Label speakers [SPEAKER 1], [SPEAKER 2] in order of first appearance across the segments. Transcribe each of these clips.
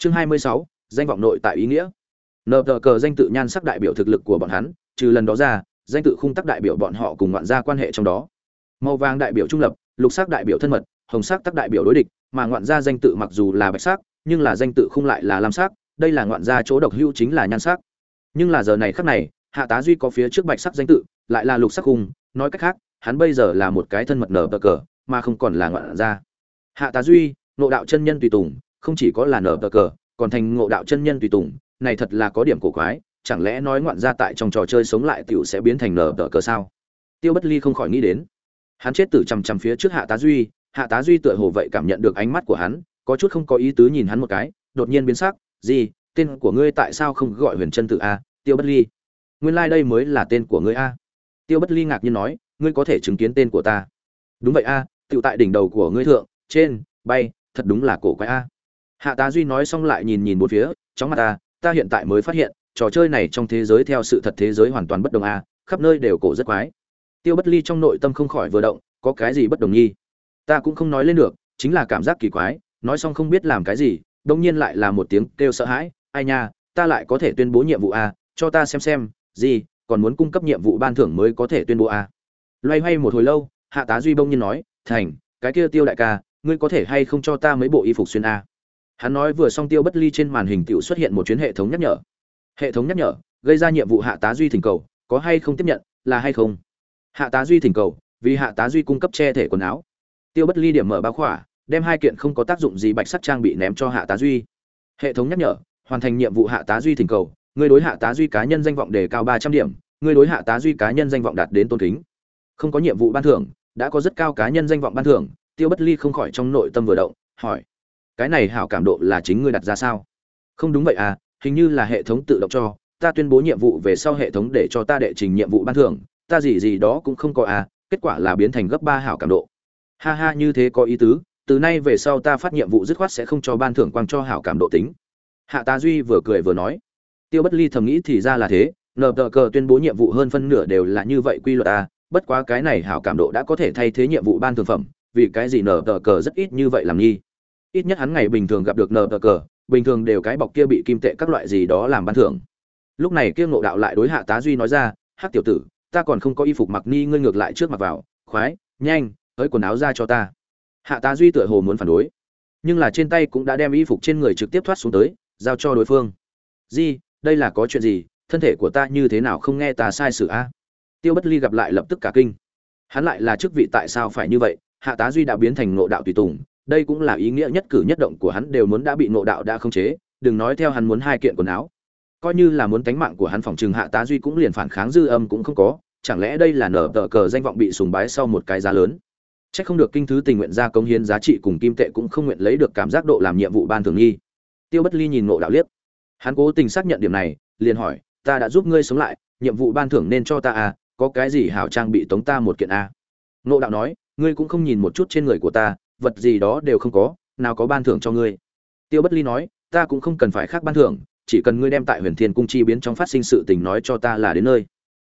[SPEAKER 1] chương hai mươi sáu, danh vọng nội tại ý nghĩa. Nợ tờ cờ danh tự nhan sắc đại biểu thực lực của bọn hắn, trừ lần đó ra, danh tự khung tắc đại biểu bọn họ cùng ngoạn gia quan hệ trong đó. Màu vàng đại biểu trung lập, lục sắc đại biểu thân mật, hồng sắc tắc đại biểu đối địch, mà ngoạn gia danh tự mặc dù là bạch sắc, nhưng là danh tự khung lại là lam sắc, đây là ngoạn gia chỗ độc hữu chính là nhan sắc. Nhưng là giờ này khắc này, hạ tá duy có phía trước bạch sắc danh tự, lại là lục sắc khung, nói cách khác, hắn bây giờ là một cái thân mật nở tờ cờ, mà không còn là ngoạn gia. Hạ tá duy nội đạo chân nhân tùy tùng không chỉ có là nở tờ cờ còn thành ngộ đạo chân nhân tùy tùng này thật là có điểm cổ quái chẳng lẽ nói ngoạn ra tại trong trò chơi sống lại tiểu sẽ biến thành nở tờ cờ sao? Tiêu bất ly không khỏi nghĩ đến. Hắn chết tử chằm chằm phía trước hạ tá duy hạ tá duy tựa hồ vậy cảm nhận được ánh mắt của hắn có chút không có ý tứ nhìn hắn một cái đột nhiên biến sắc gì tên của ngươi tại sao không gọi huyền chân tự a tiêu bất ly? Nguyên lai、like、đây mới là tên của ngươi a. Tiêu bất ly ngạc nhiên nói ngươi có thể chứng kiến tên của ta. Đúng vậy a à, tự tại đỉnh đầu của ngươi thượng trên bay thật đúng là cổ quái a hạ tá duy nói xong lại nhìn nhìn một phía, chóng mặt ta ta hiện tại mới phát hiện, trò chơi này trong thế giới theo sự thật thế giới hoàn toàn bất đồng a, khắp nơi đều cổ rất quái. Tiêu bất ly trong nội tâm không khỏi vừa động, có cái gì bất đồng nhi ta cũng không nói lên được, chính là cảm giác kỳ quái, nói xong không biết làm cái gì đông nhiên lại là một tiếng kêu sợ hãi, ai nha, ta lại có thể tuyên bố nhiệm vụ a, cho ta xem xem, gì, còn muốn cung cấp nhiệm vụ ban thưởng mới có thể tuyên bố a. Loay hoay một hồi lâu, hạ tá duy bông nhiên nói, thành, cái kia tiêu đại ca, ngươi có thể hay không cho ta mấy bộ y phục xuyên a? Hắn nói vừa xong tiêu bất ly trên màn hình tựu xuất hiện một chuyến hệ thống nhắc nhở. Hệ thống nhắc nhở, gây ra nhiệm vụ hạ tá duy thỉnh cầu, có hay không tiếp nhận, là hay không? Hạ tá duy thỉnh cầu, vì hạ tá duy cung cấp che thể quần áo. Tiêu bất ly điểm mở bao khỏa, đem hai kiện không có tác dụng gì bạch sắc trang bị ném cho hạ tá duy. Hệ thống nhắc nhở, hoàn thành nhiệm vụ hạ tá duy thỉnh cầu, người đối hạ tá duy cá nhân danh vọng đề cao ba trăm điểm, người đối hạ tá duy cá nhân danh vọng đạt đến tôn kính. Không có nhiệm vụ ban thưởng, đã có rất cao cá nhân danh vọng ban thưởng, tiêu bất ly không khỏi trong nội tâm vừa động, hỏi cái này hảo cảm độ là chính ngươi đặt ra sao? Không đúng vậy à hình như là hệ thống tự động cho, ta tuyên bố nhiệm vụ về sau hệ thống để cho ta đệ trình nhiệm vụ ban thưởng, ta gì gì đó cũng không có à kết quả là biến thành gấp ba hảo cảm độ. Ha ha, như thế có ý tứ, từ nay về sau ta phát nhiệm vụ dứt khoát sẽ không cho ban thưởng quang cho hảo cảm độ tính. Hạ tá duy vừa cười vừa nói, tiêu bất ly thầm nghĩ thì ra là thế, nờ tờ cờ tuyên bố nhiệm vụ hơn phân nửa đều là như vậy quy luật à bất quá cái này hảo cảm độ đã có thể thay thế nhiệm vụ ban thường phẩm, vì cái gì nờ tờ cờ rất ít như vậy làm nghi? Ít nhất hắn ngày bình thường gặp được nờ tờ cờ, bình thường đều cái bọc kia bị kim tệ các loại gì đó làm ban thưởng. Lúc này kia ngộ đạo lại đối hạ tá duy nói ra hát tiểu tử, ta còn không có y phục mặc ni, ngươi ngược lại trước mặt vào, khoái, nhanh, tới quần áo ra cho ta. Hạ tá duy tựa hồ muốn phản đối, nhưng là trên tay cũng đã đem y phục trên người trực tiếp thoát xuống tới, giao cho đối phương. Di, đây là có chuyện gì? Thân thể của ta như thế nào không nghe ta sai sự a? Tiêu bất ly gặp lại lập tức cả kinh. Hắn lại là chức vị tại sao phải như vậy? Hạ tá duy đã biến thành ngộ đạo tùy tùng đây cũng là ý nghĩa nhất cử nhất động của hắn đều muốn đã bị nộ đạo đã khống chế đừng nói theo hắn muốn hai kiện quần áo coi như là muốn tánh mạng của hắn phòng trừng hạ tá duy cũng liền phản kháng dư âm cũng không có chẳng lẽ đây là nở tờ cờ danh vọng bị sùng bái sau một cái giá lớn Chắc không được kinh thứ tình nguyện ra công hiến giá trị cùng kim tệ cũng không nguyện lấy được cảm giác độ làm nhiệm vụ ban thường nghi. Tiêu Bất Ly nhìn nộ Đạo liếc. Hắn cố tình xác nhận điểm này, liền hỏi, "Ta đã giúp ngươi sống lại, nhiệm vụ ban thưởng nên cho ta à, có cái gì hảo trang bị tống ta một kiện à? a?" nộ Đạo nói, "Ngươi cũng không nhìn một chút trên người của ta, vật gì đó đều không có, nào có ban thưởng cho ngươi." Tiêu Bất Ly nói, "Ta cũng không cần phải khác ban thưởng, chỉ cần ngươi đem tại Huyền Thiên cung chi biến trong phát sinh sự tình nói cho ta là đến nơi."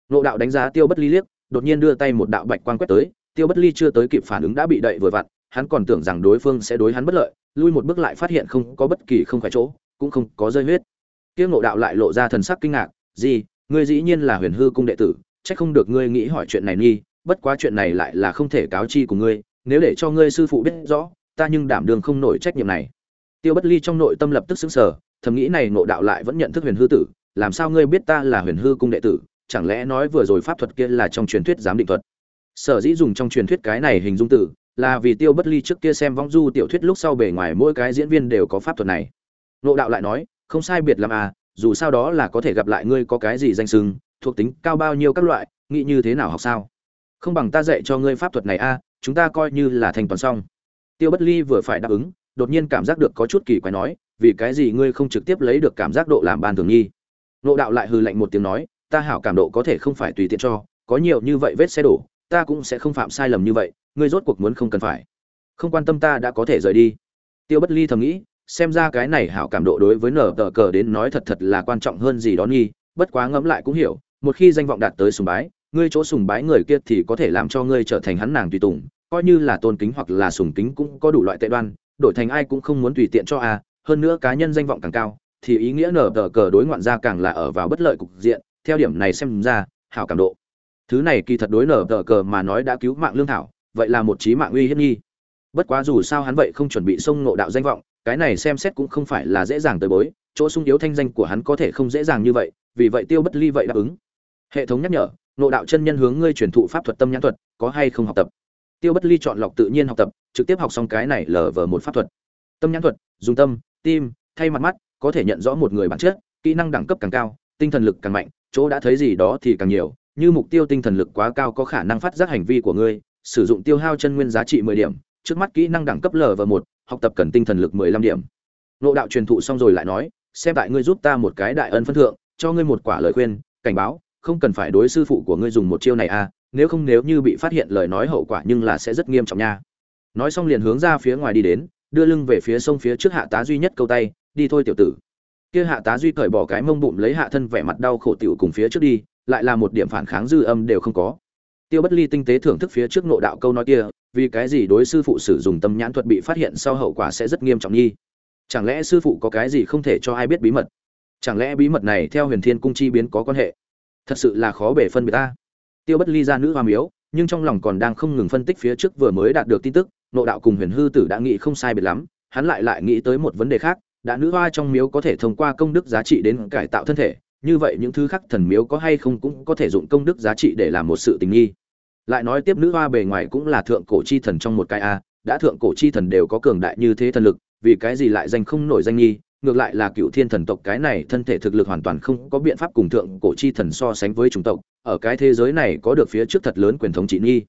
[SPEAKER 1] Nộ Đạo đánh giá Tiêu Bất Ly liếc, đột nhiên đưa tay một đạo bạch quan quét tới, tiêu bất ly chưa tới kịp phản ứng đã bị đậy vừa vặn hắn còn tưởng rằng đối phương sẽ đối hắn bất lợi lui một bước lại phát hiện không có bất kỳ không phải chỗ cũng không có rơi huyết tiêu nộ đạo lại lộ ra thần sắc kinh ngạc gì ngươi dĩ nhiên là huyền hư cung đệ tử chắc không được ngươi nghĩ hỏi chuyện này nghi bất quá chuyện này lại là không thể cáo chi của ngươi nếu để cho ngươi sư phụ biết rõ ta nhưng đảm đường không nổi trách nhiệm này. Tiêu bất ly trong nội tâm lập tức xứng sở thầm nghĩ này ngộ đạo lại vẫn nhận thức huyền hư tử làm sao ngươi biết ta là huyền hư cung đệ tử chẳng lẽ nói vừa rồi pháp thuật kia là trong truyền thuyết giám định thuật? Sở dĩ dùng trong truyền thuyết cái này hình dung tử là vì tiêu bất ly trước kia xem vong du tiểu thuyết lúc sau bề ngoài mỗi cái diễn viên đều có pháp thuật này. Nộ đạo lại nói không sai biệt làm à dù sao đó là có thể gặp lại ngươi có cái gì danh sưng thuộc tính cao bao nhiêu các loại nghĩ như thế nào học sao? Không bằng ta dạy cho ngươi pháp thuật này a à, chúng ta coi như là thành toàn xong. Tiêu bất ly vừa phải đáp ứng, đột nhiên cảm giác được có chút kỳ quái nói, vì cái gì ngươi không trực tiếp lấy được cảm giác độ làm ban thường nghi? Nộ đạo lại hừ lạnh một tiếng nói, ta hảo cảm độ có thể không phải tùy tiện cho, có nhiều như vậy vết xe đổ, ta cũng sẽ không phạm sai lầm như vậy, ngươi rốt cuộc muốn không cần phải. Không quan tâm ta đã có thể rời đi. Tiêu bất ly thầm nghĩ, xem ra cái này hảo cảm độ đối với nở tờ cờ đến nói thật thật là quan trọng hơn gì đó nghi, bất quá ngẫm lại cũng hiểu, một khi danh vọng đạt tới sùng bái ngươi chỗ sùng bái người kia thì có thể làm cho ngươi trở thành hắn nàng tùy tùng, coi như là tôn kính hoặc là sùng kính cũng có đủ loại tệ đoan, đổi thành ai cũng không muốn tùy tiện cho a, hơn nữa cá nhân danh vọng càng cao, thì ý nghĩa nở tờ cờ đối ngoạn gia càng là ở vào bất lợi cục diện, theo điểm này xem ra, hảo cảm độ. Thứ này kỳ thật đối nở tờ cờ mà nói đã cứu mạng lương thảo, vậy là một trí mạng uy hiếp nghi. Bất quá dù sao hắn vậy không chuẩn bị xông nộ đạo danh vọng, cái này xem xét cũng không phải là dễ dàng tới bối, chỗ sung yếu thanh danh của hắn có thể không dễ dàng như vậy, vì vậy tiêu bất ly vậy đáp ứng. Hệ thống nhắc nhở nộ đạo chân nhân hướng ngươi truyền thụ pháp thuật tâm nhãn thuật, có hay không học tập? Tiêu bất ly chọn lọc tự nhiên học tập, trực tiếp học xong cái này lờ vờ một pháp thuật. Tâm nhãn thuật, dùng tâm, tim, thay mặt mắt, có thể nhận rõ một người bản chất, kỹ năng đẳng cấp càng cao, tinh thần lực càng mạnh, chỗ đã thấy gì đó thì càng nhiều, như mục tiêu tinh thần lực quá cao có khả năng phát giác hành vi của ngươi, sử dụng tiêu hao chân nguyên giá trị mười điểm, trước mắt kỹ năng đẳng cấp lv một, học tập cần tinh thần lực mười lăm điểm. Nộ đạo truyền thụ xong rồi lại nói, xem tại ngươi giúp ta một cái đại ân phân thượng, cho ngươi một quả lời khuyên, cảnh báo không cần phải đối sư phụ của ngươi dùng một chiêu này à nếu không nếu như bị phát hiện lời nói hậu quả nhưng là sẽ rất nghiêm trọng nha. Nói xong liền hướng ra phía ngoài đi đến, đưa lưng về phía sông phía trước hạ tá duy nhất câu tay, đi thôi tiểu tử. Kia hạ tá duy cởi bỏ cái mông bụng lấy hạ thân vẻ mặt đau khổ tiểu cùng phía trước đi, lại là một điểm phản kháng dư âm đều không có. Tiêu bất ly tinh tế thưởng thức phía trước nộ đạo câu nói kia, vì cái gì đối sư phụ sử dụng tâm nhãn thuật bị phát hiện sau hậu quả sẽ rất nghiêm trọng nhi? Chẳng lẽ sư phụ có cái gì không thể cho ai biết bí mật? Chẳng lẽ bí mật này theo huyền thiên cung chi biến có quan hệ? Thật sự là khó bể phân biệt ta. Tiêu bất ly ra nữ hoa miếu, nhưng trong lòng còn đang không ngừng phân tích phía trước vừa mới đạt được tin tức, nộ đạo cùng huyền hư tử đã nghĩ không sai biệt lắm, hắn lại lại nghĩ tới một vấn đề khác, đã nữ hoa trong miếu có thể thông qua công đức giá trị đến cải tạo thân thể, như vậy những thứ khác thần miếu có hay không cũng có thể dụng công đức giá trị để làm một sự tình nghi. Lại nói tiếp nữ hoa bề ngoài cũng là thượng cổ chi thần trong một cái a, đã thượng cổ chi thần đều có cường đại như thế thần lực, vì cái gì lại danh không nổi danh nghi ngược lại là cựu thiên thần tộc cái này thân thể thực lực hoàn toàn không có biện pháp cùng thượng cổ chi thần so sánh với chủng tộc, ở cái thế giới này có được phía trước thật lớn quyền thống trị nghi.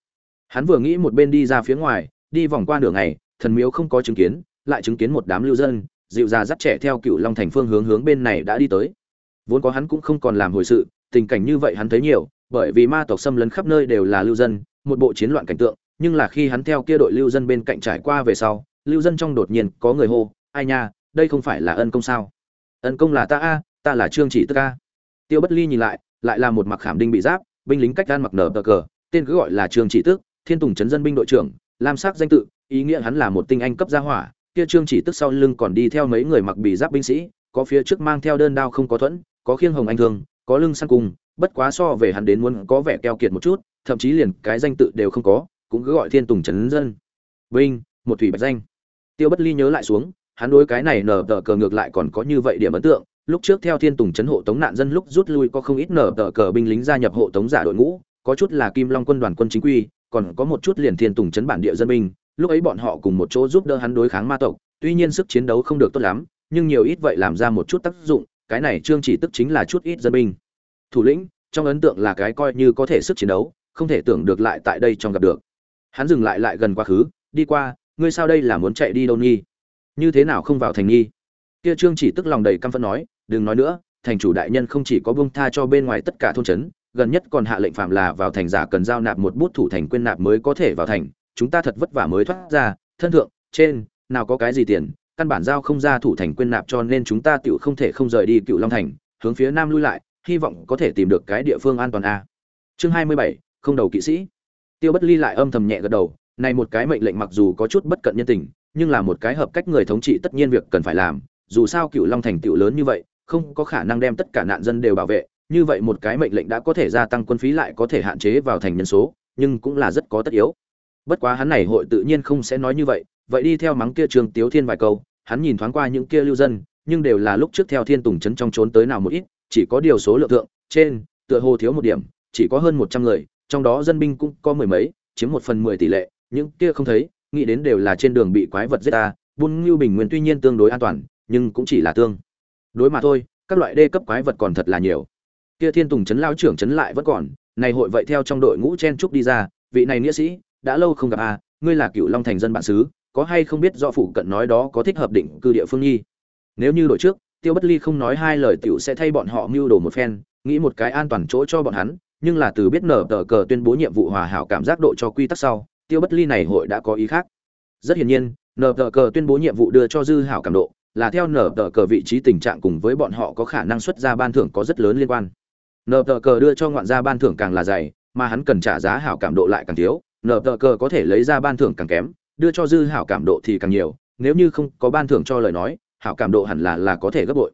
[SPEAKER 1] Hắn vừa nghĩ một bên đi ra phía ngoài, đi vòng qua nửa ngày, thần miếu không có chứng kiến, lại chứng kiến một đám lưu dân, dịu già dắt trẻ theo cựu long thành phương hướng hướng bên này đã đi tới. Vốn có hắn cũng không còn làm hồi sự, tình cảnh như vậy hắn thấy nhiều, bởi vì ma tộc xâm lấn khắp nơi đều là lưu dân, một bộ chiến loạn cảnh tượng, nhưng là khi hắn theo kia đội lưu dân bên cạnh trải qua về sau, lưu dân trong đột nhiên có người hô, ai nha đây không phải là ân công sao? Ân công là ta a, ta là trương chỉ tức a. Tiêu bất ly nhìn lại lại là một mặc khảm đinh bị giáp, binh lính cách gan mặc nở tờ cờ, tên cứ gọi là trương chỉ tước thiên tùng trấn dân binh đội trưởng, lam sắc danh tự, ý nghĩa hắn là một tinh anh cấp gia hỏa, kia trương chỉ tức sau lưng còn đi theo mấy người mặc bị giáp binh sĩ, có phía trước mang theo đơn đao không có thuẫn, có khiêng hồng anh thương, có lưng săn cung, bất quá so về hắn đến muốn có vẻ keo kiệt một chút, thậm chí liền cái danh tự đều không có, cũng cứ gọi thiên tùng trấn dân. Binh, một thủy bạch danh. Tiêu bất ly nhớ lại xuống hắn đối cái này nở tờ cờ ngược lại còn có như vậy điểm ấn tượng. Lúc trước theo thiên tùng chấn hộ tống nạn dân lúc rút lui có không ít nở tờ cờ binh lính gia nhập hộ tống giả đội ngũ, có chút là kim long quân đoàn quân chính quy, còn có một chút liền thiên tùng chấn bản địa dân binh. Lúc ấy bọn họ cùng một chỗ giúp đỡ hắn đối kháng ma tộc, tuy nhiên sức chiến đấu không được tốt lắm, nhưng nhiều ít vậy làm ra một chút tác dụng, cái này trương chỉ tức chính là chút ít dân binh. Thủ lĩnh, trong ấn tượng là cái coi như có thể sức chiến đấu, không thể tưởng được lại tại đây trong gặp được. Hắn dừng lại lại gần quá khứ, đi qua, ngươi sao đây là muốn chạy đi đâu nghi? Như thế nào không vào thành nghi? Kia trương chỉ tức lòng đầy căm phẫn nói, đừng nói nữa, thành chủ đại nhân không chỉ có bông tha cho bên ngoài tất cả thôn trấn, gần nhất còn hạ lệnh phạm là vào thành giả cần giao nạp một bút thủ thành quyên nạp mới có thể vào thành, chúng ta thật vất vả mới thoát ra, thân thượng, trên, nào có cái gì tiền, căn bản giao không ra thủ thành quyên nạp cho nên chúng ta tựu không thể không rời đi cựu long thành, hướng phía nam lui lại, hy vọng có thể tìm được cái địa phương an toàn a. Chương hai mươi bảy, không đầu kỵ sĩ. Tiêu bất ly lại âm thầm nhẹ gật đầu, này một cái mệnh lệnh mặc dù có chút bất cận nhân tình nhưng là một cái hợp cách người thống trị tất nhiên việc cần phải làm, dù sao cựu long thành tựu lớn như vậy, không có khả năng đem tất cả nạn dân đều bảo vệ, như vậy một cái mệnh lệnh đã có thể gia tăng quân phí lại có thể hạn chế vào thành nhân số, nhưng cũng là rất có tất yếu. Bất quá hắn này hội tự nhiên không sẽ nói như vậy vậy đi theo mắng kia trường tiếu thiên vài câu, hắn nhìn thoáng qua những kia lưu dân, nhưng đều là lúc trước theo thiên tùng trấn trong trốn tới nào một ít, chỉ có điều số lượng thượng, trên, tựa hồ thiếu một điểm, chỉ có hơn một trăm người, trong đó dân binh cũng có mười mấy, chiếm một phần mười tỷ lệ, những kia không thấy nghĩ đến đều là trên đường bị quái vật giết ta buôn ngưu bình nguyên tuy nhiên tương đối an toàn, nhưng cũng chỉ là tương đối mà thôi, các loại đê cấp quái vật còn thật là nhiều kia thiên tùng trấn lao trưởng trấn lại vẫn còn, này hội vậy theo trong đội ngũ chen trúc đi ra, vị này nghĩa sĩ, đã lâu không gặp à? ngươi là cựu long thành dân bản xứ, có hay không biết do phụ cận nói đó có thích hợp định cư địa phương nhi nếu như đội trước, tiêu bất ly không nói hai lời tiểu sẽ thay bọn họ mưu đồ một phen, nghĩ một cái an toàn chỗ cho bọn hắn, nhưng là từ biết nở tờ cờ tuyên bố nhiệm vụ hòa hảo cảm giác độ cho quy tắc sau tiêu bất ly này hội đã có ý khác. Rất hiển nhiên nở tờ cờ tuyên bố nhiệm vụ đưa cho dư hảo cảm độ, là theo nở tờ cờ vị trí tình trạng cùng với bọn họ có khả năng xuất ra ban thưởng có rất lớn liên quan. Nở tờ cờ đưa cho ngoạn gia ban thưởng càng là dày, mà hắn cần trả giá hảo cảm độ lại càng thiếu. Nở tờ cờ có thể lấy ra ban thưởng càng kém, đưa cho dư hảo cảm độ thì càng nhiều, nếu như không có ban thưởng cho lời nói, hảo cảm độ hẳn là là có thể gấp bội.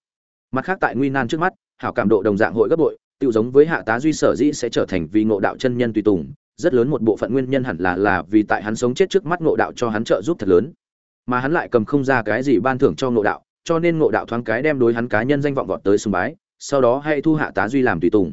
[SPEAKER 1] Mặt khác tại nguy nan trước mắt, hảo cảm độ đồng dạng hội gấp bội tự giống với hạ tá duy sở dĩ sẽ trở thành vì ngộ đạo chân nhân tùy tùng rất lớn một bộ phận nguyên nhân hẳn là là vì tại hắn sống chết trước mắt ngộ đạo cho hắn trợ giúp thật lớn. Mà hắn lại cầm không ra cái gì ban thưởng cho ngộ đạo, cho nên ngộ đạo thoáng cái đem đối hắn cá nhân danh vọng vọt tới sùng bái, sau đó hay thu hạ tá duy làm tùy tùng.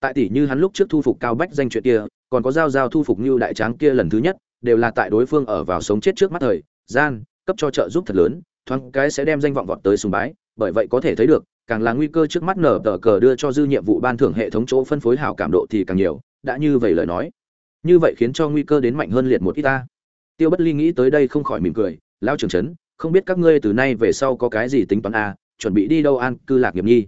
[SPEAKER 1] Tại tỷ như hắn lúc trước thu phục cao bách danh chuyện kia, còn có giao giao thu phục như đại tráng kia lần thứ nhất, đều là tại đối phương ở vào sống chết trước mắt thời, gian, cấp cho trợ giúp thật lớn, thoáng cái sẽ đem danh vọng vọt tới sùng bái, bởi vậy có thể thấy được, càng là nguy cơ trước mắt nở tờ cờ đưa cho dư nhiệm vụ ban thưởng hệ thống chỗ phân phối hảo cảm độ thì càng nhiều, đã như vậy lời nói như vậy khiến cho nguy cơ đến mạnh hơn liệt một ít ta. Tiêu bất ly nghĩ tới đây không khỏi mỉm cười lao trường trấn, không biết các ngươi từ nay về sau có cái gì tính toán a chuẩn bị đi đâu an cư lạc nghiệp nhi?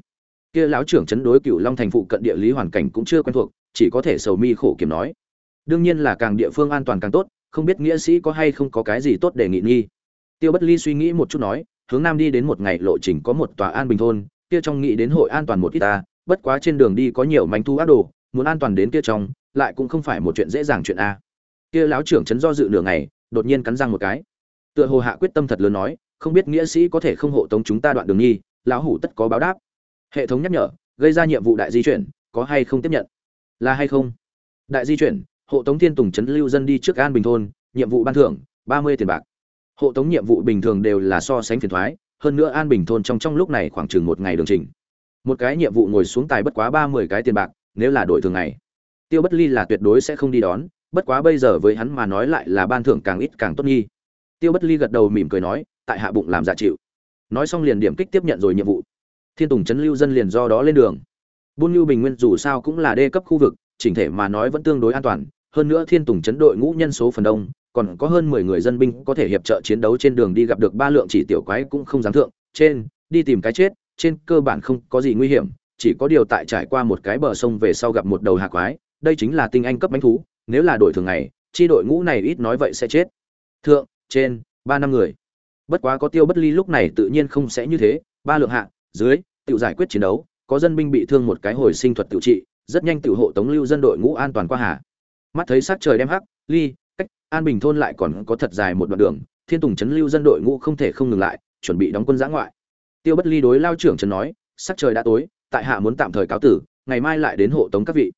[SPEAKER 1] Kia lão trưởng chấn đối cựu long thành phụ cận địa lý hoàn cảnh cũng chưa quen thuộc, chỉ có thể sầu mi khổ kiếm nói. Đương nhiên là càng địa phương an toàn càng tốt, không biết nghĩa sĩ có hay không có cái gì tốt để nghị nghi tiêu bất ly suy nghĩ một chút nói, hướng nam đi đến một ngày lộ trình có một tòa an bình thôn, kia trong nghĩ đến hội an toàn một ít ta, bất quá trên đường đi có nhiều manh thu ác đồ, muốn an toàn đến kia trong lại cũng không phải một chuyện dễ dàng chuyện a. Kia lão trưởng chấn do dự nửa ngày, đột nhiên cắn răng một cái. Tựa hồ hạ quyết tâm thật lớn nói, không biết nghĩa sĩ có thể không hộ tống chúng ta đoạn đường nghi, lão hủ tất có báo đáp. Hệ thống nhắc nhở, gây ra nhiệm vụ đại di chuyển, có hay không tiếp nhận? Là hay không? Đại di chuyển, hộ tống thiên tùng trấn lưu dân đi trước an bình thôn, nhiệm vụ ban thưởng, ba mươi tiền bạc. Hộ tống nhiệm vụ bình thường đều là so sánh phiền thoái, hơn nữa an bình thôn trong trong lúc này khoảng chừng một ngày đường trình. Một cái nhiệm vụ ngồi xuống tài bất quá ba mươi cái tiền bạc, nếu là đổi thường ngày tiêu bất ly là tuyệt đối sẽ không đi đón, bất quá bây giờ với hắn mà nói lại là ban thưởng càng ít càng tốt nghi. Tiêu bất ly gật đầu mỉm cười nói, tại hạ bụng làm giả chịu. Nói xong liền điểm kích tiếp nhận rồi nhiệm vụ. Thiên tùng trấn lưu dân liền do đó lên đường. Buôn lưu bình nguyên dù sao cũng là đê cấp khu vực, chỉnh thể mà nói vẫn tương đối an toàn. Hơn nữa thiên tùng trấn đội ngũ nhân số phần đông, còn có hơn mười người dân binh có thể hiệp trợ chiến đấu trên đường đi gặp được ba lượng chỉ tiểu quái cũng không dám thượng. Trên, đi tìm cái chết, trên cơ bản không có gì nguy hiểm, chỉ có điều tại trải qua một cái bờ sông về sau gặp một đầu hạ quái đây chính là tinh anh cấp bánh thú, nếu là đội thường ngày, chi đội ngũ này ít nói vậy sẽ chết. Thượng, trên, ba năm người. Bất quá có tiêu bất ly lúc này tự nhiên không sẽ như thế, ba lượng hạ, dưới tự giải quyết chiến đấu, có dân binh bị thương một cái hồi sinh thuật tự trị, rất nhanh tự hộ tống lưu dân đội ngũ an toàn qua hà. Mắt thấy sát trời đem hắc, ly, cách, an bình thôn lại còn có thật dài một đoạn đường, thiên tùng chấn lưu dân đội ngũ không thể không ngừng lại, chuẩn bị đóng quân giã ngoại. Tiêu bất ly đối lao trưởng trần nói, sắc trời đã tối, tại hạ muốn tạm thời cáo tử, ngày mai lại đến hộ tống các vị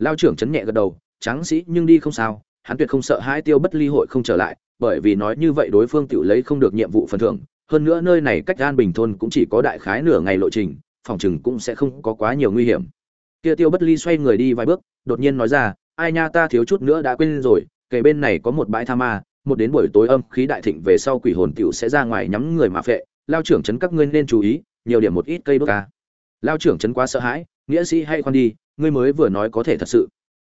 [SPEAKER 1] lao trưởng chấn nhẹ gật đầu, tráng sĩ, nhưng đi không sao, hắn tuyệt không sợ hai tiêu bất ly hội không trở lại, bởi vì nói như vậy đối phương tự lấy không được nhiệm vụ phần thưởng, hơn nữa nơi này cách an bình thôn cũng chỉ có đại khái nửa ngày lộ trình, phòng chừng cũng sẽ không có quá nhiều nguy hiểm. Kia tiêu bất ly xoay người đi vài bước, đột nhiên nói ra, ai nha, ta thiếu chút nữa đã quên rồi, kề bên này có một bãi tha ma, một đến buổi tối âm khí đại thịnh về sau quỷ hồn tiểu sẽ ra ngoài nhắm người mà phệ, lao trưởng trấn các ngươi nên chú ý, nhiều điểm một ít cây đốt ca lao trưởng trấn quá sợ hãi, nghĩa sĩ hay khoan đi ngươi mới vừa nói có thể thật sự.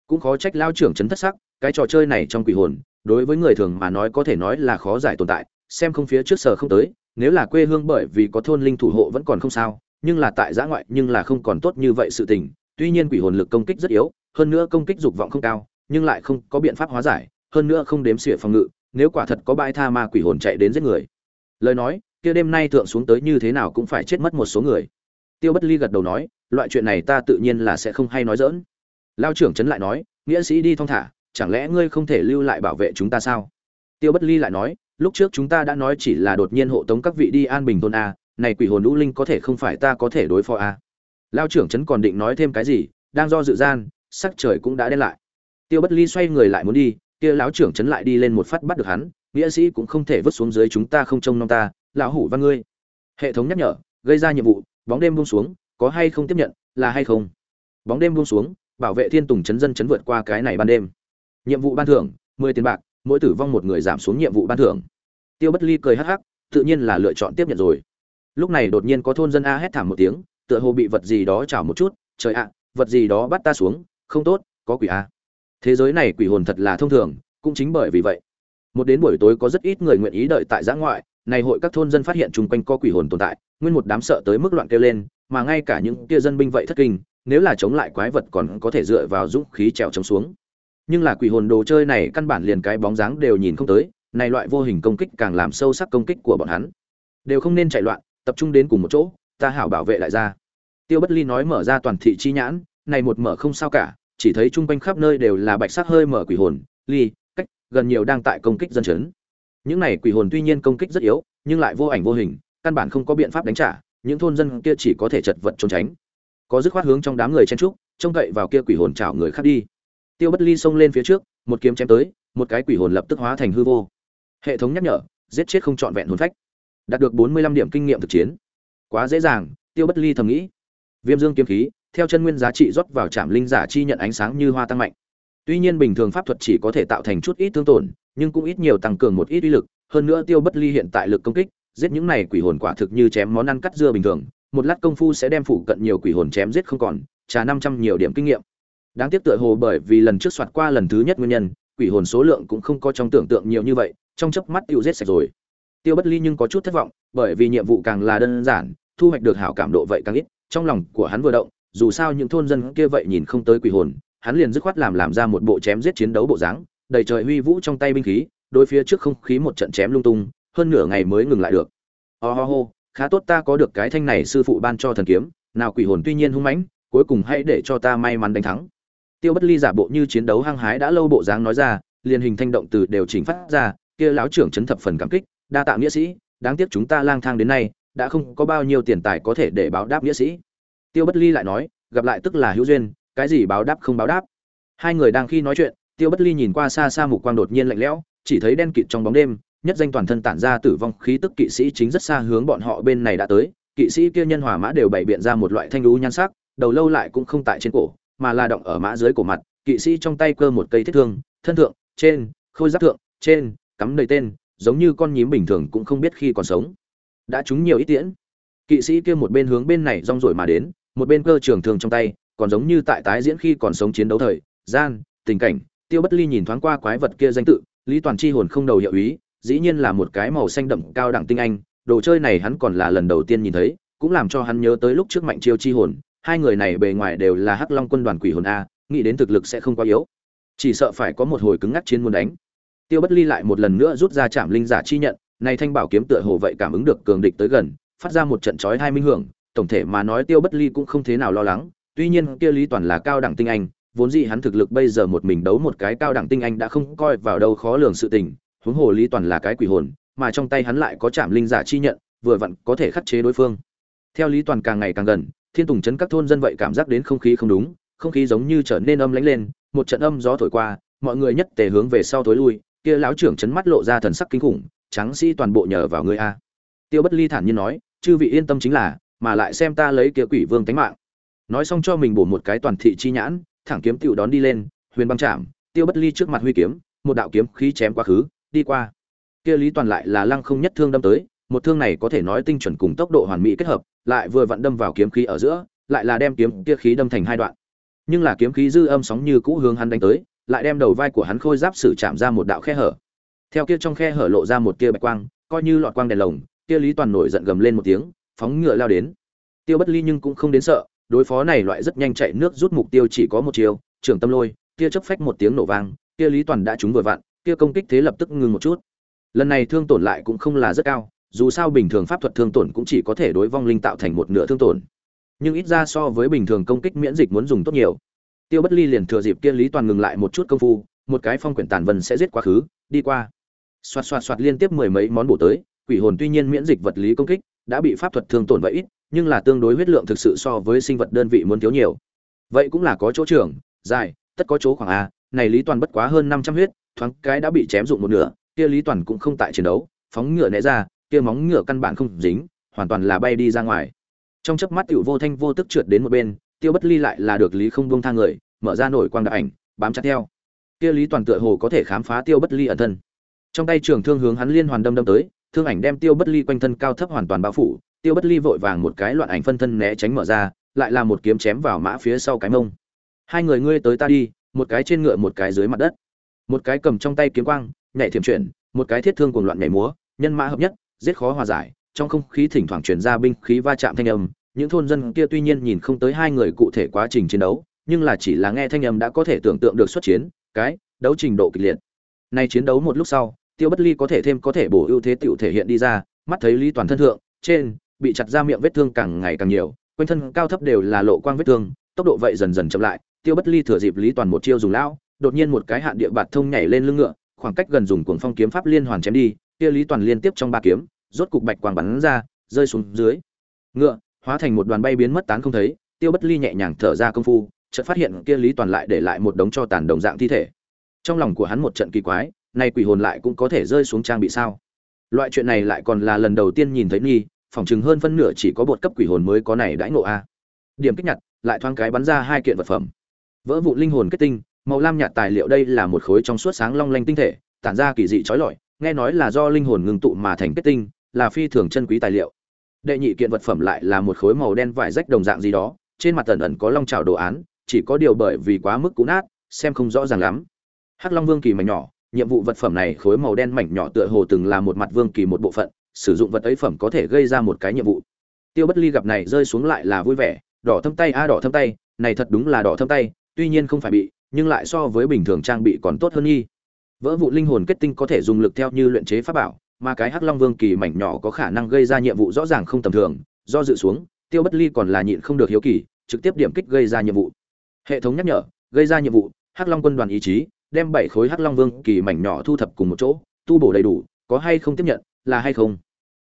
[SPEAKER 1] Cũng khó trách lao trưởng trấn thất sắc, cái trò chơi này trong quỷ hồn, đối với người thường mà nói có thể nói là khó giải tồn tại, xem không phía trước sở không tới, nếu là quê hương bởi vì có thôn linh thủ hộ vẫn còn không sao, nhưng là tại giã ngoại nhưng là không còn tốt như vậy sự tình, tuy nhiên quỷ hồn lực công kích rất yếu, hơn nữa công kích dục vọng không cao, nhưng lại không có biện pháp hóa giải, hơn nữa không đếm xỉa phòng ngự, nếu quả thật có bãi tha ma quỷ hồn chạy đến giết người. Lời nói, kia đêm nay thượng xuống tới như thế nào cũng phải chết mất một số người tiêu bất ly gật đầu nói, loại chuyện này ta tự nhiên là sẽ không hay nói dỡn lao trưởng trấn lại nói, nghĩa sĩ đi thong thả, chẳng lẽ ngươi không thể lưu lại bảo vệ chúng ta sao? Tiêu bất ly lại nói, lúc trước chúng ta đã nói chỉ là đột nhiên hộ tống các vị đi an bình thôn a, này quỷ hồn lũ linh có thể không phải ta có thể đối phó a. Lao trưởng trấn còn định nói thêm cái gì, đang do dự gian, sắc trời cũng đã đen lại. Tiêu bất ly xoay người lại muốn đi, kia lão trưởng trấn lại đi lên một phát bắt được hắn, nghĩa sĩ cũng không thể vứt xuống dưới chúng ta không trông nom ta, lão hủ văn ngươi. Hệ thống nhắc nhở, gây ra nhiệm vụ bóng đêm buông xuống, có hay không tiếp nhận, là hay không? Bóng đêm buông xuống, bảo vệ thiên tùng chấn dân chấn vượt qua cái này ban đêm. Nhiệm vụ ban thưởng, mười tiền bạc, mỗi tử vong một người giảm xuống nhiệm vụ ban thưởng. Tiêu bất ly cười hắc hắc, tự nhiên là lựa chọn tiếp nhận rồi. Lúc này đột nhiên có thôn dân a hét thảm một tiếng, tựa hồ bị vật gì đó chảo một chút, trời ạ, vật gì đó bắt ta xuống, không tốt, có quỷ a. Thế giới này quỷ hồn thật là thông thường, cũng chính bởi vì vậy. Một đến buổi tối có rất ít người nguyện ý đợi tại giã ngoại, này hội các thôn dân phát hiện chung quanh có quỷ hồn tồn tại nguyên một đám sợ tới mức loạn kêu lên, mà ngay cả những kia dân binh vậy thất kinh, nếu là chống lại quái vật còn có thể dựa vào dũng khí trèo chống xuống. Nhưng là quỷ hồn đồ chơi này căn bản liền cái bóng dáng đều nhìn không tới, này loại vô hình công kích càng làm sâu sắc công kích của bọn hắn. Đều không nên chạy loạn, tập trung đến cùng một chỗ, ta hảo bảo vệ lại ra. Tiêu bất ly nói mở ra toàn thị chi nhãn, này một mở không sao cả, chỉ thấy chung quanh khắp nơi đều là bạch sắc hơi mở quỷ hồn, ly, cách, gần nhiều đang tại công kích dân chấn. Những này quỷ hồn tuy nhiên công kích rất yếu, nhưng lại vô ảnh vô hình căn bản không có biện pháp đánh trả, những thôn dân kia chỉ có thể chật vật trốn tránh. Có dứt khoát hướng trong đám người chen trúc trông cậy vào kia quỷ hồn chảo người khác đi. Tiêu bất ly xông lên phía trước, một kiếm chém tới, một cái quỷ hồn lập tức hóa thành hư vô. Hệ thống nhắc nhở, giết chết không trọn vẹn hồn phách. Đạt được bốn mươi lăm điểm kinh nghiệm thực chiến. Quá dễ dàng, tiêu bất ly thầm nghĩ. Viêm dương kiếm khí, theo chân nguyên giá trị rót vào trạm linh giả chi nhận ánh sáng như hoa tăng mạnh. Tuy nhiên bình thường pháp thuật chỉ có thể tạo thành chút ít thương tổn, nhưng cũng ít nhiều tăng cường một ít uy lực, hơn nữa tiêu bất ly hiện tại lực công kích giết những này quỷ hồn quả thực như chém món ăn cắt dưa bình thường, một lát công phu sẽ đem phụ cận nhiều quỷ hồn chém giết không còn, trà năm trăm nhiều điểm kinh nghiệm. Đáng tiếc tựa hồ bởi vì lần trước soạt qua lần thứ nhất nguyên nhân, quỷ hồn số lượng cũng không có trong tưởng tượng nhiều như vậy, trong chớp mắt tiêu giết sạch rồi. Tiêu bất ly nhưng có chút thất vọng, bởi vì nhiệm vụ càng là đơn giản, thu hoạch được hảo cảm độ vậy càng ít, trong lòng của hắn vừa động, dù sao những thôn dân kia vậy nhìn không tới quỷ hồn, hắn liền dứt khoát làm làm ra một bộ chém giết chiến đấu bộ dáng, đầy trời huy vũ trong tay binh khí, đối phía trước không khí một trận chém lung tung hơn nửa ngày mới ngừng lại được. Oh, oh, oh khá tốt ta có được cái thanh này sư phụ ban cho thần kiếm nào quỷ hồn tuy nhiên hung mãnh cuối cùng hãy để cho ta may mắn đánh thắng. Tiêu bất ly giả bộ như chiến đấu hăng hái đã lâu bộ dáng nói ra liền hình thanh động từ đều chỉnh phát ra kia lão trưởng chấn thập phần cảm kích đa tạ nghĩa sĩ đáng tiếc chúng ta lang thang đến nay đã không có bao nhiêu tiền tài có thể để báo đáp nghĩa sĩ. Tiêu bất ly lại nói gặp lại tức là hữu duyên cái gì báo đáp không báo đáp. Hai người đang khi nói chuyện tiêu bất ly nhìn qua xa xa mục quang đột nhiên lạnh lẽo chỉ thấy đen kịt trong bóng đêm nhất danh toàn thân tản ra tử vong khí tức kỵ sĩ chính rất xa hướng bọn họ bên này đã tới. Kỵ sĩ kia nhân hỏa mã đều bày biện ra một loại thanh lũ nhan sắc, đầu lâu lại cũng không tại trên cổ, mà là động ở mã dưới cổ mặt. Kỵ sĩ trong tay cơ một cây thiết thương, thân thượng, trên, khôi giáp thượng, trên, cắm đầy tên, giống như con nhím bình thường cũng không biết khi còn sống. Đã trúng nhiều ít tiễn. Kỵ sĩ kia một bên hướng bên này rong rổi mà đến, một bên cơ trường thường trong tay, còn giống như tại tái diễn khi còn sống chiến đấu thời, gian, tình cảnh. Tiêu bất ly nhìn thoáng qua quái vật kia danh tự, lý toàn chi hồn không đầu hiệu ý dĩ nhiên là một cái màu xanh đậm, cao đẳng tinh anh, đồ chơi này hắn còn là lần đầu tiên nhìn thấy, cũng làm cho hắn nhớ tới lúc trước mạnh chiêu chi hồn, hai người này bề ngoài đều là hắc long quân đoàn quỷ hồn a, nghĩ đến thực lực sẽ không quá yếu. Chỉ sợ phải có một hồi cứng ngắc chiến muốn đánh. Tiêu bất ly lại một lần nữa rút ra chạm linh giả chi nhận, này thanh bảo kiếm tựa hồ vậy cảm ứng được cường địch tới gần, phát ra một trận chói hai minh hưởng, tổng thể mà nói tiêu bất ly cũng không thế nào lo lắng, tuy nhiên kia lý toàn là cao đẳng tinh anh, vốn dĩ hắn thực lực bây giờ một mình đấu một cái cao đẳng tinh anh đã không coi vào đâu khó lường sự tình huống hồ lý toàn là cái quỷ hồn, mà trong tay hắn lại có chạm linh giả chi nhận, vừa vặn có thể khắc chế đối phương. Theo lý toàn càng ngày càng gần, thiên tùng chấn các thôn dân vậy cảm giác đến không khí không đúng, không khí giống như trở nên âm lãnh lên, một trận âm gió thổi qua, mọi người nhất tề hướng về sau thối lui, kia lão trưởng chấn mắt lộ ra thần sắc kinh khủng trắng sĩ toàn bộ nhờ vào ngươi a. Tiêu bất ly thản nhiên nói, chư vị yên tâm chính là, mà lại xem ta lấy kia quỷ vương tánh mạng. Nói xong cho mình bổ một cái toàn thị chi nhãn, thẳng kiếm tựu đón đi lên, huyền băng chạm tiêu bất ly trước mặt huy kiếm, một đạo kiếm khí chém quá khứ đi qua. Kia lý toàn lại là lăng không nhất thương đâm tới, một thương này có thể nói tinh chuẩn cùng tốc độ hoàn mỹ kết hợp, lại vừa vặn đâm vào kiếm khí ở giữa, lại là đem kiếm kia khí đâm thành hai đoạn. Nhưng là kiếm khí dư âm sóng như cũ hướng hắn đánh tới, lại đem đầu vai của hắn khôi giáp sử chạm ra một đạo khe hở. Theo kia trong khe hở lộ ra một tia bạch quang, coi như lọt quang đèn lồng, kia lý toàn nổi giận gầm lên một tiếng, phóng ngựa lao đến. Tiêu bất ly nhưng cũng không đến sợ, đối phó này loại rất nhanh chạy nước rút mục tiêu chỉ có một chiều, trưởng tâm lôi kia chấp phách một tiếng nổ vang, kia lý toàn đã trúng vừa vặn kia công kích thế lập tức ngừng một chút. Lần này thương tổn lại cũng không là rất cao, dù sao bình thường pháp thuật thương tổn cũng chỉ có thể đối vong linh tạo thành một nửa thương tổn. Nhưng ít ra so với bình thường công kích miễn dịch muốn dùng tốt nhiều. Tiêu bất ly liền thừa dịp kia lý toàn ngừng lại một chút công phu, một cái phong quyển tàn vân sẽ giết quá khứ, đi qua. Xoạt xoạt xoạt liên tiếp mười mấy món bổ tới, quỷ hồn tuy nhiên miễn dịch vật lý công kích, đã bị pháp thuật thương tổn vậy ít, nhưng là tương đối huyết lượng thực sự so với sinh vật đơn vị muốn thiếu nhiều. Vậy cũng là có chỗ trưởng dài, tất có chỗ khoảng a, này lý toàn bất quá hơn năm trăm huyết thoáng cái đã bị chém dụng một nửa, kia lý toàn cũng không tại chiến đấu, phóng ngựa né ra, kia móng ngựa căn bản không dính, hoàn toàn là bay đi ra ngoài. Trong chớp mắt tiểu vô thanh vô tức trượt đến một bên, tiêu bất ly lại là được lý không buông tha người, mở ra nổi quang đạo ảnh, bám chặt theo. Kia lý toàn tựa hồ có thể khám phá tiêu bất ly ẩn thân. Trong tay trường thương hướng hắn liên hoàn đâm đâm tới, thương ảnh đem tiêu bất ly quanh thân cao thấp hoàn toàn bao phủ, tiêu bất ly vội vàng một cái loạn ảnh phân thân né tránh mở ra, lại là một kiếm chém vào mã phía sau cái mông. Hai người ngươi tới ta đi, một cái trên ngựa một cái dưới mặt đất một cái cầm trong tay kiếm quang, nhảy thiểm chuyển, một cái thiết thương cuồng loạn nhảy múa, nhân mã hợp nhất, giết khó hòa giải. Trong không khí thỉnh thoảng truyền ra binh khí va chạm thanh âm, những thôn dân kia tuy nhiên nhìn không tới hai người cụ thể quá trình chiến đấu, nhưng là chỉ là nghe thanh âm đã có thể tưởng tượng được xuất chiến, cái đấu trình độ kịch liệt. Nay chiến đấu một lúc sau, tiêu bất ly có thể thêm có thể bổ ưu thế tiểu thể hiện đi ra, mắt thấy lý toàn thân thượng, trên, bị chặt ra miệng vết thương càng ngày càng nhiều, quanh thân cao thấp đều là lộ quang vết thương, tốc độ vậy dần dần chậm lại. Tiêu bất ly thừa dịp lý toàn một chiêu dùng lão đột nhiên một cái hạn địa bạt thông nhảy lên lưng ngựa, khoảng cách gần dùng cuồng phong kiếm pháp liên hoàn chém đi, kia lý toàn liên tiếp trong ba kiếm, rốt cục bạch quang bắn ra, rơi xuống dưới. Ngựa, hóa thành một đoàn bay biến mất tán không thấy, tiêu bất ly nhẹ nhàng thở ra công phu, chợt phát hiện kia lý toàn lại để lại một đống cho tàn đồng dạng thi thể. Trong lòng của hắn một trận kỳ quái, nay quỷ hồn lại cũng có thể rơi xuống trang bị sao? Loại chuyện này lại còn là lần đầu tiên nhìn thấy nghi phỏng chừng hơn phân nửa chỉ có bột cấp quỷ hồn mới có này đãi ngộ a. Điểm kích nhặt, lại thoáng cái bắn ra hai kiện vật phẩm. Vỡ vụ linh hồn kết tinh màu lam nhạt tài liệu đây là một khối trong suốt sáng long lanh tinh thể, tản ra kỳ dị trói lọi, nghe nói là do linh hồn ngừng tụ mà thành kết tinh, là phi thường chân quý tài liệu. Đệ nhị kiện vật phẩm lại là một khối màu đen vải rách đồng dạng gì đó, trên mặt tần ẩn có long trào đồ án, chỉ có điều bởi vì quá mức cũ nát, xem không rõ ràng lắm. Hắc long vương kỳ mảnh nhỏ, nhiệm vụ vật phẩm này khối màu đen mảnh nhỏ tựa hồ từng là một mặt vương kỳ một bộ phận, sử dụng vật ấy phẩm có thể gây ra một cái nhiệm vụ. Tiêu bất ly gặp này rơi xuống lại là vui vẻ, đỏ thâm tay, a đỏ thâm tay, này thật đúng là đỏ thâm tay, tuy nhiên không phải bị nhưng lại so với bình thường trang bị còn tốt hơn nghi. Vỡ vụ linh hồn kết tinh có thể dùng lực theo như luyện chế pháp bảo, mà cái hắc long vương kỳ mảnh nhỏ có khả năng gây ra nhiệm vụ rõ ràng không tầm thường, do dự xuống, tiêu bất ly còn là nhịn không được hiếu kỳ, trực tiếp điểm kích gây ra nhiệm vụ. Hệ thống nhắc nhở, gây ra nhiệm vụ, hắc long quân đoàn ý chí, đem bảy khối hắc long vương kỳ mảnh nhỏ thu thập cùng một chỗ, tu bổ đầy đủ, có hay không tiếp nhận, là hay không?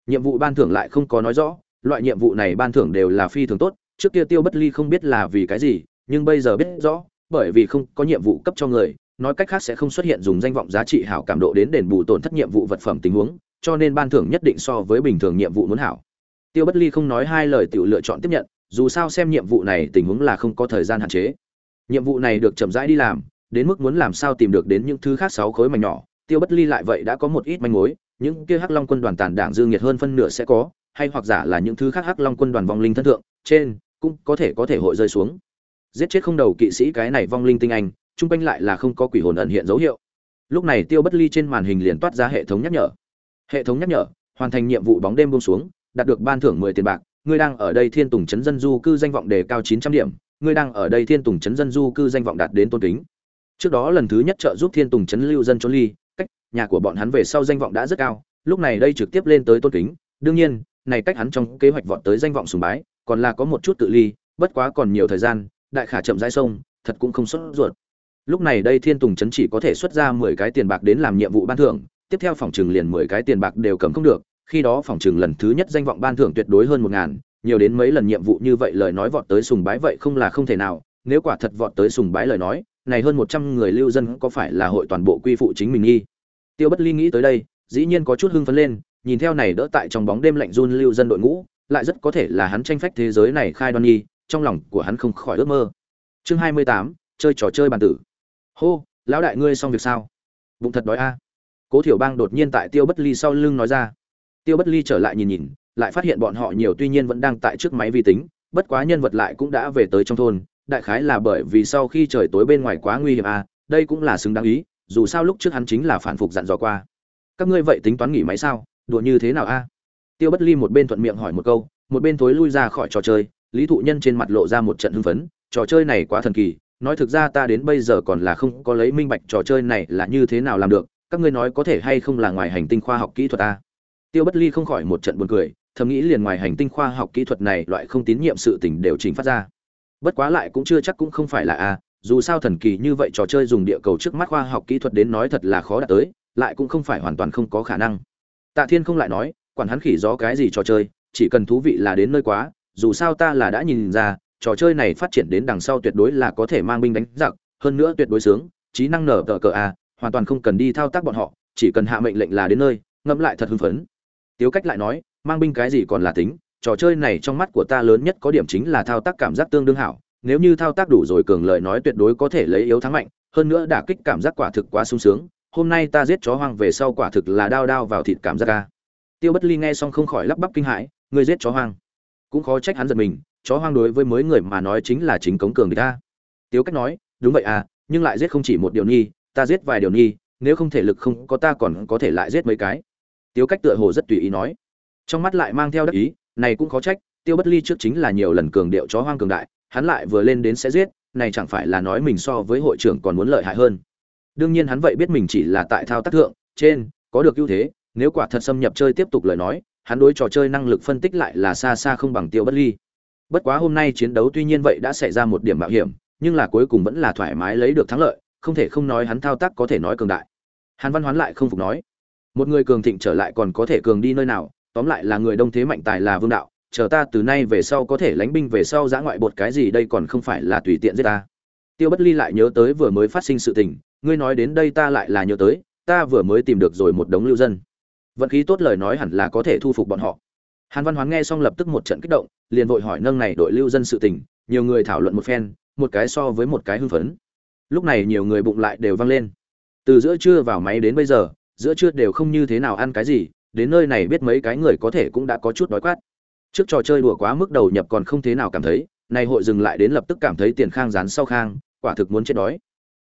[SPEAKER 1] Nhiệm vụ ban thưởng lại không có nói rõ, loại nhiệm vụ này ban thưởng đều là phi thường tốt, trước kia tiêu bất ly không biết là vì cái gì, nhưng bây giờ biết rõ bởi vì không có nhiệm vụ cấp cho người, nói cách khác sẽ không xuất hiện dùng danh vọng giá trị hảo cảm độ đến đền bù tổn thất nhiệm vụ vật phẩm tình huống, cho nên ban thưởng nhất định so với bình thường nhiệm vụ muốn hảo. Tiêu bất ly không nói hai lời tự lựa chọn tiếp nhận, dù sao xem nhiệm vụ này tình huống là không có thời gian hạn chế. Nhiệm vụ này được chậm rãi đi làm, đến mức muốn làm sao tìm được đến những thứ khác sáu khối mảnh nhỏ, tiêu bất ly lại vậy đã có một ít manh mối, những kia hắc long quân đoàn tàn đảng dương nhiệt hơn phân nửa sẽ có, hay hoặc giả là những thứ khác hắc long quân đoàn vong linh thân thượng, trên cũng có thể có thể hội rơi xuống giết chết không đầu kỵ sĩ cái này vong linh tinh anh trung quanh lại là không có quỷ hồn ẩn hiện dấu hiệu. Lúc này tiêu bất ly trên màn hình liền toát ra hệ thống nhắc nhở. Hệ thống nhắc nhở, hoàn thành nhiệm vụ bóng đêm buông xuống, đạt được ban thưởng mười tiền bạc, ngươi đang ở đây thiên tùng chấn dân du cư danh vọng đề cao chín trăm điểm, ngươi đang ở đây thiên tùng chấn dân du cư danh vọng đạt đến tôn kính. Trước đó lần thứ nhất trợ giúp thiên tùng chấn lưu dân trốn ly, cách nhà của bọn hắn về sau danh vọng đã rất cao, lúc này đây trực tiếp lên tới tôn kính. Đương nhiên, này cách hắn trong kế hoạch vọt tới danh vọng sùng bái, còn là có một chút tự ly, bất quá còn nhiều thời gian đại khả chậm rãi sông thật cũng không xuất ruột. Lúc này đây thiên tùng trấn chỉ có thể xuất ra mười cái tiền bạc đến làm nhiệm vụ ban thưởng, tiếp theo phòng trừng liền mười cái tiền bạc đều cầm không được, khi đó phòng trừng lần thứ nhất danh vọng ban thưởng tuyệt đối hơn một ngàn, nhiều đến mấy lần nhiệm vụ như vậy lời nói vọt tới sùng bái vậy không là không thể nào, nếu quả thật vọt tới sùng bái lời nói, này hơn một trăm người lưu dân có phải là hội toàn bộ quy phụ chính mình nghi? Tiêu bất ly nghĩ tới đây, dĩ nhiên có chút hưng phấn lên, nhìn theo này đỡ tại trong bóng đêm lạnh run lưu dân đội ngũ, lại rất có thể là hắn tranh phách thế giới này khai đoan nghi trong lòng của hắn không khỏi ước mơ. Chương hai mươi tám, chơi trò chơi bàn tử. Hô, lão đại ngươi xong việc sao? Bụng thật đói a. Cố thiểu bang đột nhiên tại tiêu bất ly sau lưng nói ra. Tiêu bất ly trở lại nhìn nhìn, lại phát hiện bọn họ nhiều tuy nhiên vẫn đang tại trước máy vi tính, bất quá nhân vật lại cũng đã về tới trong thôn, đại khái là bởi vì sau khi trời tối bên ngoài quá nguy hiểm a, đây cũng là xứng đáng ý, dù sao lúc trước hắn chính là phản phục dặn dò qua. Các ngươi vậy tính toán nghỉ máy sao? Đùa như thế nào a? Tiêu bất ly một bên thuận miệng hỏi một câu, một bên thối lui ra khỏi trò chơi lý thụ nhân trên mặt lộ ra một trận hưng phấn, trò chơi này quá thần kỳ, nói thực ra ta đến bây giờ còn là không có lấy minh bạch trò chơi này là như thế nào làm được, các ngươi nói có thể hay không là ngoài hành tinh khoa học kỹ thuật ta? Tiêu bất ly không khỏi một trận buồn cười, thầm nghĩ liền ngoài hành tinh khoa học kỹ thuật này loại không tín nhiệm sự tình đều trình phát ra. Bất quá lại cũng chưa chắc cũng không phải là a, dù sao thần kỳ như vậy trò chơi dùng địa cầu trước mắt khoa học kỹ thuật đến nói thật là khó đạt tới, lại cũng không phải hoàn toàn không có khả năng. Tạ thiên không lại nói, quản hắn khỉ gió cái gì trò chơi, chỉ cần thú vị là đến nơi quá dù sao ta là đã nhìn ra, trò chơi này phát triển đến đằng sau tuyệt đối là có thể mang binh đánh giặc, hơn nữa tuyệt đối sướng, trí năng nở tờ cờ a, hoàn toàn không cần đi thao tác bọn họ, chỉ cần hạ mệnh lệnh là đến nơi, ngẫm lại thật hưng phấn. Tiếu cách lại nói, mang binh cái gì còn là tính, trò chơi này trong mắt của ta lớn nhất có điểm chính là thao tác cảm giác tương đương hảo, nếu như thao tác đủ rồi cường lời nói tuyệt đối có thể lấy yếu thắng mạnh, hơn nữa đả kích cảm giác quả thực quá sung sướng, hôm nay ta giết chó hoang về sau quả thực là đao đao vào thịt cảm giác ca tiêu bất ly nghe xong không khỏi lắp bắp kinh hãi, người giết chó hoang cũng khó trách hắn giật mình, chó hoang đối với mới người mà nói chính là chính cống cường người ta. Tiếu cách nói, đúng vậy à nhưng lại giết không chỉ một điều nhi, ta giết vài điều nhi, nếu không thể lực không có ta còn có thể lại giết mấy cái. Tiếu cách tựa hồ rất tùy ý nói. Trong mắt lại mang theo đắc ý, này cũng khó trách, tiêu bất ly trước chính là nhiều lần cường điệu chó hoang cường đại, hắn lại vừa lên đến sẽ giết, này chẳng phải là nói mình so với hội trưởng còn muốn lợi hại hơn. Đương nhiên hắn vậy biết mình chỉ là tại thao tác thượng, trên, có được ưu thế, nếu quả thật xâm nhập chơi tiếp tục lời nói hắn đối trò chơi năng lực phân tích lại là xa xa không bằng tiêu bất ly. Bất quá hôm nay chiến đấu tuy nhiên vậy đã xảy ra một điểm mạo hiểm, nhưng là cuối cùng vẫn là thoải mái lấy được thắng lợi, không thể không nói hắn thao tác có thể nói cường đại. Hàn văn hoán lại không phục nói, một người cường thịnh trở lại còn có thể cường đi nơi nào, tóm lại là người đông thế mạnh tài là vương đạo, chờ ta từ nay về sau có thể lánh binh về sau giã ngoại bột cái gì đây còn không phải là tùy tiện giết ta. Tiêu bất ly lại nhớ tới vừa mới phát sinh sự tình, ngươi nói đến đây ta lại là nhớ tới, ta vừa mới tìm được rồi một đống lưu dân vận khí tốt lời nói hẳn là có thể thu phục bọn họ. Hàn văn hoán nghe xong lập tức một trận kích động, liền vội hỏi nâng này đội lưu dân sự tình, nhiều người thảo luận một phen, một cái so với một cái hưng phấn. Lúc này nhiều người bụng lại đều vang lên. Từ giữa trưa vào máy đến bây giờ, giữa trưa đều không như thế nào ăn cái gì, đến nơi này biết mấy cái người có thể cũng đã có chút đói quát. Trước trò chơi đùa quá mức đầu nhập còn không thế nào cảm thấy nay hội dừng lại đến lập tức cảm thấy tiền khang rán sau khang, quả thực muốn chết đói.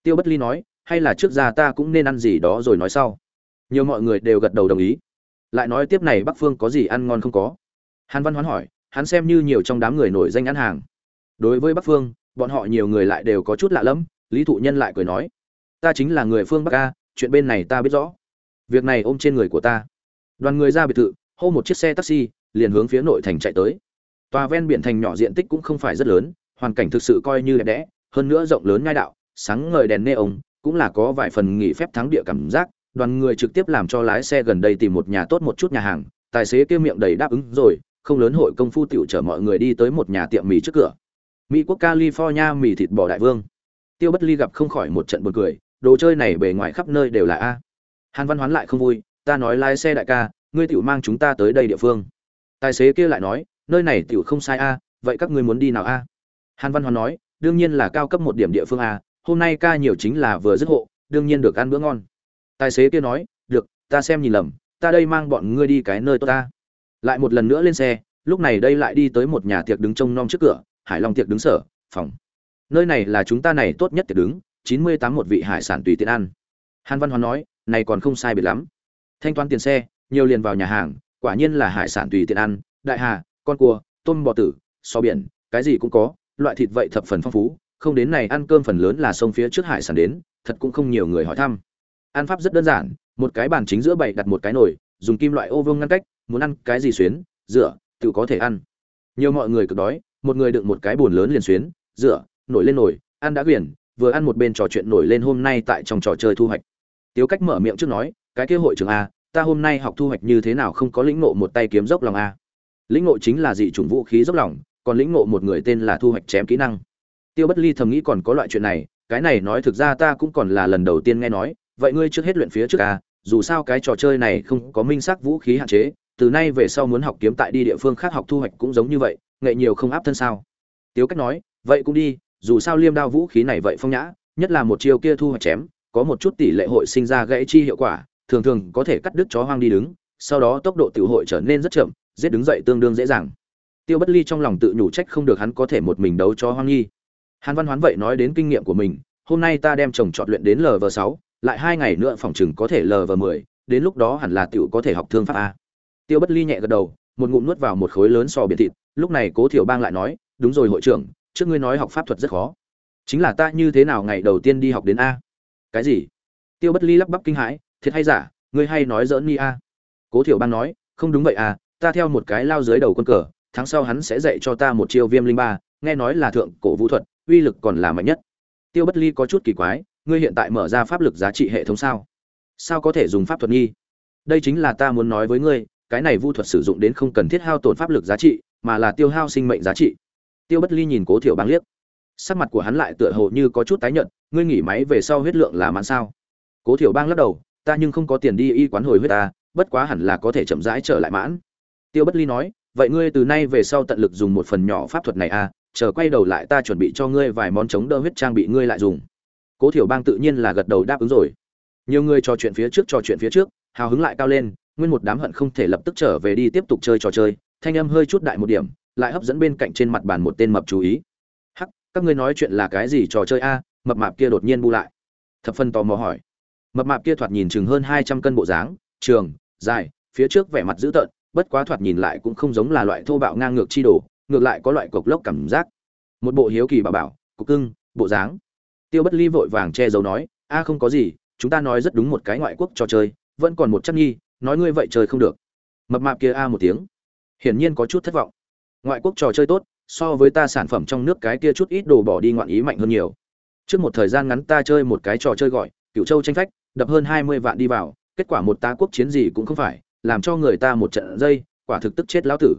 [SPEAKER 1] Tiêu bất ly nói, hay là trước ra ta cũng nên ăn gì đó rồi nói sau nhiều mọi người đều gật đầu đồng ý. Lại nói tiếp này bắc phương có gì ăn ngon không có? Hàn văn hoán hỏi, hắn xem như nhiều trong đám người nổi danh ăn hàng. Đối với bắc phương, bọn họ nhiều người lại đều có chút lạ lẫm, lý thụ nhân lại cười nói, ta chính là người phương bắc ca chuyện bên này ta biết rõ. Việc này ôm trên người của ta. Đoàn người ra biệt thự, hô một chiếc xe taxi, liền hướng phía nội thành chạy tới. Tòa ven biển thành nhỏ diện tích cũng không phải rất lớn, hoàn cảnh thực sự coi như đẹp đẽ, hơn nữa rộng lớn ngai đạo, sáng ngời đèn nê ống cũng là có vài phần nghỉ phép thắng địa cảm giác đoàn người trực tiếp làm cho lái xe gần đây tìm một nhà tốt một chút nhà hàng, tài xế kia miệng đầy đáp ứng rồi, không lớn hội công phu tiểu chở mọi người đi tới một nhà tiệm mì trước cửa. Mỹ quốc california mì thịt bò đại vương. Tiêu bất ly gặp không khỏi một trận buồn cười, đồ chơi này bề ngoài khắp nơi đều là a. Hàn văn hoán lại không vui, ta nói lái xe đại ca, ngươi tiểu mang chúng ta tới đây địa phương. Tài xế kia lại nói, nơi này tiểu không sai a, vậy các ngươi muốn đi nào a? Hàn văn hoán nói, đương nhiên là cao cấp một điểm địa phương a, hôm nay ca nhiều chính là vừa dứt hộ, đương nhiên được ăn bữa ngon tài xế kia nói, được, ta xem nhìn lầm, ta đây mang bọn ngươi đi cái nơi tốt ta. Lại một lần nữa lên xe, lúc này đây lại đi tới một nhà tiệc đứng trông nom trước cửa, hải long tiệc đứng sở, phòng. Nơi này là chúng ta này tốt nhất tiệc đứng, chín mươi tám một vị hải sản tùy tiện ăn. Hàn văn hoán nói, này còn không sai biệt lắm. Thanh toán tiền xe, nhiều liền vào nhà hàng, quả nhiên là hải sản tùy tiện ăn. Đại hà, con cua, tôm bò tử so biển, cái gì cũng có, loại thịt vậy thập phần phong phú. Không đến này ăn cơm phần lớn là sông phía trước hải sản đến, thật cũng không nhiều người hỏi thăm ăn pháp rất đơn giản, một cái bàn chính giữa bày đặt một cái nồi, dùng kim loại ô vương ngăn cách, muốn ăn cái gì xuyến rửa tự có thể ăn. Nhiều mọi người cực đói, một người đựng một cái bồn lớn liền xuyến rửa nổi lên nồi, ăn đã quyển, vừa ăn một bên trò chuyện nổi lên hôm nay tại trong trò chơi thu hoạch. Tiếu cách mở miệng trước nói, cái kế hội trường a, ta hôm nay học thu hoạch như thế nào không có lĩnh ngộ một tay kiếm dốc lòng a? Lĩnh ngộ chính là dị chủng vũ khí dốc lòng, còn lĩnh ngộ một người tên là thu hoạch chém kỹ năng. Tiêu bất ly thầm nghĩ còn có loại chuyện này, cái này nói thực ra ta cũng còn là lần đầu tiên nghe nói vậy ngươi trước hết luyện phía trước à? dù sao cái trò chơi này không có minh xác vũ khí hạn chế, từ nay về sau muốn học kiếm tại đi địa phương khác học thu hoạch cũng giống như vậy, nghệ nhiều không áp thân sao tiếu cách nói, vậy cũng đi, dù sao liêm đao vũ khí này vậy phong nhã, nhất là một chiêu kia thu hoạch chém, có một chút tỷ lệ hội sinh ra gãy chi hiệu quả, thường thường có thể cắt đứt chó hoang đi đứng, sau đó tốc độ tiểu hội trở nên rất chậm, giết đứng dậy tương đương dễ dàng tiêu bất ly trong lòng tự nhủ trách không được hắn có thể một mình đấu cho hoang nhi hàn văn hoán vậy nói đến kinh nghiệm của mình, hôm nay ta đem chồng chọn luyện đến lv sáu lại hai ngày nữa phòng chừng có thể lờ vào mười, đến lúc đó hẳn là tiểu có thể học thương pháp a. Tiêu bất ly nhẹ gật đầu, một ngụm nuốt vào một khối lớn sò biển thịt, lúc này cố thiểu bang lại nói, đúng rồi hội trưởng, trước ngươi nói học pháp thuật rất khó. Chính là ta như thế nào ngày đầu tiên đi học đến a? Cái gì? Tiêu bất ly lắp bắp kinh hãi, thiệt hay giả, ngươi hay nói dỡn ni a. Cố thiểu bang nói, không đúng vậy à ta theo một cái lao dưới đầu quân cờ, tháng sau hắn sẽ dạy cho ta một chiêu viêm linh ba, nghe nói là thượng cổ vũ thuật, uy lực còn là mạnh nhất. Tiêu bất ly có chút kỳ quái ngươi hiện tại mở ra pháp lực giá trị hệ thống sao? Sao có thể dùng pháp thuật nghi? Đây chính là ta muốn nói với ngươi, cái này vu thuật sử dụng đến không cần thiết hao tổn pháp lực giá trị, mà là tiêu hao sinh mệnh giá trị. Tiêu bất ly nhìn cố thiểu bang liếc. Sắc mặt của hắn lại tựa hồ như có chút tái nhợt, ngươi nghỉ máy về sau huyết lượng là mãn sao? Cố thiểu bang lắc đầu, ta nhưng không có tiền đi y quán hồi huyết ta, bất quá hẳn là có thể chậm rãi trở lại mãn. Tiêu bất ly nói, vậy ngươi từ nay về sau tận lực dùng một phần nhỏ pháp thuật này à chờ quay đầu lại ta chuẩn bị cho ngươi vài món chống đỡ huyết trang bị ngươi lại dùng cố thiểu bang tự nhiên là gật đầu đáp ứng rồi. Nhiều người trò chuyện phía trước, trò chuyện phía trước, hào hứng lại cao lên, nguyên một đám hận không thể lập tức trở về đi tiếp tục chơi trò chơi, thanh âm hơi chút đại một điểm, lại hấp dẫn bên cạnh trên mặt bàn một tên mập chú ý. Hắc, các ngươi nói chuyện là cái gì trò chơi a? Mập mạp kia đột nhiên bu lại. Thập phân tò mò hỏi. Mập mạp kia thoạt nhìn chừng hơn hai trăm cân bộ dáng, trường, dài, phía trước vẻ mặt dữ tợn, bất quá thoạt nhìn lại cũng không giống là loại thô bạo ngang ngược chi đồ, ngược lại có loại cộc lốc cảm giác. Một bộ hiếu kỳ bảo bảo, cục cưng, bộ dáng tiêu bất ly vội vàng che giấu nói a không có gì chúng ta nói rất đúng một cái ngoại quốc trò chơi vẫn còn một chắc nghi, nói ngươi vậy chơi không được. Mập mạp kia a một tiếng. Hiển nhiên có chút thất vọng. Ngoại quốc trò chơi tốt so với ta sản phẩm trong nước cái kia chút ít đồ bỏ đi ngoạn ý mạnh hơn nhiều. Trước một thời gian ngắn ta chơi một cái trò chơi gọi cựu châu tranh phách đập hơn hai mươi vạn đi vào kết quả một ta quốc chiến gì cũng không phải làm cho người ta một trận dây quả thực tức chết lão tử.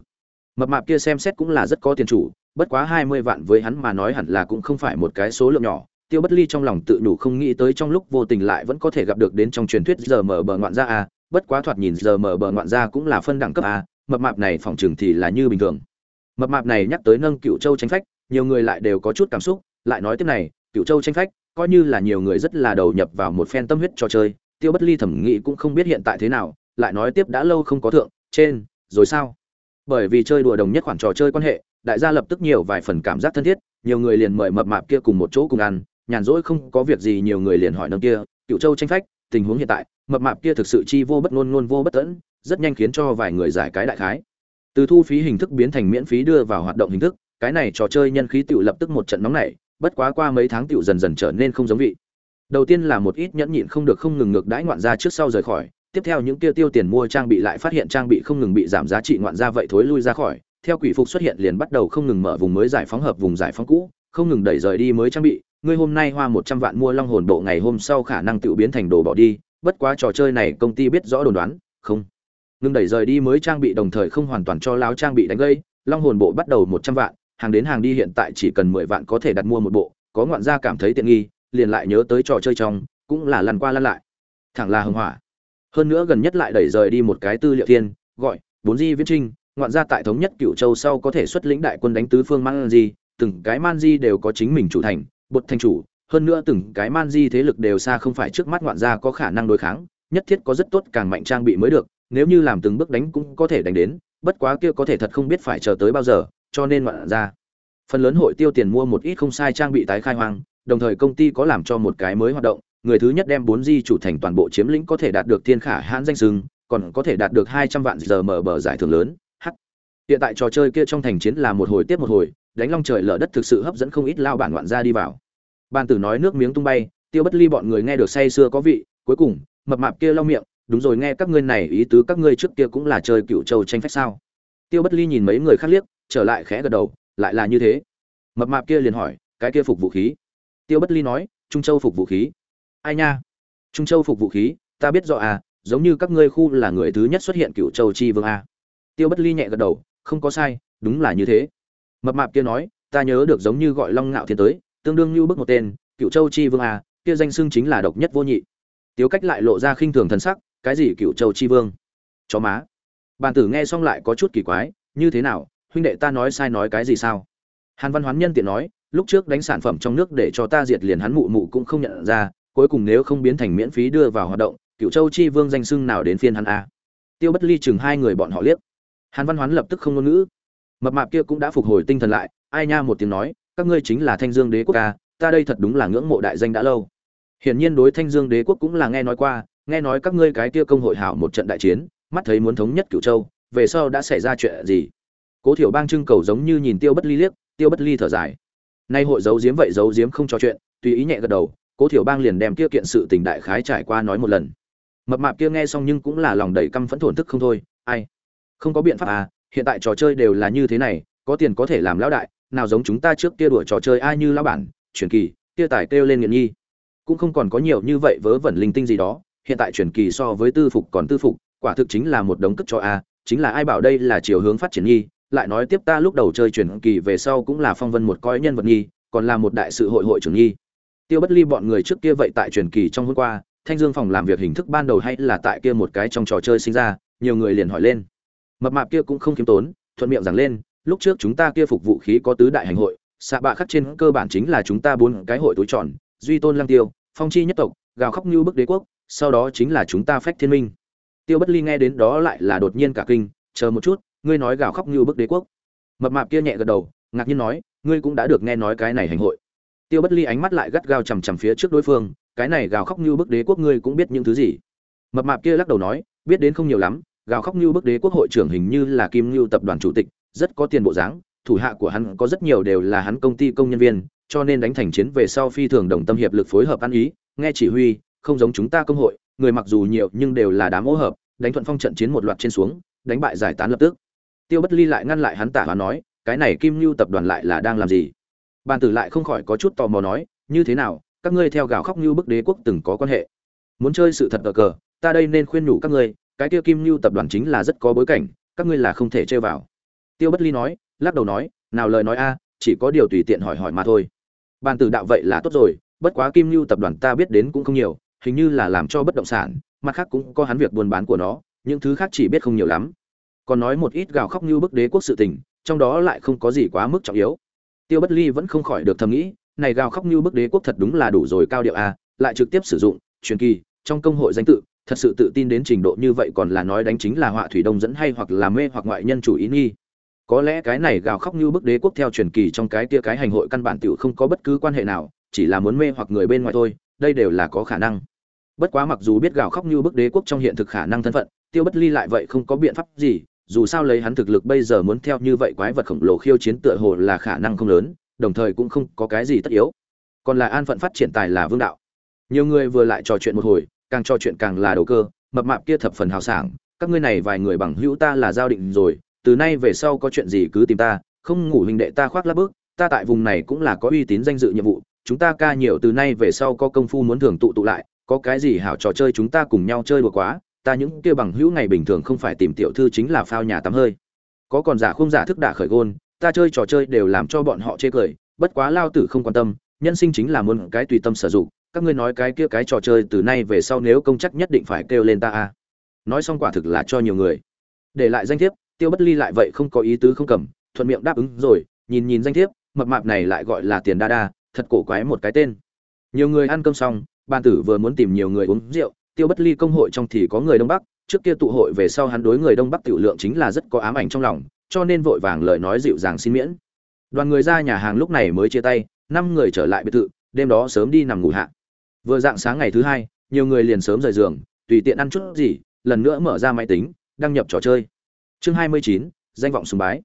[SPEAKER 1] Mập mạp kia xem xét cũng là rất có tiền chủ bất quá hai mươi vạn với hắn mà nói hẳn là cũng không phải một cái số lượng nhỏ tiêu bất ly trong lòng tự đủ không nghĩ tới trong lúc vô tình lại vẫn có thể gặp được đến trong truyền thuyết giờ mở bờ ngoạn gia a, bất quá thoạt nhìn giờ mở bờ ngoạn gia cũng là phân đẳng cấp a, mập mạp này phòng trường thì là như bình thường. Mập mạp này nhắc tới nâng cựu châu tranh phách, nhiều người lại đều có chút cảm xúc, lại nói tiếp này, cựu châu tranh phách, coi như là nhiều người rất là đầu nhập vào một phen tâm huyết trò chơi, tiêu bất ly thẩm nghĩ cũng không biết hiện tại thế nào, lại nói tiếp đã lâu không có thượng, trên, rồi sao? Bởi vì chơi đùa đồng nhất khoản trò chơi quan hệ, đại gia lập tức nhiều vài phần cảm giác thân thiết, nhiều người liền mời mập mạp kia cùng một chỗ cùng ăn nhàn rỗi không có việc gì nhiều người liền hỏi nâng kia cựu châu tranh phách, tình huống hiện tại, mập mạp kia thực sự chi vô bất ngôn ngôn vô bất tẫn, rất nhanh khiến cho vài người giải cái đại khái. Từ thu phí hình thức biến thành miễn phí đưa vào hoạt động hình thức, cái này trò chơi nhân khí tựu lập tức một trận nóng nảy, bất quá qua mấy tháng tựu dần dần trở nên không giống vị. Đầu tiên là một ít nhẫn nhịn không được không ngừng ngược đãi ngoạn ra trước sau rời khỏi, tiếp theo những kia tiêu tiền mua trang bị lại phát hiện trang bị không ngừng bị giảm giá trị ngoạn ra vậy thối lui ra khỏi, theo quỷ phục xuất hiện liền bắt đầu không ngừng mở vùng mới giải phóng hợp vùng giải phóng cũ, không ngừng đẩy rời đi mới trang bị ngươi hôm nay hoa một trăm vạn mua long hồn bộ ngày hôm sau khả năng tự biến thành đồ bỏ đi, bất quá trò chơi này công ty biết rõ đồn đoán, không. Ngưng đẩy rời đi mới trang bị đồng thời không hoàn toàn cho láo trang bị đánh gây, long hồn bộ bắt đầu một trăm vạn, hàng đến hàng đi hiện tại chỉ cần mười vạn có thể đặt mua một bộ, có ngoạn gia cảm thấy tiện nghi, liền lại nhớ tới trò chơi trong, cũng là lăn qua lăn lại. Thẳng là hưng hỏa. Hơn nữa gần nhất lại đẩy rời đi một cái tư liệu thiên, gọi, bốn di viễn trinh, ngoạn gia tại thống nhất cựu châu sau có thể xuất lĩnh đại quân đánh tứ phương man di, từng cái man di đều có chính mình chủ thành bột thành chủ, hơn nữa từng cái man di thế lực đều xa không phải trước mắt ngoạn gia có khả năng đối kháng, nhất thiết có rất tốt càng mạnh trang bị mới được, nếu như làm từng bước đánh cũng có thể đánh đến, bất quá kia có thể thật không biết phải chờ tới bao giờ, cho nên ngoạn gia. Phần lớn hội tiêu tiền mua một ít không sai trang bị tái khai hoang, đồng thời công ty có làm cho một cái mới hoạt động, người thứ nhất đem bốn di chủ thành toàn bộ chiếm lĩnh có thể đạt được thiên khả hãn danh sưng, còn có thể đạt được hai trăm vạn giờ mở bờ giải thưởng lớn h hiện tại trò chơi kia trong thành chiến là một hồi tiếp một hồi đánh long trời lở đất thực sự hấp dẫn không ít lao bản ngoạn ra đi vào. Bàn tử nói nước miếng tung bay, tiêu bất ly bọn người nghe được say sưa có vị, cuối cùng, mập mạp kia lau miệng, đúng rồi, nghe các ngươi này ý tứ các ngươi trước kia cũng là chơi cựu châu tranh phách sao? Tiêu bất ly nhìn mấy người khác liếc, trở lại khẽ gật đầu, lại là như thế. Mập mạp kia liền hỏi, cái kia phục vũ khí? Tiêu bất ly nói, trung châu phục vũ khí. Ai nha? Trung châu phục vũ khí, ta biết rõ à giống như các ngươi khu là người thứ nhất xuất hiện cựu châu chi vương a. Tiêu bất ly nhẹ gật đầu, không có sai, đúng là như thế mập mạp kia nói ta nhớ được giống như gọi long ngạo thiên tới tương đương như bức một tên cựu châu chi vương à, kia danh xưng chính là độc nhất vô nhị. Tiêu cách lại lộ ra khinh thường thần sắc cái gì cựu châu chi vương? Chó má. Bàn tử nghe xong lại có chút kỳ quái như thế nào huynh đệ ta nói sai nói cái gì sao? Hàn văn hoán nhân tiện nói lúc trước đánh sản phẩm trong nước để cho ta diệt liền hắn mụ mụ cũng không nhận ra cuối cùng nếu không biến thành miễn phí đưa vào hoạt động cựu châu chi vương danh sưng nào đến phiên hắn a tiêu bất ly chừng hai người bọn họ liếc. Hàn văn hoán lập tức không ngôn ngữ mập mạp kia cũng đã phục hồi tinh thần lại, ai nha một tiếng nói, các ngươi chính là thanh dương đế quốc ca, ta đây thật đúng là ngưỡng mộ đại danh đã lâu. Hiển nhiên đối thanh dương đế quốc cũng là nghe nói qua, nghe nói các ngươi cái kia công hội hảo một trận đại chiến, mắt thấy muốn thống nhất cửu châu, về sau đã xảy ra chuyện gì? Cố thiểu bang trưng cầu giống như nhìn tiêu bất ly liếc, tiêu bất ly thở dài. Nay hội giấu giếm vậy giấu giếm không cho chuyện, tùy ý nhẹ gật đầu, cố thiểu bang liền đem kia kiện sự tình đại khái trải qua nói một lần. Mập mạp kia nghe xong nhưng cũng là lòng đầy căm phẫn thổn thức không thôi, ai? Không có biện pháp à hiện tại trò chơi đều là như thế này, có tiền có thể làm lão đại, nào giống chúng ta trước kia đuổi trò chơi ai như lão bản, truyền kỳ, kia tài kêu lên nghiện nhi. Cũng không còn có nhiều như vậy vớ vẩn linh tinh gì đó, hiện tại truyền kỳ so với tư phục còn tư phục, quả thực chính là một đống cất cho a, chính là ai bảo đây là chiều hướng phát triển nhi, lại nói tiếp ta lúc đầu chơi truyền kỳ về sau cũng là phong vân một coi nhân vật nhi, còn là một đại sự hội hội trưởng nhi. Tiêu bất ly bọn người trước kia vậy tại truyền kỳ trong hôm qua, thanh dương phòng làm việc hình thức ban đầu hay là tại kia một cái trong trò chơi sinh ra, nhiều người liền hỏi lên mập mạp kia cũng không khiêm tốn, thuận miệng rằng lên, lúc trước chúng ta kia phục vũ khí có tứ đại hành hội, xạ bạ khắc trên cơ bản chính là chúng ta bốn cái hội túi tròn, duy tôn lăng tiêu, phong chi nhất tộc, gào khóc như bức đế quốc, sau đó chính là chúng ta phách thiên minh. Tiêu bất ly nghe đến đó lại là đột nhiên cả kinh, chờ một chút, ngươi nói gào khóc như bức đế quốc. Mập mạp kia nhẹ gật đầu, ngạc nhiên nói, ngươi cũng đã được nghe nói cái này hành hội. Tiêu bất ly ánh mắt lại gắt gao chằm chằm phía trước đối phương, cái này gào khóc như bức đế quốc ngươi cũng biết những thứ gì? Mập mạp kia lắc đầu nói, biết đến không nhiều lắm gào khóc như bức đế quốc hội trưởng hình như là kim ngưu tập đoàn chủ tịch, rất có tiền bộ dáng, thủ hạ của hắn có rất nhiều đều là hắn công ty công nhân viên, cho nên đánh thành chiến về sau phi thường đồng tâm hiệp lực phối hợp ăn ý, nghe chỉ huy, không giống chúng ta công hội, người mặc dù nhiều nhưng đều là đám hỗ hợp, đánh thuận phong trận chiến một loạt trên xuống, đánh bại giải tán lập tức. Tiêu bất ly lại ngăn lại hắn tả và nói, cái này kim lưu tập đoàn lại là đang làm gì? Bàn tử lại không khỏi có chút tò mò nói, như thế nào, các ngươi theo gào khóc như bức đế quốc từng có quan hệ? Muốn chơi sự thật ở cờ, ta đây nên khuyên nhủ các ngươi cái kia kim lưu tập đoàn chính là rất có bối cảnh, các ngươi là không thể chơi vào. Tiêu bất ly nói, lắc đầu nói, nào lời nói a, chỉ có điều tùy tiện hỏi hỏi mà thôi. Bàn tử đạo vậy là tốt rồi, bất quá kim lưu tập đoàn ta biết đến cũng không nhiều, hình như là làm cho bất động sản, mặt khác cũng có hắn việc buôn bán của nó, những thứ khác chỉ biết không nhiều lắm. Còn nói một ít gào khóc như bức đế quốc sự tình, trong đó lại không có gì quá mức trọng yếu. Tiêu bất ly vẫn không khỏi được thầm nghĩ, này gào khóc như bức đế quốc thật đúng là đủ rồi, cao điệu a, lại trực tiếp sử dụng, truyền kỳ, trong công hội danh tự thật sự tự tin đến trình độ như vậy còn là nói đánh chính là họa thủy đông dẫn hay hoặc là mê hoặc ngoại nhân chủ ý nghi. Có lẽ cái này gào khóc như bức đế quốc theo truyền kỳ trong cái tia cái hành hội căn bản tiểu không có bất cứ quan hệ nào, chỉ là muốn mê hoặc người bên ngoài thôi, đây đều là có khả năng. Bất quá mặc dù biết gào khóc như bức đế quốc trong hiện thực khả năng thân phận, tiêu bất ly lại vậy không có biện pháp gì, dù sao lấy hắn thực lực bây giờ muốn theo như vậy quái vật khổng lồ khiêu chiến tựa hồ là khả năng không lớn, đồng thời cũng không có cái gì tất yếu. Còn là an phận phát triển tài là vương đạo. Nhiều người vừa lại trò chuyện một hồi càng trò chuyện càng là đầu cơ, mập mạp kia thập phần hào sảng, các ngươi này vài người bằng hữu ta là giao định rồi, từ nay về sau có chuyện gì cứ tìm ta, không ngủ hình đệ ta khoác lắp bước, ta tại vùng này cũng là có uy tín danh dự nhiệm vụ, chúng ta ca nhiều từ nay về sau có công phu muốn thường tụ tụ lại, có cái gì hảo trò chơi chúng ta cùng nhau chơi đùa quá, ta những kia bằng hữu ngày bình thường không phải tìm tiểu thư chính là phao nhà tắm hơi. Có còn giả không giả thức đả khởi gôn, ta chơi trò chơi đều làm cho bọn họ chê cười, bất quá lao tử không quan tâm, nhân sinh chính là muốn cái tùy tâm sử dụng các ngươi nói cái kia cái trò chơi từ nay về sau nếu công chắc nhất định phải kêu lên ta a nói xong quả thực là cho nhiều người. Để lại danh thiếp, tiêu bất ly lại vậy không có ý tứ không cầm, thuận miệng đáp ứng rồi, nhìn nhìn danh thiếp, mập mạp này lại gọi là tiền đa đa, thật cổ quái một cái tên. Nhiều người ăn cơm xong ban tử vừa muốn tìm nhiều người uống rượu, tiêu bất ly công hội trong thì có người đông bắc, trước kia tụ hội về sau hắn đối người đông bắc tiểu lượng chính là rất có ám ảnh trong lòng, cho nên vội vàng lời nói dịu dàng xin miễn. Đoàn người ra nhà hàng lúc này mới chia tay, năm người trở lại biệt thự, đêm đó sớm đi nằm ngủ hạ vừa dạng sáng ngày thứ hai, nhiều người liền sớm rời giường, tùy tiện ăn chút gì, lần nữa mở ra máy tính, đăng nhập trò chơi. Chương hai mươi chín, danh vọng sùng bái.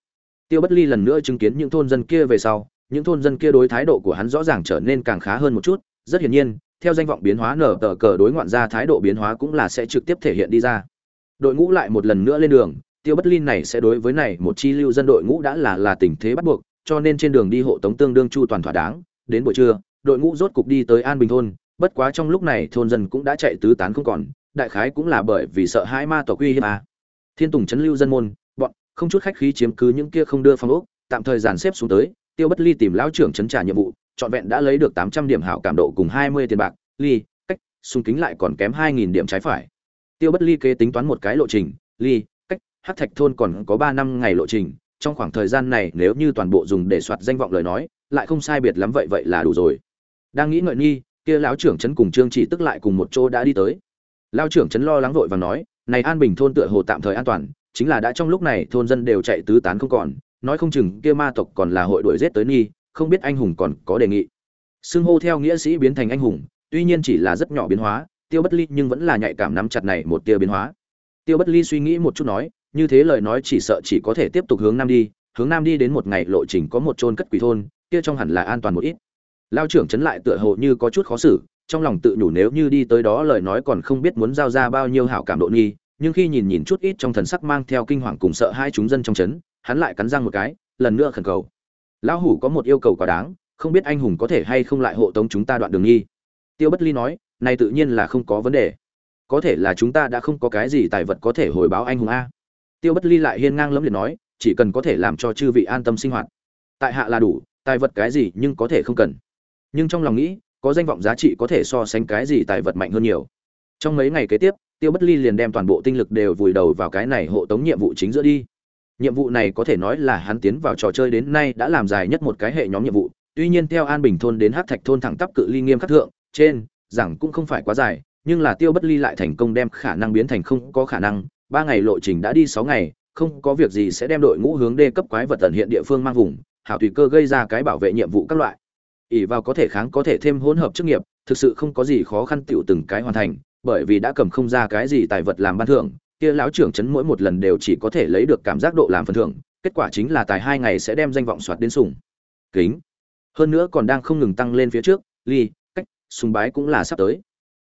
[SPEAKER 1] Tiêu bất ly lần nữa chứng kiến những thôn dân kia về sau, những thôn dân kia đối thái độ của hắn rõ ràng trở nên càng khá hơn một chút. Rất hiển nhiên, theo danh vọng biến hóa nở tờ cờ đối ngoạn ra thái độ biến hóa cũng là sẽ trực tiếp thể hiện đi ra. Đội ngũ lại một lần nữa lên đường, tiêu bất ly này sẽ đối với này một chi lưu dân đội ngũ đã là là tình thế bắt buộc, cho nên trên đường đi hộ tống tương đương chu toàn thỏa đáng. Đến buổi trưa, đội ngũ rốt cục đi tới an bình thôn bất quá trong lúc này thôn dân cũng đã chạy tứ tán không còn, đại khái cũng là bởi vì sợ hai ma tộc uy hiếp à. thiên tùng chấn lưu dân môn, bọn, không chút khách khí chiếm cứ những kia không đưa phong ốc, tạm thời dàn xếp xuống tới, tiêu bất ly tìm lão trưởng chấn trả nhiệm vụ, trọn vẹn đã lấy được tám trăm điểm hảo cảm độ cùng hai mươi tiền bạc, ly, cách, xung kính lại còn kém hai nghìn điểm trái phải tiêu bất ly kế tính toán một cái lộ trình, ly, cách hát thạch thôn còn có ba năm ngày lộ trình, trong khoảng thời gian này nếu như toàn bộ dùng để soạt danh vọng lời nói, lại không sai biệt lắm vậy vậy là đủ rồi đang nghĩ ngợi nghi kia lão trưởng trấn cùng trương chỉ tức lại cùng một chỗ đã đi tới. Lão trưởng trấn lo lắng vội và nói, này an bình thôn tựa hồ tạm thời an toàn, chính là đã trong lúc này thôn dân đều chạy tứ tán không còn, nói không chừng kia ma tộc còn là hội đuổi giết tới nghi không biết anh hùng còn có đề nghị. Xưng hô theo nghĩa sĩ biến thành anh hùng, tuy nhiên chỉ là rất nhỏ biến hóa, tiêu bất ly nhưng vẫn là nhạy cảm nắm chặt này một tia biến hóa. Tiêu bất ly suy nghĩ một chút nói, như thế lời nói chỉ sợ chỉ có thể tiếp tục hướng nam đi, hướng nam đi đến một ngày lộ trình có một chôn cất quỷ thôn, kia trong hẳn là an toàn một ít lao trưởng chấn lại tựa hồ như có chút khó xử, trong lòng tự nhủ nếu như đi tới đó lời nói còn không biết muốn giao ra bao nhiêu hảo cảm độ nghi, nhưng khi nhìn nhìn chút ít trong thần sắc mang theo kinh hoàng cùng sợ hai chúng dân trong chấn hắn lại cắn răng một cái, lần nữa khẩn cầu. Lão hủ có một yêu cầu quá đáng, không biết anh hùng có thể hay không lại hộ tống chúng ta đoạn đường nghi. Tiêu bất ly nói, này tự nhiên là không có vấn đề. Có thể là chúng ta đã không có cái gì tài vật có thể hồi báo anh hùng a. Tiêu bất ly lại hiên ngang lẫm liệt nói, chỉ cần có thể làm cho chư vị an tâm sinh hoạt. Tại hạ là đủ, tài vật cái gì nhưng có thể không cần nhưng trong lòng nghĩ, có danh vọng giá trị có thể so sánh cái gì tài vật mạnh hơn nhiều. Trong mấy ngày kế tiếp, tiêu bất ly liền đem toàn bộ tinh lực đều vùi đầu vào cái này hộ tống nhiệm vụ chính giữa đi. Nhiệm vụ này có thể nói là hắn tiến vào trò chơi đến nay đã làm dài nhất một cái hệ nhóm nhiệm vụ, tuy nhiên theo an bình thôn đến hát thạch thôn thẳng tắp cự ly nghiêm khắc thượng, trên rằng cũng không phải quá dài, nhưng là tiêu bất ly lại thành công đem khả năng biến thành không có khả năng, ba ngày lộ trình đã đi sáu ngày, không có việc gì sẽ đem đội ngũ hướng đê cấp quái vật tận hiện địa phương mang vùng, hảo tùy cơ gây ra cái bảo vệ nhiệm vụ các loại ỉ vào có thể kháng có thể thêm hỗn hợp chức nghiệp, thực sự không có gì khó khăn tựu từng cái hoàn thành, bởi vì đã cầm không ra cái gì tài vật làm ban thưởng, kia lão trưởng chấn mỗi một lần đều chỉ có thể lấy được cảm giác độ làm phần thưởng, kết quả chính là tài hai ngày sẽ đem danh vọng soạt đến sùng. Kính. Hơn nữa còn đang không ngừng tăng lên phía trước, ly, cách, sùng bái cũng là sắp tới.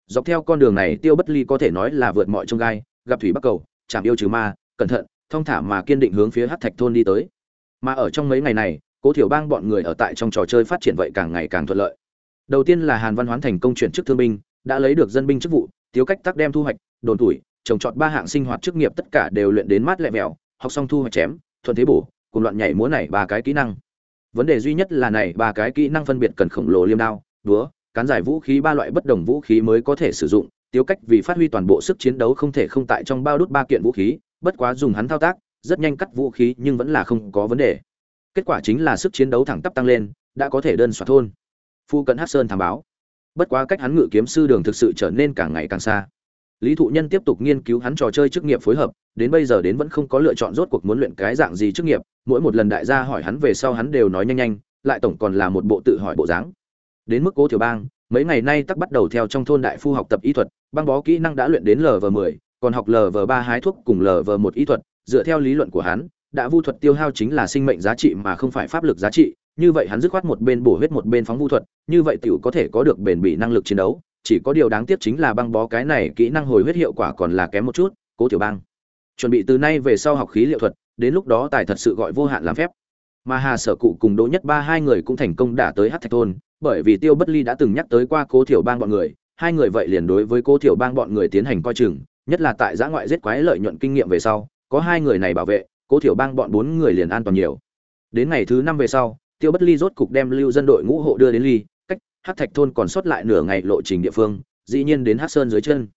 [SPEAKER 1] Dọc theo con đường này, tiêu bất ly có thể nói là vượt mọi trông gai, gặp thủy bắc cầu, chạm yêu trừ ma, cẩn thận, thong thả mà kiên định hướng phía hát thạch thôn đi tới. Mà ở trong mấy ngày này cố thiểu bang bọn người ở tại trong trò chơi phát triển vậy càng ngày càng thuận lợi. Đầu tiên là hàn văn hoán thành công chuyển chức thương binh, đã lấy được dân binh chức vụ, tiếu cách tắc đem thu hoạch, đồn tuổi, trồng trọt ba hạng sinh hoạt chức nghiệp tất cả đều luyện đến mát lẹ mèo học xong thu hoạch chém, thuận thế bổ, cùng loạn nhảy múa này ba cái kỹ năng. Vấn đề duy nhất là này ba cái kỹ năng phân biệt cần khổng lồ liêm đao đúa cán giải vũ khí ba loại bất đồng vũ khí mới có thể sử dụng, tiếu cách vì phát huy toàn bộ sức chiến đấu không thể không tại trong bao đút ba kiện vũ khí, bất quá dùng hắn thao tác, rất nhanh cắt vũ khí nhưng vẫn là không có vấn đề kết quả chính là sức chiến đấu thẳng tắp tăng lên, đã có thể đơn soạt thôn. Phu cận hát sơn thám báo. Bất quá cách hắn ngự kiếm sư đường thực sự trở nên càng ngày càng xa. Lý thụ nhân tiếp tục nghiên cứu hắn trò chơi chức nghiệp phối hợp, đến bây giờ đến vẫn không có lựa chọn rốt cuộc muốn luyện cái dạng gì chức nghiệp, mỗi một lần đại gia hỏi hắn về sau hắn đều nói nhanh nhanh, lại tổng còn là một bộ tự hỏi bộ dáng. Đến mức cố tiểu bang, mấy ngày nay tắc bắt đầu theo trong thôn đại phu học tập y thuật, băng bó kỹ năng đã luyện đến lv 10 còn học lv 3 hái thuốc cùng lv 1 y thuật, dựa theo lý luận của hắn đã vu thuật tiêu hao chính là sinh mệnh giá trị mà không phải pháp lực giá trị, như vậy hắn dứt khoát một bên bổ huyết một bên phóng vu thuật, như vậy tiểu có thể có được bền bỉ năng lực chiến đấu, chỉ có điều đáng tiếc chính là băng bó cái này kỹ năng hồi huyết hiệu quả còn là kém một chút, cố tiểu bang. Chuẩn bị từ nay về sau học khí liệu thuật, đến lúc đó tài thật sự gọi vô hạn làm phép. Mà hà sở cụ cùng đỗ nhất ba hai người cũng thành công đả tới hát thạch thôn, bởi vì tiêu bất ly đã từng nhắc tới qua cố tiểu bang bọn người, hai người vậy liền đối với cố tiểu bang bọn người tiến hành coi chừng, nhất là tại giã ngoại giết quái lợi nhuận kinh nghiệm về sau, có hai người này bảo vệ cố thiểu bang bọn bốn người liền an toàn nhiều. Đến ngày thứ năm về sau, tiêu bất ly rốt cục đem lưu dân đội ngũ hộ đưa đến ly, cách hát thạch thôn còn sót lại nửa ngày lộ trình địa phương, dĩ nhiên đến hát sơn dưới chân.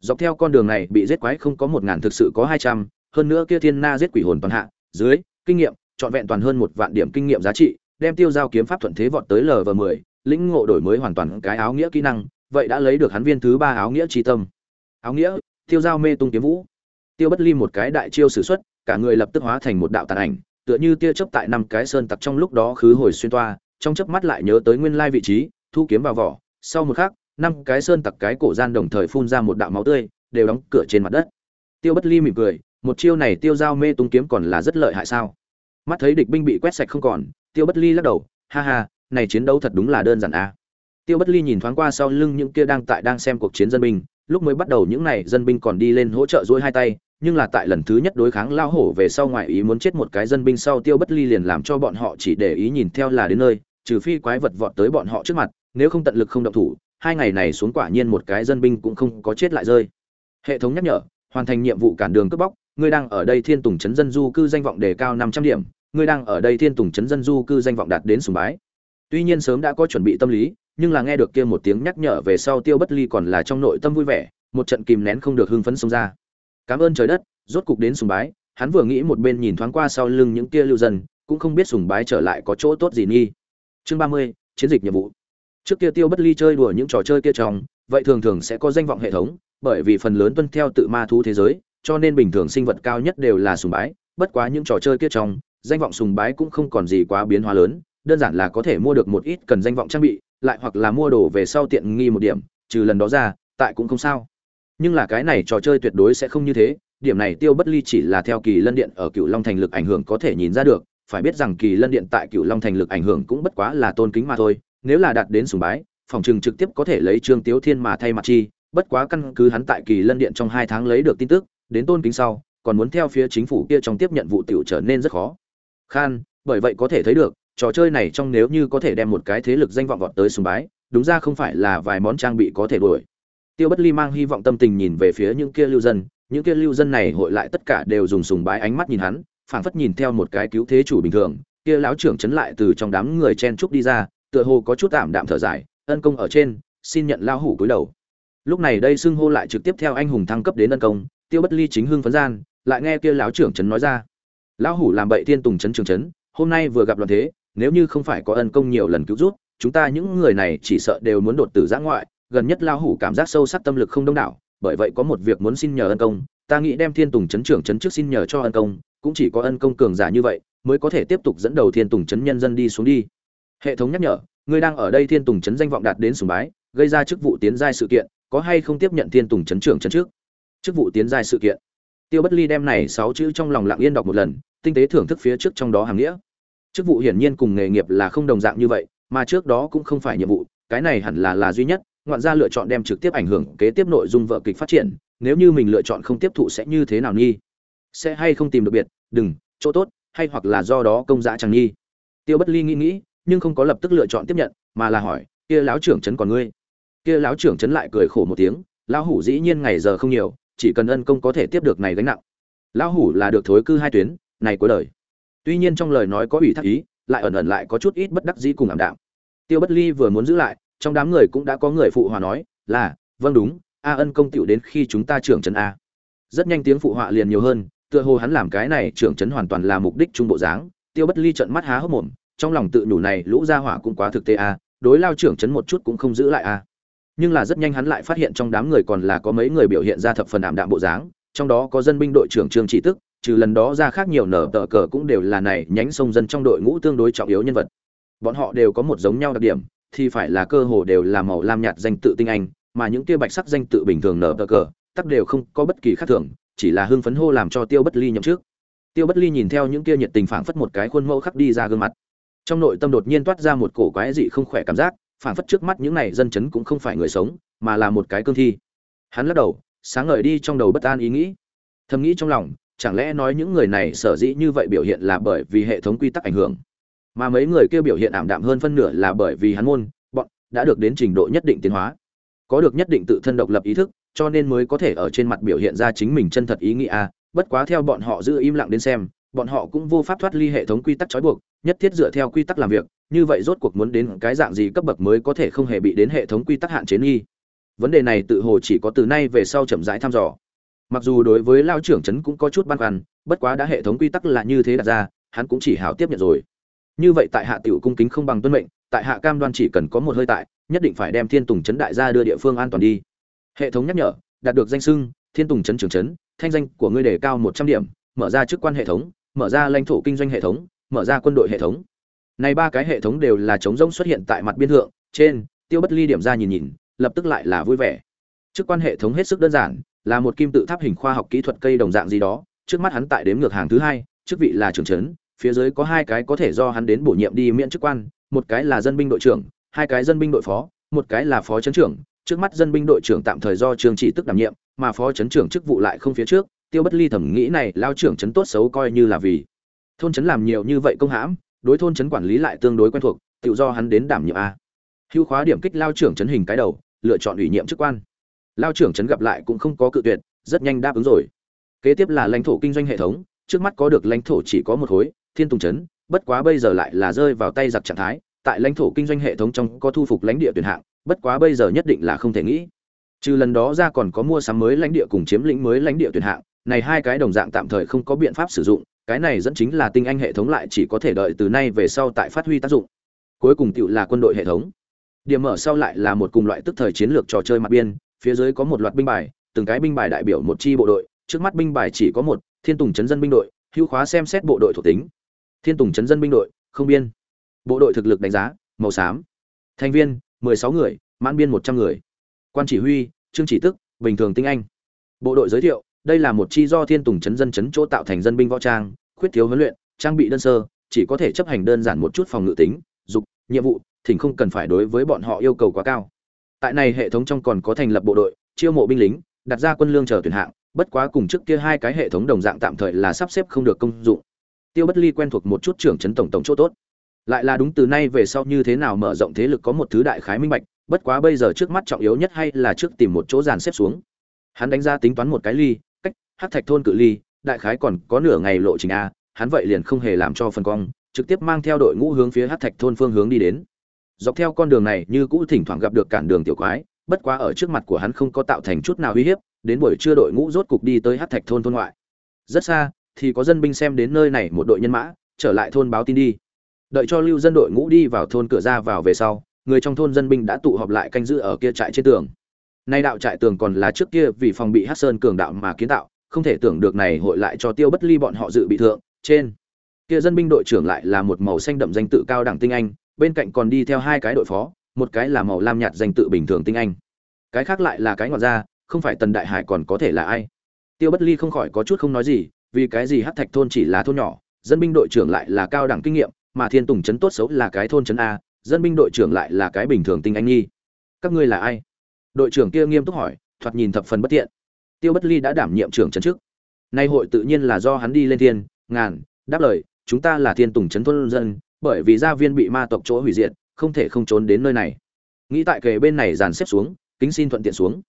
[SPEAKER 1] Dọc theo con đường này bị giết quái không có một ngàn thực sự có hai trăm, hơn nữa kia thiên na giết quỷ hồn toàn hạ, dưới, kinh nghiệm, trọn vẹn toàn hơn một vạn điểm kinh nghiệm giá trị, đem tiêu giao kiếm pháp thuận thế vọt tới lv mười, lĩnh ngộ đổi mới hoàn toàn cái áo nghĩa kỹ năng, vậy đã lấy được hắn viên thứ ba áo nghĩa tri tâm. Áo nghĩa, tiêu giao mê tung kiếm vũ. Tiêu bất ly một cái đại chiêu sử xuất cả người lập tức hóa thành một đạo tàn ảnh, tựa như tia chớp tại năm cái sơn tặc trong lúc đó khứ hồi xuyên toa, trong chớp mắt lại nhớ tới nguyên lai vị trí, thu kiếm vào vỏ, sau một khắc, năm cái sơn tặc cái cổ gian đồng thời phun ra một đạo máu tươi, đều đóng cửa trên mặt đất tiêu bất ly mỉm cười, một chiêu này tiêu giao mê tung kiếm còn là rất lợi hại sao mắt thấy địch binh bị quét sạch không còn, tiêu bất ly lắc đầu, ha ha, này chiến đấu thật đúng là đơn giản à. tiêu bất ly nhìn thoáng qua sau lưng những kia đang tại đang xem cuộc chiến dân binh, lúc mới bắt đầu những này dân binh còn đi lên hỗ trợ dỗi hai tay nhưng là tại lần thứ nhất đối kháng lao hổ về sau ngoại ý muốn chết một cái dân binh sau tiêu bất ly liền làm cho bọn họ chỉ để ý nhìn theo là đến nơi, trừ phi quái vật vọt tới bọn họ trước mặt, nếu không tận lực không động thủ, hai ngày này xuống quả nhiên một cái dân binh cũng không có chết lại rơi. Hệ thống nhắc nhở, hoàn thành nhiệm vụ cản đường cướp bóc, ngươi đang ở đây thiên tùng trấn dân du cư danh vọng đề cao năm trăm điểm, ngươi đang ở đây thiên tùng trấn dân du cư danh vọng đạt đến sùng bái. Tuy nhiên sớm đã có chuẩn bị tâm lý, nhưng là nghe được kia một tiếng nhắc nhở về sau tiêu bất ly còn là trong nội tâm vui vẻ, một trận kìm nén không được hưng phấn xông ra cảm ơn trời đất, rốt cục đến sùng bái. Hắn vừa nghĩ một bên nhìn thoáng qua sau lưng những kia lưu dân, cũng không biết sùng bái trở lại có chỗ tốt gì nghi. Chương ba mươi, chiến dịch nhiệm vụ. Trước kia tiêu bất ly chơi đùa những trò chơi kia trong, vậy thường thường sẽ có danh vọng hệ thống, bởi vì phần lớn tuân theo tự ma thú thế giới, cho nên bình thường sinh vật cao nhất đều là sùng bái. Bất quá những trò chơi kia trong, danh vọng sùng bái cũng không còn gì quá biến hóa lớn, đơn giản là có thể mua được một ít cần danh vọng trang bị, lại hoặc là mua đồ về sau tiện nghi một điểm, trừ lần đó ra, tại cũng không sao nhưng là cái này trò chơi tuyệt đối sẽ không như thế, điểm này tiêu bất ly chỉ là theo kỳ lân điện ở cựu long thành lực ảnh hưởng có thể nhìn ra được, phải biết rằng kỳ lân điện tại cựu long thành lực ảnh hưởng cũng bất quá là tôn kính mà thôi, nếu là đạt đến sùng bái, phòng trừng trực tiếp có thể lấy trương tiếu thiên mà thay mặt chi, bất quá căn cứ hắn tại kỳ lân điện trong hai tháng lấy được tin tức, đến tôn kính sau, còn muốn theo phía chính phủ kia trong tiếp nhận vụ tiểu trở nên rất khó. Khan, bởi vậy có thể thấy được, trò chơi này trong nếu như có thể đem một cái thế lực danh vọng vọt tới sùng bái, đúng ra không phải là vài món trang bị có thể đuổi tiêu bất ly mang hy vọng tâm tình nhìn về phía những kia lưu dân, những kia lưu dân này hội lại tất cả đều dùng sùng bái ánh mắt nhìn hắn, phảng phất nhìn theo một cái cứu thế chủ bình thường, kia lão trưởng chấn lại từ trong đám người chen trúc đi ra, tựa hồ có chút tạm đạm thở dài, ân công ở trên, xin nhận lao hủ cúi đầu. Lúc này đây xưng hô lại trực tiếp theo anh hùng thăng cấp đến ân công, tiêu bất ly chính hưng phấn gian, lại nghe kia lão trưởng trấn nói ra, lão hủ làm bậy thiên tùng trấn trường trấn hôm nay vừa gặp loạn thế, nếu như không phải có ân công nhiều lần cứu rút chúng ta những người này chỉ sợ đều muốn đột tử giã ngoại gần nhất lao hủ cảm giác sâu sắc tâm lực không đông đảo, bởi vậy có một việc muốn xin nhờ ân công, ta nghĩ đem thiên tùng chấn trưởng chấn trước xin nhờ cho ân công, cũng chỉ có ân công cường giả như vậy, mới có thể tiếp tục dẫn đầu thiên tùng chấn nhân dân đi xuống đi. Hệ thống nhắc nhở, ngươi đang ở đây thiên tùng chấn danh vọng đạt đến sùng bái, gây ra chức vụ tiến giai sự kiện, có hay không tiếp nhận thiên tùng chấn trưởng chấn trước? Chức vụ tiến giai sự kiện. Tiêu bất ly đem này sáu chữ trong lòng lặng yên đọc một lần, tinh tế thưởng thức phía trước trong đó hàng nghĩa. Chức vụ hiển nhiên cùng nghề nghiệp là không đồng dạng như vậy, mà trước đó cũng không phải nhiệm vụ, cái này hẳn là là duy nhất ngoạn gia lựa chọn đem trực tiếp ảnh hưởng kế tiếp nội dung vợ kịch phát triển, nếu như mình lựa chọn không tiếp thụ sẽ như thế nào nghi? Sẽ hay không tìm được biệt, đừng, chỗ tốt, hay hoặc là do đó công giá chẳng nghi? Tiêu bất ly nghĩ nghĩ, nhưng không có lập tức lựa chọn tiếp nhận, mà là hỏi, kia lão trưởng trấn còn ngươi? Kia lão trưởng trấn lại cười khổ một tiếng, lão hủ dĩ nhiên ngày giờ không nhiều, chỉ cần ân công có thể tiếp được này gánh nặng. Lão hủ là được thối cư hai tuyến, này cuối đời. Tuy nhiên trong lời nói có ủy thác ý, lại ẩn ẩn lại có chút ít bất đắc dĩ cùng ảm đạm. Tiêu bất ly vừa muốn giữ lại trong đám người cũng đã có người phụ hòa nói, là vâng đúng, a ân công tựu đến khi chúng ta trưởng trấn a. Rất nhanh tiếng phụ họa liền nhiều hơn, tựa hồ hắn làm cái này trưởng trấn hoàn toàn là mục đích trung bộ dáng. Tiêu bất ly trận mắt há hốc mồm, trong lòng tự nhủ này lũ gia hỏa cũng quá thực tế a, đối lao trưởng trấn một chút cũng không giữ lại a. Nhưng là rất nhanh hắn lại phát hiện trong đám người còn là có mấy người biểu hiện ra thập phần ảm đạm bộ dáng, trong đó có dân binh đội trưởng trương chỉ tức, trừ lần đó ra khác nhiều nở tờ cờ cũng đều là này nhánh sông dân trong đội ngũ tương đối trọng yếu nhân vật. Bọn họ đều có một giống nhau đặc điểm thì phải là cơ hồ đều là màu lam nhạt danh tự tinh anh, mà những kia bạch sắc danh tự bình thường nở tờ cờ, tắc đều không có bất kỳ khác thường, chỉ là hưng phấn hô làm cho tiêu bất ly nhậm trước tiêu bất ly nhìn theo những kia nhiệt tình phảng phất một cái khuôn mẫu khắc đi ra gương mặt. Trong nội tâm đột nhiên toát ra một cổ quái dị không khỏe cảm giác, phảng phất trước mắt những này dân chấn cũng không phải người sống, mà là một cái cương thi. Hắn lắc đầu, sáng ngời đi trong đầu bất an ý nghĩ. Thầm nghĩ trong lòng, chẳng lẽ nói những người này sở dĩ như vậy biểu hiện là bởi vì hệ thống quy tắc ảnh hưởng? Mà mấy người kia biểu hiện ảm đạm hơn phân nửa là bởi vì hắn môn, bọn đã được đến trình độ nhất định tiến hóa, có được nhất định tự thân độc lập ý thức, cho nên mới có thể ở trên mặt biểu hiện ra chính mình chân thật ý nghĩa. À, bất quá theo bọn họ giữ im lặng đến xem, bọn họ cũng vô pháp thoát ly hệ thống quy tắc trói buộc, nhất thiết dựa theo quy tắc làm việc, như vậy rốt cuộc muốn đến cái dạng gì cấp bậc mới có thể không hề bị đến hệ thống quy tắc hạn chế nghi. Vấn đề này tự hồ chỉ có từ nay về sau chậm rãi thăm dò. Mặc dù đối với lao trưởng trấn cũng có chút băn khoăn, bất quá đã hệ thống quy tắc là như thế đặt ra, hắn cũng chỉ hảo tiếp nhận rồi như vậy tại hạ tiểu cung kính không bằng tuân mệnh, tại hạ cam đoan chỉ cần có một hơi tại, nhất định phải đem thiên tùng trấn đại gia đưa địa phương an toàn đi. Hệ thống nhắc nhở, đạt được danh sưng thiên tùng trấn trưởng trấn thanh danh của ngươi đề cao một trăm điểm, mở ra chức quan hệ thống, mở ra lãnh thổ kinh doanh hệ thống, mở ra quân đội hệ thống. Này ba cái hệ thống đều là chống rỗng xuất hiện tại mặt biên thượng, trên, tiêu bất ly điểm ra nhìn nhìn, lập tức lại là vui vẻ. Chức quan hệ thống hết sức đơn giản, là một kim tự tháp hình khoa học kỹ thuật cây đồng dạng gì đó, trước mắt hắn tại đếm ngược hàng thứ hai, chức vị là trưởng trấn phía dưới có hai cái có thể do hắn đến bổ nhiệm đi miễn chức quan, một cái là dân binh đội trưởng, hai cái dân binh đội phó, một cái là phó trấn trưởng. Trước mắt dân binh đội trưởng tạm thời do trường chỉ tức đảm nhiệm, mà phó trấn trưởng chức vụ lại không phía trước. Tiêu bất ly thẩm nghĩ này, lao trưởng trấn tốt xấu coi như là vì thôn trấn làm nhiều như vậy công hãm, đối thôn trấn quản lý lại tương đối quen thuộc, tự do hắn đến đảm nhiệm a. Hưu khóa điểm kích lao trưởng trấn hình cái đầu, lựa chọn ủy nhiệm chức quan. Lao trưởng trấn gặp lại cũng không có cự tuyệt, rất nhanh đáp ứng rồi. Kế tiếp là lãnh thổ kinh doanh hệ thống, trước mắt có được lãnh thổ chỉ có một khối thiên tùng trấn bất quá bây giờ lại là rơi vào tay giặc trạng thái, tại lãnh thổ kinh doanh hệ thống trong có thu phục lãnh địa tuyển hạng, bất quá bây giờ nhất định là không thể nghĩ. Trừ lần đó ra còn có mua sắm mới lãnh địa cùng chiếm lĩnh mới lãnh địa tuyển hạng, này hai cái đồng dạng tạm thời không có biện pháp sử dụng, cái này dẫn chính là tinh anh hệ thống lại chỉ có thể đợi từ nay về sau tại phát huy tác dụng. Cuối cùng tựu là quân đội hệ thống. Điểm mở sau lại là một cùng loại tức thời chiến lược trò chơi mặt biên, phía dưới có một loạt binh bài, từng cái binh bài đại biểu một chi bộ đội, trước mắt binh bài chỉ có một, thiên tùng chấn dân binh đội hưu khóa xem xét bộ đội thuộc tính thiên tùng chấn dân binh đội, không biên. Bộ đội thực lực đánh giá, màu xám. Thành viên, mười sáu người, mãn biên một trăm người. Quan chỉ huy, trương chỉ tức, bình thường tinh anh. Bộ đội giới thiệu, đây là một chi do thiên tùng chấn dân chấn chỗ tạo thành dân binh võ trang, khuyết thiếu huấn luyện, trang bị đơn sơ, chỉ có thể chấp hành đơn giản một chút phòng ngự tính, dục, nhiệm vụ, thỉnh không cần phải đối với bọn họ yêu cầu quá cao. Tại này hệ thống trong còn có thành lập bộ đội, chiêu mộ binh lính, đặt ra quân lương chờ tuyển hạng, bất quá cùng trước kia hai cái hệ thống đồng dạng tạm thời là sắp xếp không được công dụng tiêu bất ly quen thuộc một chút trưởng chấn tổng tổng chỗ tốt. Lại là đúng từ nay về sau như thế nào mở rộng thế lực có một thứ đại khái minh bạch, bất quá bây giờ trước mắt trọng yếu nhất hay là trước tìm một chỗ dàn xếp xuống. Hắn đánh ra tính toán một cái ly, cách hát thạch thôn cự ly, đại khái còn có nửa ngày lộ trình a, hắn vậy liền không hề làm cho phần cong, trực tiếp mang theo đội ngũ hướng phía hát thạch thôn phương hướng đi đến. Dọc theo con đường này như cũ thỉnh thoảng gặp được cản đường tiểu quái, bất quá ở trước mặt của hắn không có tạo thành chút nào uy hiếp, đến buổi trưa đội ngũ rốt cục đi tới hát thạch thôn thôn ngoại. Rất xa thì có dân binh xem đến nơi này một đội nhân mã, trở lại thôn báo tin đi. Đợi cho lưu dân đội ngũ đi vào thôn cửa ra vào về sau, người trong thôn dân binh đã tụ họp lại canh giữ ở kia trại trên tường. Nay đạo trại tường còn là trước kia vì phòng bị hát sơn cường đạo mà kiến tạo, không thể tưởng được này hội lại cho tiêu bất ly bọn họ dự bị thượng, trên. Kia dân binh đội trưởng lại là một màu xanh đậm danh tự cao đẳng tinh anh, bên cạnh còn đi theo hai cái đội phó, một cái là màu lam nhạt danh tự bình thường tinh anh. Cái khác lại là cái ngọt ra không phải tần đại hải còn có thể là ai. Tiêu bất ly không khỏi có chút không nói gì vì cái gì hát thạch thôn chỉ là thôn nhỏ, dân binh đội trưởng lại là cao đẳng kinh nghiệm, mà thiên tùng trấn tốt xấu là cái thôn trấn a, dân binh đội trưởng lại là cái bình thường tinh anh nghi. Các ngươi là ai? Đội trưởng kia nghiêm túc hỏi, thoạt nhìn thập phần bất tiện. Tiêu bất ly đã đảm nhiệm trưởng trấn trước. Nay hội tự nhiên là do hắn đi lên thiên, ngàn, đáp lời, chúng ta là thiên tùng trấn thôn dân, bởi vì gia viên bị ma tộc chỗ hủy diệt, không thể không trốn đến nơi này. Nghĩ tại kề bên này dàn xếp xuống, kính xin thuận tiện xuống.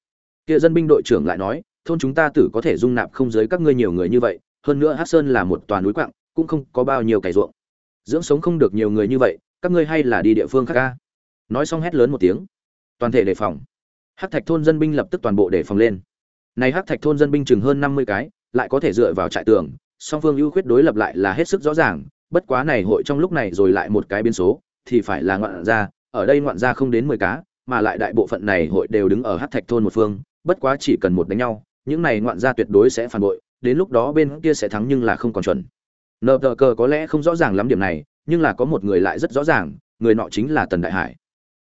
[SPEAKER 1] Kia dân binh đội trưởng lại nói, thôn chúng ta tử có thể dung nạp không giới các ngươi nhiều người như vậy hơn nữa hát sơn là một toàn núi quặng cũng không có bao nhiêu cày ruộng. Dưỡng sống không được nhiều người như vậy, các ngươi hay là đi địa phương khác ca nói xong hét lớn một tiếng. Toàn thể đề phòng. Hát thạch thôn dân binh lập tức toàn bộ đề phòng lên. Này hát thạch thôn dân binh chừng hơn năm mươi cái, lại có thể dựa vào trại tường, song phương ưu khuyết đối lập lại là hết sức rõ ràng, bất quá này hội trong lúc này rồi lại một cái biến số, thì phải là ngoạn gia, ở đây ngoạn gia không đến mười cá, mà lại đại bộ phận này hội đều đứng ở hát thạch thôn một phương, bất quá chỉ cần một đánh nhau, những này ngoạn gia tuyệt đối sẽ phản bội đến lúc đó bên kia sẽ thắng nhưng là không còn chuẩn. Nờ tờ cờ có lẽ không rõ ràng lắm điểm này, nhưng là có một người lại rất rõ ràng, người nọ chính là tần đại hải.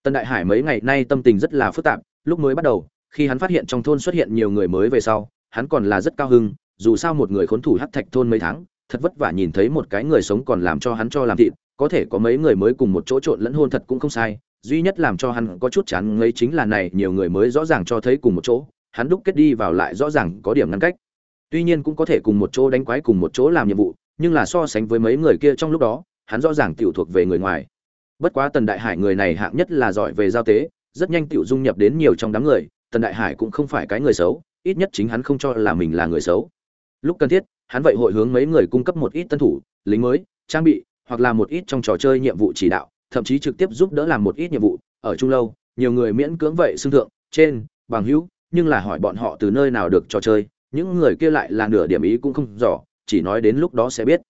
[SPEAKER 1] Tần đại hải mấy ngày nay tâm tình rất là phức tạp, lúc mới bắt đầu, khi hắn phát hiện trong thôn xuất hiện nhiều người mới về sau, hắn còn là rất cao hưng dù sao một người khốn thủ hắc thạch thôn mấy tháng, thật vất vả nhìn thấy một cái người sống còn làm cho hắn cho làm thịt, có thể có mấy người mới cùng một chỗ trộn lẫn hôn thật cũng không sai, duy nhất làm cho hắn có chút chán ngấy chính là này, nhiều người mới rõ ràng cho thấy cùng một chỗ, hắn đúc kết đi vào lại rõ ràng có điểm ngăn cách tuy nhiên cũng có thể cùng một chỗ đánh quái cùng một chỗ làm nhiệm vụ, nhưng là so sánh với mấy người kia trong lúc đó, hắn rõ ràng tiểu thuộc về người ngoài. Bất quá tần đại hải người này hạng nhất là giỏi về giao tế, rất nhanh tiểu dung nhập đến nhiều trong đám người, tần đại hải cũng không phải cái người xấu, ít nhất chính hắn không cho là mình là người xấu. Lúc cần thiết, hắn vậy hội hướng mấy người cung cấp một ít tân thủ, lính mới, trang bị, hoặc là một ít trong trò chơi nhiệm vụ chỉ đạo, thậm chí trực tiếp giúp đỡ làm một ít nhiệm vụ, ở trung lâu, nhiều người miễn cưỡng vậy xưng thượng, trên, bằng hữu, nhưng là hỏi bọn họ từ nơi nào được trò chơi những người kia lại là nửa điểm ý cũng không rõ, chỉ nói đến lúc đó sẽ biết.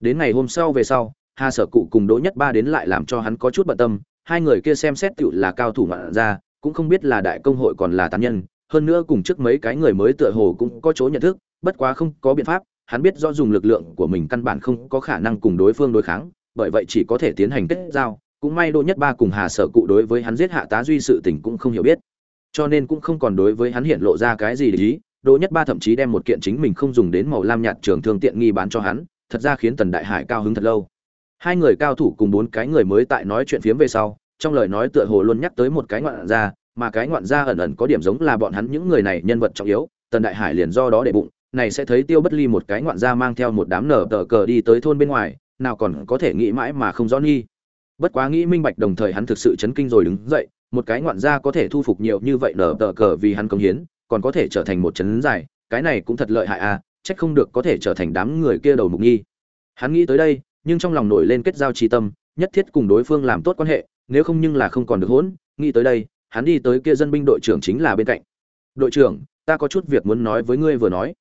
[SPEAKER 1] Đến ngày hôm sau về sau, hà sở cụ cùng đỗ nhất ba đến lại làm cho hắn có chút bận tâm, hai người kia xem xét tựu là cao thủ ngoạn ra, cũng không biết là đại công hội còn là tán nhân, hơn nữa cùng trước mấy cái người mới tựa hồ cũng có chỗ nhận thức, bất quá không có biện pháp, hắn biết do dùng lực lượng của mình căn bản không có khả năng cùng đối phương đối kháng, bởi vậy chỉ có thể tiến hành kết giao. Cũng may đỗ nhất ba cùng hà sở cụ đối với hắn giết hạ tá duy sự tình cũng không hiểu biết, cho nên cũng không còn đối với hắn hiện lộ ra cái gì để ý đỗ nhất ba thậm chí đem một kiện chính mình không dùng đến màu lam nhạt trường thương tiện nghi bán cho hắn, thật ra khiến tần đại hải cao hứng thật lâu. Hai người cao thủ cùng bốn cái người mới tại nói chuyện phiếm về sau, trong lời nói tựa hồ luôn nhắc tới một cái ngoạn gia, mà cái ngoạn gia ẩn ẩn có điểm giống là bọn hắn những người này nhân vật trọng yếu, tần đại hải liền do đó để bụng, này sẽ thấy tiêu bất ly một cái ngoạn gia mang theo một đám nở tờ cờ đi tới thôn bên ngoài, nào còn có thể nghĩ mãi mà không rõ nghi. Bất quá nghĩ minh bạch đồng thời hắn thực sự chấn kinh rồi đứng dậy, một cái ngoạn gia có thể thu phục nhiều như vậy nở tờ cờ vì hắn công hiến còn có thể trở thành một chấn dài, cái này cũng thật lợi hại à trách không được có thể trở thành đám người kia đầu mục nghi. Hắn nghĩ tới đây, nhưng trong lòng nổi lên kết giao trí tâm, nhất thiết cùng đối phương làm tốt quan hệ, nếu không nhưng là không còn được hỗn nghĩ tới đây, hắn đi tới kia dân binh đội trưởng chính là bên cạnh. Đội trưởng, ta có chút việc muốn nói với ngươi vừa nói.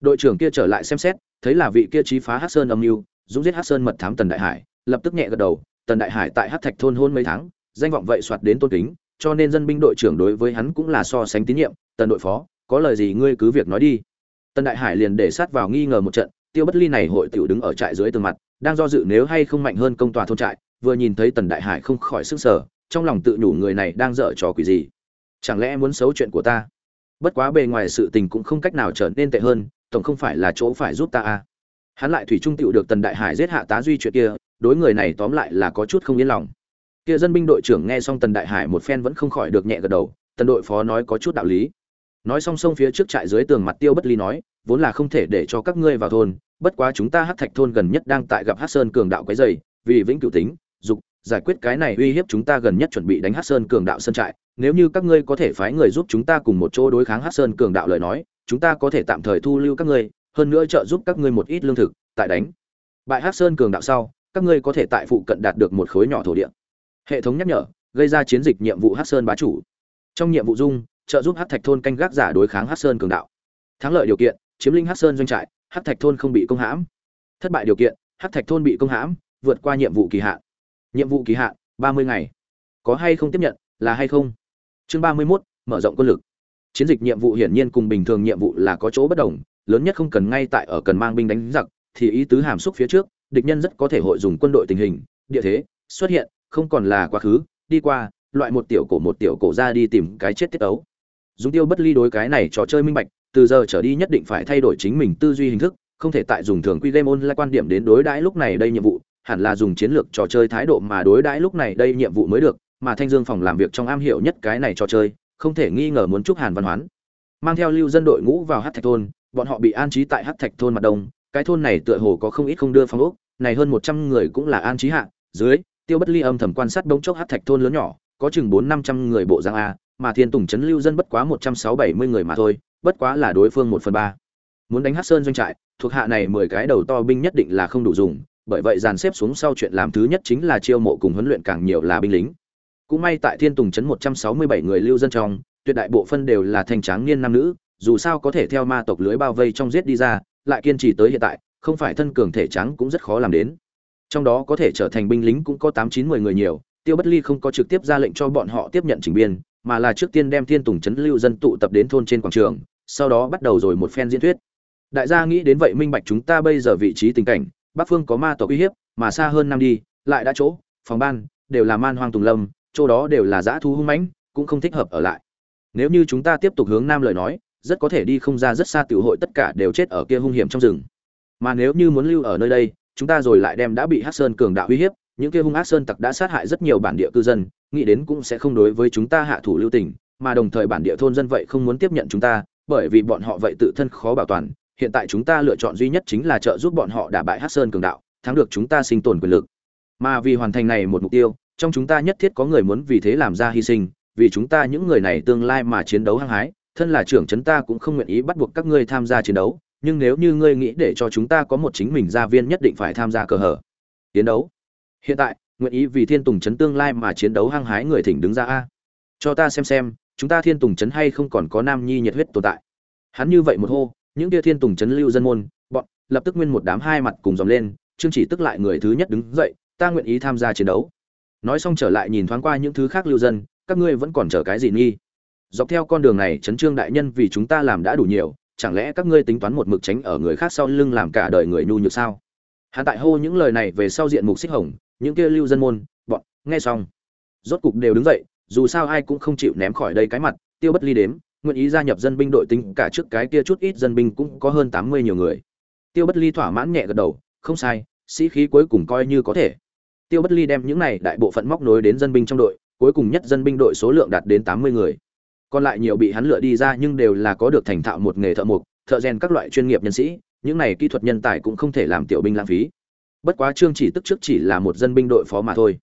[SPEAKER 1] Đội trưởng kia trở lại xem xét, thấy là vị kia trí phá hát sơn âm mưu, dũng giết hát sơn mật thám tần đại hải, lập tức nhẹ gật đầu, tần đại hải tại hát thạch thôn hôn mấy tháng, danh vọng vậy soạt đến tôn kính, cho nên dân binh đội trưởng đối với hắn cũng là so sánh tín nhiệm tần đội phó, có lời gì ngươi cứ việc nói đi. Tần đại hải liền để sát vào nghi ngờ một trận, tiêu bất ly này hội tiểu đứng ở trại dưới tường mặt, đang do dự nếu hay không mạnh hơn công tòa thôn trại, vừa nhìn thấy tần đại hải không khỏi sức sở trong lòng tự nhủ người này đang dở trò quỷ gì. Chẳng lẽ muốn xấu chuyện của ta? Bất quá bề ngoài sự tình cũng không cách nào trở nên tệ hơn, tổng không phải là chỗ phải giúp ta à. Hắn lại thủy trung tựu được tần đại hải giết hạ tá duy chuyện kia, đối người này tóm lại là có chút không yên lòng. Kia dân binh đội trưởng nghe xong tần đại hải một phen vẫn không khỏi được nhẹ gật đầu, tần đội phó nói có chút đạo lý nói song song phía trước trại dưới tường mặt tiêu bất ly nói, vốn là không thể để cho các ngươi vào thôn, bất quá chúng ta hát thạch thôn gần nhất đang tại gặp hắc sơn cường đạo quấy dày, vì vĩnh cửu tính, dục, giải quyết cái này uy hiếp chúng ta gần nhất chuẩn bị đánh hắc sơn cường đạo sơn trại. Nếu như các ngươi có thể phái người giúp chúng ta cùng một chỗ đối kháng hắc sơn cường đạo lời nói, chúng ta có thể tạm thời thu lưu các ngươi, hơn nữa trợ giúp các ngươi một ít lương thực, tại đánh. Bại hắc sơn cường đạo sau, các ngươi có thể tại phụ cận đạt được một khối nhỏ thổ địa. Hệ thống nhắc nhở, gây ra chiến dịch nhiệm vụ hắc sơn bá chủ. Trong nhiệm vụ dung trợ giúp hắc thạch thôn canh gác giả đối kháng hắc sơn cường đạo. Thắng lợi điều kiện chiếm linh hắc sơn doanh trại hắc thạch thôn không bị công hãm. Thất bại điều kiện hắc thạch thôn bị công hãm vượt qua nhiệm vụ kỳ hạn. Nhiệm vụ kỳ hạn ba mươi ngày. Có hay không tiếp nhận là hay không? Chương ba mươi 31, mở rộng quân lực. Chiến dịch nhiệm vụ hiển nhiên cùng bình thường nhiệm vụ là có chỗ bất đồng lớn nhất không cần ngay tại ở cần mang binh đánh giặc thì ý tứ hàm xúc phía trước địch nhân rất có thể hội dùng quân đội tình hình địa thế xuất hiện không còn là quá khứ đi qua loại một tiểu cổ một tiểu cổ ra đi tìm cái chết tiết ấu dùng tiêu bất ly đối cái này trò chơi minh bạch, từ giờ trở đi nhất định phải thay đổi chính mình tư duy hình thức, không thể tại dùng thường quy game online quan điểm đến đối đãi lúc này đây nhiệm vụ, hẳn là dùng chiến lược trò chơi thái độ mà đối đãi lúc này đây nhiệm vụ mới được, mà thanh dương phòng làm việc trong am hiểu nhất cái này trò chơi, không thể nghi ngờ muốn chúc hàn văn hoán. Mang theo lưu dân đội ngũ vào hát thạch thôn, bọn họ bị an trí tại hát thạch thôn mặt đông, cái thôn này tựa hồ có không ít không đưa phong ốc, này hơn một trăm người cũng là an trí hạ, dưới, tiêu bất ly âm thầm quan sát bỗng chốc hát thạch thôn lớn nhỏ, có chừng bốn năm trăm người bộ giang a mà thiên tùng trấn lưu dân bất quá một trăm sáu bảy mươi người mà thôi, bất quá là đối phương một phần ba. Muốn đánh hát sơn doanh trại, thuộc hạ này mười cái đầu to binh nhất định là không đủ dùng, bởi vậy dàn xếp xuống sau chuyện làm thứ nhất chính là chiêu mộ cùng huấn luyện càng nhiều là binh lính. Cũng may tại thiên tùng trấn một trăm sáu mươi bảy người lưu dân trong, tuyệt đại bộ phân đều là thanh tráng niên nam nữ, dù sao có thể theo ma tộc lưới bao vây trong giết đi ra, lại kiên trì tới hiện tại, không phải thân cường thể trắng cũng rất khó làm đến. Trong đó có thể trở thành binh lính cũng có tám chín mười người nhiều, tiêu bất ly không có trực tiếp ra lệnh cho bọn họ tiếp nhận chỉnh biên mà là trước tiên đem thiên tùng chấn lưu dân tụ tập đến thôn trên quảng trường, sau đó bắt đầu rồi một phen diễn thuyết. Đại gia nghĩ đến vậy minh bạch chúng ta bây giờ vị trí tình cảnh, bắc phương có ma tộc uy hiếp, mà xa hơn năm đi, lại đã chỗ, phòng ban, đều là man hoang tùng lâm, chỗ đó đều là dã thu hung mãnh, cũng không thích hợp ở lại. Nếu như chúng ta tiếp tục hướng nam lời nói, rất có thể đi không ra rất xa tiểu hội tất cả đều chết ở kia hung hiểm trong rừng. Mà nếu như muốn lưu ở nơi đây, chúng ta rồi lại đem đã bị hắc sơn cường đạo uy hiếp, những kia hung ác sơn tặc đã sát hại rất nhiều bản địa cư dân nghĩ đến cũng sẽ không đối với chúng ta hạ thủ lưu tình, mà đồng thời bản địa thôn dân vậy không muốn tiếp nhận chúng ta, bởi vì bọn họ vậy tự thân khó bảo toàn. Hiện tại chúng ta lựa chọn duy nhất chính là trợ giúp bọn họ đả bại hắc sơn cường đạo, thắng được chúng ta sinh tồn quyền lực. Mà vì hoàn thành này một mục tiêu, trong chúng ta nhất thiết có người muốn vì thế làm ra hy sinh, vì chúng ta những người này tương lai mà chiến đấu hăng hái, thân là trưởng trấn ta cũng không nguyện ý bắt buộc các ngươi tham gia chiến đấu, nhưng nếu như ngươi nghĩ để cho chúng ta có một chính mình gia viên nhất định phải tham gia cờ hở chiến đấu. Hiện tại nguyện ý vì thiên tùng trấn tương lai mà chiến đấu hăng hái người thỉnh đứng ra a. Cho ta xem xem, chúng ta thiên tùng trấn hay không còn có nam nhi nhiệt huyết tồn tại. Hắn như vậy một hô, những kia thiên tùng trấn lưu dân môn, bọn, lập tức nguyên một đám hai mặt cùng dòng lên chương chỉ tức lại người thứ nhất đứng dậy, ta nguyện ý tham gia chiến đấu. Nói xong trở lại nhìn thoáng qua những thứ khác lưu dân, các ngươi vẫn còn chờ cái gì nghi? Dọc theo con đường này trấn trương đại nhân vì chúng ta làm đã đủ nhiều, chẳng lẽ các ngươi tính toán một mực tránh ở người khác sau lưng làm cả đời người nhu nhược sao? Hắn tại hô những lời này về sau diện mục xích hồng những kia lưu dân môn, bọn, nghe xong. Rốt cục đều đứng dậy, dù sao ai cũng không chịu ném khỏi đây cái mặt, tiêu bất ly đếm, nguyện ý gia nhập dân binh đội tính cả trước cái kia chút ít dân binh cũng có hơn tám mươi nhiều người. Tiêu bất ly thỏa mãn nhẹ gật đầu, không sai, sĩ khí cuối cùng coi như có thể. Tiêu bất ly đem những này đại bộ phận móc nối đến dân binh trong đội, cuối cùng nhất dân binh đội số lượng đạt đến tám mươi người. Còn lại nhiều bị hắn lựa đi ra nhưng đều là có được thành thạo một nghề thợ mộc, thợ rèn các loại chuyên nghiệp nhân sĩ, những này kỹ thuật nhân tài cũng không thể làm tiểu binh lãng phí bất quá trương chỉ tức trước chỉ là một dân binh đội phó mà thôi.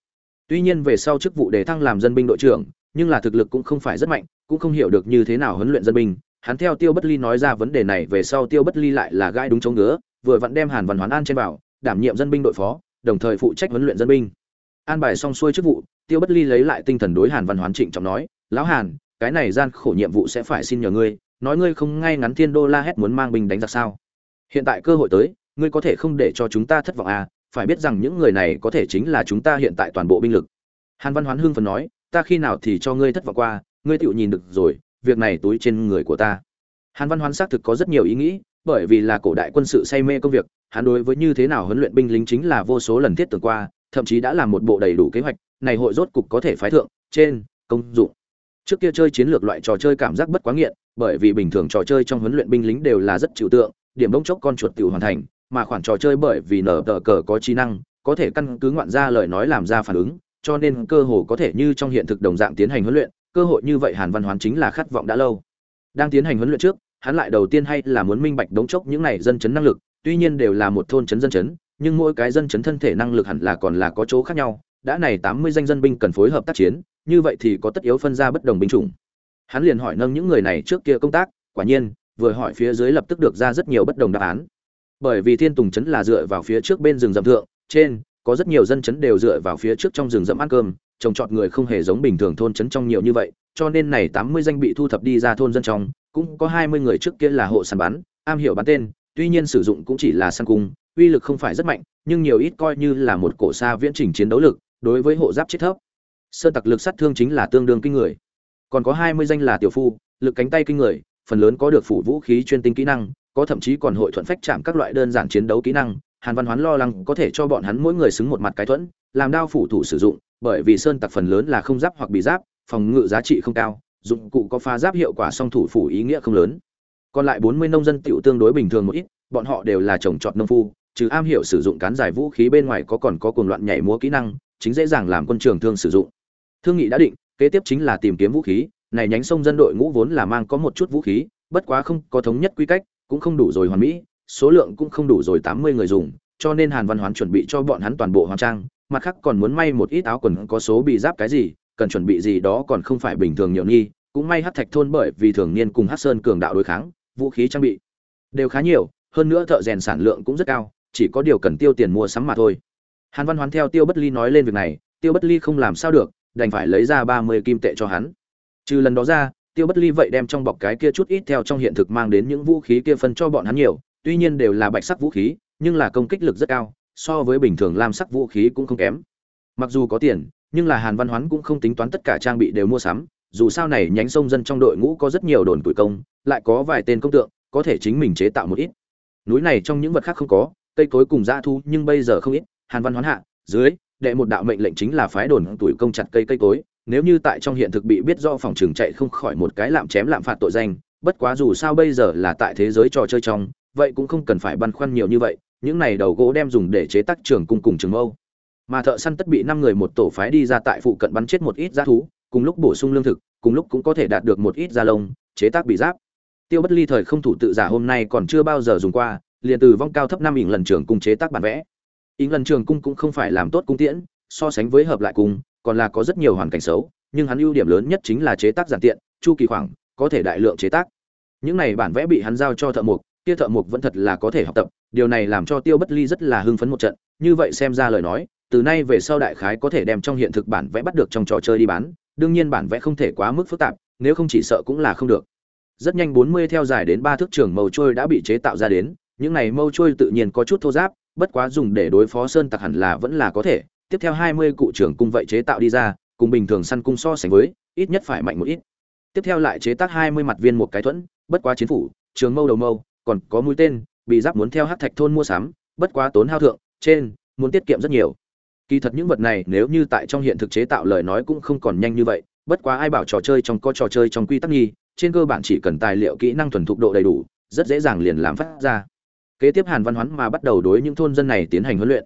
[SPEAKER 1] Tuy nhiên về sau chức vụ đề thăng làm dân binh đội trưởng, nhưng là thực lực cũng không phải rất mạnh, cũng không hiểu được như thế nào huấn luyện dân binh. Hắn theo tiêu bất ly nói ra vấn đề này về sau tiêu bất ly lại là gai đúng chống ngứa, vừa vặn đem hàn văn hoán an trên bảo, đảm nhiệm dân binh đội phó, đồng thời phụ trách huấn luyện dân binh. An bài xong xuôi chức vụ, tiêu bất ly lấy lại tinh thần đối hàn văn hoán trịnh trọng nói, lão hàn, cái này gian khổ nhiệm vụ sẽ phải xin nhờ ngươi, nói ngươi không ngay ngắn thiên đô la hét muốn mang binh đánh giặc sao? Hiện tại cơ hội tới ngươi có thể không để cho chúng ta thất vọng à phải biết rằng những người này có thể chính là chúng ta hiện tại toàn bộ binh lực. Hàn văn hoán hưng phần nói, ta khi nào thì cho ngươi thất vọng qua, ngươi tựu nhìn được rồi, việc này túi trên người của ta. Hàn văn hoán xác thực có rất nhiều ý nghĩ, bởi vì là cổ đại quân sự say mê công việc, hắn đối với như thế nào huấn luyện binh lính chính là vô số lần thiết tưởng qua, thậm chí đã làm một bộ đầy đủ kế hoạch, này hội rốt cục có thể phái thượng, trên, công dụng. Trước kia chơi chiến lược loại trò chơi cảm giác bất quá nghiện, bởi vì bình thường trò chơi trong huấn luyện binh lính đều là rất chịu tượng, điểm bông chốc con chuột tiểu hoàn thành mà khoản trò chơi bởi vì nở tờ cờ có trí năng, có thể căn cứ ngoạn ra lời nói làm ra phản ứng, cho nên cơ hồ có thể như trong hiện thực đồng dạng tiến hành huấn luyện, cơ hội như vậy hàn văn hoán chính là khát vọng đã lâu. Đang tiến hành huấn luyện trước, hắn lại đầu tiên hay là muốn minh bạch đống chốc những này dân chấn năng lực, tuy nhiên đều là một thôn chấn dân chấn, nhưng mỗi cái dân chấn thân thể năng lực hẳn là còn là có chỗ khác nhau, đã này tám mươi danh dân binh cần phối hợp tác chiến, như vậy thì có tất yếu phân ra bất đồng binh chủng. Hắn liền hỏi nâng những người này trước kia công tác, quả nhiên, vừa hỏi phía dưới lập tức được ra rất nhiều bất đồng đáp án bởi vì thiên tùng trấn là dựa vào phía trước bên rừng rậm thượng, trên, có rất nhiều dân trấn đều dựa vào phía trước trong rừng rậm ăn cơm, trồng trọt người không hề giống bình thường thôn trấn trong nhiều như vậy, cho nên này tám mươi danh bị thu thập đi ra thôn dân trong, cũng có hai mươi người trước kia là hộ săn bắn, am hiểu bán tên, tuy nhiên sử dụng cũng chỉ là săn cung, uy lực không phải rất mạnh, nhưng nhiều ít coi như là một cổ xa viễn trình chiến đấu lực, đối với hộ giáp chết thấp. Sơn tặc lực sát thương chính là tương đương kinh người. Còn có hai mươi danh là tiểu phu, lực cánh tay kinh người, phần lớn có được phủ vũ khí chuyên tinh kỹ năng có thậm chí còn hội thuận phách chạm các loại đơn giản chiến đấu kỹ năng, hàn văn hoán lo lắng có thể cho bọn hắn mỗi người xứng một mặt cái thuẫn, làm đao phủ thủ sử dụng, bởi vì sơn tặc phần lớn là không giáp hoặc bị giáp, phòng ngự giá trị không cao, dụng cụ có phá giáp hiệu quả song thủ phủ ý nghĩa không lớn. Còn lại bốn mươi nông dân tiểu tương đối bình thường một ít, bọn họ đều là trồng trọt nông phu, trừ am hiểu sử dụng cán giải vũ khí bên ngoài có còn có cuồng loạn nhảy múa kỹ năng, chính dễ dàng làm quân trường thương sử dụng. Thương nghị đã định, kế tiếp chính là tìm kiếm vũ khí, này nhánh sông dân đội ngũ vốn là mang có một chút vũ khí, bất quá không có thống nhất quy cách cũng không đủ rồi hoàn mỹ, số lượng cũng không đủ rồi tám mươi người dùng, cho nên hàn văn hoán chuẩn bị cho bọn hắn toàn bộ hoàn trang, mặt khác còn muốn may một ít áo quần có số bị giáp cái gì, cần chuẩn bị gì đó còn không phải bình thường nhiều nghi, cũng may hát thạch thôn bởi vì thường niên cùng hát sơn cường đạo đối kháng, vũ khí trang bị đều khá nhiều, hơn nữa thợ rèn sản lượng cũng rất cao, chỉ có điều cần tiêu tiền mua sắm mà thôi. Hàn văn hoán theo tiêu bất ly nói lên việc này, tiêu bất ly không làm sao được, đành phải lấy ra ba mươi kim tệ cho hắn. Trừ lần đó ra tiêu bất ly vậy đem trong bọc cái kia chút ít theo trong hiện thực mang đến những vũ khí kia phân cho bọn hắn nhiều, tuy nhiên đều là bạch sắc vũ khí, nhưng là công kích lực rất cao, so với bình thường lam sắc vũ khí cũng không kém. Mặc dù có tiền, nhưng là hàn văn hoán cũng không tính toán tất cả trang bị đều mua sắm, dù sao này nhánh sông dân trong đội ngũ có rất nhiều đồn tuổi công, lại có vài tên công tượng, có thể chính mình chế tạo một ít. Núi này trong những vật khác không có, cây cối cùng dã thu nhưng bây giờ không ít. Hàn văn hoán hạ, dưới, đệ một đạo mệnh lệnh chính là phái đồn tuổi công chặt cây cây cối nếu như tại trong hiện thực bị biết do phòng trường chạy không khỏi một cái lạm chém lạm phạt tội danh, bất quá dù sao bây giờ là tại thế giới trò chơi trong, vậy cũng không cần phải băn khoăn nhiều như vậy, những này đầu gỗ đem dùng để chế tác trường cung cùng trường mâu. Mà thợ săn tất bị năm người một tổ phái đi ra tại phụ cận bắn chết một ít gia thú, cùng lúc bổ sung lương thực, cùng lúc cũng có thể đạt được một ít da lông, chế tác bị giáp. Tiêu bất ly thời không thủ tự giả hôm nay còn chưa bao giờ dùng qua, liền từ vong cao thấp năm ỉn lần trường cung chế tác bản vẽ. Ỉn lần trường cung cũng không phải làm tốt cung tiễn, so sánh với hợp lại cung còn là có rất nhiều hoàn cảnh xấu, nhưng hắn ưu điểm lớn nhất chính là chế tác giản tiện, chu kỳ khoảng, có thể đại lượng chế tác. Những này bản vẽ bị hắn giao cho thợ mộc, kia thợ mộc vẫn thật là có thể học tập, điều này làm cho tiêu bất ly rất là hưng phấn một trận, như vậy xem ra lời nói, từ nay về sau đại khái có thể đem trong hiện thực bản vẽ bắt được trong trò chơi đi bán, đương nhiên bản vẽ không thể quá mức phức tạp, nếu không chỉ sợ cũng là không được. Rất nhanh 40 theo dài đến ba thước trường mâu trôi đã bị chế tạo ra đến, những này mâu trôi tự nhiên có chút thô giáp, bất quá dùng để đối phó sơn tặc hẳn là vẫn là có thể tiếp theo 20 cụ trưởng cung vậy chế tạo đi ra, cùng bình thường săn cung so sánh với, ít nhất phải mạnh một ít. Tiếp theo lại chế tác 20 mặt viên một cái thuẫn, bất quá chiến phủ, trường mâu đầu mâu, còn có mũi tên, bị giáp muốn theo hắc thạch thôn mua sắm, bất quá tốn hao thượng, trên, muốn tiết kiệm rất nhiều. Kỳ thật những vật này nếu như tại trong hiện thực chế tạo lời nói cũng không còn nhanh như vậy, bất quá ai bảo trò chơi trong có trò chơi trong quy tắc nghi, trên cơ bản chỉ cần tài liệu kỹ năng thuần thục độ đầy đủ, rất dễ dàng liền làm phát ra. Kế tiếp hàn văn hoán mà bắt đầu đối những thôn dân này tiến hành huấn luyện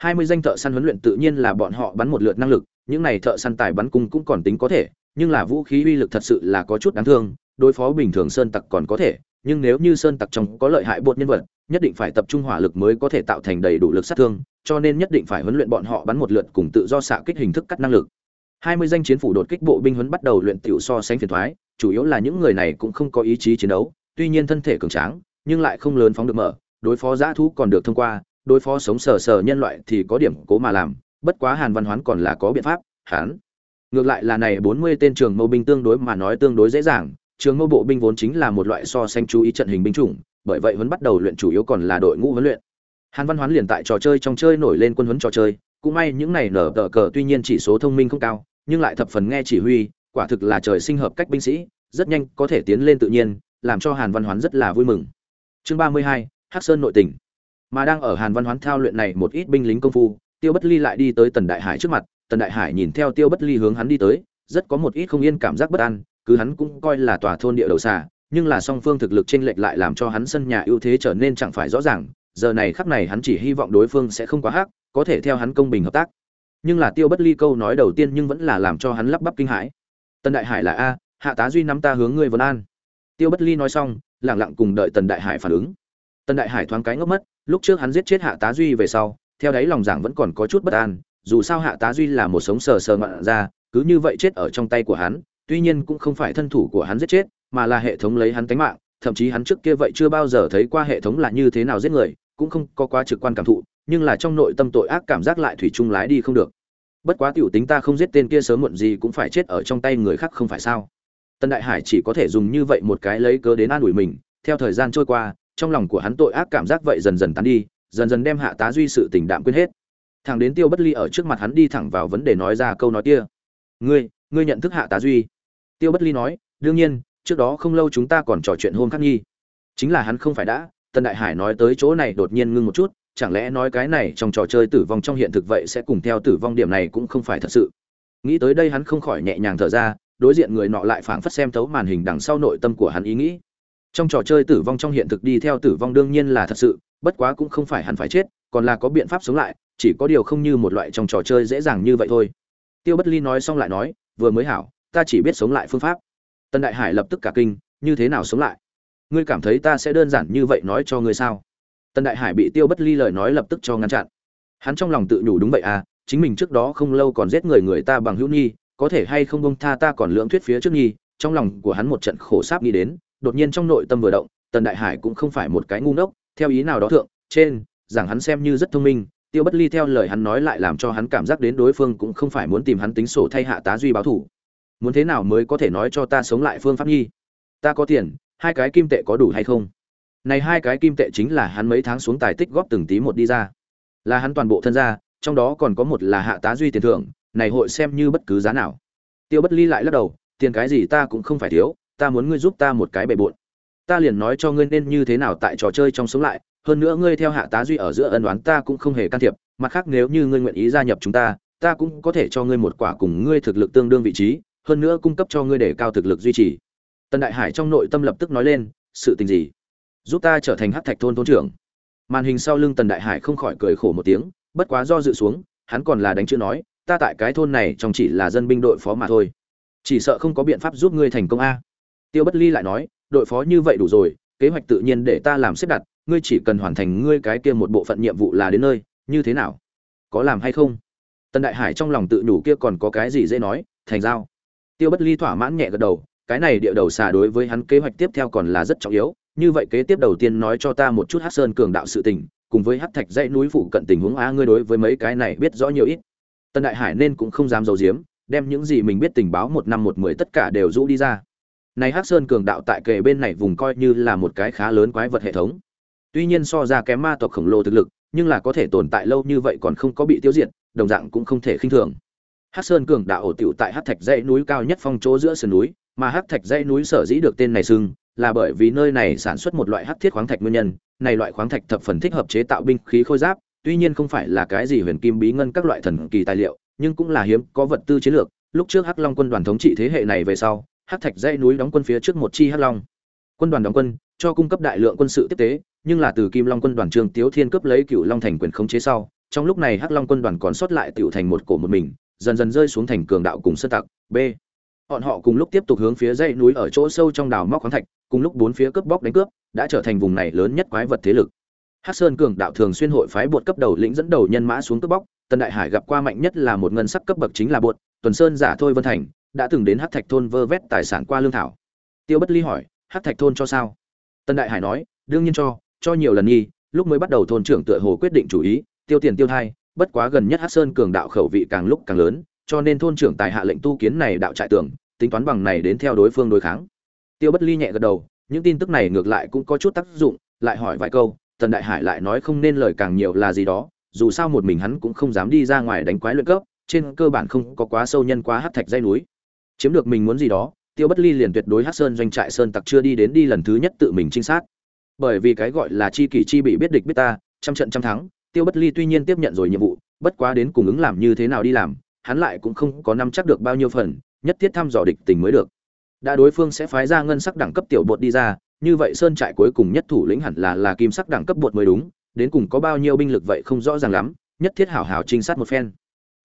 [SPEAKER 1] hai mươi danh thợ săn huấn luyện tự nhiên là bọn họ bắn một lượt năng lực những này thợ săn tài bắn cung cũng còn tính có thể nhưng là vũ khí uy lực thật sự là có chút đáng thương đối phó bình thường sơn tặc còn có thể nhưng nếu như sơn tặc trong có lợi hại bột nhân vật nhất định phải tập trung hỏa lực mới có thể tạo thành đầy đủ lực sát thương cho nên nhất định phải huấn luyện bọn họ bắn một lượt cùng tự do xạ kích hình thức cắt năng lực. 20 danh chiến phủ đột kích bộ binh huấn bắt đầu luyện tiểu so sánh phiền thoái, chủ yếu là những người này cũng không có ý chí chiến đấu, tuy nhiên thân thể cường tráng, nhưng lại không lớn phóng được mở, đối phó dã thú còn được thông qua, đối phó sống sờ sờ nhân loại thì có điểm cố mà làm, bất quá Hàn Văn Hoán còn là có biện pháp, hán Ngược lại là này 40 tên trường mâu binh tương đối mà nói tương đối dễ dàng, trường mâu bộ binh vốn chính là một loại so sánh chú ý trận hình binh chủng, bởi vậy huấn bắt đầu luyện chủ yếu còn là đội ngũ huấn luyện. Hàn văn hoán liền tại trò chơi trong chơi nổi lên quân huấn trò chơi cũng may những này nở tờ cờ tuy nhiên chỉ số thông minh không cao nhưng lại thập phần nghe chỉ huy quả thực là trời sinh hợp cách binh sĩ rất nhanh có thể tiến lên tự nhiên làm cho hàn văn hoán rất là vui mừng. Chương ba mươi hai hắc sơn nội tỉnh mà đang ở hàn văn hoán thao luyện này một ít binh lính công phu tiêu bất ly lại đi tới tần đại hải trước mặt tần đại hải nhìn theo tiêu bất ly hướng hắn đi tới rất có một ít không yên cảm giác bất an cứ hắn cũng coi là tòa thôn địa đầu xà nhưng là song phương thực lực chênh lệch lại làm cho hắn sân nhà ưu thế trở nên chẳng phải rõ ràng giờ này khắc này hắn chỉ hy vọng đối phương sẽ không quá hắc, có thể theo hắn công bình hợp tác. Nhưng là Tiêu Bất Ly câu nói đầu tiên nhưng vẫn là làm cho hắn lắp bắp kinh hãi. Tần Đại Hải là a, hạ tá duy nắm ta hướng ngươi vân an. Tiêu Bất Ly nói xong, lặng lặng cùng đợi Tần Đại Hải phản ứng. Tần Đại Hải thoáng cái ngốc mất, lúc trước hắn giết chết hạ tá duy về sau, theo đấy lòng giảng vẫn còn có chút bất an, dù sao hạ tá duy là một sống sờ sờ ngoạn ra, cứ như vậy chết ở trong tay của hắn, tuy nhiên cũng không phải thân thủ của hắn giết chết, mà là hệ thống lấy hắn tính mạng, thậm chí hắn trước kia vậy chưa bao giờ thấy qua hệ thống là như thế nào giết người, cũng không có quá trực quan cảm thụ nhưng là trong nội tâm tội ác cảm giác lại thủy chung lái đi không được. Bất quá tiểu tính ta không giết tên kia sớm muộn gì cũng phải chết ở trong tay người khác không phải sao? Tân đại hải chỉ có thể dùng như vậy một cái lấy cớ đến an ủi mình theo thời gian trôi qua trong lòng của hắn tội ác cảm giác vậy dần dần tán đi dần dần đem hạ tá duy sự tình đạm quên hết. Thằng đến tiêu bất ly ở trước mặt hắn đi thẳng vào vấn đề nói ra câu nói kia. Ngươi ngươi nhận thức hạ tá duy? Tiêu bất ly nói đương nhiên trước đó không lâu chúng ta còn trò chuyện hôn khắc nhi chính là hắn không phải đã. Tần Đại Hải nói tới chỗ này đột nhiên ngưng một chút, chẳng lẽ nói cái này trong trò chơi tử vong trong hiện thực vậy sẽ cùng theo tử vong điểm này cũng không phải thật sự. Nghĩ tới đây hắn không khỏi nhẹ nhàng thở ra, đối diện người nọ lại phảng phất xem thấu màn hình đằng sau nội tâm của hắn ý nghĩ. Trong trò chơi tử vong trong hiện thực đi theo tử vong đương nhiên là thật sự, bất quá cũng không phải hẳn phải chết, còn là có biện pháp sống lại, chỉ có điều không như một loại trong trò chơi dễ dàng như vậy thôi. Tiêu Bất Ly nói xong lại nói, vừa mới hảo, ta chỉ biết sống lại phương pháp. Tân Đại Hải lập tức cả kinh, như thế nào sống lại? ngươi cảm thấy ta sẽ đơn giản như vậy nói cho ngươi sao tần đại hải bị tiêu bất ly lời nói lập tức cho ngăn chặn hắn trong lòng tự nhủ đúng vậy à chính mình trước đó không lâu còn giết người người ta bằng hữu nhi có thể hay không bông tha ta còn lưỡng thuyết phía trước nhi trong lòng của hắn một trận khổ sáp nghĩ đến đột nhiên trong nội tâm vừa động, tần đại hải cũng không phải một cái ngu ngốc, theo ý nào đó thượng, trên, rằng hắn xem như rất thông minh, tiêu bất ly theo lời hắn nói lại làm cho hắn cảm giác đến đối phương cũng không phải muốn tìm hắn tính sổ thay hạ tá duy báo thủ. Muốn thế nào mới có thể nói cho ta sống lại phương pháp nhi? Ta có tiền, hai cái kim tệ có đủ hay không? Này hai cái kim tệ chính là hắn mấy tháng xuống tài tích góp từng tí một đi ra. Là hắn toàn bộ thân gia trong đó còn có một là hạ tá duy tiền thưởng, này hội xem như bất cứ giá nào. Tiêu bất ly lại lắc đầu, tiền cái gì ta cũng không phải thiếu ta muốn ngươi giúp ta một cái bề bộn. Ta liền nói cho ngươi nên như thế nào tại trò chơi trong sống lại, hơn nữa ngươi theo hạ tá duy ở giữa ân đoán ta cũng không hề can thiệp, mặt khác nếu như ngươi nguyện ý gia nhập chúng ta ta cũng có thể cho ngươi một quả cùng ngươi thực lực tương đương vị trí, hơn nữa cung cấp cho ngươi để cao thực lực duy trì. Tần đại hải trong nội tâm lập tức nói lên, sự tình gì? Giúp ta trở thành hát thạch thôn thôn trưởng. Màn hình sau lưng tần đại hải không khỏi cười khổ một tiếng, bất quá do dự xuống, hắn còn là đánh chữ nói, ta tại cái thôn này trong chỉ là dân binh đội phó mà thôi. Chỉ sợ không có biện pháp giúp ngươi thành công a tiêu bất ly lại nói, đội phó như vậy đủ rồi, kế hoạch tự nhiên để ta làm xếp đặt, ngươi chỉ cần hoàn thành ngươi cái kia một bộ phận nhiệm vụ là đến nơi, như thế nào? Có làm hay không? Tần đại hải trong lòng tự đủ kia còn có cái gì dễ nói, thành giao. Tiêu bất ly thỏa mãn nhẹ gật đầu, cái này địa đầu xà đối với hắn kế hoạch tiếp theo còn là rất trọng yếu, như vậy kế tiếp đầu tiên nói cho ta một chút hát sơn cường đạo sự tình, cùng với hát thạch dãy núi phụ cận tình huống á, ngươi đối với mấy cái này biết rõ nhiều ít. Tần đại hải nên cũng không dám giấu giếm, đem những gì mình biết tình báo một năm một mười tất cả đều rũ đi ra này Hắc sơn cường đạo tại kề bên này vùng coi như là một cái khá lớn quái vật hệ thống. Tuy nhiên so ra kém ma tộc khổng lồ thực lực nhưng là có thể tồn tại lâu như vậy còn không có bị tiêu diệt đồng dạng cũng không thể khinh thường. Hắc sơn cường đạo ổ tiểu tại hắc thạch dãy núi cao nhất phong chỗ giữa sườn núi mà hắc thạch dãy núi sở dĩ được tên này sưng là bởi vì nơi này sản xuất một loại hắc thiết khoáng thạch nguyên nhân, này loại khoáng thạch thập phần thích hợp chế tạo binh khí khôi giáp, tuy nhiên không phải là cái gì huyền kim bí ngân các loại thần kỳ tài liệu, nhưng cũng là hiếm có vật tư chiến lược. Lúc trước Hắc Long quân đoàn thống trị thế hệ này về sau, Hắc Thạch dãy núi đóng quân phía trước một chi Hắc Long. Quân đoàn đóng quân, cho cung cấp đại lượng quân sự tiếp tế, nhưng là từ Kim Long quân đoàn Trương Tiếu Thiên cấp lấy Cựu Long thành quyền khống chế sau, trong lúc này Hắc Long quân đoàn còn sót lại tiểu thành một cổ một mình, dần dần rơi xuống thành cường đạo cùng sơn tặc. B. Bọn họ cùng lúc tiếp tục hướng phía dãy núi ở chỗ sâu trong đào móc khoáng thạch, cùng lúc bốn phía cướp bóc đánh cướp đã trở thành vùng này lớn nhất quái vật thế lực hắc sơn cường đạo thường xuyên hội phái bột cấp đầu lĩnh dẫn đầu nhân mã xuống cướp bóc tần đại hải gặp qua mạnh nhất là một ngân sắc cấp bậc chính là bột tuần sơn giả thôi vân thành đã từng đến hắc thạch thôn vơ vét tài sản qua lương thảo. Tiêu bất ly hỏi hắc thạch thôn cho sao? Tân đại hải nói, đương nhiên cho cho nhiều lần nghi, lúc mới bắt đầu thôn trưởng tựa hồ quyết định chủ ý, tiêu tiền tiêu thai, bất quá gần nhất hắc sơn cường đạo khẩu vị càng lúc càng lớn, cho nên thôn trưởng tài hạ lệnh tu kiến này đạo trại tưởng tính toán bằng này đến theo đối phương đối kháng. Tiêu bất ly nhẹ gật đầu, những tin tức này ngược lại cũng có chút tác dụng, lại hỏi vài câu, tần đại hải lại nói không nên lời càng nhiều là gì đó, dù sao một mình hắn cũng không dám đi ra ngoài đánh quái luyện cấp, trên cơ bản không có quá sâu nhân quá hát thạch dây núi chiếm được mình muốn gì đó, tiêu bất ly liền tuyệt đối hát sơn doanh trại sơn tặc chưa đi đến đi lần thứ nhất tự mình trinh sát. Bởi vì cái gọi là chi kỷ chi bị biết địch biết ta, trăm trận trăm thắng, tiêu bất ly tuy nhiên tiếp nhận rồi nhiệm vụ, bất quá đến cùng ứng làm như thế nào đi làm, hắn lại cũng không có nắm chắc được bao nhiêu phần, nhất thiết thăm dò địch tình mới được. Đã đối phương sẽ phái ra ngân sắc đẳng cấp tiểu bột đi ra, như vậy sơn trại cuối cùng nhất thủ lĩnh hẳn là là kim sắc đẳng cấp bột mới đúng, đến cùng có bao nhiêu binh lực vậy không rõ ràng lắm, nhất thiết hảo hảo trinh sát một phen.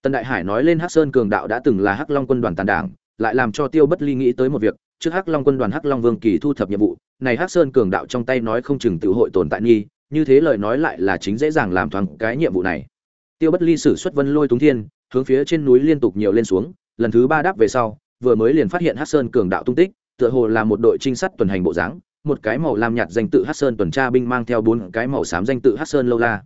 [SPEAKER 1] Tần đại hải nói lên hắc sơn cường đạo đã từng là hắc long quân đoàn tàn đảng lại làm cho tiêu bất ly nghĩ tới một việc trước hắc long quân đoàn hắc long vương kỳ thu thập nhiệm vụ này hắc sơn cường đạo trong tay nói không chừng tự hội tồn tại nghi như thế lời nói lại là chính dễ dàng làm thoáng cái nhiệm vụ này tiêu bất ly sử xuất vân lôi túng thiên hướng phía trên núi liên tục nhiều lên xuống lần thứ ba đáp về sau vừa mới liền phát hiện Hắc Sơn cường đạo tung tích, tựa hồ là một đội trinh sát tuần hành bộ dáng, một cái màu lam nhạt danh tự Hắc Sơn tuần tra binh mang theo bốn cái màu xám danh tự Hắc Sơn lâu la.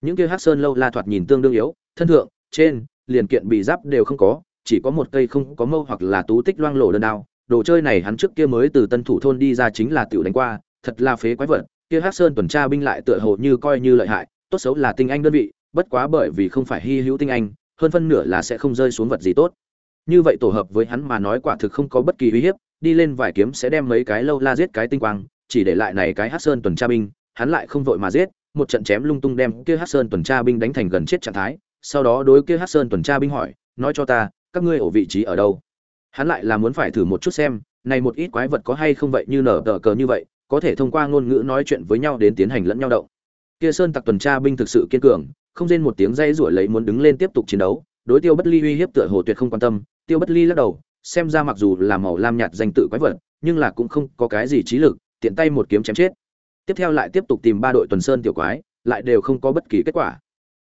[SPEAKER 1] Những kia Hắc Sơn lâu la thoạt nhìn tương đương yếu, thân thượng, trên, liền kiện bị giáp đều không có, chỉ có một cây không có mâu hoặc là tú tích loang lổ đơn đao. Đồ chơi này hắn trước kia mới từ Tân Thủ thôn đi ra chính là tiểu đánh qua, thật là phế quái vật. Kia Hắc Sơn tuần tra binh lại tựa hồ như coi như lợi hại, tốt xấu là tinh anh đơn vị, bất quá bởi vì không phải hy hữu tinh anh, hơn phân nửa là sẽ không rơi xuống vật gì tốt như vậy tổ hợp với hắn mà nói quả thực không có bất kỳ uy hiếp đi lên vài kiếm sẽ đem mấy cái lâu la giết cái tinh quang chỉ để lại này cái hát sơn tuần tra binh hắn lại không vội mà giết một trận chém lung tung đem kia hát sơn tuần tra binh đánh thành gần chết trạng thái sau đó đối kia hát sơn tuần tra binh hỏi nói cho ta các ngươi ở vị trí ở đâu? Hắn lại là muốn phải thử một chút xem, này một ít quái vật có hay không vậy như nở tờ cờ như vậy, có thể thông qua ngôn ngữ nói chuyện với nhau đến tiến hành lẫn nhau động. Kia sơn tặc tuần tra binh thực sự kiên cường, không rên một tiếng dây rủi lấy muốn đứng lên tiếp tục chiến đấu, đối tiêu bất ly uy hiếp tựa hồ tuyệt không quan tâm. Tiêu bất ly lắc đầu, xem ra mặc dù là màu lam nhạt danh tự quái vật, nhưng là cũng không có cái gì trí lực, tiện tay một kiếm chém chết. Tiếp theo lại tiếp tục tìm ba đội tuần sơn tiểu quái, lại đều không có bất kỳ kết quả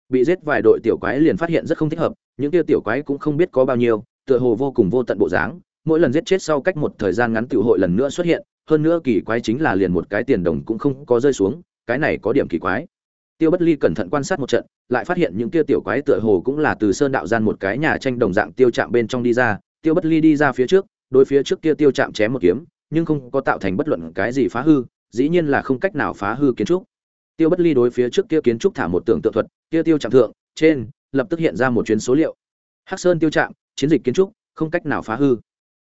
[SPEAKER 1] bị giết vài đội tiểu quái liền phát hiện rất không thích hợp, những kia tiểu quái cũng không biết có bao nhiêu, tựa hồ vô cùng vô tận bộ dáng. Mỗi lần giết chết sau cách một thời gian ngắn tiểu hội lần nữa xuất hiện, hơn nữa kỳ quái chính là liền một cái tiền đồng cũng không có rơi xuống, cái này có điểm kỳ quái. Tiêu bất ly cẩn thận quan sát một trận, lại phát hiện những kia tiểu quái tựa hồ cũng là từ sơn đạo gian một cái nhà tranh đồng dạng tiêu chạm bên trong đi ra. Tiêu bất ly đi ra phía trước, đối phía trước kia tiêu chạm chém một kiếm, nhưng không có tạo thành bất luận cái gì phá hư, dĩ nhiên là không cách nào phá hư kiến trúc tiêu bất ly đối phía trước kia kiến trúc thả một tưởng tượng thuật, kia tiêu chạm thượng, trên, lập tức hiện ra một chuyến số liệu. Hắc sơn tiêu chạm, chiến dịch kiến trúc, không cách nào phá hư.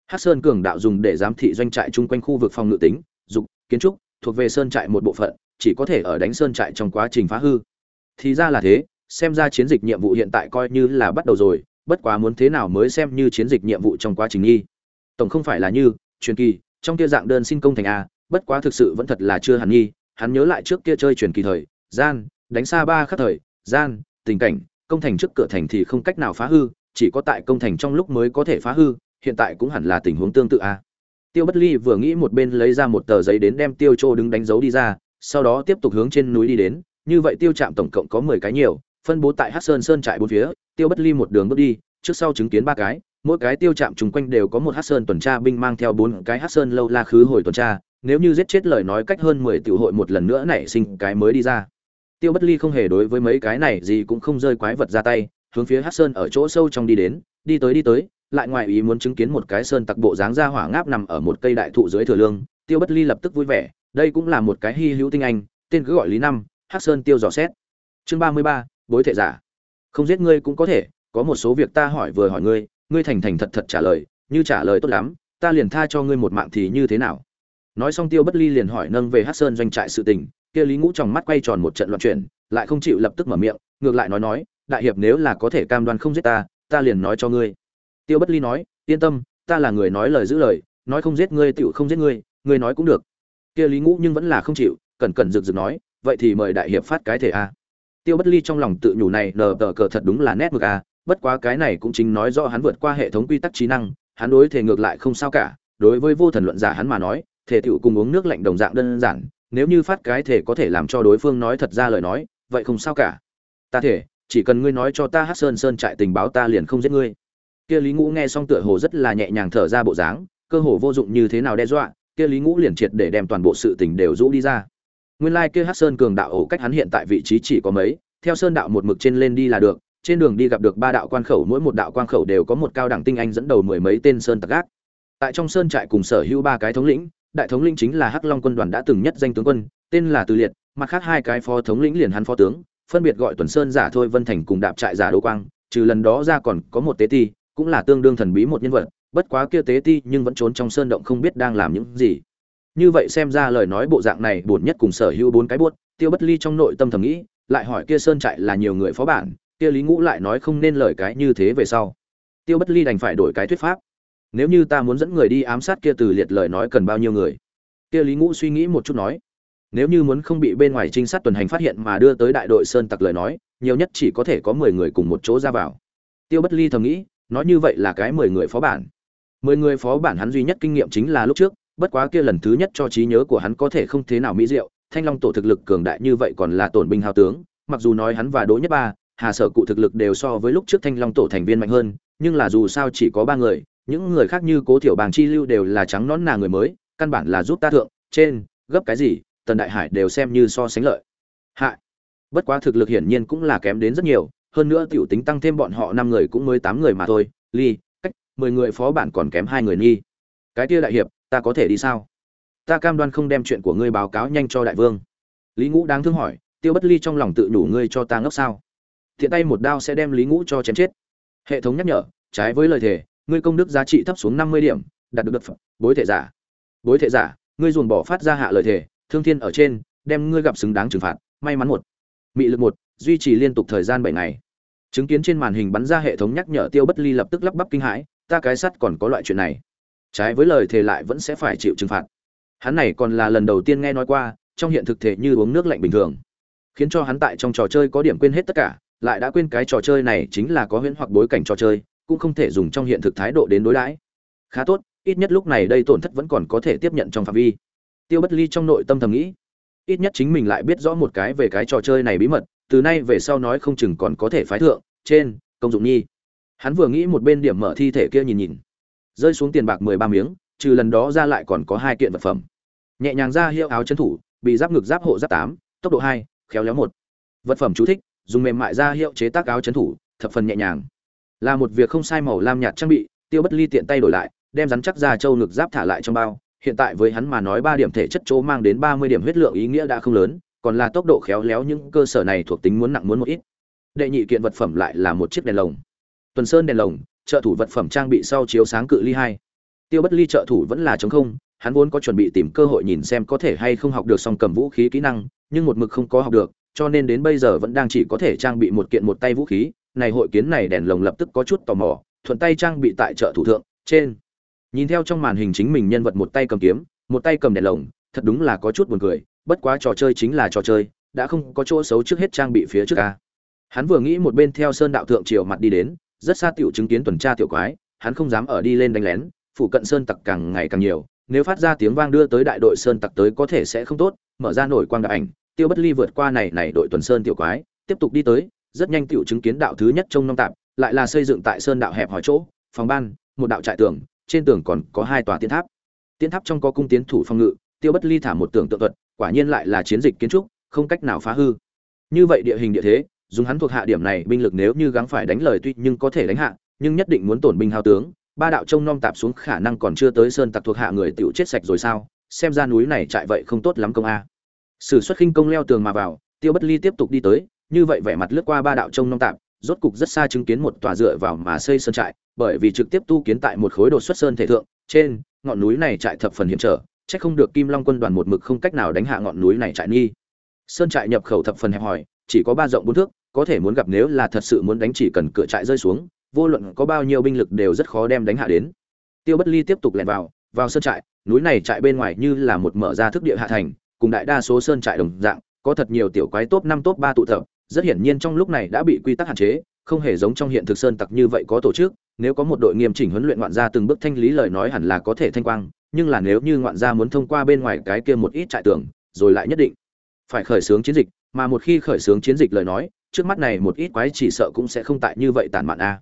[SPEAKER 1] Hắc sơn cường đạo dùng để giám thị doanh trại chung quanh khu vực phòng ngự tính, dục, kiến trúc, thuộc về sơn trại một bộ phận, chỉ có thể ở đánh sơn trại trong quá trình phá hư. Thì ra là thế, xem ra chiến dịch nhiệm vụ hiện tại coi như là bắt đầu rồi, bất quá muốn thế nào mới xem như chiến dịch nhiệm vụ trong quá trình nghi. Tổng không phải là như, truyền kỳ, trong kia dạng đơn xin công thành a, bất quá thực sự vẫn thật là chưa hẳn nghi hắn nhớ lại trước kia chơi truyền kỳ thời, gian, đánh xa ba khắc thời, gian, tình cảnh, công thành trước cửa thành thì không cách nào phá hư, chỉ có tại công thành trong lúc mới có thể phá hư, hiện tại cũng hẳn là tình huống tương tự a. Tiêu bất ly vừa nghĩ một bên lấy ra một tờ giấy đến đem tiêu trô đứng đánh dấu đi ra, sau đó tiếp tục hướng trên núi đi đến, như vậy tiêu trạm tổng cộng có mười cái nhiều, phân bố tại hát sơn sơn trại bốn phía, tiêu bất ly một đường bước đi, trước sau chứng kiến ba cái, mỗi cái tiêu trạm chung quanh đều có một hát sơn tuần tra binh mang theo bốn cái hát sơn lâu la khứ hồi tuần tra nếu như giết chết lời nói cách hơn mười tiểu hội một lần nữa nảy sinh cái mới đi ra. Tiêu bất ly không hề đối với mấy cái này gì cũng không rơi quái vật ra tay, hướng phía hắc sơn ở chỗ sâu trong đi đến, đi tới đi tới, lại ngoài ý muốn chứng kiến một cái sơn tặc bộ dáng ra hỏa ngáp nằm ở một cây đại thụ dưới thừa lương. Tiêu bất ly lập tức vui vẻ, đây cũng là một cái hi hữu tinh anh, tên cứ gọi lý năm, hắc sơn tiêu dò xét. Chương ba mươi ba, bối thể giả. Không giết ngươi cũng có thể, có một số việc ta hỏi vừa hỏi ngươi ngươi thành thành thật thật trả lời, như trả lời tốt lắm, ta liền tha cho ngươi một mạng thì như thế nào? Nói xong tiêu bất ly liền hỏi nâng về hắc sơn doanh trại sự tình, kia lý ngũ trong mắt quay tròn một trận loạn chuyển, lại không chịu lập tức mở miệng, ngược lại nói nói, đại hiệp nếu là có thể cam đoan không giết ta ta liền nói cho ngươi. Tiêu bất ly nói, yên tâm, ta là người nói lời giữ lời, nói không giết ngươi tựu không giết ngươi ngươi nói cũng được. Kia lý ngũ nhưng vẫn là không chịu, cẩn cẩn rực rực nói, vậy thì mời đại hiệp phát cái thể a. Tiêu bất ly trong lòng tự nhủ này, nờ tờ cờ thật đúng là nét mực a, bất quá cái này cũng chính nói rõ hắn vượt qua hệ thống quy tắc trí năng, hắn đối thể ngược lại không sao cả, đối với vô thần luận giả hắn mà nói thể tựu cùng uống nước lạnh đồng dạng đơn giản, nếu như phát cái thể có thể làm cho đối phương nói thật ra lời nói, vậy không sao cả. Ta thể, chỉ cần ngươi nói cho ta hát sơn sơn trại tình báo ta liền không giết ngươi. Kia lý ngũ nghe xong tựa hồ rất là nhẹ nhàng thở ra bộ dáng, cơ hồ vô dụng như thế nào đe dọa, kia lý ngũ liền triệt để đem toàn bộ sự tình đều rũ đi ra. Nguyên lai kia hát sơn cường đạo ổ cách hắn hiện tại vị trí chỉ có mấy, theo sơn đạo một mực trên lên đi là được, trên đường đi gặp được ba đạo quan khẩu, mỗi một đạo quan khẩu đều có một cao đẳng tinh anh dẫn đầu mười mấy tên sơn tặc gác. Tại trong sơn trại cùng sở hữu ba cái thống lĩnh đại thống lĩnh chính là hắc long quân đoàn đã từng nhất danh tướng quân, tên là từ liệt, mặt khác hai cái phó thống lĩnh liền hắn phó tướng, phân biệt gọi tuần sơn giả thôi vân thành cùng đạp trại giả đỗ quang, trừ lần đó ra còn có một tế ti, cũng là tương đương thần bí một nhân vật, bất quá kia tế ti nhưng vẫn trốn trong sơn động không biết đang làm những gì. Như vậy xem ra lời nói bộ dạng này buồn nhất cùng sở hữu bốn cái buốt, tiêu bất ly trong nội tâm thầm nghĩ, lại hỏi kia sơn trại là nhiều người phó bản, kia lý ngũ lại nói không nên lời cái như thế về sau. Tiêu bất ly đành phải đổi cái thuyết pháp nếu như ta muốn dẫn người đi ám sát kia từ liệt lời nói cần bao nhiêu người? Kia lý ngũ suy nghĩ một chút nói. Nếu như muốn không bị bên ngoài trinh sát tuần hành phát hiện mà đưa tới đại đội sơn tặc lời nói, nhiều nhất chỉ có thể có mười người cùng một chỗ ra vào. Tiêu bất ly thầm nghĩ, nói như vậy là cái mười người phó bản. Mười người phó bản hắn duy nhất kinh nghiệm chính là lúc trước, bất quá kia lần thứ nhất cho trí nhớ của hắn có thể không thế nào mỹ diệu, thanh long tổ thực lực cường đại như vậy còn là tổn binh hào tướng, mặc dù nói hắn và đỗ nhất ba, hà sở cụ thực lực đều so với lúc trước thanh long tổ thành viên mạnh hơn, nhưng là dù sao chỉ có ba người những người khác như cố thiểu bàng chi lưu đều là trắng nón nà người mới, căn bản là giúp ta thượng, trên, gấp cái gì, tần đại hải đều xem như so sánh lợi. Hại. Bất quá thực lực hiển nhiên cũng là kém đến rất nhiều, hơn nữa tiểu tính tăng thêm bọn họ năm người cũng mới tám người mà thôi. Ly, cách, mười người phó bản còn kém hai người nghi. Cái kia đại hiệp, ta có thể đi sao? Ta cam đoan không đem chuyện của ngươi báo cáo nhanh cho đại vương. Lý ngũ đáng thương hỏi, tiêu bất ly trong lòng tự đủ ngươi cho ta ngốc sao? Thiện tay một đao sẽ đem lý ngũ cho chém chết. Hệ thống nhắc nhở, trái với lời thề ngươi công đức giá trị thấp xuống năm mươi điểm, đạt được đợt phẩm bối thể giả. Bối thể giả, ngươi dồn bỏ phát ra hạ lời thề, thương thiên ở trên, đem ngươi gặp xứng đáng trừng phạt. May mắn một. Mị lực một, duy trì liên tục thời gian bảy ngày. Chứng kiến trên màn hình bắn ra hệ thống nhắc nhở tiêu bất ly lập tức lắp bắp kinh hãi, ta cái sắt còn có loại chuyện này. Trái với lời thề lại vẫn sẽ phải chịu trừng phạt. Hắn này còn là lần đầu tiên nghe nói qua, trong hiện thực thể như uống nước lạnh bình thường. Khiến cho hắn tại trong trò chơi có điểm quên hết tất cả, lại đã quên cái trò chơi này chính là có huyễn hoặc bối cảnh trò chơi cũng không thể dùng trong hiện thực thái độ đến đối đãi. Khá tốt, ít nhất lúc này đây tổn thất vẫn còn có thể tiếp nhận trong phạm vi. Tiêu bất ly trong nội tâm thầm nghĩ, ít nhất chính mình lại biết rõ một cái về cái trò chơi này bí mật, từ nay về sau nói không chừng còn có thể phái thượng, trên, công dụng nhi. Hắn vừa nghĩ một bên điểm mở thi thể kia nhìn nhìn. Rơi xuống tiền bạc mười ba miếng, trừ lần đó ra lại còn có hai kiện vật phẩm. Nhẹ nhàng ra hiệu áo chân thủ, bị giáp ngực giáp hộ giáp tám, tốc độ hai, khéo léo một. Vật phẩm chú thích, dùng mềm mại ra hiệu chế tác áo chấn thủ, thập phần nhẹ nhàng là một việc không sai màu lam nhạt trang bị, tiêu bất ly tiện tay đổi lại, đem rắn chắc ra châu ngực giáp thả lại trong bao. Hiện tại với hắn mà nói ba điểm thể chất chỗ mang đến ba mươi điểm huyết lượng ý nghĩa đã không lớn, còn là tốc độ khéo léo những cơ sở này thuộc tính muốn nặng muốn một ít. Đệ nhị kiện vật phẩm lại là một chiếc đèn lồng. Tuần sơn đèn lồng, trợ thủ vật phẩm trang bị sau chiếu sáng cự ly hai. Tiêu bất ly trợ thủ vẫn là chống không, hắn vốn có chuẩn bị tìm cơ hội nhìn xem có thể hay không học được song cầm vũ khí kỹ năng, nhưng một mực không có học được, cho nên đến bây giờ vẫn đang chỉ có thể trang bị một kiện một tay vũ khí này hội kiến này đèn lồng lập tức có chút tò mò, thuận tay trang bị tại chợ thủ thượng, trên. Nhìn theo trong màn hình chính mình nhân vật một tay cầm kiếm, một tay cầm đèn lồng, thật đúng là có chút buồn cười, bất quá trò chơi chính là trò chơi, đã không có chỗ xấu trước hết trang bị phía trước ca hắn vừa nghĩ một bên theo sơn đạo thượng triều mặt đi đến, rất xa tiểu chứng kiến tuần tra tiểu quái, hắn không dám ở đi lên đánh lén phụ cận sơn tặc càng ngày càng nhiều, nếu phát ra tiếng vang đưa tới đại đội sơn tặc tới có thể sẽ không tốt, mở ra nổi quang đại ảnh, tiêu bất ly vượt qua này này đội tuần sơn tiểu quái, tiếp tục đi tới rất nhanh tiểu chứng kiến đạo thứ nhất trong nông tạp, lại là xây dựng tại sơn đạo hẹp hỏi chỗ, phòng ban, một đạo trại tường, trên tường còn có hai tòa tiến tháp. Tiến tháp trong có cung tiến thủ phòng ngự, tiêu bất ly thả một tưởng tượng thuật, quả nhiên lại là chiến dịch kiến trúc, không cách nào phá hư. Như vậy địa hình địa thế, dùng hắn thuộc hạ điểm này binh lực nếu như gắng phải đánh lời tuy nhưng có thể đánh hạ, nhưng nhất định muốn tổn binh hao tướng, ba đạo trông nom tạp xuống khả năng còn chưa tới sơn tặc thuộc hạ người tiểu chết sạch rồi sao, xem ra núi này chạy vậy không tốt lắm công a. Sử xuất khinh công leo tường mà vào, tiêu bất ly tiếp tục đi tới như vậy vẻ mặt lướt qua ba đạo trông nông tạp, rốt cục rất xa chứng kiến một tòa dựa vào mà xây sơn trại, bởi vì trực tiếp tu kiến tại một khối đột xuất sơn thể thượng, trên ngọn núi này trại thập phần hiểm trở, chắc không được kim long quân đoàn một mực không cách nào đánh hạ ngọn núi này trại nghi. Sơn trại nhập khẩu thập phần hẹp hòi, chỉ có ba rộng bốn thước, có thể muốn gặp nếu là thật sự muốn đánh chỉ cần cửa trại rơi xuống, vô luận có bao nhiêu binh lực đều rất khó đem đánh hạ đến. Tiêu bất ly tiếp tục lẻn vào vào sơn trại, núi này trại bên ngoài như là một mở ra thức địa hạ thành, cùng đại đa số sơn trại đồng dạng, có thật nhiều tiểu quái top năm top ba tụ tập rất hiển nhiên trong lúc này đã bị quy tắc hạn chế, không hề giống trong hiện thực sơn tặc như vậy có tổ chức, nếu có một đội nghiêm chỉnh huấn luyện ngoạn gia từng bước thanh lý lời nói hẳn là có thể thanh quang, nhưng là nếu như ngoạn gia muốn thông qua bên ngoài cái kia một ít trại tưởng rồi lại nhất định phải khởi xướng chiến dịch, mà một khi khởi xướng chiến dịch lời nói, trước mắt này một ít quái chỉ sợ cũng sẽ không tại như vậy tàn mạn a.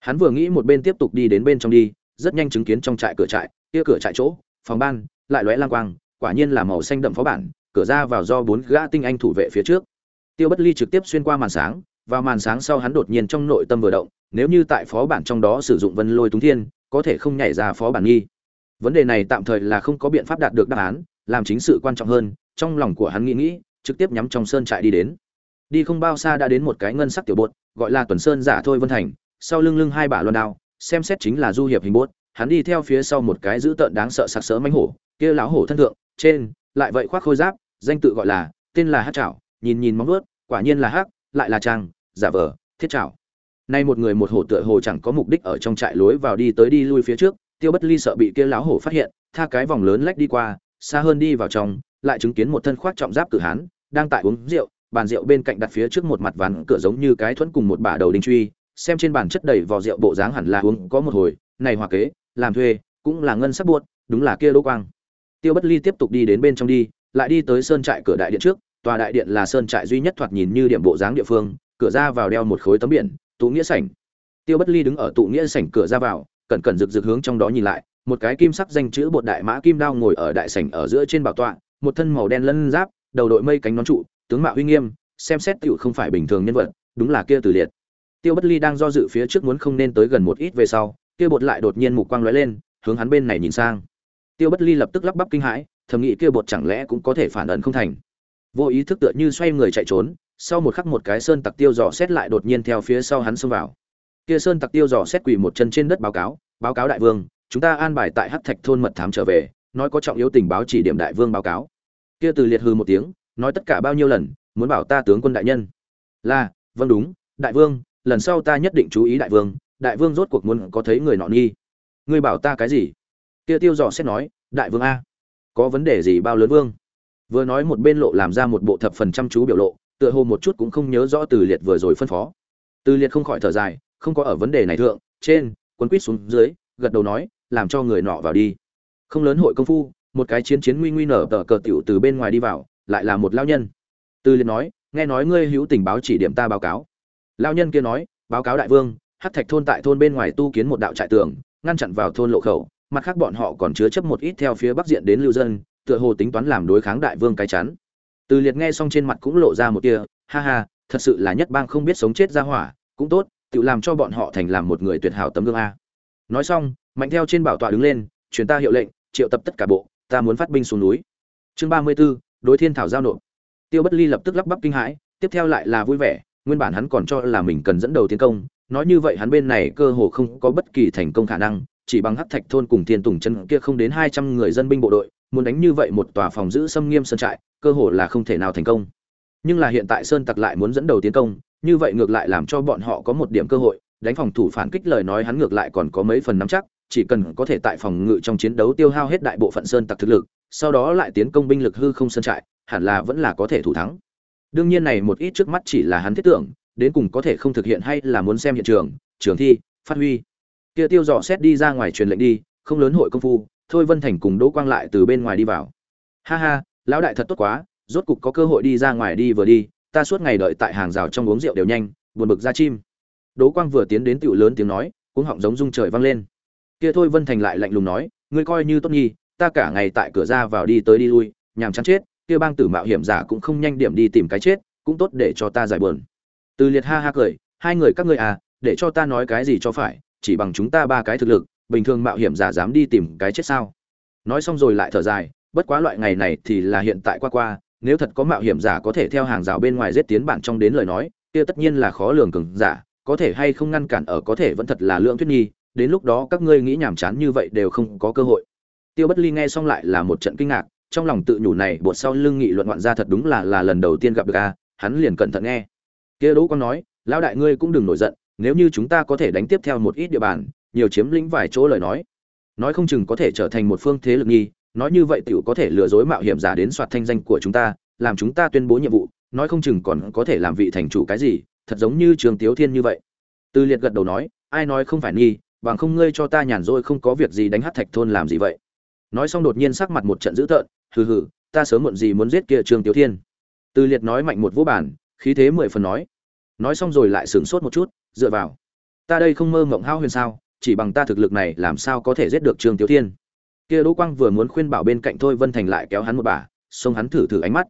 [SPEAKER 1] Hắn vừa nghĩ một bên tiếp tục đi đến bên trong đi, rất nhanh chứng kiến trong trại cửa trại, kia cửa trại chỗ, phòng ban, lại lóe lang quang, quả nhiên là màu xanh đậm phó bản, cửa ra vào do bốn gã tinh anh thủ vệ phía trước tiêu bất ly trực tiếp xuyên qua màn sáng vào màn sáng sau hắn đột nhiên trong nội tâm vừa động, nếu như tại phó bản trong đó sử dụng vân lôi túng thiên, có thể không nhảy ra phó bản nghi. Vấn đề này tạm thời là không có biện pháp đạt được đáp án, làm chính sự quan trọng hơn, trong lòng của hắn nghĩ nghĩ, trực tiếp nhắm trong sơn trại đi đến. Đi không bao xa đã đến một cái ngân sắc tiểu bột, gọi là tuần sơn giả thôi vân thành, sau lưng lưng hai bả loan đao, xem xét chính là du hiệp hình bốt hắn đi theo phía sau một cái dữ tợn đáng sợ sặc sỡ mánh hổ, kia lão hổ thân thượng, trên, lại vậy khoác khôi giáp, danh tự gọi là, tên là hát chảo, nhìn nhìn móng vuốt quả nhiên là hắc, lại là trang, giả vờ, thiết trảo. Nay một người một hổ tựa hồ chẳng có mục đích ở trong trại lối vào đi tới đi lui phía trước, tiêu bất ly sợ bị kia lão hổ phát hiện, tha cái vòng lớn lách đi qua, xa hơn đi vào trong, lại chứng kiến một thân khoác trọng giáp cử hán, đang tại uống rượu, bàn rượu bên cạnh đặt phía trước một mặt ván cửa giống như cái thuẫn cùng một bả đầu đinh truy, xem trên bàn chất đầy vò rượu bộ dáng hẳn là uống có một hồi, này hòa kế, làm thuê, cũng là ngân sắc buốt, đúng là kia đỗ quang. Tiêu bất ly tiếp tục đi đến bên trong đi, lại đi tới sơn trại cửa đại điện trước tòa đại điện là sơn trại duy nhất thoạt nhìn như điểm bộ dáng địa phương, cửa ra vào đeo một khối tấm biển, tụ nghĩa sảnh. Tiêu bất ly đứng ở tụ nghĩa sảnh cửa ra vào, cẩn cẩn rực rực hướng trong đó nhìn lại, một cái kim sắc danh chữ bột đại mã kim đao ngồi ở đại sảnh ở giữa trên bảo tọa, một thân màu đen lân giáp, đầu đội mây cánh nón trụ, tướng mạo uy nghiêm, xem xét tiểu không phải bình thường nhân vật, đúng là kia từ liệt. Tiêu bất ly đang do dự phía trước muốn không nên tới gần một ít về sau, kia bột lại đột nhiên mục quang lóe lên, hướng hắn bên này nhìn sang. Tiêu bất ly lập tức lắp bắp kinh hãi, thầm nghĩ kia bột chẳng lẽ cũng có thể phản ẩn không thành vô ý thức tựa như xoay người chạy trốn, sau một khắc một cái sơn tặc tiêu dò xét lại đột nhiên theo phía sau hắn xông vào. Kia sơn tặc tiêu dò xét quỳ một chân trên đất báo cáo báo cáo đại vương, chúng ta an bài tại hắc thạch thôn mật thám trở về, nói có trọng yếu tình báo chỉ điểm đại vương báo cáo. Kia từ liệt hư một tiếng, nói tất cả bao nhiêu lần, muốn bảo ta tướng quân đại nhân? Là vâng đúng, đại vương, lần sau ta nhất định chú ý đại vương đại vương rốt cuộc muốn có thấy người nọ nghi. Ngươi bảo ta cái gì? Kia tiêu dò xét nói, đại vương a, có vấn đề gì bao lớn vương? Vừa nói một bên lộ làm ra một bộ thập phần chăm chú biểu lộ, tựa hồ một chút cũng không nhớ rõ từ liệt vừa rồi phân phó. Từ liệt không khỏi thở dài, không có ở vấn đề này thượng, trên, quấn quýt xuống dưới, gật đầu nói, làm cho người nọ vào đi. Không lớn hội công phu, một cái chiến chiến nguy nguy nở tờ cờ tiểu từ bên ngoài đi vào, lại là một lao nhân. Từ liệt nói, nghe nói ngươi hữu tình báo chỉ điểm ta báo cáo. Lao nhân kia nói, báo cáo đại vương hát thạch thôn tại thôn bên ngoài tu kiến một đạo trại tường, ngăn chặn vào thôn lộ khẩu, mặt khác bọn họ còn chứa chấp một ít theo phía bắc diện đến lưu dân tựa hồ tính toán làm đối kháng đại vương cái chắn. Từ liệt nghe xong trên mặt cũng lộ ra một tia ha ha thật sự là nhất bang không biết sống chết ra hỏa cũng tốt tự làm cho bọn họ thành làm một người tuyệt hảo tấm gương a. Nói xong mạnh theo trên bảo tọa đứng lên truyền ta hiệu lệnh triệu tập tất cả bộ ta muốn phát binh xuống núi. Chương ba mươi 34, đối thiên thảo giao nộp. Tiêu bất ly lập tức lắp bắp kinh hãi tiếp theo lại là vui vẻ nguyên bản hắn còn cho là mình cần dẫn đầu tiến công nói như vậy hắn bên này cơ hồ không có bất kỳ thành công khả năng chỉ bằng hắc thạch thôn cùng thiên tùng chân kia không đến hai trăm người dân binh bộ đội muốn đánh như vậy một tòa phòng giữ xâm nghiêm sơn trại, cơ hồ là không thể nào thành công. Nhưng là hiện tại sơn tặc lại muốn dẫn đầu tiến công, như vậy ngược lại làm cho bọn họ có một điểm cơ hội, đánh phòng thủ phản kích lời nói hắn ngược lại còn có mấy phần nắm chắc, chỉ cần có thể tại phòng ngự trong chiến đấu tiêu hao hết đại bộ phận sơn tặc thực lực, sau đó lại tiến công binh lực hư không sơn trại, hẳn là vẫn là có thể thủ thắng. Đương nhiên này một ít trước mắt chỉ là hắn thiết tưởng, đến cùng có thể không thực hiện hay là muốn xem hiện trường trường thi, phát huy. Kia tiêu dò xét đi ra ngoài truyền lệnh đi, không lớn hội công phu thôi vân thành cùng đỗ quang lại từ bên ngoài đi vào. Ha ha, lão đại thật tốt quá, rốt cục có cơ hội đi ra ngoài đi vừa đi, ta suốt ngày đợi tại hàng rào trong uống rượu đều nhanh, buồn bực ra chim. Đỗ quang vừa tiến đến tựu lớn tiếng nói cũng họng giống rung trời vang lên. Kia thôi vân thành lại lạnh lùng nói, ngươi coi như tốt nhi, ta cả ngày tại cửa ra vào đi tới đi lui, nhàm chán chết, kia bang tử mạo hiểm giả cũng không nhanh điểm đi tìm cái chết, cũng tốt để cho ta giải buồn. Từ liệt ha ha cười, hai người các ngươi à để cho ta nói cái gì cho phải, chỉ bằng chúng ta ba cái thực lực bình thường mạo hiểm giả dám đi tìm cái chết sao? Nói xong rồi lại thở dài, bất quá loại ngày này thì là hiện tại qua qua, nếu thật có mạo hiểm giả có thể theo hàng rào bên ngoài giết tiến bản trong đến lời nói, kia tất nhiên là khó lường cường giả, có thể hay không ngăn cản ở có thể vẫn thật là lượng thuyết nhi, đến lúc đó các ngươi nghĩ nhảm chán như vậy đều không có cơ hội. Tiêu bất ly nghe xong lại là một trận kinh ngạc, trong lòng tự nhủ này bột sau lưng nghị luận ngoạn ra thật đúng là là lần đầu tiên gặp được a, hắn liền cẩn thận nghe. Kia đỗ con nói, lão đại ngươi cũng đừng nổi giận, nếu như chúng ta có thể đánh tiếp theo một ít địa bàn nhiều chiếm lĩnh vài chỗ lời nói. Nói không chừng có thể trở thành một phương thế lực nghi, nói như vậy tiểu có thể lừa dối mạo hiểm giả đến soạt thanh danh của chúng ta, làm chúng ta tuyên bố nhiệm vụ, nói không chừng còn có thể làm vị thành chủ cái gì, thật giống như trường tiếu thiên như vậy. Tư liệt gật đầu nói, ai nói không phải nghi, bằng không ngươi cho ta nhàn rỗi không có việc gì đánh hát thạch thôn làm gì vậy. Nói xong đột nhiên sắc mặt một trận dữ tợn, hừ hừ, ta sớm muộn gì muốn giết kia trương tiếu thiên. Tư liệt nói mạnh một vũ bản khí thế mười phần nói. Nói xong rồi lại sửng sốt một chút, dựa vào. Ta đây không mơ mộng hao huyền sao chỉ bằng ta thực lực này làm sao có thể giết được trương tiếu thiên? Kia đỗ quang vừa muốn khuyên bảo bên cạnh thôi vân thành lại kéo hắn một bà, xông hắn thử thử ánh mắt.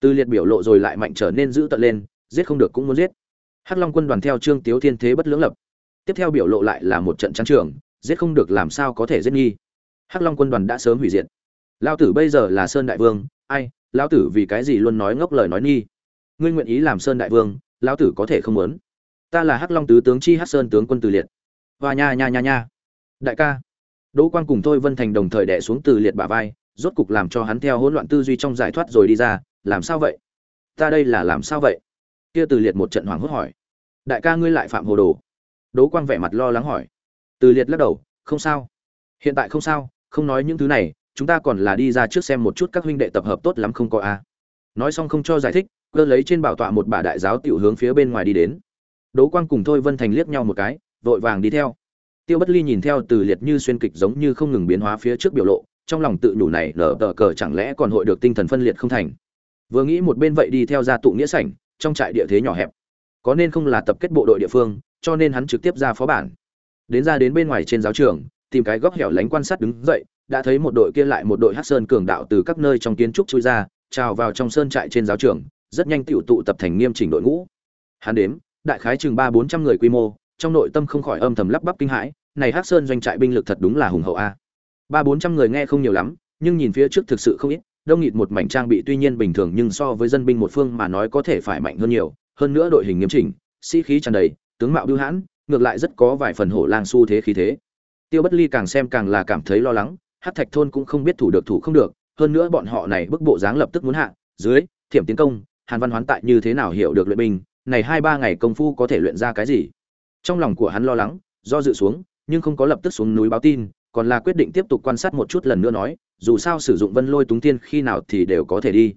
[SPEAKER 1] Tư liệt biểu lộ rồi lại mạnh trở nên dữ tợn lên, giết không được cũng muốn giết. Hắc long quân đoàn theo trương tiếu thiên thế bất lưỡng lập. Tiếp theo biểu lộ lại là một trận chán trường, giết không được làm sao có thể giết nghi. Hắc long quân đoàn đã sớm hủy diệt. Lão tử bây giờ là sơn đại vương, ai, lão tử vì cái gì luôn nói ngốc lời nói nghi? Ngươi nguyện ý làm sơn đại vương, lão tử có thể không muốn. Ta là hắc long tứ tướng chi hắc sơn tướng quân từ liệt và nha nha nha nha. Đại ca. Đỗ quang cùng thôi vân thành đồng thời đẻ xuống từ liệt bả vai, rốt cục làm cho hắn theo hỗn loạn tư duy trong giải thoát rồi đi ra, làm sao vậy? Ta đây là làm sao vậy? Kia từ liệt một trận hoảng hốt hỏi. Đại ca ngươi lại phạm hồ đồ. Đỗ quang vẻ mặt lo lắng hỏi. Từ liệt lắc đầu, không sao. Hiện tại không sao, không nói những thứ này, chúng ta còn là đi ra trước xem một chút các huynh đệ tập hợp tốt lắm không có a. Nói xong không cho giải thích, cơ lấy trên bảo tọa một bà đại giáo tiểu hướng phía bên ngoài đi đến. Đỗ quang cùng thôi vân thành liếc nhau một cái vội vàng đi theo. Tiêu bất ly nhìn theo từ liệt như xuyên kịch giống như không ngừng biến hóa phía trước biểu lộ, trong lòng tự nhủ này nở tờ cờ chẳng lẽ còn hội được tinh thần phân liệt không thành. Vừa nghĩ một bên vậy đi theo gia tụ nghĩa sảnh, trong trại địa thế nhỏ hẹp. Có nên không là tập kết bộ đội địa phương, cho nên hắn trực tiếp ra phó bản. Đến ra đến bên ngoài trên giáo trường, tìm cái góc hẻo lánh quan sát đứng dậy, đã thấy một đội kia lại một đội hát sơn cường đạo từ các nơi trong kiến trúc chui ra, trào vào trong sơn trại trên giáo trường, rất nhanh tiểu tụ tập thành nghiêm chỉnh đội ngũ. Hắn đếm, đại khái chừng ba bốn trăm người quy mô trong nội tâm không khỏi âm thầm lắp bắp kinh hãi, này hắc sơn doanh trại binh lực thật đúng là hùng hậu a. Ba bốn trăm người nghe không nhiều lắm, nhưng nhìn phía trước thực sự không ít, đông nghịt một mảnh trang bị tuy nhiên bình thường nhưng so với dân binh một phương mà nói có thể phải mạnh hơn nhiều, hơn nữa đội hình nghiêm chỉnh, sĩ khí tràn đầy, tướng mạo bưu hãn, ngược lại rất có vài phần hổ lang xu thế khí thế. Tiêu bất ly càng xem càng là cảm thấy lo lắng hát thạch thôn cũng không biết thủ được thủ không được, hơn nữa bọn họ này bức bộ dáng lập tức muốn hạ, dưới, thiểm tiến công, hàn văn hoán tại như thế nào hiểu được luyện binh, này hai ba ngày công phu có thể luyện ra cái gì? Trong lòng của hắn lo lắng, do dự xuống, nhưng không có lập tức xuống núi báo tin, còn là quyết định tiếp tục quan sát một chút lần nữa nói, dù sao sử dụng vân lôi túng tiên khi nào thì đều có thể đi.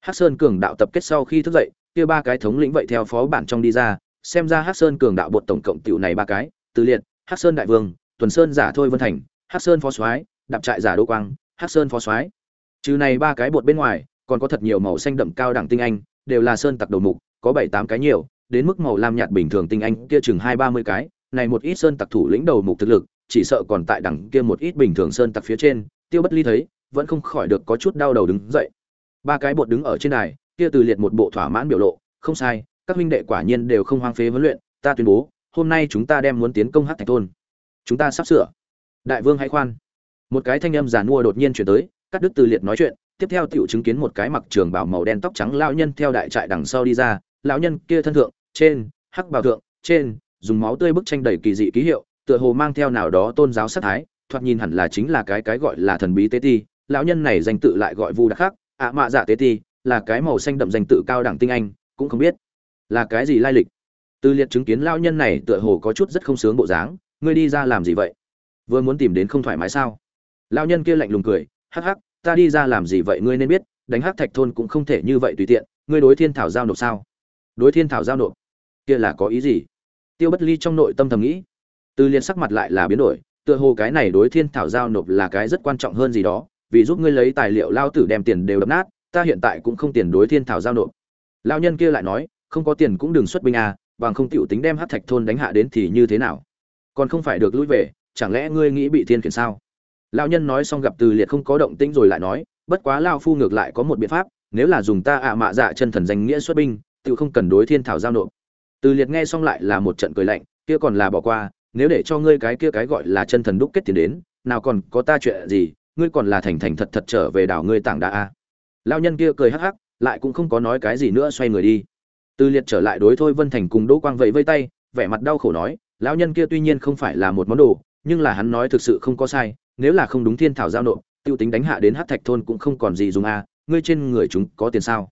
[SPEAKER 1] Hắc sơn cường đạo tập kết sau khi thức dậy, kia ba cái thống lĩnh vậy theo phó bản trong đi ra, xem ra hắc sơn cường đạo bột tổng cộng tiểu này ba cái, từ liệt, hắc sơn đại vương, tuần sơn giả thôi vân thành, hắc sơn phó soái, đạp trại giả đô quang, hắc sơn phó soái. Trừ này ba cái bột bên ngoài, còn có thật nhiều màu xanh đậm cao đẳng tinh anh, đều là sơn tặc đầu mục, có bảy tám cái nhiều đến mức màu lam nhạt bình thường tinh anh kia chừng hai ba mươi cái, này một ít sơn tặc thủ lĩnh đầu mục thực lực, chỉ sợ còn tại đẳng kia một ít bình thường sơn tặc phía trên, tiêu bất ly thấy, vẫn không khỏi được có chút đau đầu đứng dậy. Ba cái bột đứng ở trên đài, kia từ liệt một bộ thỏa mãn biểu lộ, không sai, các huynh đệ quả nhiên đều không hoang phế huấn luyện, ta tuyên bố, hôm nay chúng ta đem muốn tiến công hát thạch thôn. Chúng ta sắp sửa. Đại vương hãy khoan. Một cái thanh âm giàn mua đột nhiên chuyển tới, cắt đứt từ liệt nói chuyện, tiếp theo tiểu chứng kiến một cái mặc trường bảo màu đen tóc trắng lao nhân theo đại trại đằng sau đi ra lão nhân kia thân thượng, trên, hắc bào thượng, trên, dùng máu tươi bức tranh đầy kỳ dị ký hiệu, tựa hồ mang theo nào đó tôn giáo sát thái, thoạt nhìn hẳn là chính là cái cái gọi là thần bí tế ti, lão nhân này danh tự lại gọi vu đặc khác ạ mạ dạ tế ti, là cái màu xanh đậm danh tự cao đẳng tinh anh, cũng không biết là cái gì lai lịch. Từ liệt chứng kiến lão nhân này tựa hồ có chút rất không sướng bộ dáng, ngươi đi ra làm gì vậy? Vừa muốn tìm đến không thoải mái sao? Lão nhân kia lạnh lùng cười, hắc hắc, ta đi ra làm gì vậy ngươi nên biết, đánh hắc thạch thôn cũng không thể như vậy tùy tiện, ngươi đối thiên thảo giao nộp sao? Đối thiên thảo giao nộp. Kia là có ý gì? Tiêu bất ly trong nội tâm thầm nghĩ. Từ liên sắc mặt lại là biến đổi, tựa hồ cái này đối thiên thảo giao nộp là cái rất quan trọng hơn gì đó, vì giúp ngươi lấy tài liệu lao tử đem tiền đều đập nát, ta hiện tại cũng không tiền đối thiên thảo giao nộp. Lao nhân kia lại nói, không có tiền cũng đừng xuất binh à bằng không tiểu tính đem hát thạch thôn đánh hạ đến thì như thế nào? Còn không phải được lui về, chẳng lẽ ngươi nghĩ bị thiên khiển sao? Lao nhân nói xong gặp từ liệt không có động tĩnh rồi lại nói, bất quá lao phu ngược lại có một biện pháp, nếu là dùng ta ạ mạ dạ chân thần danh nghĩa xuất binh tự không cần đối thiên thảo giao nộp. Từ liệt nghe xong lại là một trận cười lạnh, kia còn là bỏ qua, nếu để cho ngươi cái kia cái gọi là chân thần đúc kết tiền đến, nào còn có ta chuyện gì, ngươi còn là thành thành thật thật trở về đảo ngươi tảng đá à. a lao nhân kia cười hắc hắc, lại cũng không có nói cái gì nữa xoay người đi. Từ liệt trở lại đối thôi vân thành cùng đỗ quang vẫy vây tay, vẻ mặt đau khổ nói, lão nhân kia tuy nhiên không phải là một món đồ, nhưng là hắn nói thực sự không có sai, nếu là không đúng thiên thảo giao nộp, tiêu tính đánh hạ đến hát thạch thôn cũng không còn gì dùng a ngươi trên người chúng có tiền sao?